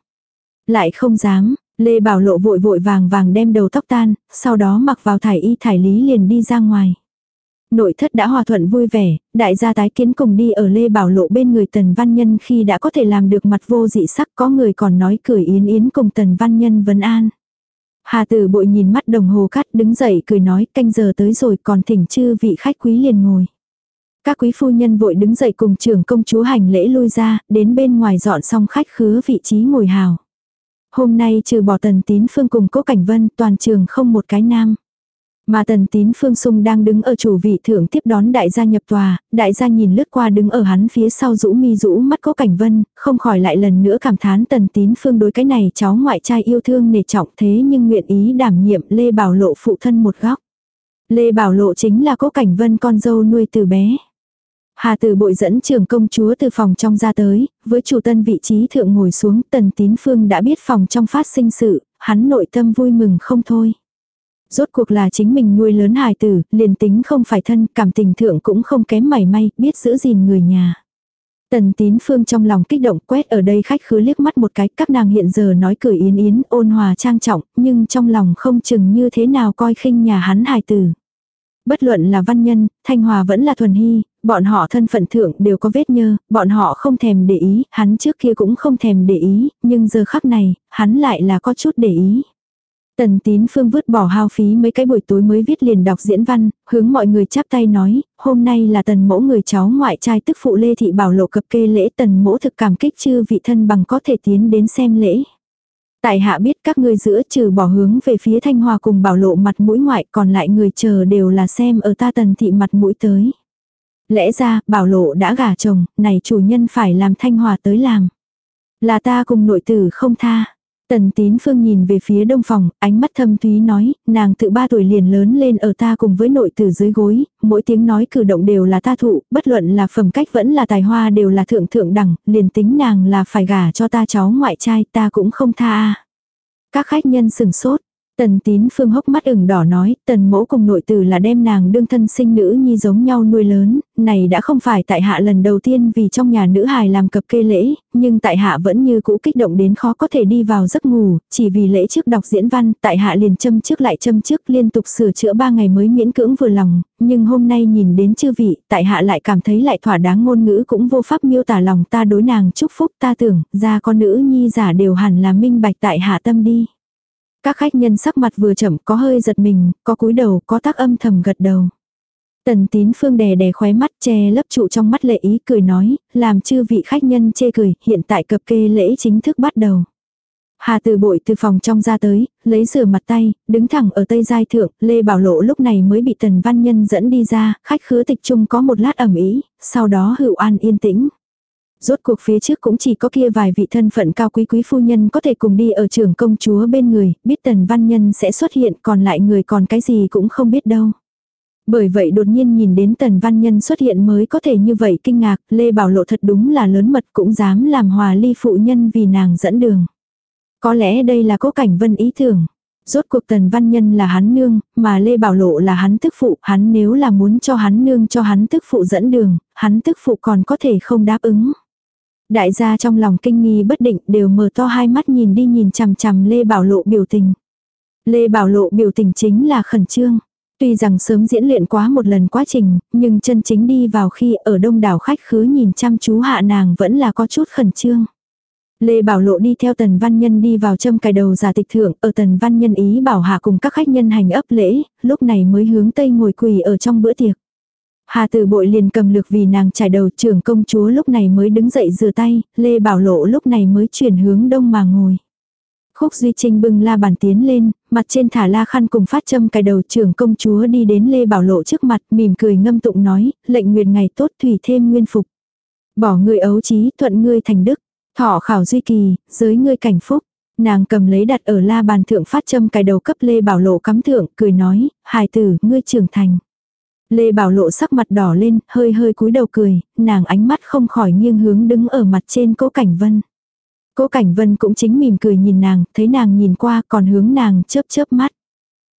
Lại không dám, Lê Bảo Lộ vội vội vàng vàng đem đầu tóc tan, sau đó mặc vào thải y thải lý liền đi ra ngoài. Nội thất đã hòa thuận vui vẻ, đại gia tái kiến cùng đi ở Lê Bảo Lộ bên người Tần Văn Nhân khi đã có thể làm được mặt vô dị sắc có người còn nói cười yến yến cùng Tần Văn Nhân vấn an. Hà tử bội nhìn mắt đồng hồ cắt đứng dậy cười nói canh giờ tới rồi còn thỉnh chư vị khách quý liền ngồi. Các quý phu nhân vội đứng dậy cùng trưởng công chúa hành lễ lui ra, đến bên ngoài dọn xong khách khứa vị trí ngồi hào. Hôm nay trừ bỏ tần tín phương cùng cố cảnh vân toàn trường không một cái nam. Mà tần tín phương sung đang đứng ở chủ vị thượng tiếp đón đại gia nhập tòa, đại gia nhìn lướt qua đứng ở hắn phía sau rũ mi rũ mắt có cảnh vân, không khỏi lại lần nữa cảm thán tần tín phương đối cái này cháu ngoại trai yêu thương nề trọng thế nhưng nguyện ý đảm nhiệm Lê Bảo Lộ phụ thân một góc. Lê Bảo Lộ chính là cố cảnh vân con dâu nuôi từ bé. Hà từ bội dẫn trưởng công chúa từ phòng trong ra tới, với chủ tân vị trí thượng ngồi xuống tần tín phương đã biết phòng trong phát sinh sự, hắn nội tâm vui mừng không thôi. Rốt cuộc là chính mình nuôi lớn hài tử, liền tính không phải thân, cảm tình thượng cũng không kém mảy may, biết giữ gìn người nhà. Tần tín phương trong lòng kích động quét ở đây khách khứa liếc mắt một cái, các nàng hiện giờ nói cười yến yến, ôn hòa trang trọng, nhưng trong lòng không chừng như thế nào coi khinh nhà hắn hài tử. Bất luận là văn nhân, thanh hòa vẫn là thuần hy, bọn họ thân phận thượng đều có vết nhơ, bọn họ không thèm để ý, hắn trước kia cũng không thèm để ý, nhưng giờ khắc này, hắn lại là có chút để ý. Tần tín phương vứt bỏ hao phí mấy cái buổi tối mới viết liền đọc diễn văn, hướng mọi người chắp tay nói, hôm nay là tần mẫu người cháu ngoại trai tức phụ Lê Thị Bảo lộ cập kê lễ tần mẫu thực cảm kích chư vị thân bằng có thể tiến đến xem lễ. Tại hạ biết các ngươi giữa trừ bỏ hướng về phía thanh hòa cùng bảo lộ mặt mũi ngoại còn lại người chờ đều là xem ở ta tần thị mặt mũi tới. Lẽ ra, bảo lộ đã gả chồng, này chủ nhân phải làm thanh hòa tới làm. Là ta cùng nội tử không tha. Tần tín phương nhìn về phía đông phòng, ánh mắt thâm thúy nói, nàng tự ba tuổi liền lớn lên ở ta cùng với nội tử dưới gối, mỗi tiếng nói cử động đều là ta thụ, bất luận là phẩm cách vẫn là tài hoa đều là thượng thượng đẳng, liền tính nàng là phải gả cho ta cháu ngoại trai ta cũng không tha. Các khách nhân sừng sốt, Tần tín phương hốc mắt ửng đỏ nói, tần mẫu cùng nội tử là đem nàng đương thân sinh nữ nhi giống nhau nuôi lớn, này đã không phải tại hạ lần đầu tiên vì trong nhà nữ hài làm cập kê lễ, nhưng tại hạ vẫn như cũ kích động đến khó có thể đi vào giấc ngủ, chỉ vì lễ trước đọc diễn văn, tại hạ liền châm trước lại châm trước liên tục sửa chữa ba ngày mới miễn cưỡng vừa lòng, nhưng hôm nay nhìn đến chư vị, tại hạ lại cảm thấy lại thỏa đáng ngôn ngữ cũng vô pháp miêu tả lòng ta đối nàng chúc phúc ta tưởng, ra con nữ nhi giả đều hẳn là minh bạch tại hạ tâm đi. Các khách nhân sắc mặt vừa chậm có hơi giật mình, có cúi đầu, có tác âm thầm gật đầu. Tần tín phương đè đè khóe mắt che lấp trụ trong mắt lệ ý cười nói, làm chư vị khách nhân chê cười, hiện tại cập kê lễ chính thức bắt đầu. Hà từ bội từ phòng trong ra tới, lấy rửa mặt tay, đứng thẳng ở tây giai thượng, Lê Bảo Lộ lúc này mới bị tần văn nhân dẫn đi ra, khách khứa tịch trung có một lát ẩm ý, sau đó hữu an yên tĩnh. Rốt cuộc phía trước cũng chỉ có kia vài vị thân phận cao quý quý phu nhân có thể cùng đi ở trường công chúa bên người, biết tần văn nhân sẽ xuất hiện còn lại người còn cái gì cũng không biết đâu. Bởi vậy đột nhiên nhìn đến tần văn nhân xuất hiện mới có thể như vậy kinh ngạc, Lê Bảo Lộ thật đúng là lớn mật cũng dám làm hòa ly phụ nhân vì nàng dẫn đường. Có lẽ đây là cố cảnh vân ý tưởng. Rốt cuộc tần văn nhân là hắn nương, mà Lê Bảo Lộ là hắn tức phụ, hắn nếu là muốn cho hắn nương cho hắn tức phụ dẫn đường, hắn tức phụ còn có thể không đáp ứng. Đại gia trong lòng kinh nghi bất định đều mở to hai mắt nhìn đi nhìn chằm chằm Lê Bảo Lộ biểu tình. Lê Bảo Lộ biểu tình chính là khẩn trương. Tuy rằng sớm diễn luyện quá một lần quá trình, nhưng chân chính đi vào khi ở đông đảo khách khứa nhìn chăm chú hạ nàng vẫn là có chút khẩn trương. Lê Bảo Lộ đi theo Tần Văn Nhân đi vào châm cài đầu giả tịch thượng, ở Tần Văn Nhân ý bảo hạ cùng các khách nhân hành ấp lễ, lúc này mới hướng Tây ngồi quỳ ở trong bữa tiệc. Hà tử bội liền cầm lược vì nàng trải đầu trưởng công chúa lúc này mới đứng dậy rửa tay, Lê Bảo Lộ lúc này mới chuyển hướng đông mà ngồi. Khúc Duy Trinh bưng la bàn tiến lên, mặt trên thả la khăn cùng phát châm cài đầu trưởng công chúa đi đến Lê Bảo Lộ trước mặt mỉm cười ngâm tụng nói, lệnh nguyệt ngày tốt thủy thêm nguyên phục. Bỏ người ấu trí thuận ngươi thành đức, thọ khảo duy kỳ, giới ngươi cảnh phúc. Nàng cầm lấy đặt ở la bàn thượng phát châm cài đầu cấp Lê Bảo Lộ cắm thượng, cười nói, hài tử, ngươi trưởng thành. Lê Bảo Lộ sắc mặt đỏ lên, hơi hơi cúi đầu cười, nàng ánh mắt không khỏi nghiêng hướng đứng ở mặt trên cố cảnh vân. Cố cảnh vân cũng chính mỉm cười nhìn nàng, thấy nàng nhìn qua còn hướng nàng chớp chớp mắt.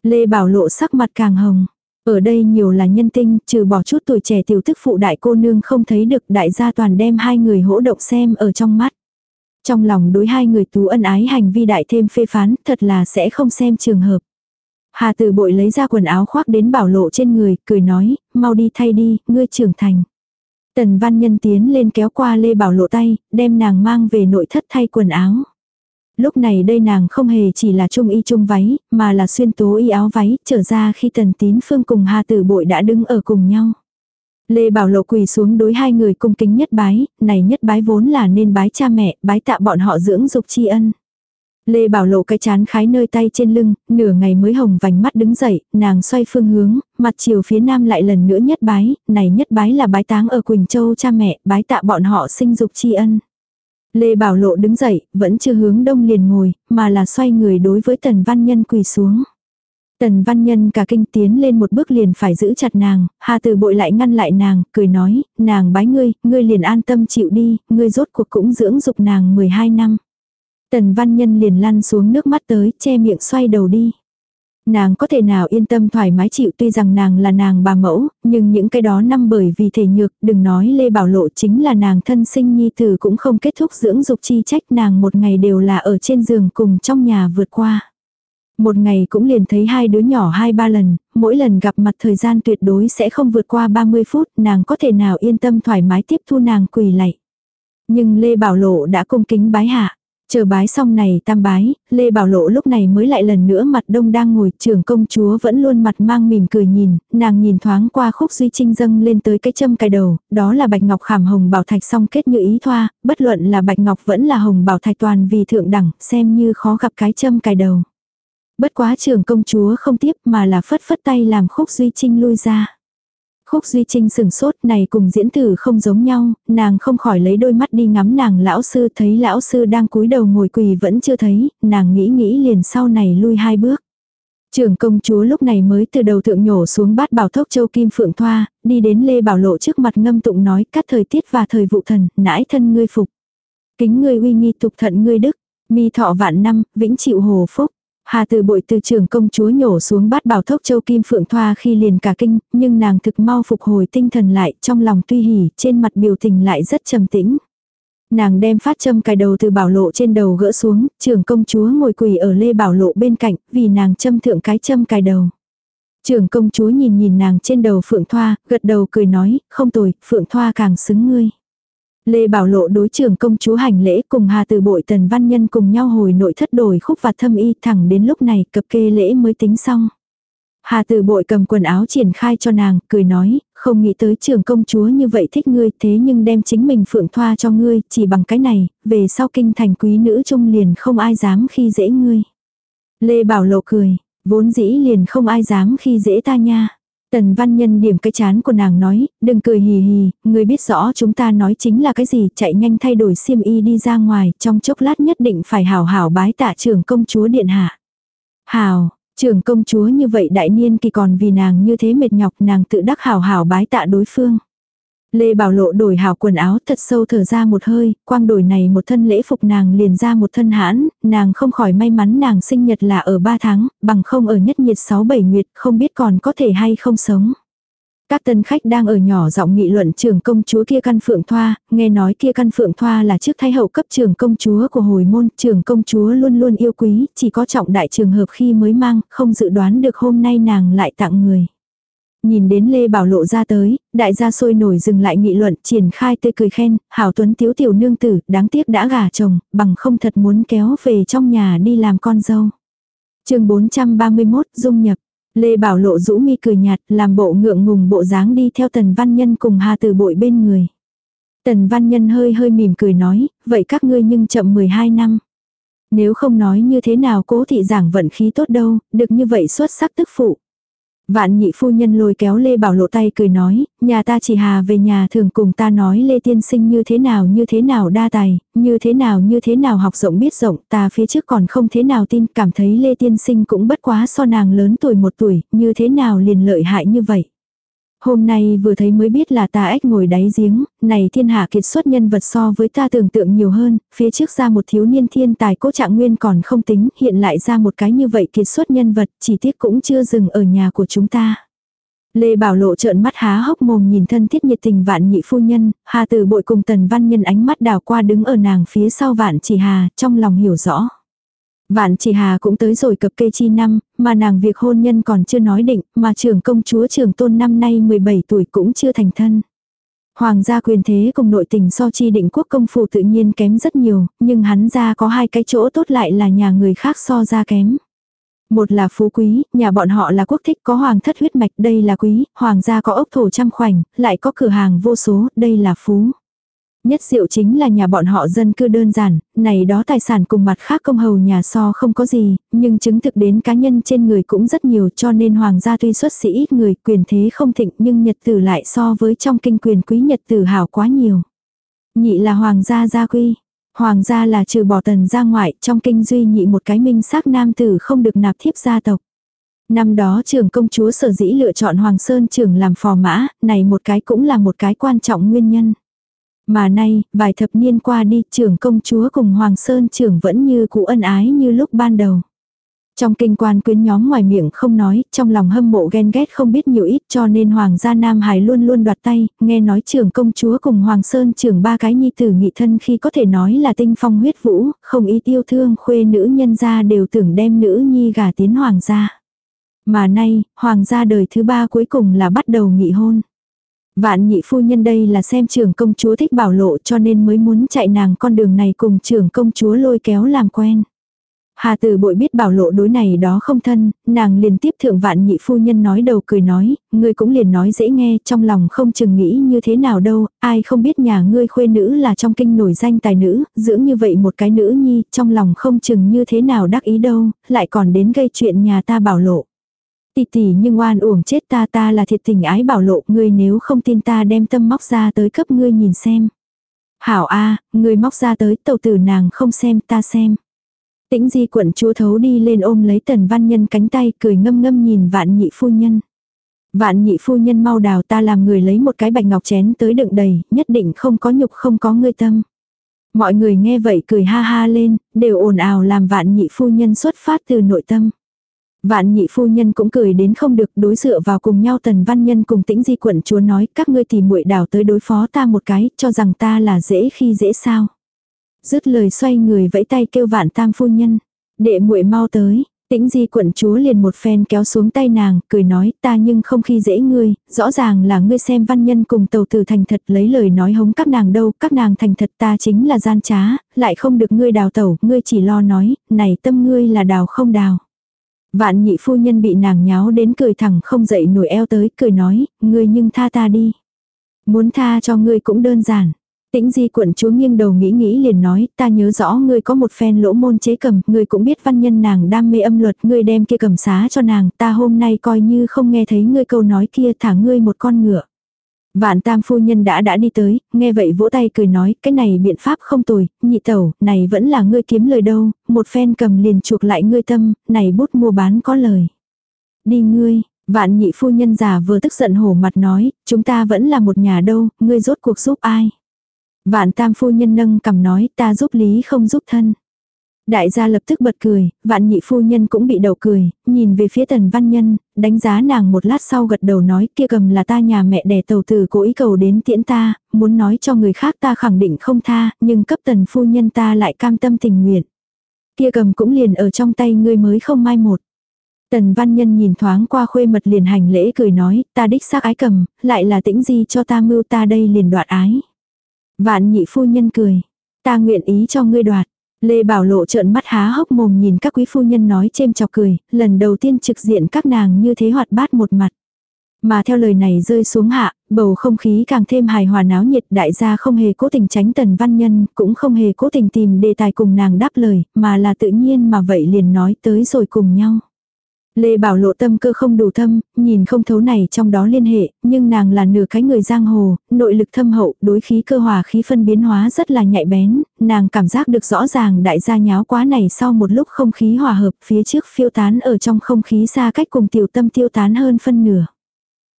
Lê Bảo Lộ sắc mặt càng hồng. Ở đây nhiều là nhân tinh, trừ bỏ chút tuổi trẻ tiểu thức phụ đại cô nương không thấy được đại gia toàn đem hai người hỗ động xem ở trong mắt. Trong lòng đối hai người tú ân ái hành vi đại thêm phê phán, thật là sẽ không xem trường hợp. Hà tử bội lấy ra quần áo khoác đến bảo lộ trên người, cười nói, mau đi thay đi, ngươi trưởng thành. Tần văn nhân tiến lên kéo qua lê bảo lộ tay, đem nàng mang về nội thất thay quần áo. Lúc này đây nàng không hề chỉ là trung y trung váy, mà là xuyên tố y áo váy, trở ra khi tần tín phương cùng hà tử bội đã đứng ở cùng nhau. Lê Bảo Lộ quỳ xuống đối hai người cung kính nhất bái, này nhất bái vốn là nên bái cha mẹ, bái tạ bọn họ dưỡng dục tri ân. Lê Bảo Lộ cái chán khái nơi tay trên lưng, nửa ngày mới hồng vành mắt đứng dậy, nàng xoay phương hướng, mặt chiều phía nam lại lần nữa nhất bái, này nhất bái là bái táng ở Quỳnh Châu cha mẹ, bái tạ bọn họ sinh dục tri ân. Lê Bảo Lộ đứng dậy, vẫn chưa hướng đông liền ngồi, mà là xoay người đối với Tần Văn Nhân quỳ xuống. Tần Văn Nhân cả kinh tiến lên một bước liền phải giữ chặt nàng, Hà Từ bội lại ngăn lại nàng, cười nói, nàng bái ngươi, ngươi liền an tâm chịu đi, ngươi rốt cuộc cũng dưỡng dục nàng 12 năm. Tần Văn Nhân liền lăn xuống nước mắt tới, che miệng xoay đầu đi. Nàng có thể nào yên tâm thoải mái chịu tuy rằng nàng là nàng bà mẫu, nhưng những cái đó năm bởi vì thể nhược, đừng nói Lê Bảo Lộ chính là nàng thân sinh nhi tử cũng không kết thúc dưỡng dục chi trách nàng một ngày đều là ở trên giường cùng trong nhà vượt qua. Một ngày cũng liền thấy hai đứa nhỏ hai ba lần, mỗi lần gặp mặt thời gian tuyệt đối sẽ không vượt qua 30 phút, nàng có thể nào yên tâm thoải mái tiếp thu nàng quỳ lạy. Nhưng Lê Bảo Lộ đã cung kính bái hạ. Chờ bái xong này tam bái, Lê Bảo Lộ lúc này mới lại lần nữa mặt đông đang ngồi, trưởng công chúa vẫn luôn mặt mang mỉm cười nhìn, nàng nhìn thoáng qua khúc duy trinh dâng lên tới cái châm cài đầu, đó là bạch ngọc khảm hồng bảo thạch song kết như ý thoa, bất luận là bạch ngọc vẫn là hồng bảo thạch toàn vì thượng đẳng, xem như khó gặp cái châm cài đầu. Bất quá trưởng công chúa không tiếp mà là phất phất tay làm khúc duy trinh lui ra. Khúc Duy Trinh sừng sốt này cùng diễn tử không giống nhau, nàng không khỏi lấy đôi mắt đi ngắm nàng lão sư thấy lão sư đang cúi đầu ngồi quỳ vẫn chưa thấy, nàng nghĩ nghĩ liền sau này lui hai bước. Trưởng công chúa lúc này mới từ đầu thượng nhổ xuống bát bảo thốc châu kim phượng thoa, đi đến Lê Bảo Lộ trước mặt ngâm tụng nói cắt thời tiết và thời vụ thần, nãi thân ngươi phục. Kính ngươi uy nghi tục thận ngươi đức, mi thọ vạn năm, vĩnh chịu hồ phúc. Hà từ bội từ trường công chúa nhổ xuống bát bảo thốc châu kim phượng thoa khi liền cả kinh, nhưng nàng thực mau phục hồi tinh thần lại, trong lòng tuy hỉ, trên mặt biểu tình lại rất trầm tĩnh. Nàng đem phát châm cài đầu từ bảo lộ trên đầu gỡ xuống, trường công chúa ngồi quỳ ở lê bảo lộ bên cạnh, vì nàng châm thượng cái châm cài đầu. Trường công chúa nhìn nhìn nàng trên đầu phượng thoa, gật đầu cười nói, không tồi, phượng thoa càng xứng ngươi. Lê Bảo Lộ đối trưởng công chúa hành lễ cùng Hà Từ Bội Tần Văn Nhân cùng nhau hồi nội thất đổi khúc và thâm y thẳng đến lúc này cập kê lễ mới tính xong. Hà Từ Bội cầm quần áo triển khai cho nàng, cười nói, không nghĩ tới trưởng công chúa như vậy thích ngươi thế nhưng đem chính mình phượng thoa cho ngươi, chỉ bằng cái này, về sau kinh thành quý nữ trung liền không ai dám khi dễ ngươi. Lê Bảo Lộ cười, vốn dĩ liền không ai dám khi dễ ta nha. Tần văn nhân điểm cái chán của nàng nói, đừng cười hì hì, người biết rõ chúng ta nói chính là cái gì, chạy nhanh thay đổi xiêm y đi ra ngoài, trong chốc lát nhất định phải hảo hảo bái tạ trưởng công chúa điện hạ. Hảo, trưởng công chúa như vậy đại niên kỳ còn vì nàng như thế mệt nhọc nàng tự đắc hảo hảo bái tạ đối phương. Lê Bảo Lộ đổi hảo quần áo thật sâu thở ra một hơi, quang đổi này một thân lễ phục nàng liền ra một thân hãn, nàng không khỏi may mắn nàng sinh nhật là ở 3 tháng, bằng không ở nhất nhiệt 6-7 nguyệt, không biết còn có thể hay không sống. Các tân khách đang ở nhỏ giọng nghị luận trường công chúa kia căn phượng thoa, nghe nói kia căn phượng thoa là trước thái hậu cấp trường công chúa của hồi môn, trường công chúa luôn luôn yêu quý, chỉ có trọng đại trường hợp khi mới mang, không dự đoán được hôm nay nàng lại tặng người. Nhìn đến Lê Bảo Lộ ra tới, đại gia sôi nổi dừng lại nghị luận, triển khai tươi cười khen, hảo tuấn tiếu tiểu nương tử, đáng tiếc đã gả chồng, bằng không thật muốn kéo về trong nhà đi làm con dâu. chương 431, Dung nhập. Lê Bảo Lộ rũ mi cười nhạt, làm bộ ngượng ngùng bộ dáng đi theo Tần Văn Nhân cùng Hà từ Bội bên người. Tần Văn Nhân hơi hơi mỉm cười nói, vậy các ngươi nhưng chậm 12 năm. Nếu không nói như thế nào cố thị giảng vận khí tốt đâu, được như vậy xuất sắc tức phụ. Vạn nhị phu nhân lôi kéo Lê Bảo Lộ tay cười nói, nhà ta chỉ hà về nhà thường cùng ta nói Lê Tiên Sinh như thế nào như thế nào đa tài, như thế nào như thế nào học rộng biết rộng, ta phía trước còn không thế nào tin, cảm thấy Lê Tiên Sinh cũng bất quá so nàng lớn tuổi một tuổi, như thế nào liền lợi hại như vậy. Hôm nay vừa thấy mới biết là ta ếch ngồi đáy giếng, này thiên hạ kiệt xuất nhân vật so với ta tưởng tượng nhiều hơn, phía trước ra một thiếu niên thiên tài cố trạng nguyên còn không tính, hiện lại ra một cái như vậy kiệt xuất nhân vật, chỉ tiếc cũng chưa dừng ở nhà của chúng ta. Lê Bảo Lộ trợn mắt há hốc mồm nhìn thân thiết nhiệt tình vạn nhị phu nhân, Hà Tử bội cùng tần văn nhân ánh mắt đào qua đứng ở nàng phía sau vạn chỉ hà, trong lòng hiểu rõ. Vạn chỉ hà cũng tới rồi cập kê chi năm, mà nàng việc hôn nhân còn chưa nói định, mà trưởng công chúa trưởng tôn năm nay 17 tuổi cũng chưa thành thân. Hoàng gia quyền thế cùng nội tình so chi định quốc công phủ tự nhiên kém rất nhiều, nhưng hắn ra có hai cái chỗ tốt lại là nhà người khác so ra kém. Một là phú quý, nhà bọn họ là quốc thích có hoàng thất huyết mạch, đây là quý, hoàng gia có ốc thổ trăm khoảnh, lại có cửa hàng vô số, đây là phú. Nhất diệu chính là nhà bọn họ dân cư đơn giản, này đó tài sản cùng mặt khác công hầu nhà so không có gì, nhưng chứng thực đến cá nhân trên người cũng rất nhiều cho nên hoàng gia tuy xuất sĩ ít người quyền thế không thịnh nhưng nhật tử lại so với trong kinh quyền quý nhật tử hảo quá nhiều. Nhị là hoàng gia gia quy. Hoàng gia là trừ bỏ tần gia ngoại trong kinh duy nhị một cái minh xác nam tử không được nạp thiếp gia tộc. Năm đó trưởng công chúa sở dĩ lựa chọn Hoàng Sơn trưởng làm phò mã, này một cái cũng là một cái quan trọng nguyên nhân. Mà nay, vài thập niên qua đi, trưởng công chúa cùng Hoàng Sơn trưởng vẫn như cũ ân ái như lúc ban đầu. Trong kinh quan quyến nhóm ngoài miệng không nói, trong lòng hâm mộ ghen ghét không biết nhiều ít cho nên Hoàng gia Nam Hải luôn luôn đoạt tay, nghe nói trưởng công chúa cùng Hoàng Sơn trưởng ba cái nhi tử nghị thân khi có thể nói là tinh phong huyết vũ, không ý tiêu thương khuê nữ nhân gia đều tưởng đem nữ nhi gả tiến Hoàng gia. Mà nay, Hoàng gia đời thứ ba cuối cùng là bắt đầu nghị hôn. Vạn nhị phu nhân đây là xem trưởng công chúa thích bảo lộ cho nên mới muốn chạy nàng con đường này cùng trưởng công chúa lôi kéo làm quen. Hà tử bội biết bảo lộ đối này đó không thân, nàng liền tiếp thượng vạn nhị phu nhân nói đầu cười nói, ngươi cũng liền nói dễ nghe, trong lòng không chừng nghĩ như thế nào đâu, ai không biết nhà ngươi khuê nữ là trong kinh nổi danh tài nữ, dưỡng như vậy một cái nữ nhi, trong lòng không chừng như thế nào đắc ý đâu, lại còn đến gây chuyện nhà ta bảo lộ. Tỷ tỷ nhưng oan uổng chết ta ta là thiệt tình ái bảo lộ, ngươi nếu không tin ta đem tâm móc ra tới cấp ngươi nhìn xem. Hảo a, ngươi móc ra tới, tàu tử nàng không xem ta xem. Tĩnh di quận chúa thấu đi lên ôm lấy tần văn nhân cánh tay cười ngâm ngâm nhìn vạn nhị phu nhân. Vạn nhị phu nhân mau đào ta làm người lấy một cái bạch ngọc chén tới đựng đầy, nhất định không có nhục không có ngươi tâm. Mọi người nghe vậy cười ha ha lên, đều ồn ào làm vạn nhị phu nhân xuất phát từ nội tâm. Vạn nhị phu nhân cũng cười đến không được đối dựa vào cùng nhau tần văn nhân cùng tĩnh di quận chúa nói các ngươi tìm muội đào tới đối phó ta một cái cho rằng ta là dễ khi dễ sao. Dứt lời xoay người vẫy tay kêu vạn tam phu nhân. Đệ muội mau tới, Tĩnh di quận chúa liền một phen kéo xuống tay nàng, cười nói ta nhưng không khi dễ ngươi, rõ ràng là ngươi xem văn nhân cùng tàu tử thành thật lấy lời nói hống các nàng đâu, các nàng thành thật ta chính là gian trá, lại không được ngươi đào tẩu, ngươi chỉ lo nói, này tâm ngươi là đào không đào. Vạn nhị phu nhân bị nàng nháo đến cười thẳng không dậy nổi eo tới, cười nói, ngươi nhưng tha ta đi. Muốn tha cho ngươi cũng đơn giản. Tĩnh di quận chúa nghiêng đầu nghĩ nghĩ liền nói, ta nhớ rõ ngươi có một phen lỗ môn chế cầm, ngươi cũng biết văn nhân nàng đam mê âm luật, ngươi đem kia cầm xá cho nàng, ta hôm nay coi như không nghe thấy ngươi câu nói kia thả ngươi một con ngựa. Vạn tam phu nhân đã đã đi tới, nghe vậy vỗ tay cười nói, cái này biện pháp không tồi, nhị tẩu, này vẫn là ngươi kiếm lời đâu, một phen cầm liền chuộc lại ngươi tâm, này bút mua bán có lời. Đi ngươi, vạn nhị phu nhân già vừa tức giận hổ mặt nói, chúng ta vẫn là một nhà đâu, ngươi rốt cuộc giúp ai. Vạn tam phu nhân nâng cầm nói ta giúp lý không giúp thân. Đại gia lập tức bật cười, vạn nhị phu nhân cũng bị đầu cười, nhìn về phía tần văn nhân, đánh giá nàng một lát sau gật đầu nói kia cầm là ta nhà mẹ đẻ tàu tử cố ý cầu đến tiễn ta, muốn nói cho người khác ta khẳng định không tha, nhưng cấp tần phu nhân ta lại cam tâm tình nguyện. Kia cầm cũng liền ở trong tay ngươi mới không mai một. Tần văn nhân nhìn thoáng qua khuê mật liền hành lễ cười nói, ta đích xác ái cầm, lại là tĩnh gì cho ta mưu ta đây liền đoạt ái. Vạn nhị phu nhân cười. Ta nguyện ý cho ngươi đoạt. Lê Bảo Lộ trợn mắt há hốc mồm nhìn các quý phu nhân nói chêm chọc cười, lần đầu tiên trực diện các nàng như thế hoạt bát một mặt. Mà theo lời này rơi xuống hạ, bầu không khí càng thêm hài hòa náo nhiệt đại gia không hề cố tình tránh tần văn nhân, cũng không hề cố tình tìm đề tài cùng nàng đáp lời, mà là tự nhiên mà vậy liền nói tới rồi cùng nhau. Lê Bảo lộ tâm cơ không đủ thâm, nhìn không thấu này trong đó liên hệ, nhưng nàng là nửa cái người giang hồ, nội lực thâm hậu, đối khí cơ hòa khí phân biến hóa rất là nhạy bén, nàng cảm giác được rõ ràng đại gia nháo quá này sau một lúc không khí hòa hợp phía trước phiêu tán ở trong không khí xa cách cùng tiểu tâm tiêu tán hơn phân nửa.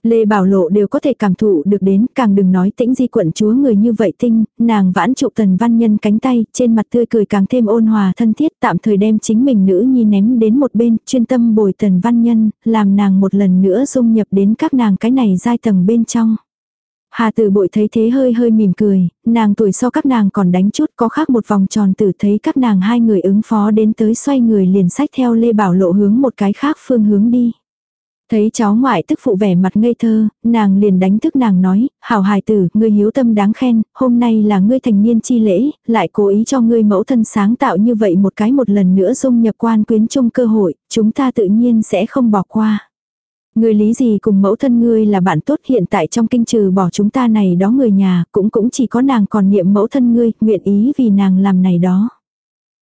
Lê Bảo Lộ đều có thể cảm thụ được đến, càng đừng nói tĩnh di quận chúa người như vậy tinh, nàng vãn trụ tần văn nhân cánh tay, trên mặt tươi cười càng thêm ôn hòa thân thiết tạm thời đem chính mình nữ nhi ném đến một bên, chuyên tâm bồi tần văn nhân, làm nàng một lần nữa dung nhập đến các nàng cái này giai tầng bên trong. Hà tử bội thấy thế hơi hơi mỉm cười, nàng tuổi so các nàng còn đánh chút có khác một vòng tròn tử thấy các nàng hai người ứng phó đến tới xoay người liền sách theo Lê Bảo Lộ hướng một cái khác phương hướng đi. Thấy cháu ngoại tức phụ vẻ mặt ngây thơ, nàng liền đánh thức nàng nói, hảo hài tử, ngươi hiếu tâm đáng khen, hôm nay là ngươi thành niên chi lễ, lại cố ý cho ngươi mẫu thân sáng tạo như vậy một cái một lần nữa dung nhập quan quyến chung cơ hội, chúng ta tự nhiên sẽ không bỏ qua. Ngươi lý gì cùng mẫu thân ngươi là bạn tốt hiện tại trong kinh trừ bỏ chúng ta này đó người nhà, cũng cũng chỉ có nàng còn niệm mẫu thân ngươi, nguyện ý vì nàng làm này đó.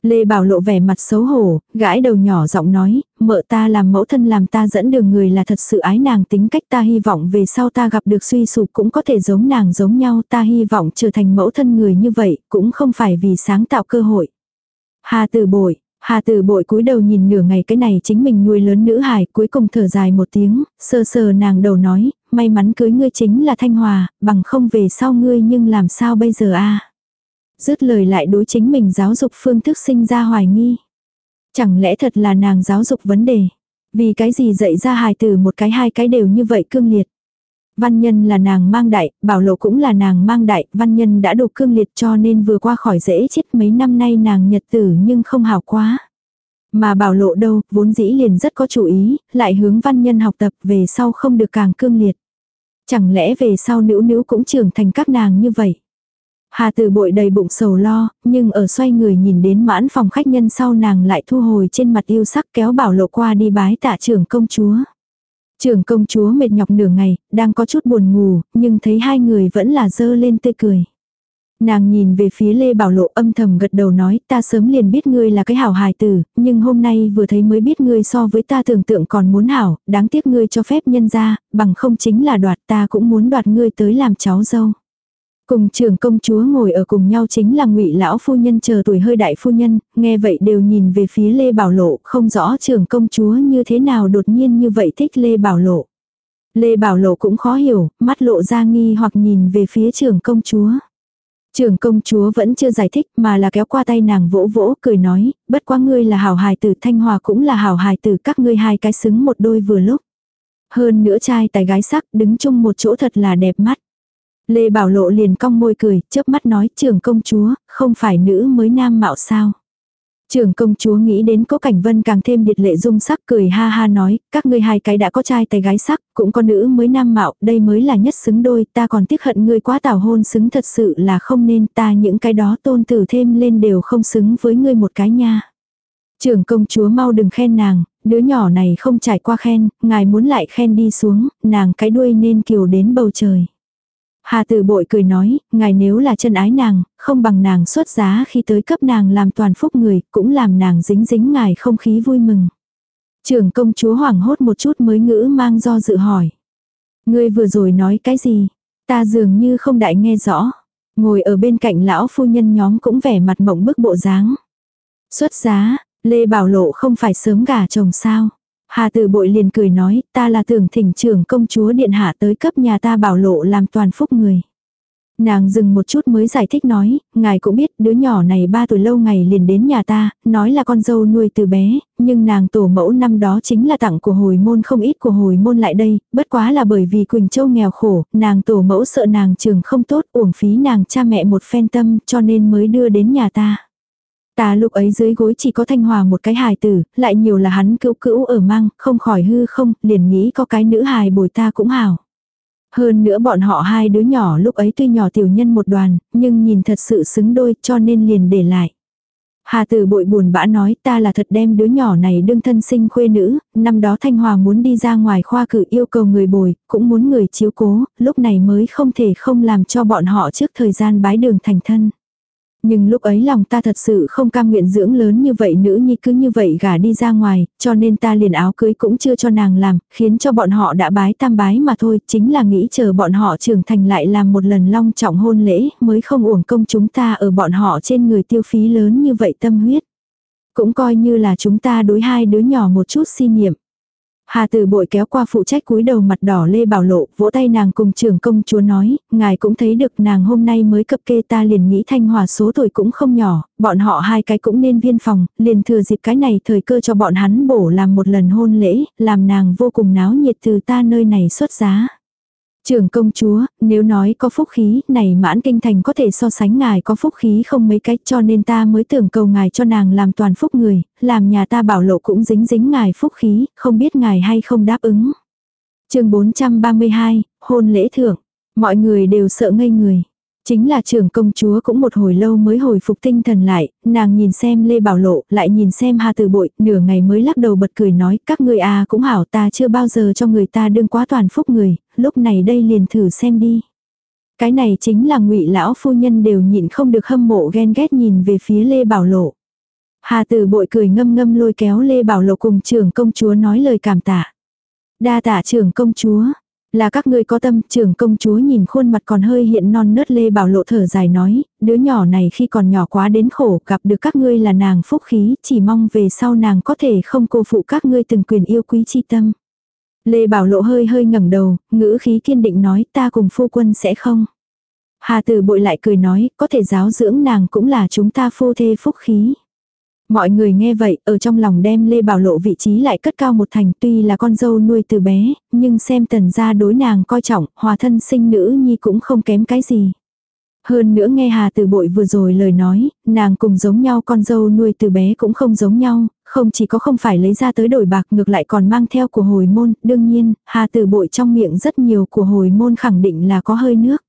Lê Bảo lộ vẻ mặt xấu hổ, gãi đầu nhỏ giọng nói, mợ ta làm mẫu thân làm ta dẫn đường người là thật sự ái nàng tính cách ta hy vọng về sau ta gặp được suy sụp cũng có thể giống nàng giống nhau ta hy vọng trở thành mẫu thân người như vậy cũng không phải vì sáng tạo cơ hội. Hà tử bội, Hà tử bội cúi đầu nhìn nửa ngày cái này chính mình nuôi lớn nữ hài cuối cùng thở dài một tiếng, sơ sờ nàng đầu nói, may mắn cưới ngươi chính là Thanh Hòa, bằng không về sau ngươi nhưng làm sao bây giờ a Dứt lời lại đối chính mình giáo dục phương thức sinh ra hoài nghi. Chẳng lẽ thật là nàng giáo dục vấn đề? Vì cái gì dạy ra hài từ một cái hai cái đều như vậy cương liệt? Văn nhân là nàng mang đại, bảo lộ cũng là nàng mang đại, văn nhân đã đục cương liệt cho nên vừa qua khỏi dễ chết mấy năm nay nàng nhật tử nhưng không hảo quá. Mà bảo lộ đâu, vốn dĩ liền rất có chủ ý, lại hướng văn nhân học tập về sau không được càng cương liệt. Chẳng lẽ về sau nữ nữ cũng trưởng thành các nàng như vậy? Hà tử bội đầy bụng sầu lo, nhưng ở xoay người nhìn đến mãn phòng khách nhân sau nàng lại thu hồi trên mặt yêu sắc kéo bảo lộ qua đi bái tạ trưởng công chúa. Trưởng công chúa mệt nhọc nửa ngày, đang có chút buồn ngủ, nhưng thấy hai người vẫn là dơ lên tươi cười. Nàng nhìn về phía Lê Bảo Lộ âm thầm gật đầu nói ta sớm liền biết ngươi là cái hảo hài tử, nhưng hôm nay vừa thấy mới biết ngươi so với ta tưởng tượng còn muốn hảo, đáng tiếc ngươi cho phép nhân ra, bằng không chính là đoạt ta cũng muốn đoạt ngươi tới làm cháu dâu. Cùng trưởng công chúa ngồi ở cùng nhau chính là ngụy lão phu nhân chờ tuổi hơi đại phu nhân, nghe vậy đều nhìn về phía Lê Bảo Lộ, không rõ trưởng công chúa như thế nào đột nhiên như vậy thích Lê Bảo Lộ. Lê Bảo Lộ cũng khó hiểu, mắt lộ ra nghi hoặc nhìn về phía trưởng công chúa. Trưởng công chúa vẫn chưa giải thích mà là kéo qua tay nàng vỗ vỗ cười nói, bất quá ngươi là hảo hài tử thanh hòa cũng là hảo hài tử các ngươi hai cái xứng một đôi vừa lúc. Hơn nữa trai tài gái sắc đứng chung một chỗ thật là đẹp mắt. Lê Bảo Lộ liền cong môi cười, chớp mắt nói trưởng công chúa, không phải nữ mới nam mạo sao. Trưởng công chúa nghĩ đến cố cảnh vân càng thêm điệt lệ dung sắc cười ha ha nói, các ngươi hai cái đã có trai tay gái sắc, cũng có nữ mới nam mạo, đây mới là nhất xứng đôi, ta còn tiếc hận ngươi quá tảo hôn xứng thật sự là không nên ta những cái đó tôn tử thêm lên đều không xứng với ngươi một cái nha. Trưởng công chúa mau đừng khen nàng, đứa nhỏ này không trải qua khen, ngài muốn lại khen đi xuống, nàng cái đuôi nên kiều đến bầu trời. Hà tử bội cười nói, ngài nếu là chân ái nàng, không bằng nàng xuất giá khi tới cấp nàng làm toàn phúc người, cũng làm nàng dính dính ngài không khí vui mừng. Trưởng công chúa hoảng hốt một chút mới ngữ mang do dự hỏi. Ngươi vừa rồi nói cái gì? Ta dường như không đại nghe rõ. Ngồi ở bên cạnh lão phu nhân nhóm cũng vẻ mặt mộng bức bộ dáng. Xuất giá, Lê Bảo Lộ không phải sớm gả chồng sao? Hà tử bội liền cười nói, ta là tưởng thỉnh trưởng công chúa điện hạ tới cấp nhà ta bảo lộ làm toàn phúc người. Nàng dừng một chút mới giải thích nói, ngài cũng biết đứa nhỏ này ba tuổi lâu ngày liền đến nhà ta, nói là con dâu nuôi từ bé, nhưng nàng tổ mẫu năm đó chính là tặng của hồi môn không ít của hồi môn lại đây, bất quá là bởi vì Quỳnh Châu nghèo khổ, nàng tổ mẫu sợ nàng trường không tốt, uổng phí nàng cha mẹ một phen tâm cho nên mới đưa đến nhà ta. Ta lúc ấy dưới gối chỉ có thanh hòa một cái hài tử, lại nhiều là hắn cữu cữu ở mang, không khỏi hư không, liền nghĩ có cái nữ hài bồi ta cũng hảo. Hơn nữa bọn họ hai đứa nhỏ lúc ấy tuy nhỏ tiểu nhân một đoàn, nhưng nhìn thật sự xứng đôi cho nên liền để lại. Hà tử bội buồn bã nói ta là thật đem đứa nhỏ này đương thân sinh khuê nữ, năm đó Thanh Hòa muốn đi ra ngoài khoa cử yêu cầu người bồi, cũng muốn người chiếu cố, lúc này mới không thể không làm cho bọn họ trước thời gian bái đường thành thân. Nhưng lúc ấy lòng ta thật sự không cam nguyện dưỡng lớn như vậy nữ nhi cứ như vậy gả đi ra ngoài, cho nên ta liền áo cưới cũng chưa cho nàng làm, khiến cho bọn họ đã bái tam bái mà thôi, chính là nghĩ chờ bọn họ trưởng thành lại làm một lần long trọng hôn lễ, mới không uổng công chúng ta ở bọn họ trên người tiêu phí lớn như vậy tâm huyết. Cũng coi như là chúng ta đối hai đứa nhỏ một chút si niệm. Hà Tử bội kéo qua phụ trách cúi đầu mặt đỏ Lê Bảo Lộ, vỗ tay nàng cùng trưởng công chúa nói, ngài cũng thấy được nàng hôm nay mới cập kê ta liền nghĩ thanh hòa số tuổi cũng không nhỏ, bọn họ hai cái cũng nên viên phòng, liền thừa dịp cái này thời cơ cho bọn hắn bổ làm một lần hôn lễ, làm nàng vô cùng náo nhiệt từ ta nơi này xuất giá. Trưởng công chúa, nếu nói có phúc khí, này mãn kinh thành có thể so sánh ngài có phúc khí không mấy cách cho nên ta mới tưởng cầu ngài cho nàng làm toàn phúc người, làm nhà ta bảo lộ cũng dính dính ngài phúc khí, không biết ngài hay không đáp ứng. chương 432, hôn lễ thưởng. Mọi người đều sợ ngây người. Chính là trưởng công chúa cũng một hồi lâu mới hồi phục tinh thần lại, nàng nhìn xem Lê Bảo Lộ, lại nhìn xem Hà từ Bội, nửa ngày mới lắc đầu bật cười nói, các người à cũng hảo ta chưa bao giờ cho người ta đương quá toàn phúc người, lúc này đây liền thử xem đi. Cái này chính là ngụy lão phu nhân đều nhịn không được hâm mộ ghen ghét nhìn về phía Lê Bảo Lộ. Hà từ Bội cười ngâm ngâm lôi kéo Lê Bảo Lộ cùng trưởng công chúa nói lời cảm tạ. Đa tạ trưởng công chúa, là các ngươi có tâm, trưởng công chúa nhìn khuôn mặt còn hơi hiện non nớt lê bảo lộ thở dài nói, đứa nhỏ này khi còn nhỏ quá đến khổ, gặp được các ngươi là nàng phúc khí, chỉ mong về sau nàng có thể không cô phụ các ngươi từng quyền yêu quý chi tâm. Lê bảo lộ hơi hơi ngẩng đầu, ngữ khí kiên định nói ta cùng phu quân sẽ không. Hà tử bội lại cười nói, có thể giáo dưỡng nàng cũng là chúng ta phu thê phúc khí. Mọi người nghe vậy, ở trong lòng đem Lê Bảo Lộ vị trí lại cất cao một thành tuy là con dâu nuôi từ bé, nhưng xem tần gia đối nàng coi trọng, hòa thân sinh nữ nhi cũng không kém cái gì. Hơn nữa nghe Hà Từ Bội vừa rồi lời nói, nàng cùng giống nhau con dâu nuôi từ bé cũng không giống nhau, không chỉ có không phải lấy ra tới đổi bạc ngược lại còn mang theo của hồi môn, đương nhiên, Hà Từ Bội trong miệng rất nhiều của hồi môn khẳng định là có hơi nước.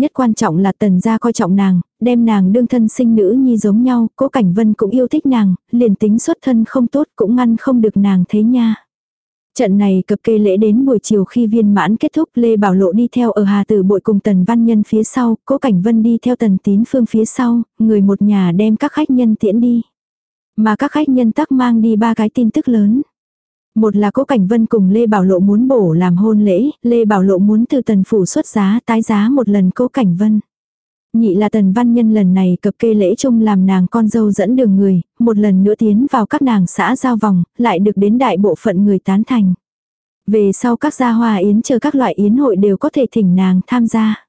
Nhất quan trọng là tần gia coi trọng nàng, đem nàng đương thân sinh nữ nhi giống nhau, cố cảnh vân cũng yêu thích nàng, liền tính xuất thân không tốt cũng ngăn không được nàng thế nha. Trận này cập kê lễ đến buổi chiều khi viên mãn kết thúc Lê Bảo Lộ đi theo ở Hà Tử Bội cùng Tần Văn Nhân phía sau, Cố Cảnh Vân đi theo Tần Tín Phương phía sau, người một nhà đem các khách nhân tiễn đi. Mà các khách nhân tắc mang đi ba cái tin tức lớn. Một là Cố Cảnh Vân cùng Lê Bảo Lộ muốn bổ làm hôn lễ, Lê Bảo Lộ muốn từ tần phủ xuất giá tái giá một lần Cố Cảnh Vân. Nhị là tần văn nhân lần này cập kê lễ chung làm nàng con dâu dẫn đường người, một lần nữa tiến vào các nàng xã giao vòng, lại được đến đại bộ phận người tán thành. Về sau các gia hoa yến chờ các loại yến hội đều có thể thỉnh nàng tham gia.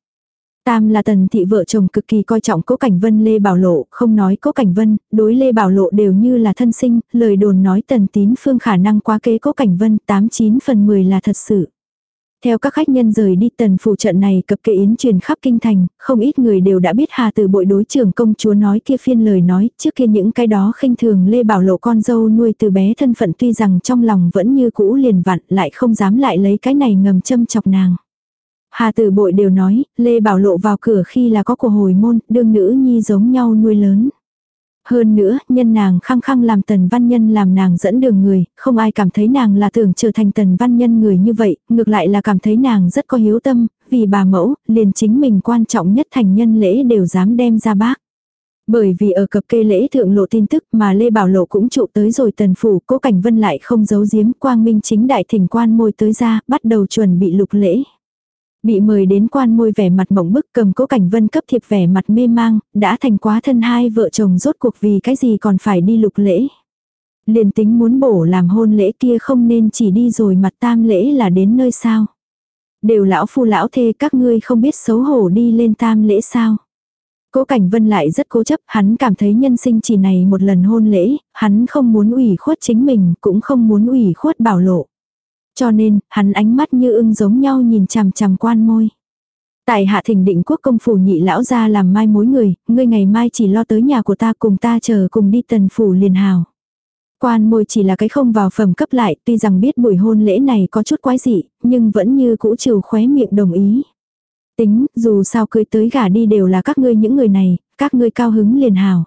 Tam là tần thị vợ chồng cực kỳ coi trọng cố cảnh vân Lê Bảo Lộ, không nói cố cảnh vân, đối Lê Bảo Lộ đều như là thân sinh, lời đồn nói tần tín phương khả năng quá kế cố cảnh vân 89 phần 10 là thật sự. Theo các khách nhân rời đi tần phủ trận này cập kệ yến truyền khắp kinh thành, không ít người đều đã biết Hà từ bội đối trưởng công chúa nói kia phiên lời nói, trước kia những cái đó khinh thường Lê Bảo Lộ con dâu nuôi từ bé thân phận tuy rằng trong lòng vẫn như cũ liền vặn lại không dám lại lấy cái này ngầm châm chọc nàng. Hà tử bội đều nói, Lê Bảo Lộ vào cửa khi là có của hồi môn, đương nữ nhi giống nhau nuôi lớn. Hơn nữa, nhân nàng khăng khăng làm tần văn nhân làm nàng dẫn đường người, không ai cảm thấy nàng là tưởng trở thành tần văn nhân người như vậy, ngược lại là cảm thấy nàng rất có hiếu tâm, vì bà mẫu, liền chính mình quan trọng nhất thành nhân lễ đều dám đem ra bác. Bởi vì ở cập kê lễ thượng lộ tin tức mà Lê Bảo Lộ cũng trụ tới rồi tần phủ, cố cảnh vân lại không giấu giếm quang minh chính đại thỉnh quan môi tới ra, bắt đầu chuẩn bị lục lễ. Bị mời đến quan môi vẻ mặt mộng bức cầm cố cảnh vân cấp thiệp vẻ mặt mê mang, đã thành quá thân hai vợ chồng rốt cuộc vì cái gì còn phải đi lục lễ. Liền tính muốn bổ làm hôn lễ kia không nên chỉ đi rồi mặt tam lễ là đến nơi sao. Đều lão phu lão thê các ngươi không biết xấu hổ đi lên tam lễ sao. Cố Cảnh Vân lại rất cố chấp, hắn cảm thấy nhân sinh chỉ này một lần hôn lễ, hắn không muốn ủy khuất chính mình, cũng không muốn ủy khuất bảo lộ. Cho nên, hắn ánh mắt như ưng giống nhau nhìn chằm chằm quan môi. Tại hạ thỉnh định quốc công phủ nhị lão ra làm mai mối người, ngươi ngày mai chỉ lo tới nhà của ta cùng ta chờ cùng đi tần phủ liền hào. Quan môi chỉ là cái không vào phẩm cấp lại, tuy rằng biết buổi hôn lễ này có chút quái dị, nhưng vẫn như cũ trừ khóe miệng đồng ý. Tính, dù sao cưới tới gả đi đều là các ngươi những người này, các ngươi cao hứng liền hào.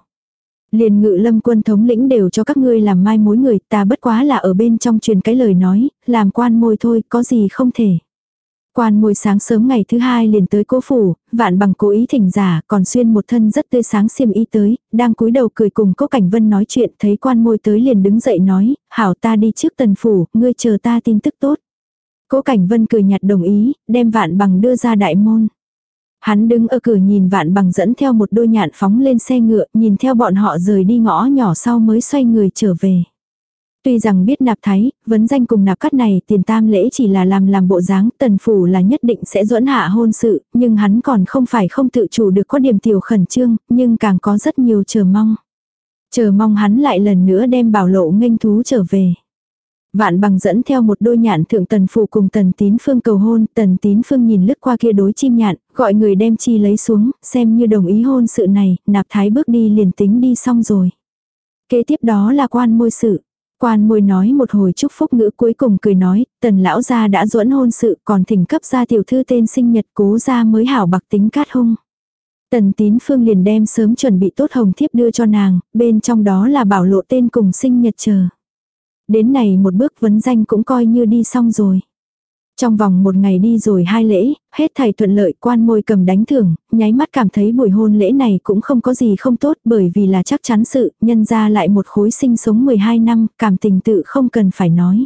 Liền ngự lâm quân thống lĩnh đều cho các ngươi làm mai mối người, ta bất quá là ở bên trong truyền cái lời nói, làm quan môi thôi, có gì không thể. Quan môi sáng sớm ngày thứ hai liền tới cố phủ, vạn bằng cố ý thỉnh giả, còn xuyên một thân rất tươi sáng xiêm y tới, đang cúi đầu cười cùng cố cảnh vân nói chuyện, thấy quan môi tới liền đứng dậy nói, hảo ta đi trước tần phủ, ngươi chờ ta tin tức tốt. Cố cảnh vân cười nhạt đồng ý, đem vạn bằng đưa ra đại môn. Hắn đứng ở cửa nhìn vạn bằng dẫn theo một đôi nhạn phóng lên xe ngựa, nhìn theo bọn họ rời đi ngõ nhỏ sau mới xoay người trở về. Tuy rằng biết nạp thái, vấn danh cùng nạp cắt này tiền tam lễ chỉ là làm làm bộ dáng tần phủ là nhất định sẽ duẫn hạ hôn sự, nhưng hắn còn không phải không tự chủ được có điểm tiểu khẩn trương, nhưng càng có rất nhiều chờ mong. Chờ mong hắn lại lần nữa đem bảo lộ nghênh thú trở về. Vạn bằng dẫn theo một đôi nhạn thượng tần phù cùng tần tín phương cầu hôn, tần tín phương nhìn lướt qua kia đối chim nhạn, gọi người đem chi lấy xuống, xem như đồng ý hôn sự này, nạp thái bước đi liền tính đi xong rồi. Kế tiếp đó là quan môi sự. Quan môi nói một hồi chúc phúc ngữ cuối cùng cười nói, tần lão gia đã duẫn hôn sự còn thỉnh cấp ra tiểu thư tên sinh nhật cố ra mới hảo bạc tính cát hung. Tần tín phương liền đem sớm chuẩn bị tốt hồng thiếp đưa cho nàng, bên trong đó là bảo lộ tên cùng sinh nhật chờ. Đến này một bước vấn danh cũng coi như đi xong rồi. Trong vòng một ngày đi rồi hai lễ, hết thầy thuận lợi quan môi cầm đánh thưởng, nháy mắt cảm thấy buổi hôn lễ này cũng không có gì không tốt bởi vì là chắc chắn sự, nhân ra lại một khối sinh sống 12 năm, cảm tình tự không cần phải nói.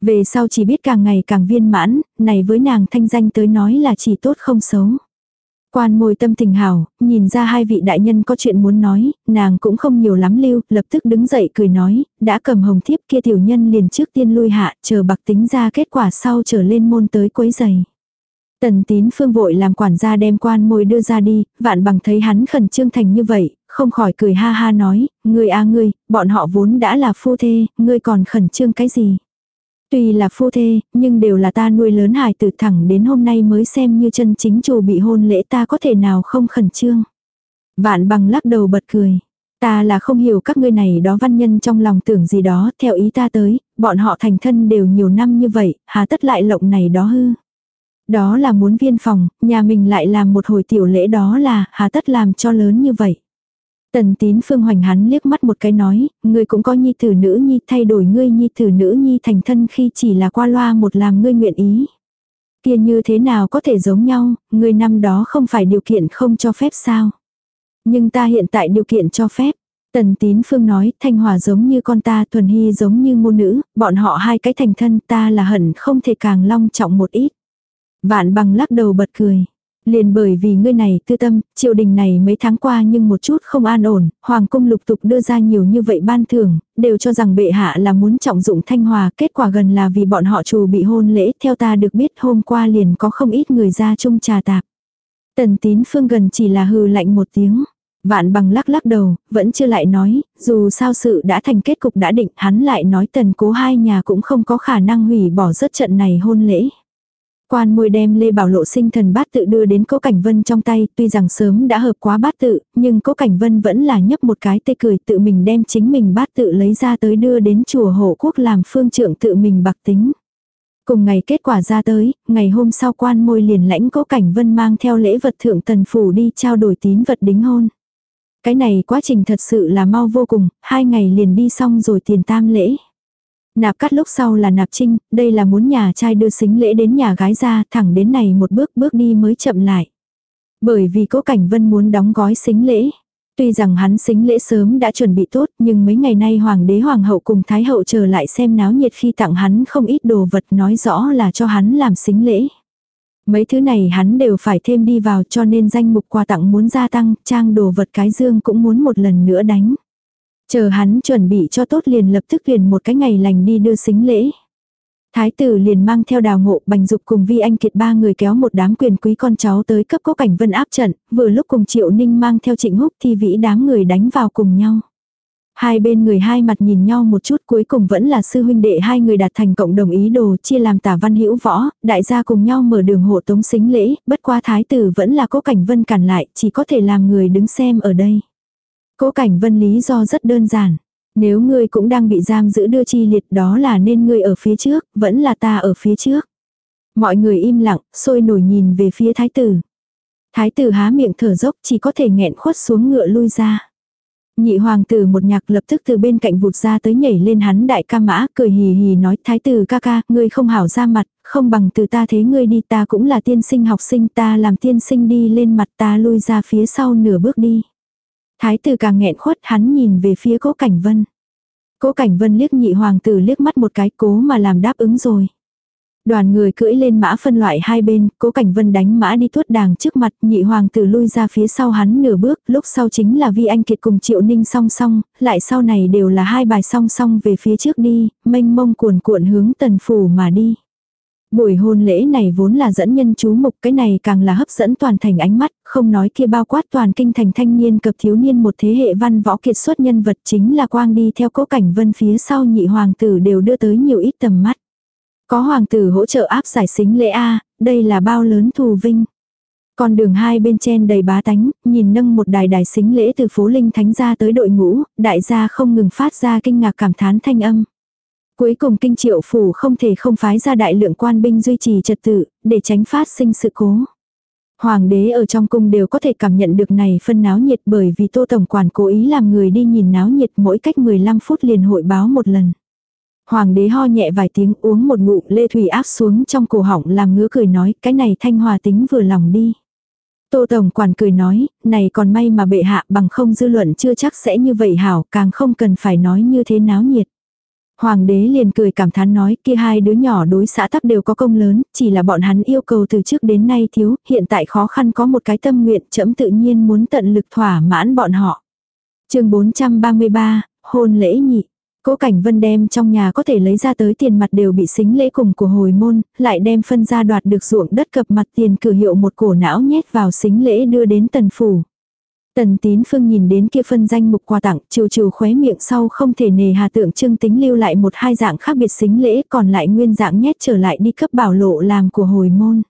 Về sau chỉ biết càng ngày càng viên mãn, này với nàng thanh danh tới nói là chỉ tốt không xấu. Quan môi tâm tình hảo, nhìn ra hai vị đại nhân có chuyện muốn nói, nàng cũng không nhiều lắm lưu, lập tức đứng dậy cười nói, đã cầm hồng thiếp kia tiểu nhân liền trước tiên lui hạ, chờ bạc tính ra kết quả sau trở lên môn tới quấy giày. Tần tín phương vội làm quản gia đem quan môi đưa ra đi, vạn bằng thấy hắn khẩn trương thành như vậy, không khỏi cười ha ha nói, ngươi a ngươi, bọn họ vốn đã là phu thê, ngươi còn khẩn trương cái gì. Tuy là phu thê, nhưng đều là ta nuôi lớn hài từ thẳng đến hôm nay mới xem như chân chính chủ bị hôn lễ ta có thể nào không khẩn trương. Vạn bằng lắc đầu bật cười. Ta là không hiểu các ngươi này đó văn nhân trong lòng tưởng gì đó, theo ý ta tới, bọn họ thành thân đều nhiều năm như vậy, hà tất lại lộng này đó hư. Đó là muốn viên phòng, nhà mình lại làm một hồi tiểu lễ đó là, hà tất làm cho lớn như vậy. Tần tín phương hoành hắn liếc mắt một cái nói, ngươi cũng có nhi tử nữ nhi thay đổi ngươi nhi tử nữ nhi thành thân khi chỉ là qua loa một làm ngươi nguyện ý. Kia như thế nào có thể giống nhau, ngươi năm đó không phải điều kiện không cho phép sao. Nhưng ta hiện tại điều kiện cho phép. Tần tín phương nói, thanh hòa giống như con ta, thuần hy giống như ngôn nữ, bọn họ hai cái thành thân ta là hận không thể càng long trọng một ít. Vạn bằng lắc đầu bật cười. Liền bởi vì ngươi này tư tâm, triều đình này mấy tháng qua nhưng một chút không an ổn, hoàng cung lục tục đưa ra nhiều như vậy ban thưởng, đều cho rằng bệ hạ là muốn trọng dụng thanh hòa, kết quả gần là vì bọn họ chủ bị hôn lễ, theo ta được biết hôm qua liền có không ít người ra chung trà tạp. Tần tín phương gần chỉ là hừ lạnh một tiếng. Vạn bằng lắc lắc đầu, vẫn chưa lại nói, dù sao sự đã thành kết cục đã định, hắn lại nói tần cố hai nhà cũng không có khả năng hủy bỏ rất trận này hôn lễ. Quan môi đem Lê Bảo Lộ sinh thần bát tự đưa đến Cố Cảnh Vân trong tay, tuy rằng sớm đã hợp quá bát tự, nhưng Cố Cảnh Vân vẫn là nhấp một cái tê cười tự mình đem chính mình bát tự lấy ra tới đưa đến chùa hộ quốc làm phương trưởng tự mình bạc tính. Cùng ngày kết quả ra tới, ngày hôm sau quan môi liền lãnh Cố Cảnh Vân mang theo lễ vật thượng tần phủ đi trao đổi tín vật đính hôn. Cái này quá trình thật sự là mau vô cùng, hai ngày liền đi xong rồi tiền tam lễ. Nạp cắt lúc sau là nạp trinh, đây là muốn nhà trai đưa xính lễ đến nhà gái ra, thẳng đến này một bước bước đi mới chậm lại. Bởi vì cố cảnh vân muốn đóng gói xính lễ. Tuy rằng hắn xính lễ sớm đã chuẩn bị tốt, nhưng mấy ngày nay hoàng đế hoàng hậu cùng thái hậu trở lại xem náo nhiệt khi tặng hắn không ít đồ vật nói rõ là cho hắn làm xính lễ. Mấy thứ này hắn đều phải thêm đi vào cho nên danh mục quà tặng muốn gia tăng, trang đồ vật cái dương cũng muốn một lần nữa đánh. Chờ hắn chuẩn bị cho tốt liền lập tức liền một cái ngày lành đi đưa xính lễ. Thái tử liền mang theo đào ngộ bành dục cùng vi anh kiệt ba người kéo một đám quyền quý con cháu tới cấp có cảnh vân áp trận, vừa lúc cùng triệu ninh mang theo trịnh húc thì vĩ đám người đánh vào cùng nhau. Hai bên người hai mặt nhìn nhau một chút cuối cùng vẫn là sư huynh đệ hai người đạt thành cộng đồng ý đồ chia làm tả văn hữu võ, đại gia cùng nhau mở đường hộ tống xính lễ, bất qua thái tử vẫn là cố cảnh vân cản lại, chỉ có thể làm người đứng xem ở đây. Cố cảnh vân lý do rất đơn giản. Nếu ngươi cũng đang bị giam giữ đưa chi liệt đó là nên ngươi ở phía trước, vẫn là ta ở phía trước. Mọi người im lặng, sôi nổi nhìn về phía thái tử. Thái tử há miệng thở dốc chỉ có thể nghẹn khuất xuống ngựa lui ra. Nhị hoàng tử một nhạc lập tức từ bên cạnh vụt ra tới nhảy lên hắn đại ca mã, cười hì hì nói thái tử ca ca, ngươi không hảo ra mặt, không bằng từ ta thế ngươi đi ta cũng là tiên sinh học sinh ta làm tiên sinh đi lên mặt ta lui ra phía sau nửa bước đi. Thái tử càng nghẹn khuất hắn nhìn về phía cố cảnh vân. Cố cảnh vân liếc nhị hoàng tử liếc mắt một cái cố mà làm đáp ứng rồi. Đoàn người cưỡi lên mã phân loại hai bên, cố cảnh vân đánh mã đi tuốt đàng trước mặt, nhị hoàng tử lui ra phía sau hắn nửa bước, lúc sau chính là vi anh kiệt cùng triệu ninh song song, lại sau này đều là hai bài song song về phía trước đi, mênh mông cuồn cuộn hướng tần phủ mà đi. Buổi hôn lễ này vốn là dẫn nhân chú mục, cái này càng là hấp dẫn toàn thành ánh mắt, không nói kia bao quát toàn kinh thành thanh niên cập thiếu niên một thế hệ văn võ kiệt xuất nhân vật chính là quang đi theo cố cảnh vân phía sau nhị hoàng tử đều đưa tới nhiều ít tầm mắt. Có hoàng tử hỗ trợ áp giải xính lễ A, đây là bao lớn thù vinh. Con đường hai bên trên đầy bá tánh, nhìn nâng một đài đài xính lễ từ phố Linh Thánh ra tới đội ngũ, đại gia không ngừng phát ra kinh ngạc cảm thán thanh âm. Cuối cùng kinh triệu phủ không thể không phái ra đại lượng quan binh duy trì trật tự, để tránh phát sinh sự cố. Hoàng đế ở trong cung đều có thể cảm nhận được này phân náo nhiệt bởi vì tô tổng quản cố ý làm người đi nhìn náo nhiệt mỗi cách 15 phút liền hội báo một lần. Hoàng đế ho nhẹ vài tiếng uống một ngụm lê thủy áp xuống trong cổ họng làm ngứa cười nói cái này thanh hòa tính vừa lòng đi. Tô Tổng quản cười nói, này còn may mà bệ hạ bằng không dư luận chưa chắc sẽ như vậy hảo, càng không cần phải nói như thế náo nhiệt. Hoàng đế liền cười cảm thán nói kia hai đứa nhỏ đối xã tắc đều có công lớn, chỉ là bọn hắn yêu cầu từ trước đến nay thiếu, hiện tại khó khăn có một cái tâm nguyện chấm tự nhiên muốn tận lực thỏa mãn bọn họ. chương 433, hôn lễ nhị. Cố Cảnh Vân đem trong nhà có thể lấy ra tới tiền mặt đều bị xính lễ cùng của hồi môn, lại đem phân ra đoạt được ruộng đất cập mặt tiền cử hiệu một cổ não nhét vào xính lễ đưa đến tần phủ. Tần tín phương nhìn đến kia phân danh mục quà tặng, trừ trừ khóe miệng sau không thể nề hà tượng trưng tính lưu lại một hai dạng khác biệt xính lễ còn lại nguyên dạng nhét trở lại đi cấp bảo lộ làm của hồi môn.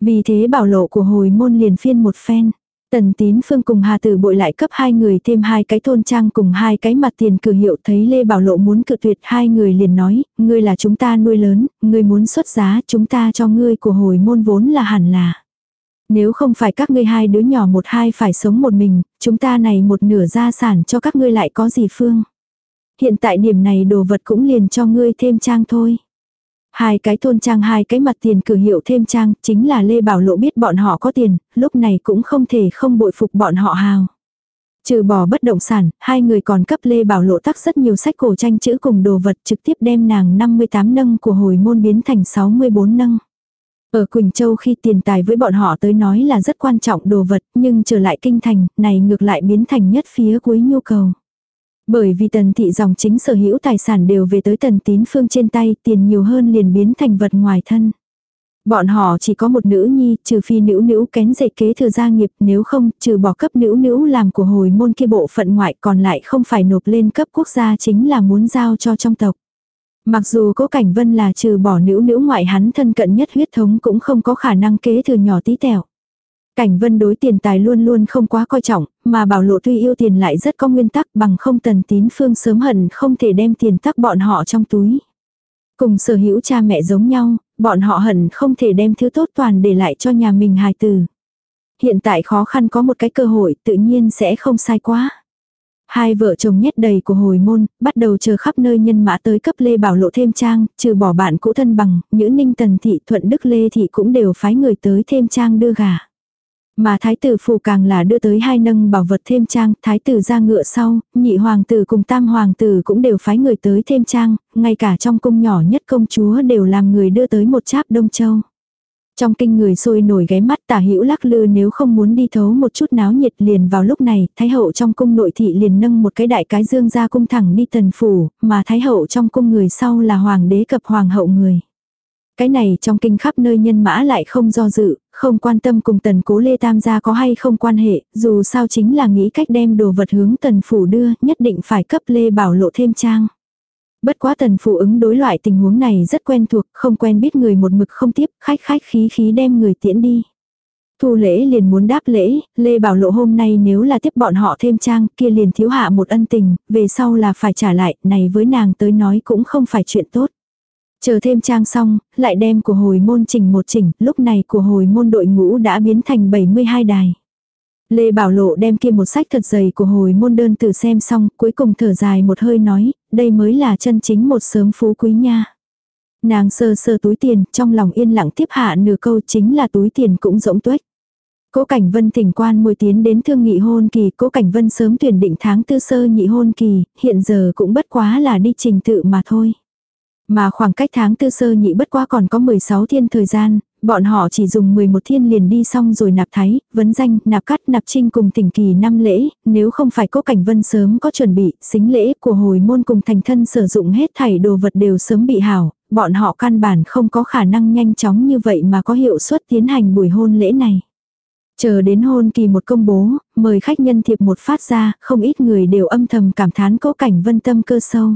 Vì thế bảo lộ của hồi môn liền phiên một phen. Tần tín phương cùng Hà Tử bội lại cấp hai người thêm hai cái thôn trang cùng hai cái mặt tiền cử hiệu thấy Lê Bảo Lộ muốn cự tuyệt hai người liền nói, ngươi là chúng ta nuôi lớn, ngươi muốn xuất giá chúng ta cho ngươi của hồi môn vốn là hẳn là. Nếu không phải các ngươi hai đứa nhỏ một hai phải sống một mình, chúng ta này một nửa gia sản cho các ngươi lại có gì phương. Hiện tại điểm này đồ vật cũng liền cho ngươi thêm trang thôi. Hai cái thôn trang hai cái mặt tiền cử hiệu thêm trang, chính là Lê Bảo Lộ biết bọn họ có tiền, lúc này cũng không thể không bội phục bọn họ hào. Trừ bỏ bất động sản, hai người còn cấp Lê Bảo Lộ tắc rất nhiều sách cổ tranh chữ cùng đồ vật trực tiếp đem nàng 58 nâng của hồi môn biến thành 64 nâng. Ở Quỳnh Châu khi tiền tài với bọn họ tới nói là rất quan trọng đồ vật, nhưng trở lại kinh thành, này ngược lại biến thành nhất phía cuối nhu cầu. Bởi vì tần thị dòng chính sở hữu tài sản đều về tới tần tín phương trên tay, tiền nhiều hơn liền biến thành vật ngoài thân. Bọn họ chỉ có một nữ nhi, trừ phi nữ nữ kén dạy kế thừa gia nghiệp, nếu không, trừ bỏ cấp nữ nữ làm của hồi môn kia bộ phận ngoại còn lại không phải nộp lên cấp quốc gia chính là muốn giao cho trong tộc. Mặc dù cố cảnh vân là trừ bỏ nữ nữ ngoại hắn thân cận nhất huyết thống cũng không có khả năng kế thừa nhỏ tí tẹo. Cảnh vân đối tiền tài luôn luôn không quá coi trọng, mà bảo lộ tuy yêu tiền lại rất có nguyên tắc bằng không tần tín phương sớm hận không thể đem tiền tắc bọn họ trong túi. Cùng sở hữu cha mẹ giống nhau, bọn họ hận không thể đem thứ tốt toàn để lại cho nhà mình hài tử. Hiện tại khó khăn có một cái cơ hội tự nhiên sẽ không sai quá. Hai vợ chồng nhét đầy của hồi môn, bắt đầu chờ khắp nơi nhân mã tới cấp Lê Bảo Lộ thêm trang, trừ bỏ bạn cũ thân bằng, những ninh tần thị thuận đức Lê thị cũng đều phái người tới thêm trang đưa gà. Mà thái tử phù càng là đưa tới hai nâng bảo vật thêm trang, thái tử ra ngựa sau, nhị hoàng tử cùng tam hoàng tử cũng đều phái người tới thêm trang, ngay cả trong cung nhỏ nhất công chúa đều làm người đưa tới một cháp đông châu. Trong kinh người sôi nổi ghé mắt tả hữu lắc lư nếu không muốn đi thấu một chút náo nhiệt liền vào lúc này, thái hậu trong cung nội thị liền nâng một cái đại cái dương ra cung thẳng đi tần phủ, mà thái hậu trong cung người sau là hoàng đế cập hoàng hậu người. Cái này trong kinh khắp nơi nhân mã lại không do dự, không quan tâm cùng tần cố lê tam gia có hay không quan hệ, dù sao chính là nghĩ cách đem đồ vật hướng tần phủ đưa, nhất định phải cấp lê bảo lộ thêm trang. Bất quá tần phụ ứng đối loại tình huống này rất quen thuộc, không quen biết người một mực không tiếp, khách khách khí khí đem người tiễn đi. Thu lễ liền muốn đáp lễ, Lê Bảo Lộ hôm nay nếu là tiếp bọn họ thêm trang, kia liền thiếu hạ một ân tình, về sau là phải trả lại, này với nàng tới nói cũng không phải chuyện tốt. Chờ thêm trang xong, lại đem của hồi môn chỉnh một chỉnh, lúc này của hồi môn đội ngũ đã biến thành 72 đài. Lê Bảo Lộ đem kia một sách thật dày của hồi môn đơn từ xem xong, cuối cùng thở dài một hơi nói, đây mới là chân chính một sớm phú quý nha. Nàng sơ sơ túi tiền, trong lòng yên lặng tiếp hạ nửa câu chính là túi tiền cũng rỗng tuếch. Cố Cảnh Vân thỉnh quan môi tiến đến thương nghị hôn kỳ, Cố Cảnh Vân sớm tuyển định tháng tư sơ nhị hôn kỳ, hiện giờ cũng bất quá là đi trình tự mà thôi. Mà khoảng cách tháng tư sơ nhị bất quá còn có 16 thiên thời gian, bọn họ chỉ dùng 11 thiên liền đi xong rồi nạp thái, vấn danh, nạp cắt, nạp trinh cùng tỉnh kỳ năm lễ, nếu không phải cố cảnh vân sớm có chuẩn bị, xính lễ của hồi môn cùng thành thân sử dụng hết thảy đồ vật đều sớm bị hảo, bọn họ căn bản không có khả năng nhanh chóng như vậy mà có hiệu suất tiến hành buổi hôn lễ này. Chờ đến hôn kỳ một công bố, mời khách nhân thiệp một phát ra, không ít người đều âm thầm cảm thán cố cảnh vân tâm cơ sâu.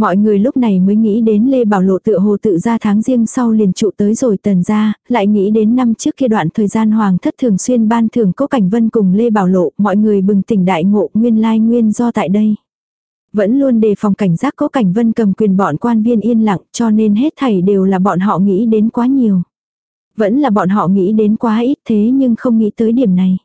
Mọi người lúc này mới nghĩ đến Lê Bảo Lộ tự hồ tự ra tháng riêng sau liền trụ tới rồi tần ra, lại nghĩ đến năm trước kia đoạn thời gian hoàng thất thường xuyên ban thưởng cố cảnh vân cùng Lê Bảo Lộ, mọi người bừng tỉnh đại ngộ nguyên lai nguyên do tại đây. Vẫn luôn đề phòng cảnh giác cố cảnh vân cầm quyền bọn quan viên yên lặng cho nên hết thảy đều là bọn họ nghĩ đến quá nhiều. Vẫn là bọn họ nghĩ đến quá ít thế nhưng không nghĩ tới điểm này.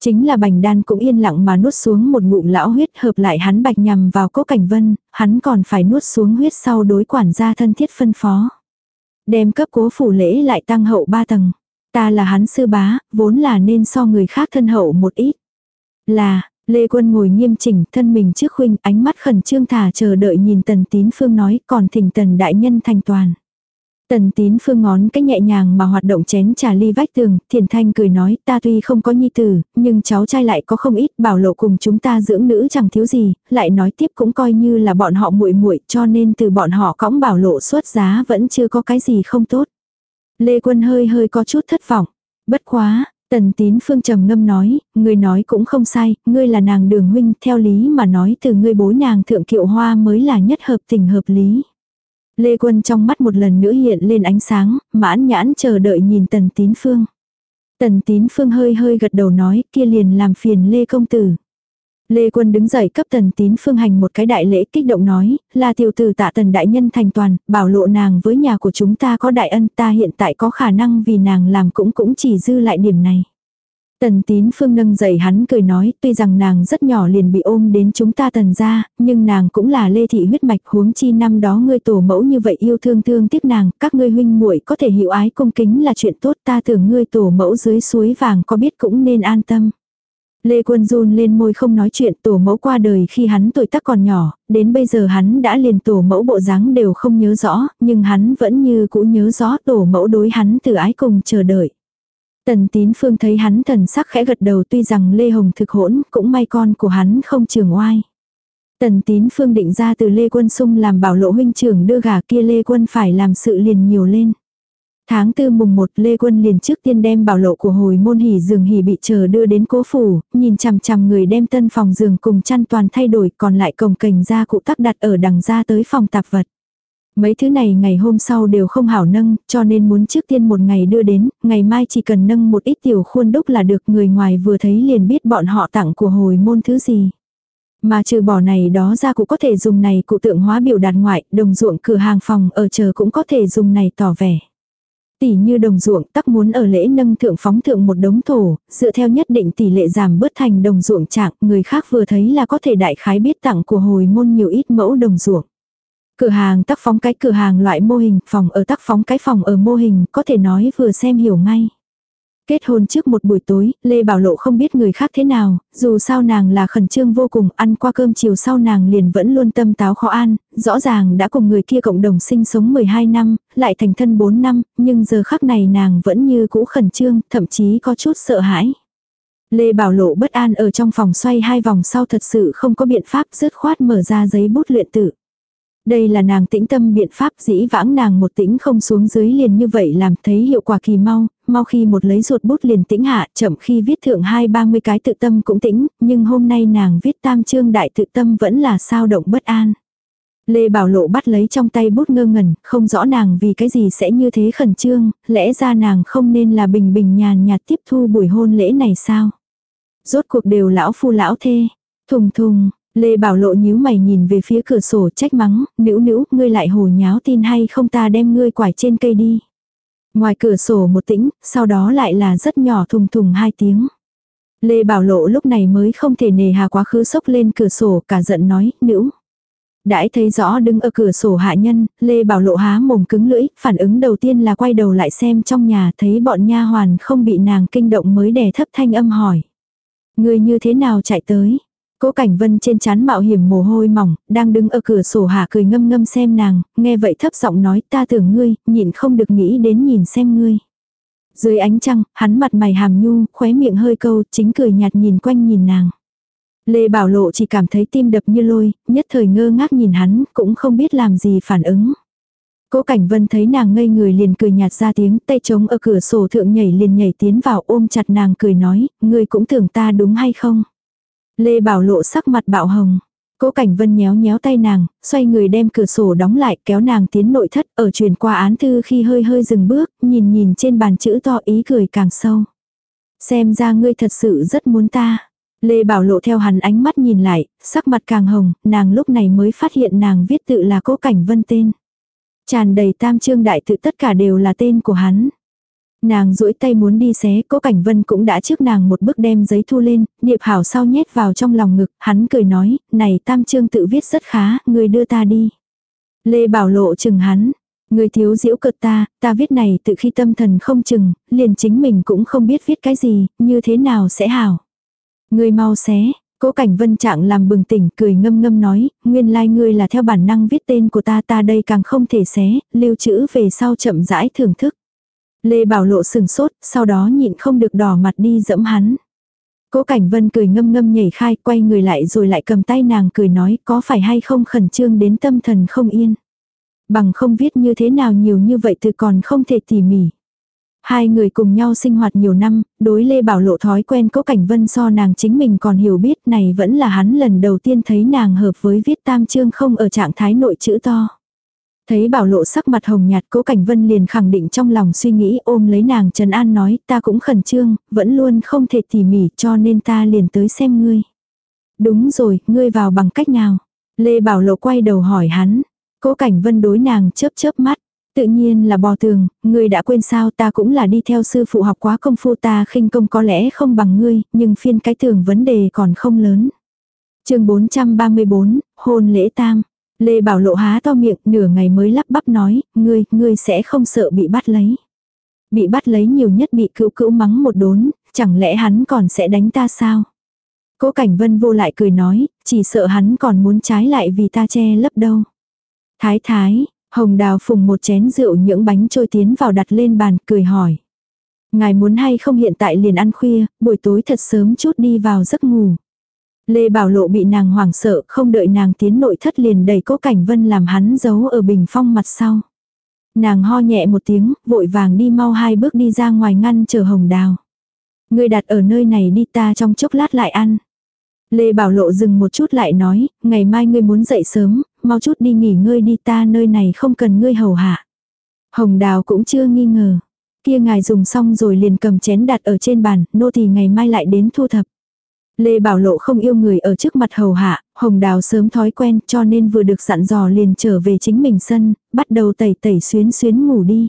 Chính là bành đan cũng yên lặng mà nuốt xuống một ngụm lão huyết hợp lại hắn bạch nhằm vào cố cảnh vân, hắn còn phải nuốt xuống huyết sau đối quản gia thân thiết phân phó. Đem cấp cố phủ lễ lại tăng hậu ba tầng. Ta là hắn sư bá, vốn là nên so người khác thân hậu một ít. Là, Lê Quân ngồi nghiêm chỉnh thân mình trước huynh ánh mắt khẩn trương thả chờ đợi nhìn tần tín phương nói còn thỉnh tần đại nhân thành toàn. Tần tín phương ngón cách nhẹ nhàng mà hoạt động chén trà ly vách tường, thiền thanh cười nói ta tuy không có nhi tử, nhưng cháu trai lại có không ít bảo lộ cùng chúng ta dưỡng nữ chẳng thiếu gì, lại nói tiếp cũng coi như là bọn họ muội muội cho nên từ bọn họ cõng bảo lộ xuất giá vẫn chưa có cái gì không tốt. Lê Quân hơi hơi có chút thất vọng. Bất quá, Tần tín phương trầm ngâm nói, người nói cũng không sai, ngươi là nàng đường huynh, theo lý mà nói từ ngươi bối nàng thượng kiệu hoa mới là nhất hợp tình hợp lý. Lê Quân trong mắt một lần nữa hiện lên ánh sáng, mãn nhãn chờ đợi nhìn tần tín phương. Tần tín phương hơi hơi gật đầu nói kia liền làm phiền Lê Công Tử. Lê Quân đứng dậy cấp tần tín phương hành một cái đại lễ kích động nói, là tiểu tử tạ tần đại nhân thành toàn, bảo lộ nàng với nhà của chúng ta có đại ân ta hiện tại có khả năng vì nàng làm cũng cũng chỉ dư lại điểm này. Tần tín phương nâng dậy hắn cười nói, tuy rằng nàng rất nhỏ liền bị ôm đến chúng ta tần ra, nhưng nàng cũng là lê thị huyết mạch huống chi năm đó ngươi tổ mẫu như vậy yêu thương thương tiếc nàng, các ngươi huynh muội có thể hiểu ái cung kính là chuyện tốt ta tưởng ngươi tổ mẫu dưới suối vàng có biết cũng nên an tâm. Lê Quân run lên môi không nói chuyện tổ mẫu qua đời khi hắn tuổi tác còn nhỏ, đến bây giờ hắn đã liền tổ mẫu bộ dáng đều không nhớ rõ, nhưng hắn vẫn như cũ nhớ rõ tổ mẫu đối hắn từ ái cùng chờ đợi. Tần tín phương thấy hắn thần sắc khẽ gật đầu tuy rằng Lê Hồng thực hỗn, cũng may con của hắn không trường oai. Tần tín phương định ra từ Lê Quân Sung làm bảo lộ huynh trưởng đưa gà kia Lê Quân phải làm sự liền nhiều lên. Tháng tư mùng 1 Lê Quân liền trước tiên đem bảo lộ của hồi môn hỉ giường hỉ bị chờ đưa đến cố phủ, nhìn chằm chằm người đem tân phòng giường cùng chăn toàn thay đổi còn lại cồng cành ra cụ tắc đặt ở đằng ra tới phòng tạp vật. Mấy thứ này ngày hôm sau đều không hảo nâng, cho nên muốn trước tiên một ngày đưa đến, ngày mai chỉ cần nâng một ít tiểu khuôn đúc là được người ngoài vừa thấy liền biết bọn họ tặng của hồi môn thứ gì. Mà trừ bỏ này đó ra cũng có thể dùng này cụ tượng hóa biểu đạt ngoại, đồng ruộng cửa hàng phòng ở chờ cũng có thể dùng này tỏ vẻ. Tỷ như đồng ruộng tắc muốn ở lễ nâng thượng phóng thượng một đống thổ, dựa theo nhất định tỷ lệ giảm bớt thành đồng ruộng trạng, người khác vừa thấy là có thể đại khái biết tặng của hồi môn nhiều ít mẫu đồng ruộng. Cửa hàng tác phóng cái cửa hàng loại mô hình, phòng ở tác phóng cái phòng ở mô hình, có thể nói vừa xem hiểu ngay. Kết hôn trước một buổi tối, Lê Bảo Lộ không biết người khác thế nào, dù sao nàng là khẩn trương vô cùng, ăn qua cơm chiều sau nàng liền vẫn luôn tâm táo khó an, rõ ràng đã cùng người kia cộng đồng sinh sống 12 năm, lại thành thân 4 năm, nhưng giờ khắc này nàng vẫn như cũ khẩn trương, thậm chí có chút sợ hãi. Lê Bảo Lộ bất an ở trong phòng xoay hai vòng sau thật sự không có biện pháp dứt khoát mở ra giấy bút luyện tự. Đây là nàng tĩnh tâm biện pháp dĩ vãng nàng một tĩnh không xuống dưới liền như vậy làm thấy hiệu quả kỳ mau, mau khi một lấy ruột bút liền tĩnh hạ, chậm khi viết thượng hai ba mươi cái tự tâm cũng tĩnh, nhưng hôm nay nàng viết tam chương đại tự tâm vẫn là sao động bất an. Lê Bảo Lộ bắt lấy trong tay bút ngơ ngẩn, không rõ nàng vì cái gì sẽ như thế khẩn trương, lẽ ra nàng không nên là bình bình nhàn nhạt tiếp thu buổi hôn lễ này sao. Rốt cuộc đều lão phu lão thê, thùng thùng, Lê Bảo Lộ nhíu mày nhìn về phía cửa sổ trách mắng, nữ nữ, ngươi lại hồ nháo tin hay không ta đem ngươi quải trên cây đi. Ngoài cửa sổ một tĩnh, sau đó lại là rất nhỏ thùng thùng hai tiếng. Lê Bảo Lộ lúc này mới không thể nề hà quá khứ sốc lên cửa sổ cả giận nói, nữ. Đãi thấy rõ đứng ở cửa sổ hạ nhân, Lê Bảo Lộ há mồm cứng lưỡi, phản ứng đầu tiên là quay đầu lại xem trong nhà thấy bọn nha hoàn không bị nàng kinh động mới đè thấp thanh âm hỏi. Người như thế nào chạy tới? Cố Cảnh Vân trên chán mạo hiểm mồ hôi mỏng, đang đứng ở cửa sổ hạ cười ngâm ngâm xem nàng, nghe vậy thấp giọng nói ta tưởng ngươi, nhịn không được nghĩ đến nhìn xem ngươi. Dưới ánh trăng, hắn mặt mày hàm nhu, khóe miệng hơi câu, chính cười nhạt nhìn quanh nhìn nàng. Lê Bảo Lộ chỉ cảm thấy tim đập như lôi, nhất thời ngơ ngác nhìn hắn, cũng không biết làm gì phản ứng. Cố Cảnh Vân thấy nàng ngây người liền cười nhạt ra tiếng, tay trống ở cửa sổ thượng nhảy liền nhảy tiến vào ôm chặt nàng cười nói, ngươi cũng tưởng ta đúng hay không? Lê Bảo Lộ sắc mặt bạo hồng. Cố Cảnh Vân nhéo nhéo tay nàng, xoay người đem cửa sổ đóng lại, kéo nàng tiến nội thất, ở truyền qua án thư khi hơi hơi dừng bước, nhìn nhìn trên bàn chữ to ý cười càng sâu. Xem ra ngươi thật sự rất muốn ta. Lê Bảo Lộ theo hắn ánh mắt nhìn lại, sắc mặt càng hồng, nàng lúc này mới phát hiện nàng viết tự là Cố Cảnh Vân tên. Tràn đầy tam trương đại tự tất cả đều là tên của hắn. Nàng duỗi tay muốn đi xé, cố cảnh vân cũng đã trước nàng một bước đem giấy thu lên, điệp hảo sau nhét vào trong lòng ngực, hắn cười nói, này tam trương tự viết rất khá, người đưa ta đi. Lê Bảo Lộ chừng hắn, người thiếu diễu cợt ta, ta viết này từ khi tâm thần không chừng, liền chính mình cũng không biết viết cái gì, như thế nào sẽ hảo. Người mau xé, Cố cảnh vân trạng làm bừng tỉnh cười ngâm ngâm nói, nguyên lai like ngươi là theo bản năng viết tên của ta ta đây càng không thể xé, lưu trữ về sau chậm rãi thưởng thức. Lê Bảo Lộ sừng sốt, sau đó nhịn không được đỏ mặt đi dẫm hắn. Cố Cảnh Vân cười ngâm ngâm nhảy khai, quay người lại rồi lại cầm tay nàng cười nói có phải hay không khẩn trương đến tâm thần không yên. Bằng không viết như thế nào nhiều như vậy từ còn không thể tỉ mỉ. Hai người cùng nhau sinh hoạt nhiều năm, đối Lê Bảo Lộ thói quen Cố Cảnh Vân so nàng chính mình còn hiểu biết này vẫn là hắn lần đầu tiên thấy nàng hợp với viết tam chương không ở trạng thái nội chữ to. Thấy bảo lộ sắc mặt hồng nhạt cố cảnh vân liền khẳng định trong lòng suy nghĩ ôm lấy nàng Trần An nói ta cũng khẩn trương, vẫn luôn không thể tỉ mỉ cho nên ta liền tới xem ngươi. Đúng rồi, ngươi vào bằng cách nào? Lê Bảo Lộ quay đầu hỏi hắn. Cố cảnh vân đối nàng chớp chớp mắt. Tự nhiên là bò tường, ngươi đã quên sao ta cũng là đi theo sư phụ học quá công phu ta khinh công có lẽ không bằng ngươi, nhưng phiên cái tường vấn đề còn không lớn. chương 434, hôn lễ tam. Lê Bảo Lộ há to miệng nửa ngày mới lắp bắp nói, ngươi, ngươi sẽ không sợ bị bắt lấy. Bị bắt lấy nhiều nhất bị cữu cữu mắng một đốn, chẳng lẽ hắn còn sẽ đánh ta sao? Cố Cảnh Vân vô lại cười nói, chỉ sợ hắn còn muốn trái lại vì ta che lấp đâu. Thái thái, Hồng Đào phùng một chén rượu những bánh trôi tiến vào đặt lên bàn, cười hỏi. Ngài muốn hay không hiện tại liền ăn khuya, buổi tối thật sớm chút đi vào giấc ngủ. Lê Bảo Lộ bị nàng hoảng sợ, không đợi nàng tiến nội thất liền đẩy cố cảnh vân làm hắn giấu ở bình phong mặt sau. Nàng ho nhẹ một tiếng, vội vàng đi mau hai bước đi ra ngoài ngăn chờ hồng đào. Người đặt ở nơi này đi ta trong chốc lát lại ăn. Lê Bảo Lộ dừng một chút lại nói, ngày mai ngươi muốn dậy sớm, mau chút đi nghỉ ngơi đi ta nơi này không cần ngươi hầu hạ. Hồng Đào cũng chưa nghi ngờ. Kia ngài dùng xong rồi liền cầm chén đặt ở trên bàn, nô thì ngày mai lại đến thu thập. Lê Bảo Lộ không yêu người ở trước mặt hầu hạ, Hồng Đào sớm thói quen cho nên vừa được dặn dò liền trở về chính mình sân, bắt đầu tẩy tẩy xuyến xuyến ngủ đi.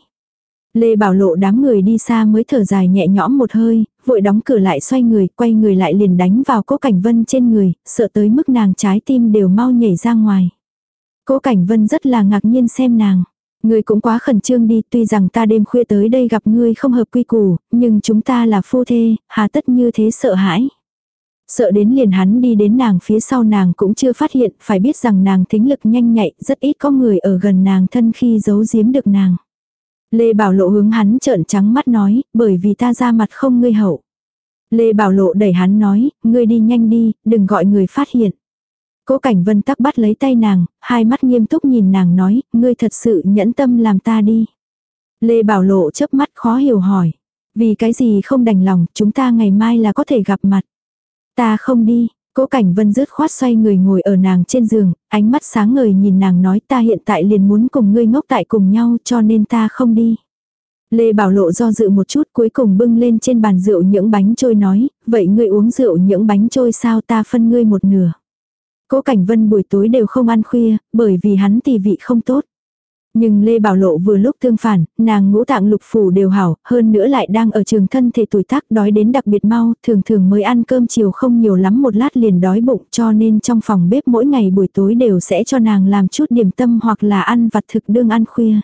Lê Bảo Lộ đám người đi xa mới thở dài nhẹ nhõm một hơi, vội đóng cửa lại xoay người, quay người lại liền đánh vào cố cảnh vân trên người, sợ tới mức nàng trái tim đều mau nhảy ra ngoài. Cố cảnh vân rất là ngạc nhiên xem nàng. Ngươi cũng quá khẩn trương đi, tuy rằng ta đêm khuya tới đây gặp ngươi không hợp quy củ, nhưng chúng ta là phu thê, hà tất như thế sợ hãi. Sợ đến liền hắn đi đến nàng phía sau nàng cũng chưa phát hiện, phải biết rằng nàng thính lực nhanh nhạy, rất ít có người ở gần nàng thân khi giấu giếm được nàng. Lê Bảo Lộ hướng hắn trợn trắng mắt nói, bởi vì ta ra mặt không ngươi hậu. Lê Bảo Lộ đẩy hắn nói, ngươi đi nhanh đi, đừng gọi người phát hiện. Cố Cảnh Vân tắc bắt lấy tay nàng, hai mắt nghiêm túc nhìn nàng nói, ngươi thật sự nhẫn tâm làm ta đi. Lê Bảo Lộ chớp mắt khó hiểu hỏi, vì cái gì không đành lòng, chúng ta ngày mai là có thể gặp mặt. Ta không đi, Cố Cảnh Vân rứt khoát xoay người ngồi ở nàng trên giường, ánh mắt sáng ngời nhìn nàng nói ta hiện tại liền muốn cùng ngươi ngốc tại cùng nhau cho nên ta không đi. Lê Bảo Lộ do dự một chút cuối cùng bưng lên trên bàn rượu những bánh trôi nói, vậy ngươi uống rượu những bánh trôi sao ta phân ngươi một nửa. Cố Cảnh Vân buổi tối đều không ăn khuya, bởi vì hắn tỳ vị không tốt. Nhưng Lê Bảo Lộ vừa lúc tương phản, nàng ngũ tạng lục phủ đều hảo, hơn nữa lại đang ở trường thân thể tuổi tác đói đến đặc biệt mau, thường thường mới ăn cơm chiều không nhiều lắm một lát liền đói bụng cho nên trong phòng bếp mỗi ngày buổi tối đều sẽ cho nàng làm chút điểm tâm hoặc là ăn vặt thực đương ăn khuya.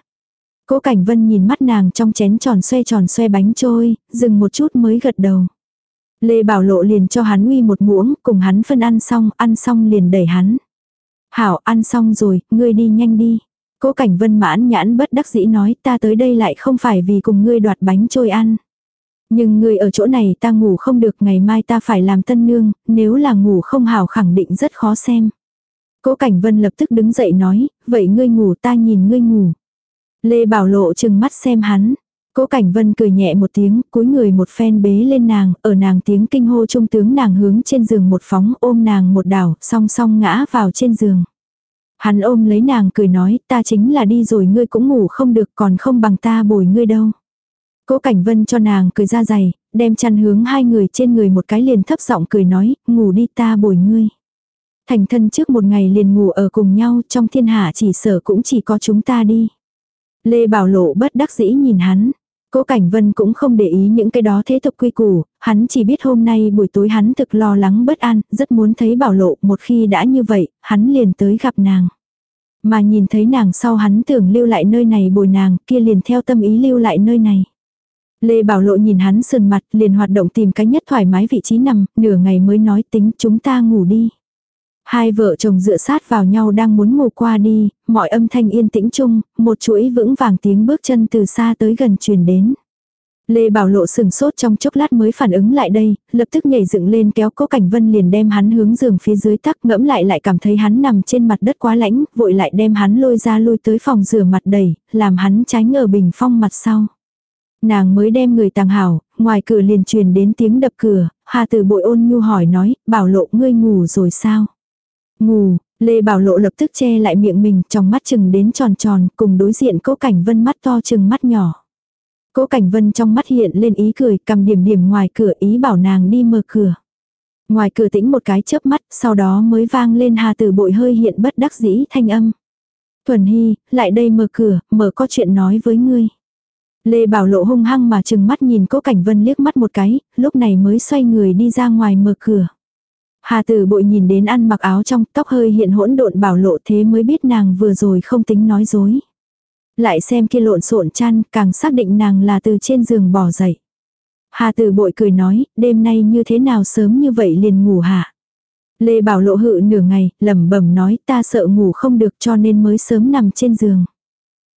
Cố Cảnh Vân nhìn mắt nàng trong chén tròn xoe tròn xoe bánh trôi, dừng một chút mới gật đầu. Lê Bảo Lộ liền cho hắn uy một muỗng, cùng hắn phân ăn xong, ăn xong liền đẩy hắn. Hảo ăn xong rồi, ngươi đi nhanh đi. Cố cảnh vân mãn nhãn bất đắc dĩ nói ta tới đây lại không phải vì cùng ngươi đoạt bánh trôi ăn. Nhưng ngươi ở chỗ này ta ngủ không được ngày mai ta phải làm tân nương, nếu là ngủ không hảo khẳng định rất khó xem. Cố Cảnh Vân lập tức đứng dậy nói, vậy ngươi ngủ ta nhìn ngươi ngủ. Lê Bảo Lộ chừng mắt xem hắn. Cố Cảnh Vân cười nhẹ một tiếng, cúi người một phen bế lên nàng, ở nàng tiếng kinh hô trung tướng nàng hướng trên giường một phóng ôm nàng một đảo, song song ngã vào trên giường. Hắn ôm lấy nàng cười nói, ta chính là đi rồi ngươi cũng ngủ không được còn không bằng ta bồi ngươi đâu. Cố Cảnh Vân cho nàng cười ra dày, đem chăn hướng hai người trên người một cái liền thấp giọng cười nói, ngủ đi ta bồi ngươi. Thành thân trước một ngày liền ngủ ở cùng nhau trong thiên hạ chỉ sở cũng chỉ có chúng ta đi. Lê Bảo Lộ bất đắc dĩ nhìn hắn. Cố Cảnh Vân cũng không để ý những cái đó thế tục quy củ, hắn chỉ biết hôm nay buổi tối hắn thực lo lắng bất an, rất muốn thấy Bảo Lộ, một khi đã như vậy, hắn liền tới gặp nàng. Mà nhìn thấy nàng sau hắn tưởng lưu lại nơi này bồi nàng, kia liền theo tâm ý lưu lại nơi này. Lê Bảo Lộ nhìn hắn sườn mặt liền hoạt động tìm cái nhất thoải mái vị trí nằm, nửa ngày mới nói tính chúng ta ngủ đi. Hai vợ chồng dựa sát vào nhau đang muốn ngủ qua đi, mọi âm thanh yên tĩnh chung, một chuỗi vững vàng tiếng bước chân từ xa tới gần truyền đến. Lê Bảo Lộ sừng sốt trong chốc lát mới phản ứng lại đây, lập tức nhảy dựng lên kéo cố cảnh vân liền đem hắn hướng giường phía dưới tắc ngẫm lại lại cảm thấy hắn nằm trên mặt đất quá lãnh, vội lại đem hắn lôi ra lôi tới phòng rửa mặt đầy, làm hắn tránh ở bình phong mặt sau. Nàng mới đem người tàng hảo, ngoài cửa liền truyền đến tiếng đập cửa, Hà Tử bội ôn nhu hỏi nói, Bảo Lộ ngươi ngủ rồi sao? Ngủ, Lê Bảo Lộ lập tức che lại miệng mình, trong mắt chừng đến tròn tròn, cùng đối diện cố cảnh vân mắt to chừng mắt nhỏ. Cố cảnh vân trong mắt hiện lên ý cười, cầm điểm điểm ngoài cửa ý bảo nàng đi mở cửa. Ngoài cửa tĩnh một cái chớp mắt, sau đó mới vang lên hà tử bội hơi hiện bất đắc dĩ thanh âm. Thuần Hy, lại đây mở cửa, mở có chuyện nói với ngươi. Lê Bảo Lộ hung hăng mà chừng mắt nhìn cố cảnh vân liếc mắt một cái, lúc này mới xoay người đi ra ngoài mở cửa. Hà tử bội nhìn đến ăn mặc áo trong tóc hơi hiện hỗn độn bảo lộ thế mới biết nàng vừa rồi không tính nói dối. Lại xem kia lộn xộn chăn càng xác định nàng là từ trên giường bỏ dậy. Hà tử bội cười nói, đêm nay như thế nào sớm như vậy liền ngủ hả? Lê Bảo Lộ hự nửa ngày, lẩm bẩm nói ta sợ ngủ không được cho nên mới sớm nằm trên giường.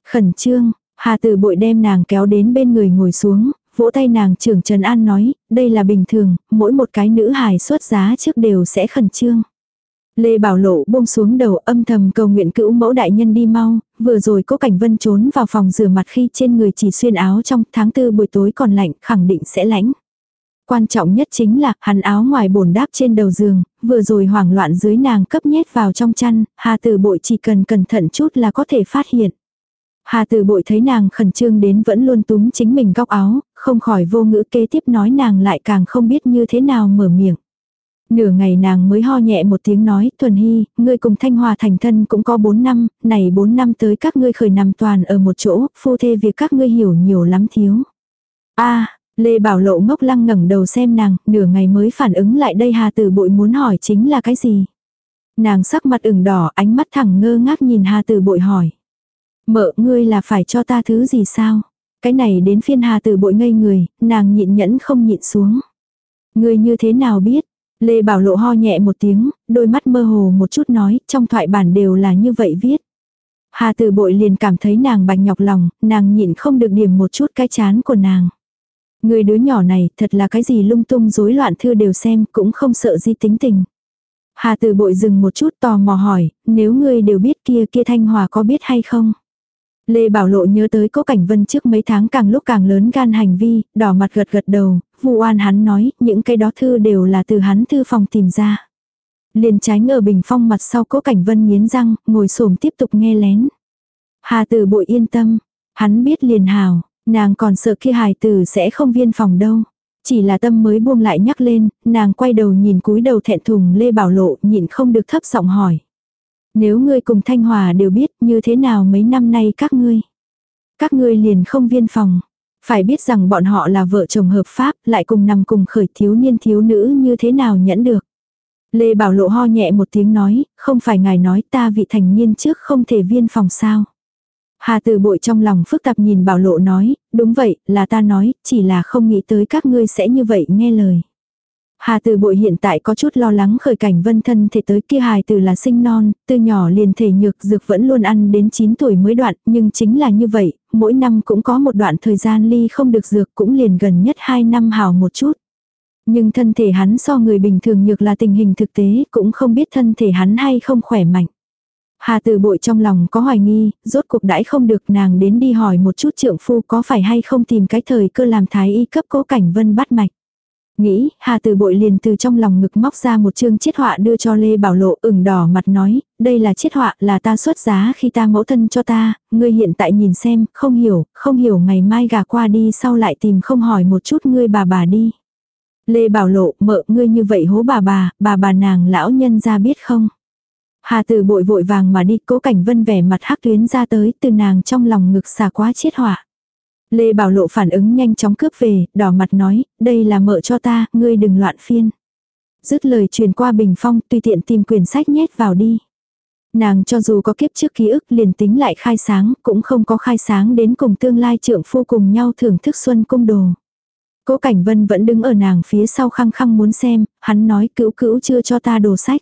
Khẩn trương, Hà tử bội đem nàng kéo đến bên người ngồi xuống, vỗ tay nàng trưởng Trần An nói, đây là bình thường, mỗi một cái nữ hài xuất giá trước đều sẽ khẩn trương. Lê Bảo Lộ buông xuống đầu âm thầm cầu nguyện cữu mẫu đại nhân đi mau, vừa rồi cố cảnh vân trốn vào phòng rửa mặt khi trên người chỉ xuyên áo trong tháng tư buổi tối còn lạnh, khẳng định sẽ lạnh. Quan trọng nhất chính là, hắn áo ngoài bổn đáp trên đầu giường, vừa rồi hoảng loạn dưới nàng cấp nhét vào trong chăn, hà từ bội chỉ cần cẩn thận chút là có thể phát hiện. Hà từ bội thấy nàng khẩn trương đến vẫn luôn túm chính mình góc áo, không khỏi vô ngữ kế tiếp nói nàng lại càng không biết như thế nào mở miệng. Nửa ngày nàng mới ho nhẹ một tiếng nói, Thuần Hy, ngươi cùng Thanh Hòa thành thân cũng có 4 năm, này 4 năm tới các ngươi khởi nằm toàn ở một chỗ, phu thê việc các ngươi hiểu nhiều lắm thiếu. a Lê Bảo Lộ ngốc lăng ngẩng đầu xem nàng, nửa ngày mới phản ứng lại đây Hà Tử Bội muốn hỏi chính là cái gì. Nàng sắc mặt ửng đỏ, ánh mắt thẳng ngơ ngác nhìn Hà Tử Bội hỏi. Mợ, ngươi là phải cho ta thứ gì sao? Cái này đến phiên Hà Tử Bội ngây người, nàng nhịn nhẫn không nhịn xuống. Ngươi như thế nào biết? Lê Bảo Lộ ho nhẹ một tiếng, đôi mắt mơ hồ một chút nói, trong thoại bản đều là như vậy viết. Hà Tử Bội liền cảm thấy nàng bạch nhọc lòng, nàng nhịn không được điểm một chút cái chán của nàng. Người đứa nhỏ này thật là cái gì lung tung rối loạn thư đều xem cũng không sợ di tính tình. Hà Tử Bội dừng một chút tò mò hỏi, nếu ngươi đều biết kia kia Thanh Hòa có biết hay không? Lê Bảo Lộ nhớ tới cố cảnh vân trước mấy tháng càng lúc càng lớn gan hành vi, đỏ mặt gật gật đầu, vu oan hắn nói, những cái đó thư đều là từ hắn thư phòng tìm ra. Liền tránh ở bình phong mặt sau cố cảnh vân nghiến răng, ngồi xổm tiếp tục nghe lén. Hà tử bội yên tâm, hắn biết liền hào, nàng còn sợ kia hài tử sẽ không viên phòng đâu. Chỉ là tâm mới buông lại nhắc lên, nàng quay đầu nhìn cúi đầu thẹn thùng Lê Bảo Lộ nhịn không được thấp giọng hỏi. Nếu ngươi cùng Thanh Hòa đều biết như thế nào mấy năm nay các ngươi. Các ngươi liền không viên phòng. Phải biết rằng bọn họ là vợ chồng hợp pháp, lại cùng nằm cùng khởi thiếu niên thiếu nữ như thế nào nhẫn được. Lê Bảo Lộ ho nhẹ một tiếng nói, không phải ngài nói ta vị thành niên trước không thể viên phòng sao. Hà từ bội trong lòng phức tạp nhìn Bảo Lộ nói, đúng vậy, là ta nói, chỉ là không nghĩ tới các ngươi sẽ như vậy nghe lời. Hà Từ Bội hiện tại có chút lo lắng khởi cảnh vân thân thể tới kia hài từ là sinh non, từ nhỏ liền thể nhược dược vẫn luôn ăn đến 9 tuổi mới đoạn, nhưng chính là như vậy, mỗi năm cũng có một đoạn thời gian ly không được dược cũng liền gần nhất 2 năm hào một chút. Nhưng thân thể hắn so người bình thường nhược là tình hình thực tế cũng không biết thân thể hắn hay không khỏe mạnh. Hà Từ Bội trong lòng có hoài nghi, rốt cuộc đãi không được nàng đến đi hỏi một chút trượng phu có phải hay không tìm cái thời cơ làm thái y cấp cố cảnh vân bắt mạch. Nghĩ, Hà Từ Bội liền từ trong lòng ngực móc ra một chương chiết họa đưa cho Lê Bảo Lộ ửng đỏ mặt nói, đây là chiết họa là ta xuất giá khi ta mẫu thân cho ta, ngươi hiện tại nhìn xem, không hiểu, không hiểu ngày mai gà qua đi sau lại tìm không hỏi một chút ngươi bà bà đi. Lê Bảo Lộ, mợ ngươi như vậy hố bà bà, bà bà nàng lão nhân ra biết không? Hà Từ Bội vội vàng mà đi, cố cảnh vân vẻ mặt hắc tuyến ra tới, từ nàng trong lòng ngực xả quá chiết họa. Lê Bảo Lộ phản ứng nhanh chóng cướp về, đỏ mặt nói, đây là mợ cho ta, ngươi đừng loạn phiên. Dứt lời truyền qua bình phong, tùy tiện tìm quyển sách nhét vào đi. Nàng cho dù có kiếp trước ký ức liền tính lại khai sáng, cũng không có khai sáng đến cùng tương lai trượng phu cùng nhau thưởng thức xuân cung đồ. Cố Cảnh Vân vẫn đứng ở nàng phía sau khăng khăng muốn xem, hắn nói cữu cữu chưa cho ta đồ sách.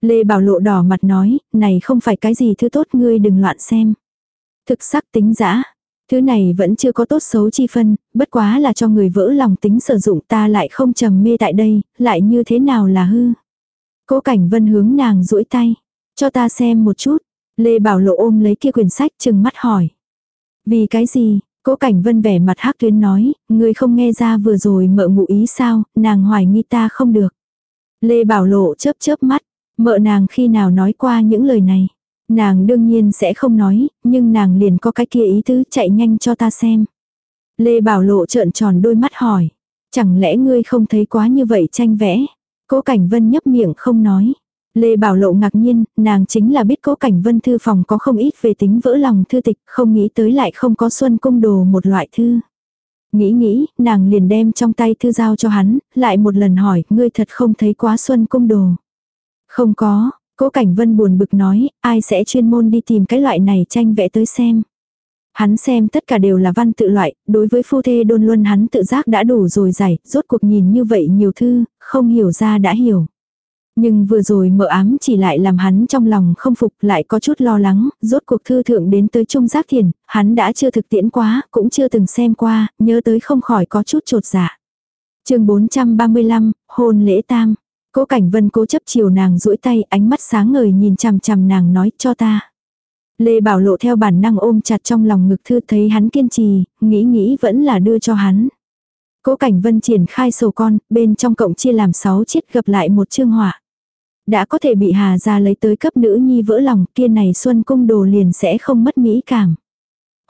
Lê Bảo Lộ đỏ mặt nói, này không phải cái gì thứ tốt ngươi đừng loạn xem. Thực sắc tính giã, Thứ này vẫn chưa có tốt xấu chi phân, bất quá là cho người vỡ lòng tính sử dụng ta lại không trầm mê tại đây, lại như thế nào là hư. Cố cảnh vân hướng nàng duỗi tay, cho ta xem một chút. Lê Bảo Lộ ôm lấy kia quyển sách chừng mắt hỏi. Vì cái gì? Cố cảnh vân vẻ mặt hắc tuyến nói, người không nghe ra vừa rồi mợ ngụ ý sao, nàng hoài nghi ta không được. Lê Bảo Lộ chớp chớp mắt, mợ nàng khi nào nói qua những lời này. Nàng đương nhiên sẽ không nói, nhưng nàng liền có cái kia ý tứ chạy nhanh cho ta xem. Lê Bảo Lộ trợn tròn đôi mắt hỏi. Chẳng lẽ ngươi không thấy quá như vậy tranh vẽ? Cố Cảnh Vân nhấp miệng không nói. Lê Bảo Lộ ngạc nhiên, nàng chính là biết Cố Cảnh Vân thư phòng có không ít về tính vỡ lòng thư tịch, không nghĩ tới lại không có xuân cung đồ một loại thư. Nghĩ nghĩ, nàng liền đem trong tay thư giao cho hắn, lại một lần hỏi, ngươi thật không thấy quá xuân cung đồ. Không có, Cố Cảnh Vân buồn bực nói, ai sẽ chuyên môn đi tìm cái loại này tranh vẽ tới xem. Hắn xem tất cả đều là văn tự loại, đối với phu thê đôn luân hắn tự giác đã đủ rồi giải, rốt cuộc nhìn như vậy nhiều thư, không hiểu ra đã hiểu. Nhưng vừa rồi mở ám chỉ lại làm hắn trong lòng không phục lại có chút lo lắng, rốt cuộc thư thượng đến tới trung giác thiền, hắn đã chưa thực tiễn quá, cũng chưa từng xem qua, nhớ tới không khỏi có chút trột dạ. chương 435, hôn lễ tam. Cố Cảnh Vân cố chấp chiều nàng duỗi tay, ánh mắt sáng ngời nhìn chằm chằm nàng nói cho ta. Lê Bảo Lộ theo bản năng ôm chặt trong lòng ngực thư thấy hắn kiên trì, nghĩ nghĩ vẫn là đưa cho hắn. Cố Cảnh Vân triển khai sổ con, bên trong cộng chia làm 6 chiếc gặp lại một chương họa. Đã có thể bị Hà ra lấy tới cấp nữ nhi vỡ lòng, kia này xuân cung đồ liền sẽ không mất mỹ cảm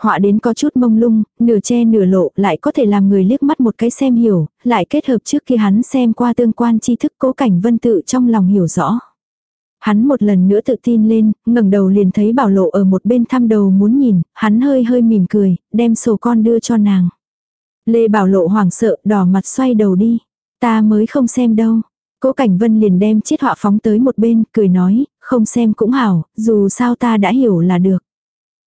họa đến có chút mông lung, nửa che nửa lộ, lại có thể làm người liếc mắt một cái xem hiểu, lại kết hợp trước khi hắn xem qua tương quan tri thức cố cảnh vân tự trong lòng hiểu rõ. Hắn một lần nữa tự tin lên, ngẩng đầu liền thấy bảo lộ ở một bên thăm đầu muốn nhìn, hắn hơi hơi mỉm cười, đem sổ con đưa cho nàng. Lê bảo lộ hoảng sợ, đỏ mặt xoay đầu đi. Ta mới không xem đâu. Cố Cảnh Vân liền đem chiếc họa phóng tới một bên, cười nói, không xem cũng hảo, dù sao ta đã hiểu là được.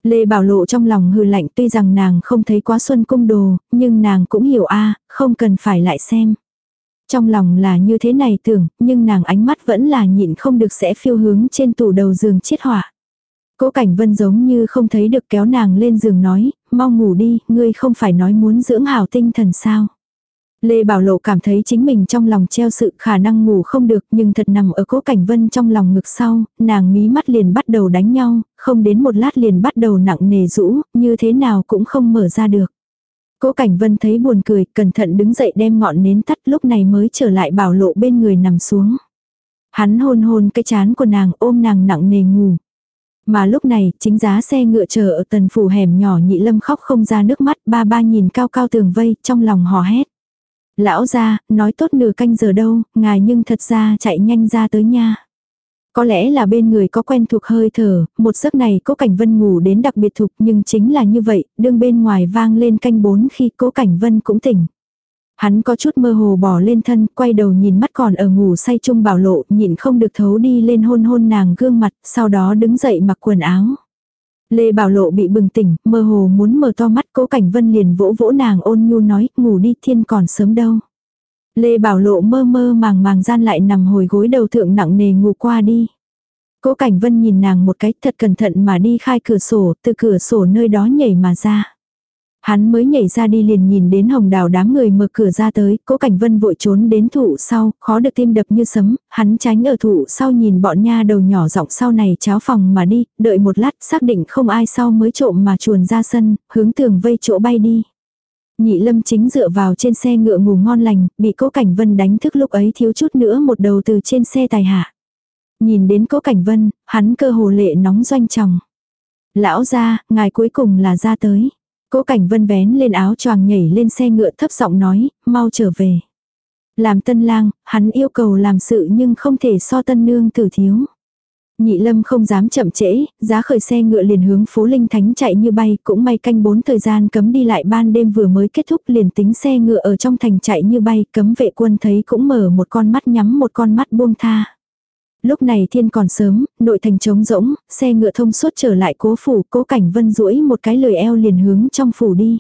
Lê Bảo Lộ trong lòng hừ lạnh tuy rằng nàng không thấy quá xuân cung đồ, nhưng nàng cũng hiểu a không cần phải lại xem. Trong lòng là như thế này tưởng, nhưng nàng ánh mắt vẫn là nhịn không được sẽ phiêu hướng trên tủ đầu giường chiết họa. Cố Cảnh Vân giống như không thấy được kéo nàng lên giường nói, mau ngủ đi, ngươi không phải nói muốn dưỡng hảo tinh thần sao. Lê Bảo Lộ cảm thấy chính mình trong lòng treo sự khả năng ngủ không được nhưng thật nằm ở cố cảnh vân trong lòng ngực sau, nàng mí mắt liền bắt đầu đánh nhau, không đến một lát liền bắt đầu nặng nề rũ, như thế nào cũng không mở ra được. Cố cảnh vân thấy buồn cười, cẩn thận đứng dậy đem ngọn nến tắt lúc này mới trở lại bảo lộ bên người nằm xuống. Hắn hôn hôn cái chán của nàng ôm nàng nặng nề ngủ. Mà lúc này, chính giá xe ngựa chờ ở tần phủ hẻm nhỏ nhị lâm khóc không ra nước mắt, ba ba nhìn cao cao tường vây, trong lòng hò hét. Lão ra, nói tốt nửa canh giờ đâu, ngài nhưng thật ra chạy nhanh ra tới nha. Có lẽ là bên người có quen thuộc hơi thở, một giấc này cố cảnh vân ngủ đến đặc biệt thục nhưng chính là như vậy, đương bên ngoài vang lên canh bốn khi cố cảnh vân cũng tỉnh. Hắn có chút mơ hồ bỏ lên thân, quay đầu nhìn mắt còn ở ngủ say chung bảo lộ, nhịn không được thấu đi lên hôn hôn nàng gương mặt, sau đó đứng dậy mặc quần áo. Lê Bảo Lộ bị bừng tỉnh, mơ hồ muốn mở to mắt cố cảnh vân liền vỗ vỗ nàng ôn nhu nói, ngủ đi thiên còn sớm đâu. Lê Bảo Lộ mơ mơ màng màng gian lại nằm hồi gối đầu thượng nặng nề ngủ qua đi. Cố Cảnh Vân nhìn nàng một cái thật cẩn thận mà đi khai cửa sổ, từ cửa sổ nơi đó nhảy mà ra. Hắn mới nhảy ra đi liền nhìn đến hồng đào đám người mở cửa ra tới, cố cảnh vân vội trốn đến thụ sau, khó được tim đập như sấm, hắn tránh ở thụ sau nhìn bọn nha đầu nhỏ giọng sau này cháo phòng mà đi, đợi một lát xác định không ai sau mới trộm mà chuồn ra sân, hướng tường vây chỗ bay đi. Nhị lâm chính dựa vào trên xe ngựa ngủ ngon lành, bị cố cảnh vân đánh thức lúc ấy thiếu chút nữa một đầu từ trên xe tài hạ. Nhìn đến cố cảnh vân, hắn cơ hồ lệ nóng doanh chồng. Lão ra, ngài cuối cùng là ra tới. Cố cảnh vân vén lên áo choàng nhảy lên xe ngựa thấp giọng nói, mau trở về. Làm tân lang, hắn yêu cầu làm sự nhưng không thể so tân nương tử thiếu. Nhị lâm không dám chậm trễ, giá khởi xe ngựa liền hướng phố Linh Thánh chạy như bay, cũng may canh bốn thời gian cấm đi lại ban đêm vừa mới kết thúc liền tính xe ngựa ở trong thành chạy như bay, cấm vệ quân thấy cũng mở một con mắt nhắm một con mắt buông tha. Lúc này thiên còn sớm, nội thành trống rỗng, xe ngựa thông suốt trở lại cố phủ, cố cảnh vân duỗi một cái lời eo liền hướng trong phủ đi.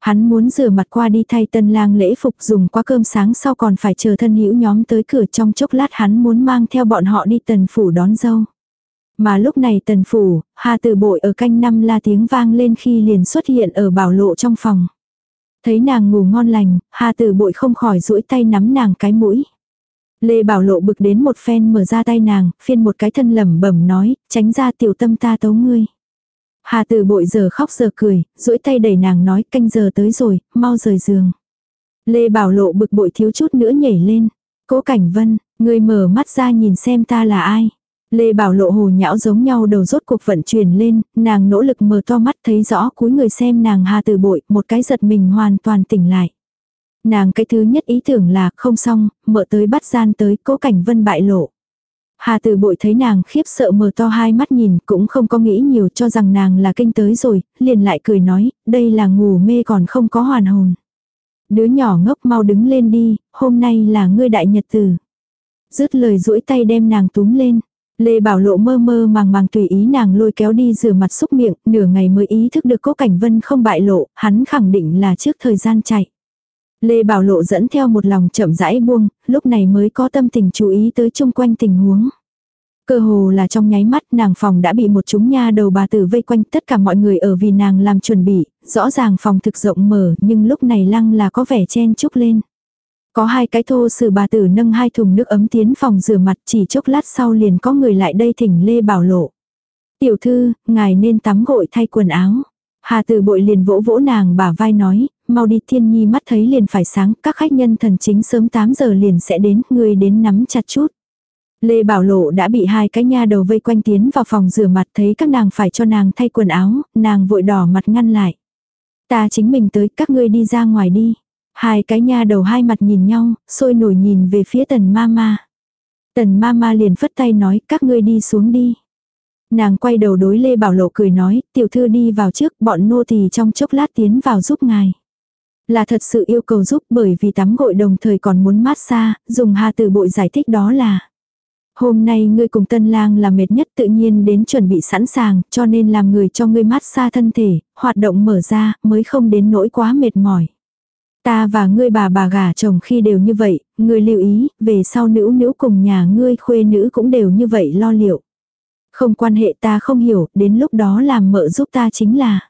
Hắn muốn rửa mặt qua đi thay tân lang lễ phục dùng qua cơm sáng sau còn phải chờ thân hữu nhóm tới cửa trong chốc lát hắn muốn mang theo bọn họ đi tần phủ đón dâu. Mà lúc này tần phủ, hà từ bội ở canh năm la tiếng vang lên khi liền xuất hiện ở bảo lộ trong phòng. Thấy nàng ngủ ngon lành, hà từ bội không khỏi duỗi tay nắm nàng cái mũi. Lê Bảo Lộ bực đến một phen mở ra tay nàng, phiên một cái thân lẩm bẩm nói, tránh ra tiểu tâm ta tấu ngươi. Hà Tử bội giờ khóc giờ cười, duỗi tay đẩy nàng nói canh giờ tới rồi, mau rời giường. Lê Bảo Lộ bực bội thiếu chút nữa nhảy lên. Cố Cảnh Vân, người mở mắt ra nhìn xem ta là ai. Lê Bảo Lộ hồ nhão giống nhau đầu rốt cuộc vận chuyển lên, nàng nỗ lực mở to mắt thấy rõ cúi người xem nàng Hà Tử bội, một cái giật mình hoàn toàn tỉnh lại. Nàng cái thứ nhất ý tưởng là không xong, mở tới bắt gian tới cố cảnh vân bại lộ. Hà từ bội thấy nàng khiếp sợ mở to hai mắt nhìn cũng không có nghĩ nhiều cho rằng nàng là kinh tới rồi, liền lại cười nói, đây là ngủ mê còn không có hoàn hồn. Đứa nhỏ ngốc mau đứng lên đi, hôm nay là ngươi đại nhật tử. Dứt lời duỗi tay đem nàng túm lên. Lê Bảo Lộ mơ mơ màng màng tùy ý nàng lôi kéo đi rửa mặt xúc miệng, nửa ngày mới ý thức được cố cảnh vân không bại lộ, hắn khẳng định là trước thời gian chạy. Lê Bảo Lộ dẫn theo một lòng chậm rãi buông, lúc này mới có tâm tình chú ý tới chung quanh tình huống. Cơ hồ là trong nháy mắt nàng phòng đã bị một chúng nha đầu bà tử vây quanh tất cả mọi người ở vì nàng làm chuẩn bị, rõ ràng phòng thực rộng mở nhưng lúc này lăng là có vẻ chen chúc lên. Có hai cái thô sử bà tử nâng hai thùng nước ấm tiến phòng rửa mặt chỉ chốc lát sau liền có người lại đây thỉnh Lê Bảo Lộ. Tiểu thư, ngài nên tắm gội thay quần áo. Hà tử bội liền vỗ vỗ nàng bả vai nói, mau đi thiên nhi mắt thấy liền phải sáng, các khách nhân thần chính sớm 8 giờ liền sẽ đến, người đến nắm chặt chút. Lê Bảo Lộ đã bị hai cái nha đầu vây quanh tiến vào phòng rửa mặt thấy các nàng phải cho nàng thay quần áo, nàng vội đỏ mặt ngăn lại. Ta chính mình tới, các ngươi đi ra ngoài đi. Hai cái nha đầu hai mặt nhìn nhau, sôi nổi nhìn về phía tần mama. Tần mama liền phất tay nói, các ngươi đi xuống đi. Nàng quay đầu đối Lê Bảo Lộ cười nói, tiểu thư đi vào trước, bọn nô tỳ trong chốc lát tiến vào giúp ngài. Là thật sự yêu cầu giúp bởi vì tắm gội đồng thời còn muốn mát xa, dùng hà từ bội giải thích đó là. Hôm nay ngươi cùng tân lang là mệt nhất tự nhiên đến chuẩn bị sẵn sàng, cho nên làm người cho ngươi mát xa thân thể, hoạt động mở ra, mới không đến nỗi quá mệt mỏi. Ta và ngươi bà bà gả chồng khi đều như vậy, ngươi lưu ý, về sau nữ nữ cùng nhà ngươi khuê nữ cũng đều như vậy lo liệu. Không quan hệ ta không hiểu, đến lúc đó làm mợ giúp ta chính là.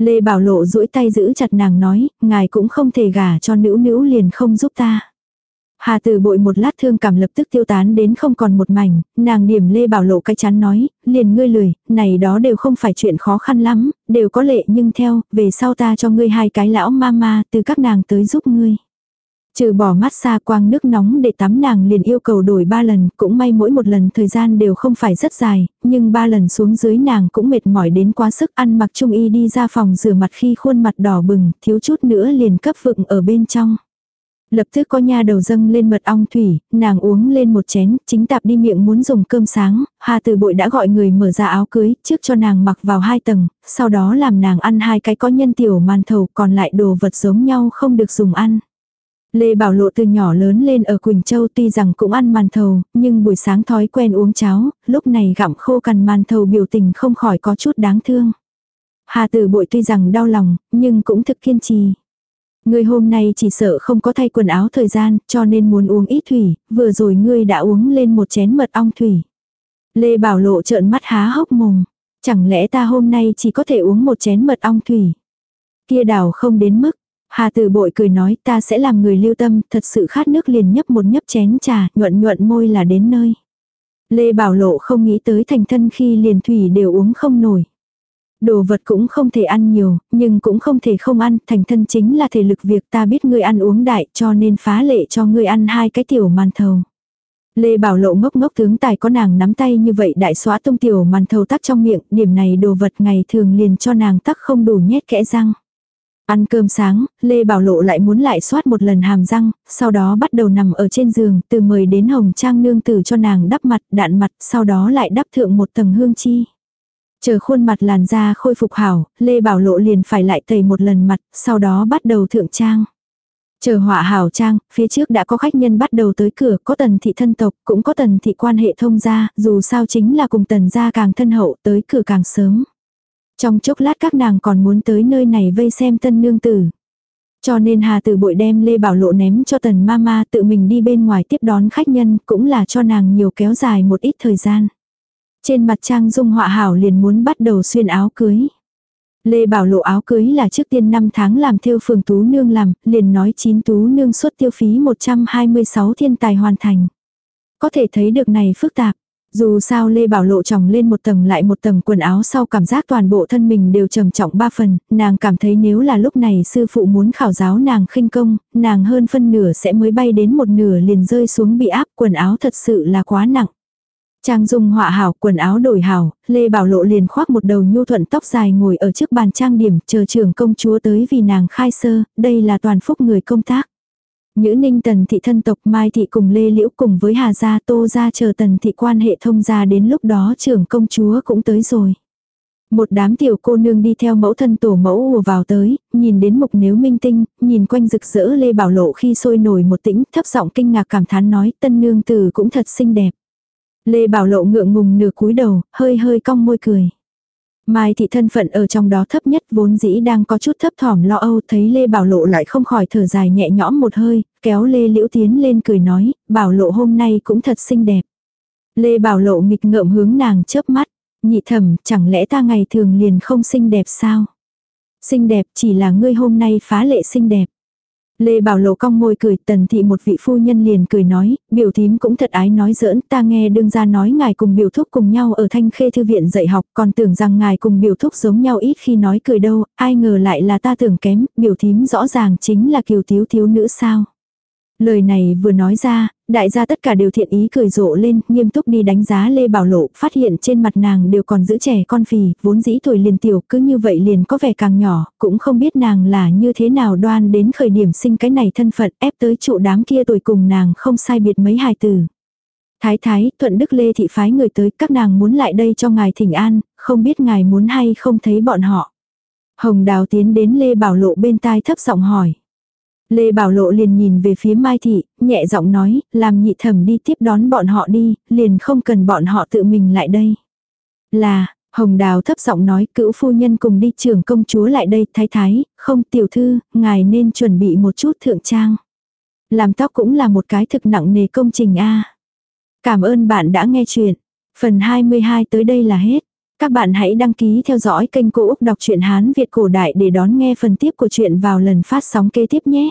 Lê Bảo Lộ duỗi tay giữ chặt nàng nói, ngài cũng không thể gả cho nữ nữ liền không giúp ta. Hà từ bội một lát thương cảm lập tức tiêu tán đến không còn một mảnh, nàng điểm Lê Bảo Lộ cái chán nói, liền ngươi lười, này đó đều không phải chuyện khó khăn lắm, đều có lệ nhưng theo, về sau ta cho ngươi hai cái lão mama từ các nàng tới giúp ngươi. Trừ bỏ mát xa quang nước nóng để tắm nàng liền yêu cầu đổi ba lần, cũng may mỗi một lần thời gian đều không phải rất dài, nhưng ba lần xuống dưới nàng cũng mệt mỏi đến quá sức ăn mặc trung y đi ra phòng rửa mặt khi khuôn mặt đỏ bừng, thiếu chút nữa liền cấp vựng ở bên trong. Lập tức có nha đầu dâng lên mật ong thủy, nàng uống lên một chén, chính tạp đi miệng muốn dùng cơm sáng, Hà Từ Bội đã gọi người mở ra áo cưới, trước cho nàng mặc vào hai tầng, sau đó làm nàng ăn hai cái có nhân tiểu màn thầu, còn lại đồ vật giống nhau không được dùng ăn. Lê Bảo Lộ từ nhỏ lớn lên ở Quỳnh Châu tuy rằng cũng ăn màn thầu, nhưng buổi sáng thói quen uống cháo, lúc này gặm khô cằn màn thầu biểu tình không khỏi có chút đáng thương. Hà tử bội tuy rằng đau lòng, nhưng cũng thực kiên trì. Ngươi hôm nay chỉ sợ không có thay quần áo thời gian, cho nên muốn uống ít thủy, vừa rồi ngươi đã uống lên một chén mật ong thủy. Lê Bảo Lộ trợn mắt há hốc mồm. Chẳng lẽ ta hôm nay chỉ có thể uống một chén mật ong thủy? Kia đảo không đến mức. Hà Tử Bội cười nói ta sẽ làm người lưu tâm, thật sự khát nước liền nhấp một nhấp chén trà, nhuận nhuận môi là đến nơi. Lê Bảo Lộ không nghĩ tới thành thân khi liền thủy đều uống không nổi. Đồ vật cũng không thể ăn nhiều, nhưng cũng không thể không ăn, thành thân chính là thể lực việc ta biết ngươi ăn uống đại cho nên phá lệ cho ngươi ăn hai cái tiểu màn thầu. Lê Bảo Lộ ngốc ngốc tướng tài có nàng nắm tay như vậy đại xóa tung tiểu màn thầu tắc trong miệng, điểm này đồ vật ngày thường liền cho nàng tắc không đủ nhét kẽ răng. Ăn cơm sáng, Lê Bảo Lộ lại muốn lại soát một lần hàm răng, sau đó bắt đầu nằm ở trên giường, từ mời đến hồng trang nương tử cho nàng đắp mặt, đạn mặt, sau đó lại đắp thượng một tầng hương chi. Chờ khuôn mặt làn da khôi phục hảo, Lê Bảo Lộ liền phải lại tẩy một lần mặt, sau đó bắt đầu thượng trang. Chờ họa hảo trang, phía trước đã có khách nhân bắt đầu tới cửa, có tần thị thân tộc, cũng có tần thị quan hệ thông gia, dù sao chính là cùng tần gia càng thân hậu tới cửa càng sớm. Trong chốc lát các nàng còn muốn tới nơi này vây xem tân nương tử. Cho nên Hà Tử Bội đem Lê Bảo Lộ ném cho tần mama tự mình đi bên ngoài tiếp đón khách nhân cũng là cho nàng nhiều kéo dài một ít thời gian. Trên mặt trang dung họa hảo liền muốn bắt đầu xuyên áo cưới. Lê Bảo Lộ áo cưới là trước tiên 5 tháng làm theo phường Tú Nương làm, liền nói chín Tú Nương suất tiêu phí 126 thiên tài hoàn thành. Có thể thấy được này phức tạp. Dù sao Lê Bảo Lộ tròng lên một tầng lại một tầng quần áo sau cảm giác toàn bộ thân mình đều trầm trọng ba phần, nàng cảm thấy nếu là lúc này sư phụ muốn khảo giáo nàng khinh công, nàng hơn phân nửa sẽ mới bay đến một nửa liền rơi xuống bị áp quần áo thật sự là quá nặng. Trang dung họa hảo, quần áo đổi hảo, Lê Bảo Lộ liền khoác một đầu nhu thuận tóc dài ngồi ở trước bàn trang điểm, chờ trưởng công chúa tới vì nàng khai sơ, đây là toàn phúc người công tác. Nhữ ninh tần thị thân tộc Mai thị cùng Lê Liễu cùng với Hà Gia Tô Gia chờ tần thị quan hệ thông gia đến lúc đó trưởng công chúa cũng tới rồi. Một đám tiểu cô nương đi theo mẫu thân tổ mẫu ùa vào tới, nhìn đến mục nếu minh tinh, nhìn quanh rực rỡ Lê Bảo Lộ khi sôi nổi một tĩnh thấp giọng kinh ngạc cảm thán nói tân nương tử cũng thật xinh đẹp. Lê Bảo Lộ ngượng ngùng nửa cúi đầu, hơi hơi cong môi cười. Mai thị thân phận ở trong đó thấp nhất vốn dĩ đang có chút thấp thỏm lo âu thấy Lê Bảo Lộ lại không khỏi thở dài nhẹ nhõm một hơi, kéo Lê Liễu tiến lên cười nói, Bảo Lộ hôm nay cũng thật xinh đẹp. Lê Bảo Lộ nghịch ngợm hướng nàng chớp mắt, nhị thẩm chẳng lẽ ta ngày thường liền không xinh đẹp sao? Xinh đẹp chỉ là ngươi hôm nay phá lệ xinh đẹp. Lê Bảo Lộ cong môi cười, tần thị một vị phu nhân liền cười nói, biểu thím cũng thật ái nói giỡn, ta nghe đương gia nói ngài cùng biểu thúc cùng nhau ở thanh khê thư viện dạy học, còn tưởng rằng ngài cùng biểu thúc giống nhau ít khi nói cười đâu, ai ngờ lại là ta tưởng kém, biểu thím rõ ràng chính là kiều thiếu thiếu nữ sao. Lời này vừa nói ra, đại gia tất cả đều thiện ý cười rộ lên, nghiêm túc đi đánh giá Lê Bảo Lộ, phát hiện trên mặt nàng đều còn giữ trẻ con phì, vốn dĩ tuổi liền tiểu, cứ như vậy liền có vẻ càng nhỏ, cũng không biết nàng là như thế nào đoan đến khởi điểm sinh cái này thân phận ép tới trụ đám kia tuổi cùng nàng không sai biệt mấy hài tử. Thái thái, thuận đức Lê thị phái người tới, các nàng muốn lại đây cho ngài thỉnh an, không biết ngài muốn hay không thấy bọn họ. Hồng Đào tiến đến Lê Bảo Lộ bên tai thấp giọng hỏi. Lê Bảo Lộ liền nhìn về phía Mai Thị, nhẹ giọng nói, làm nhị thẩm đi tiếp đón bọn họ đi, liền không cần bọn họ tự mình lại đây. Là, Hồng Đào thấp giọng nói cữu phu nhân cùng đi trưởng công chúa lại đây thái thái, không tiểu thư, ngài nên chuẩn bị một chút thượng trang. Làm tóc cũng là một cái thực nặng nề công trình a. Cảm ơn bạn đã nghe chuyện. Phần 22 tới đây là hết. Các bạn hãy đăng ký theo dõi kênh Cô Úc Đọc truyện Hán Việt Cổ Đại để đón nghe phần tiếp của chuyện vào lần phát sóng kế tiếp nhé.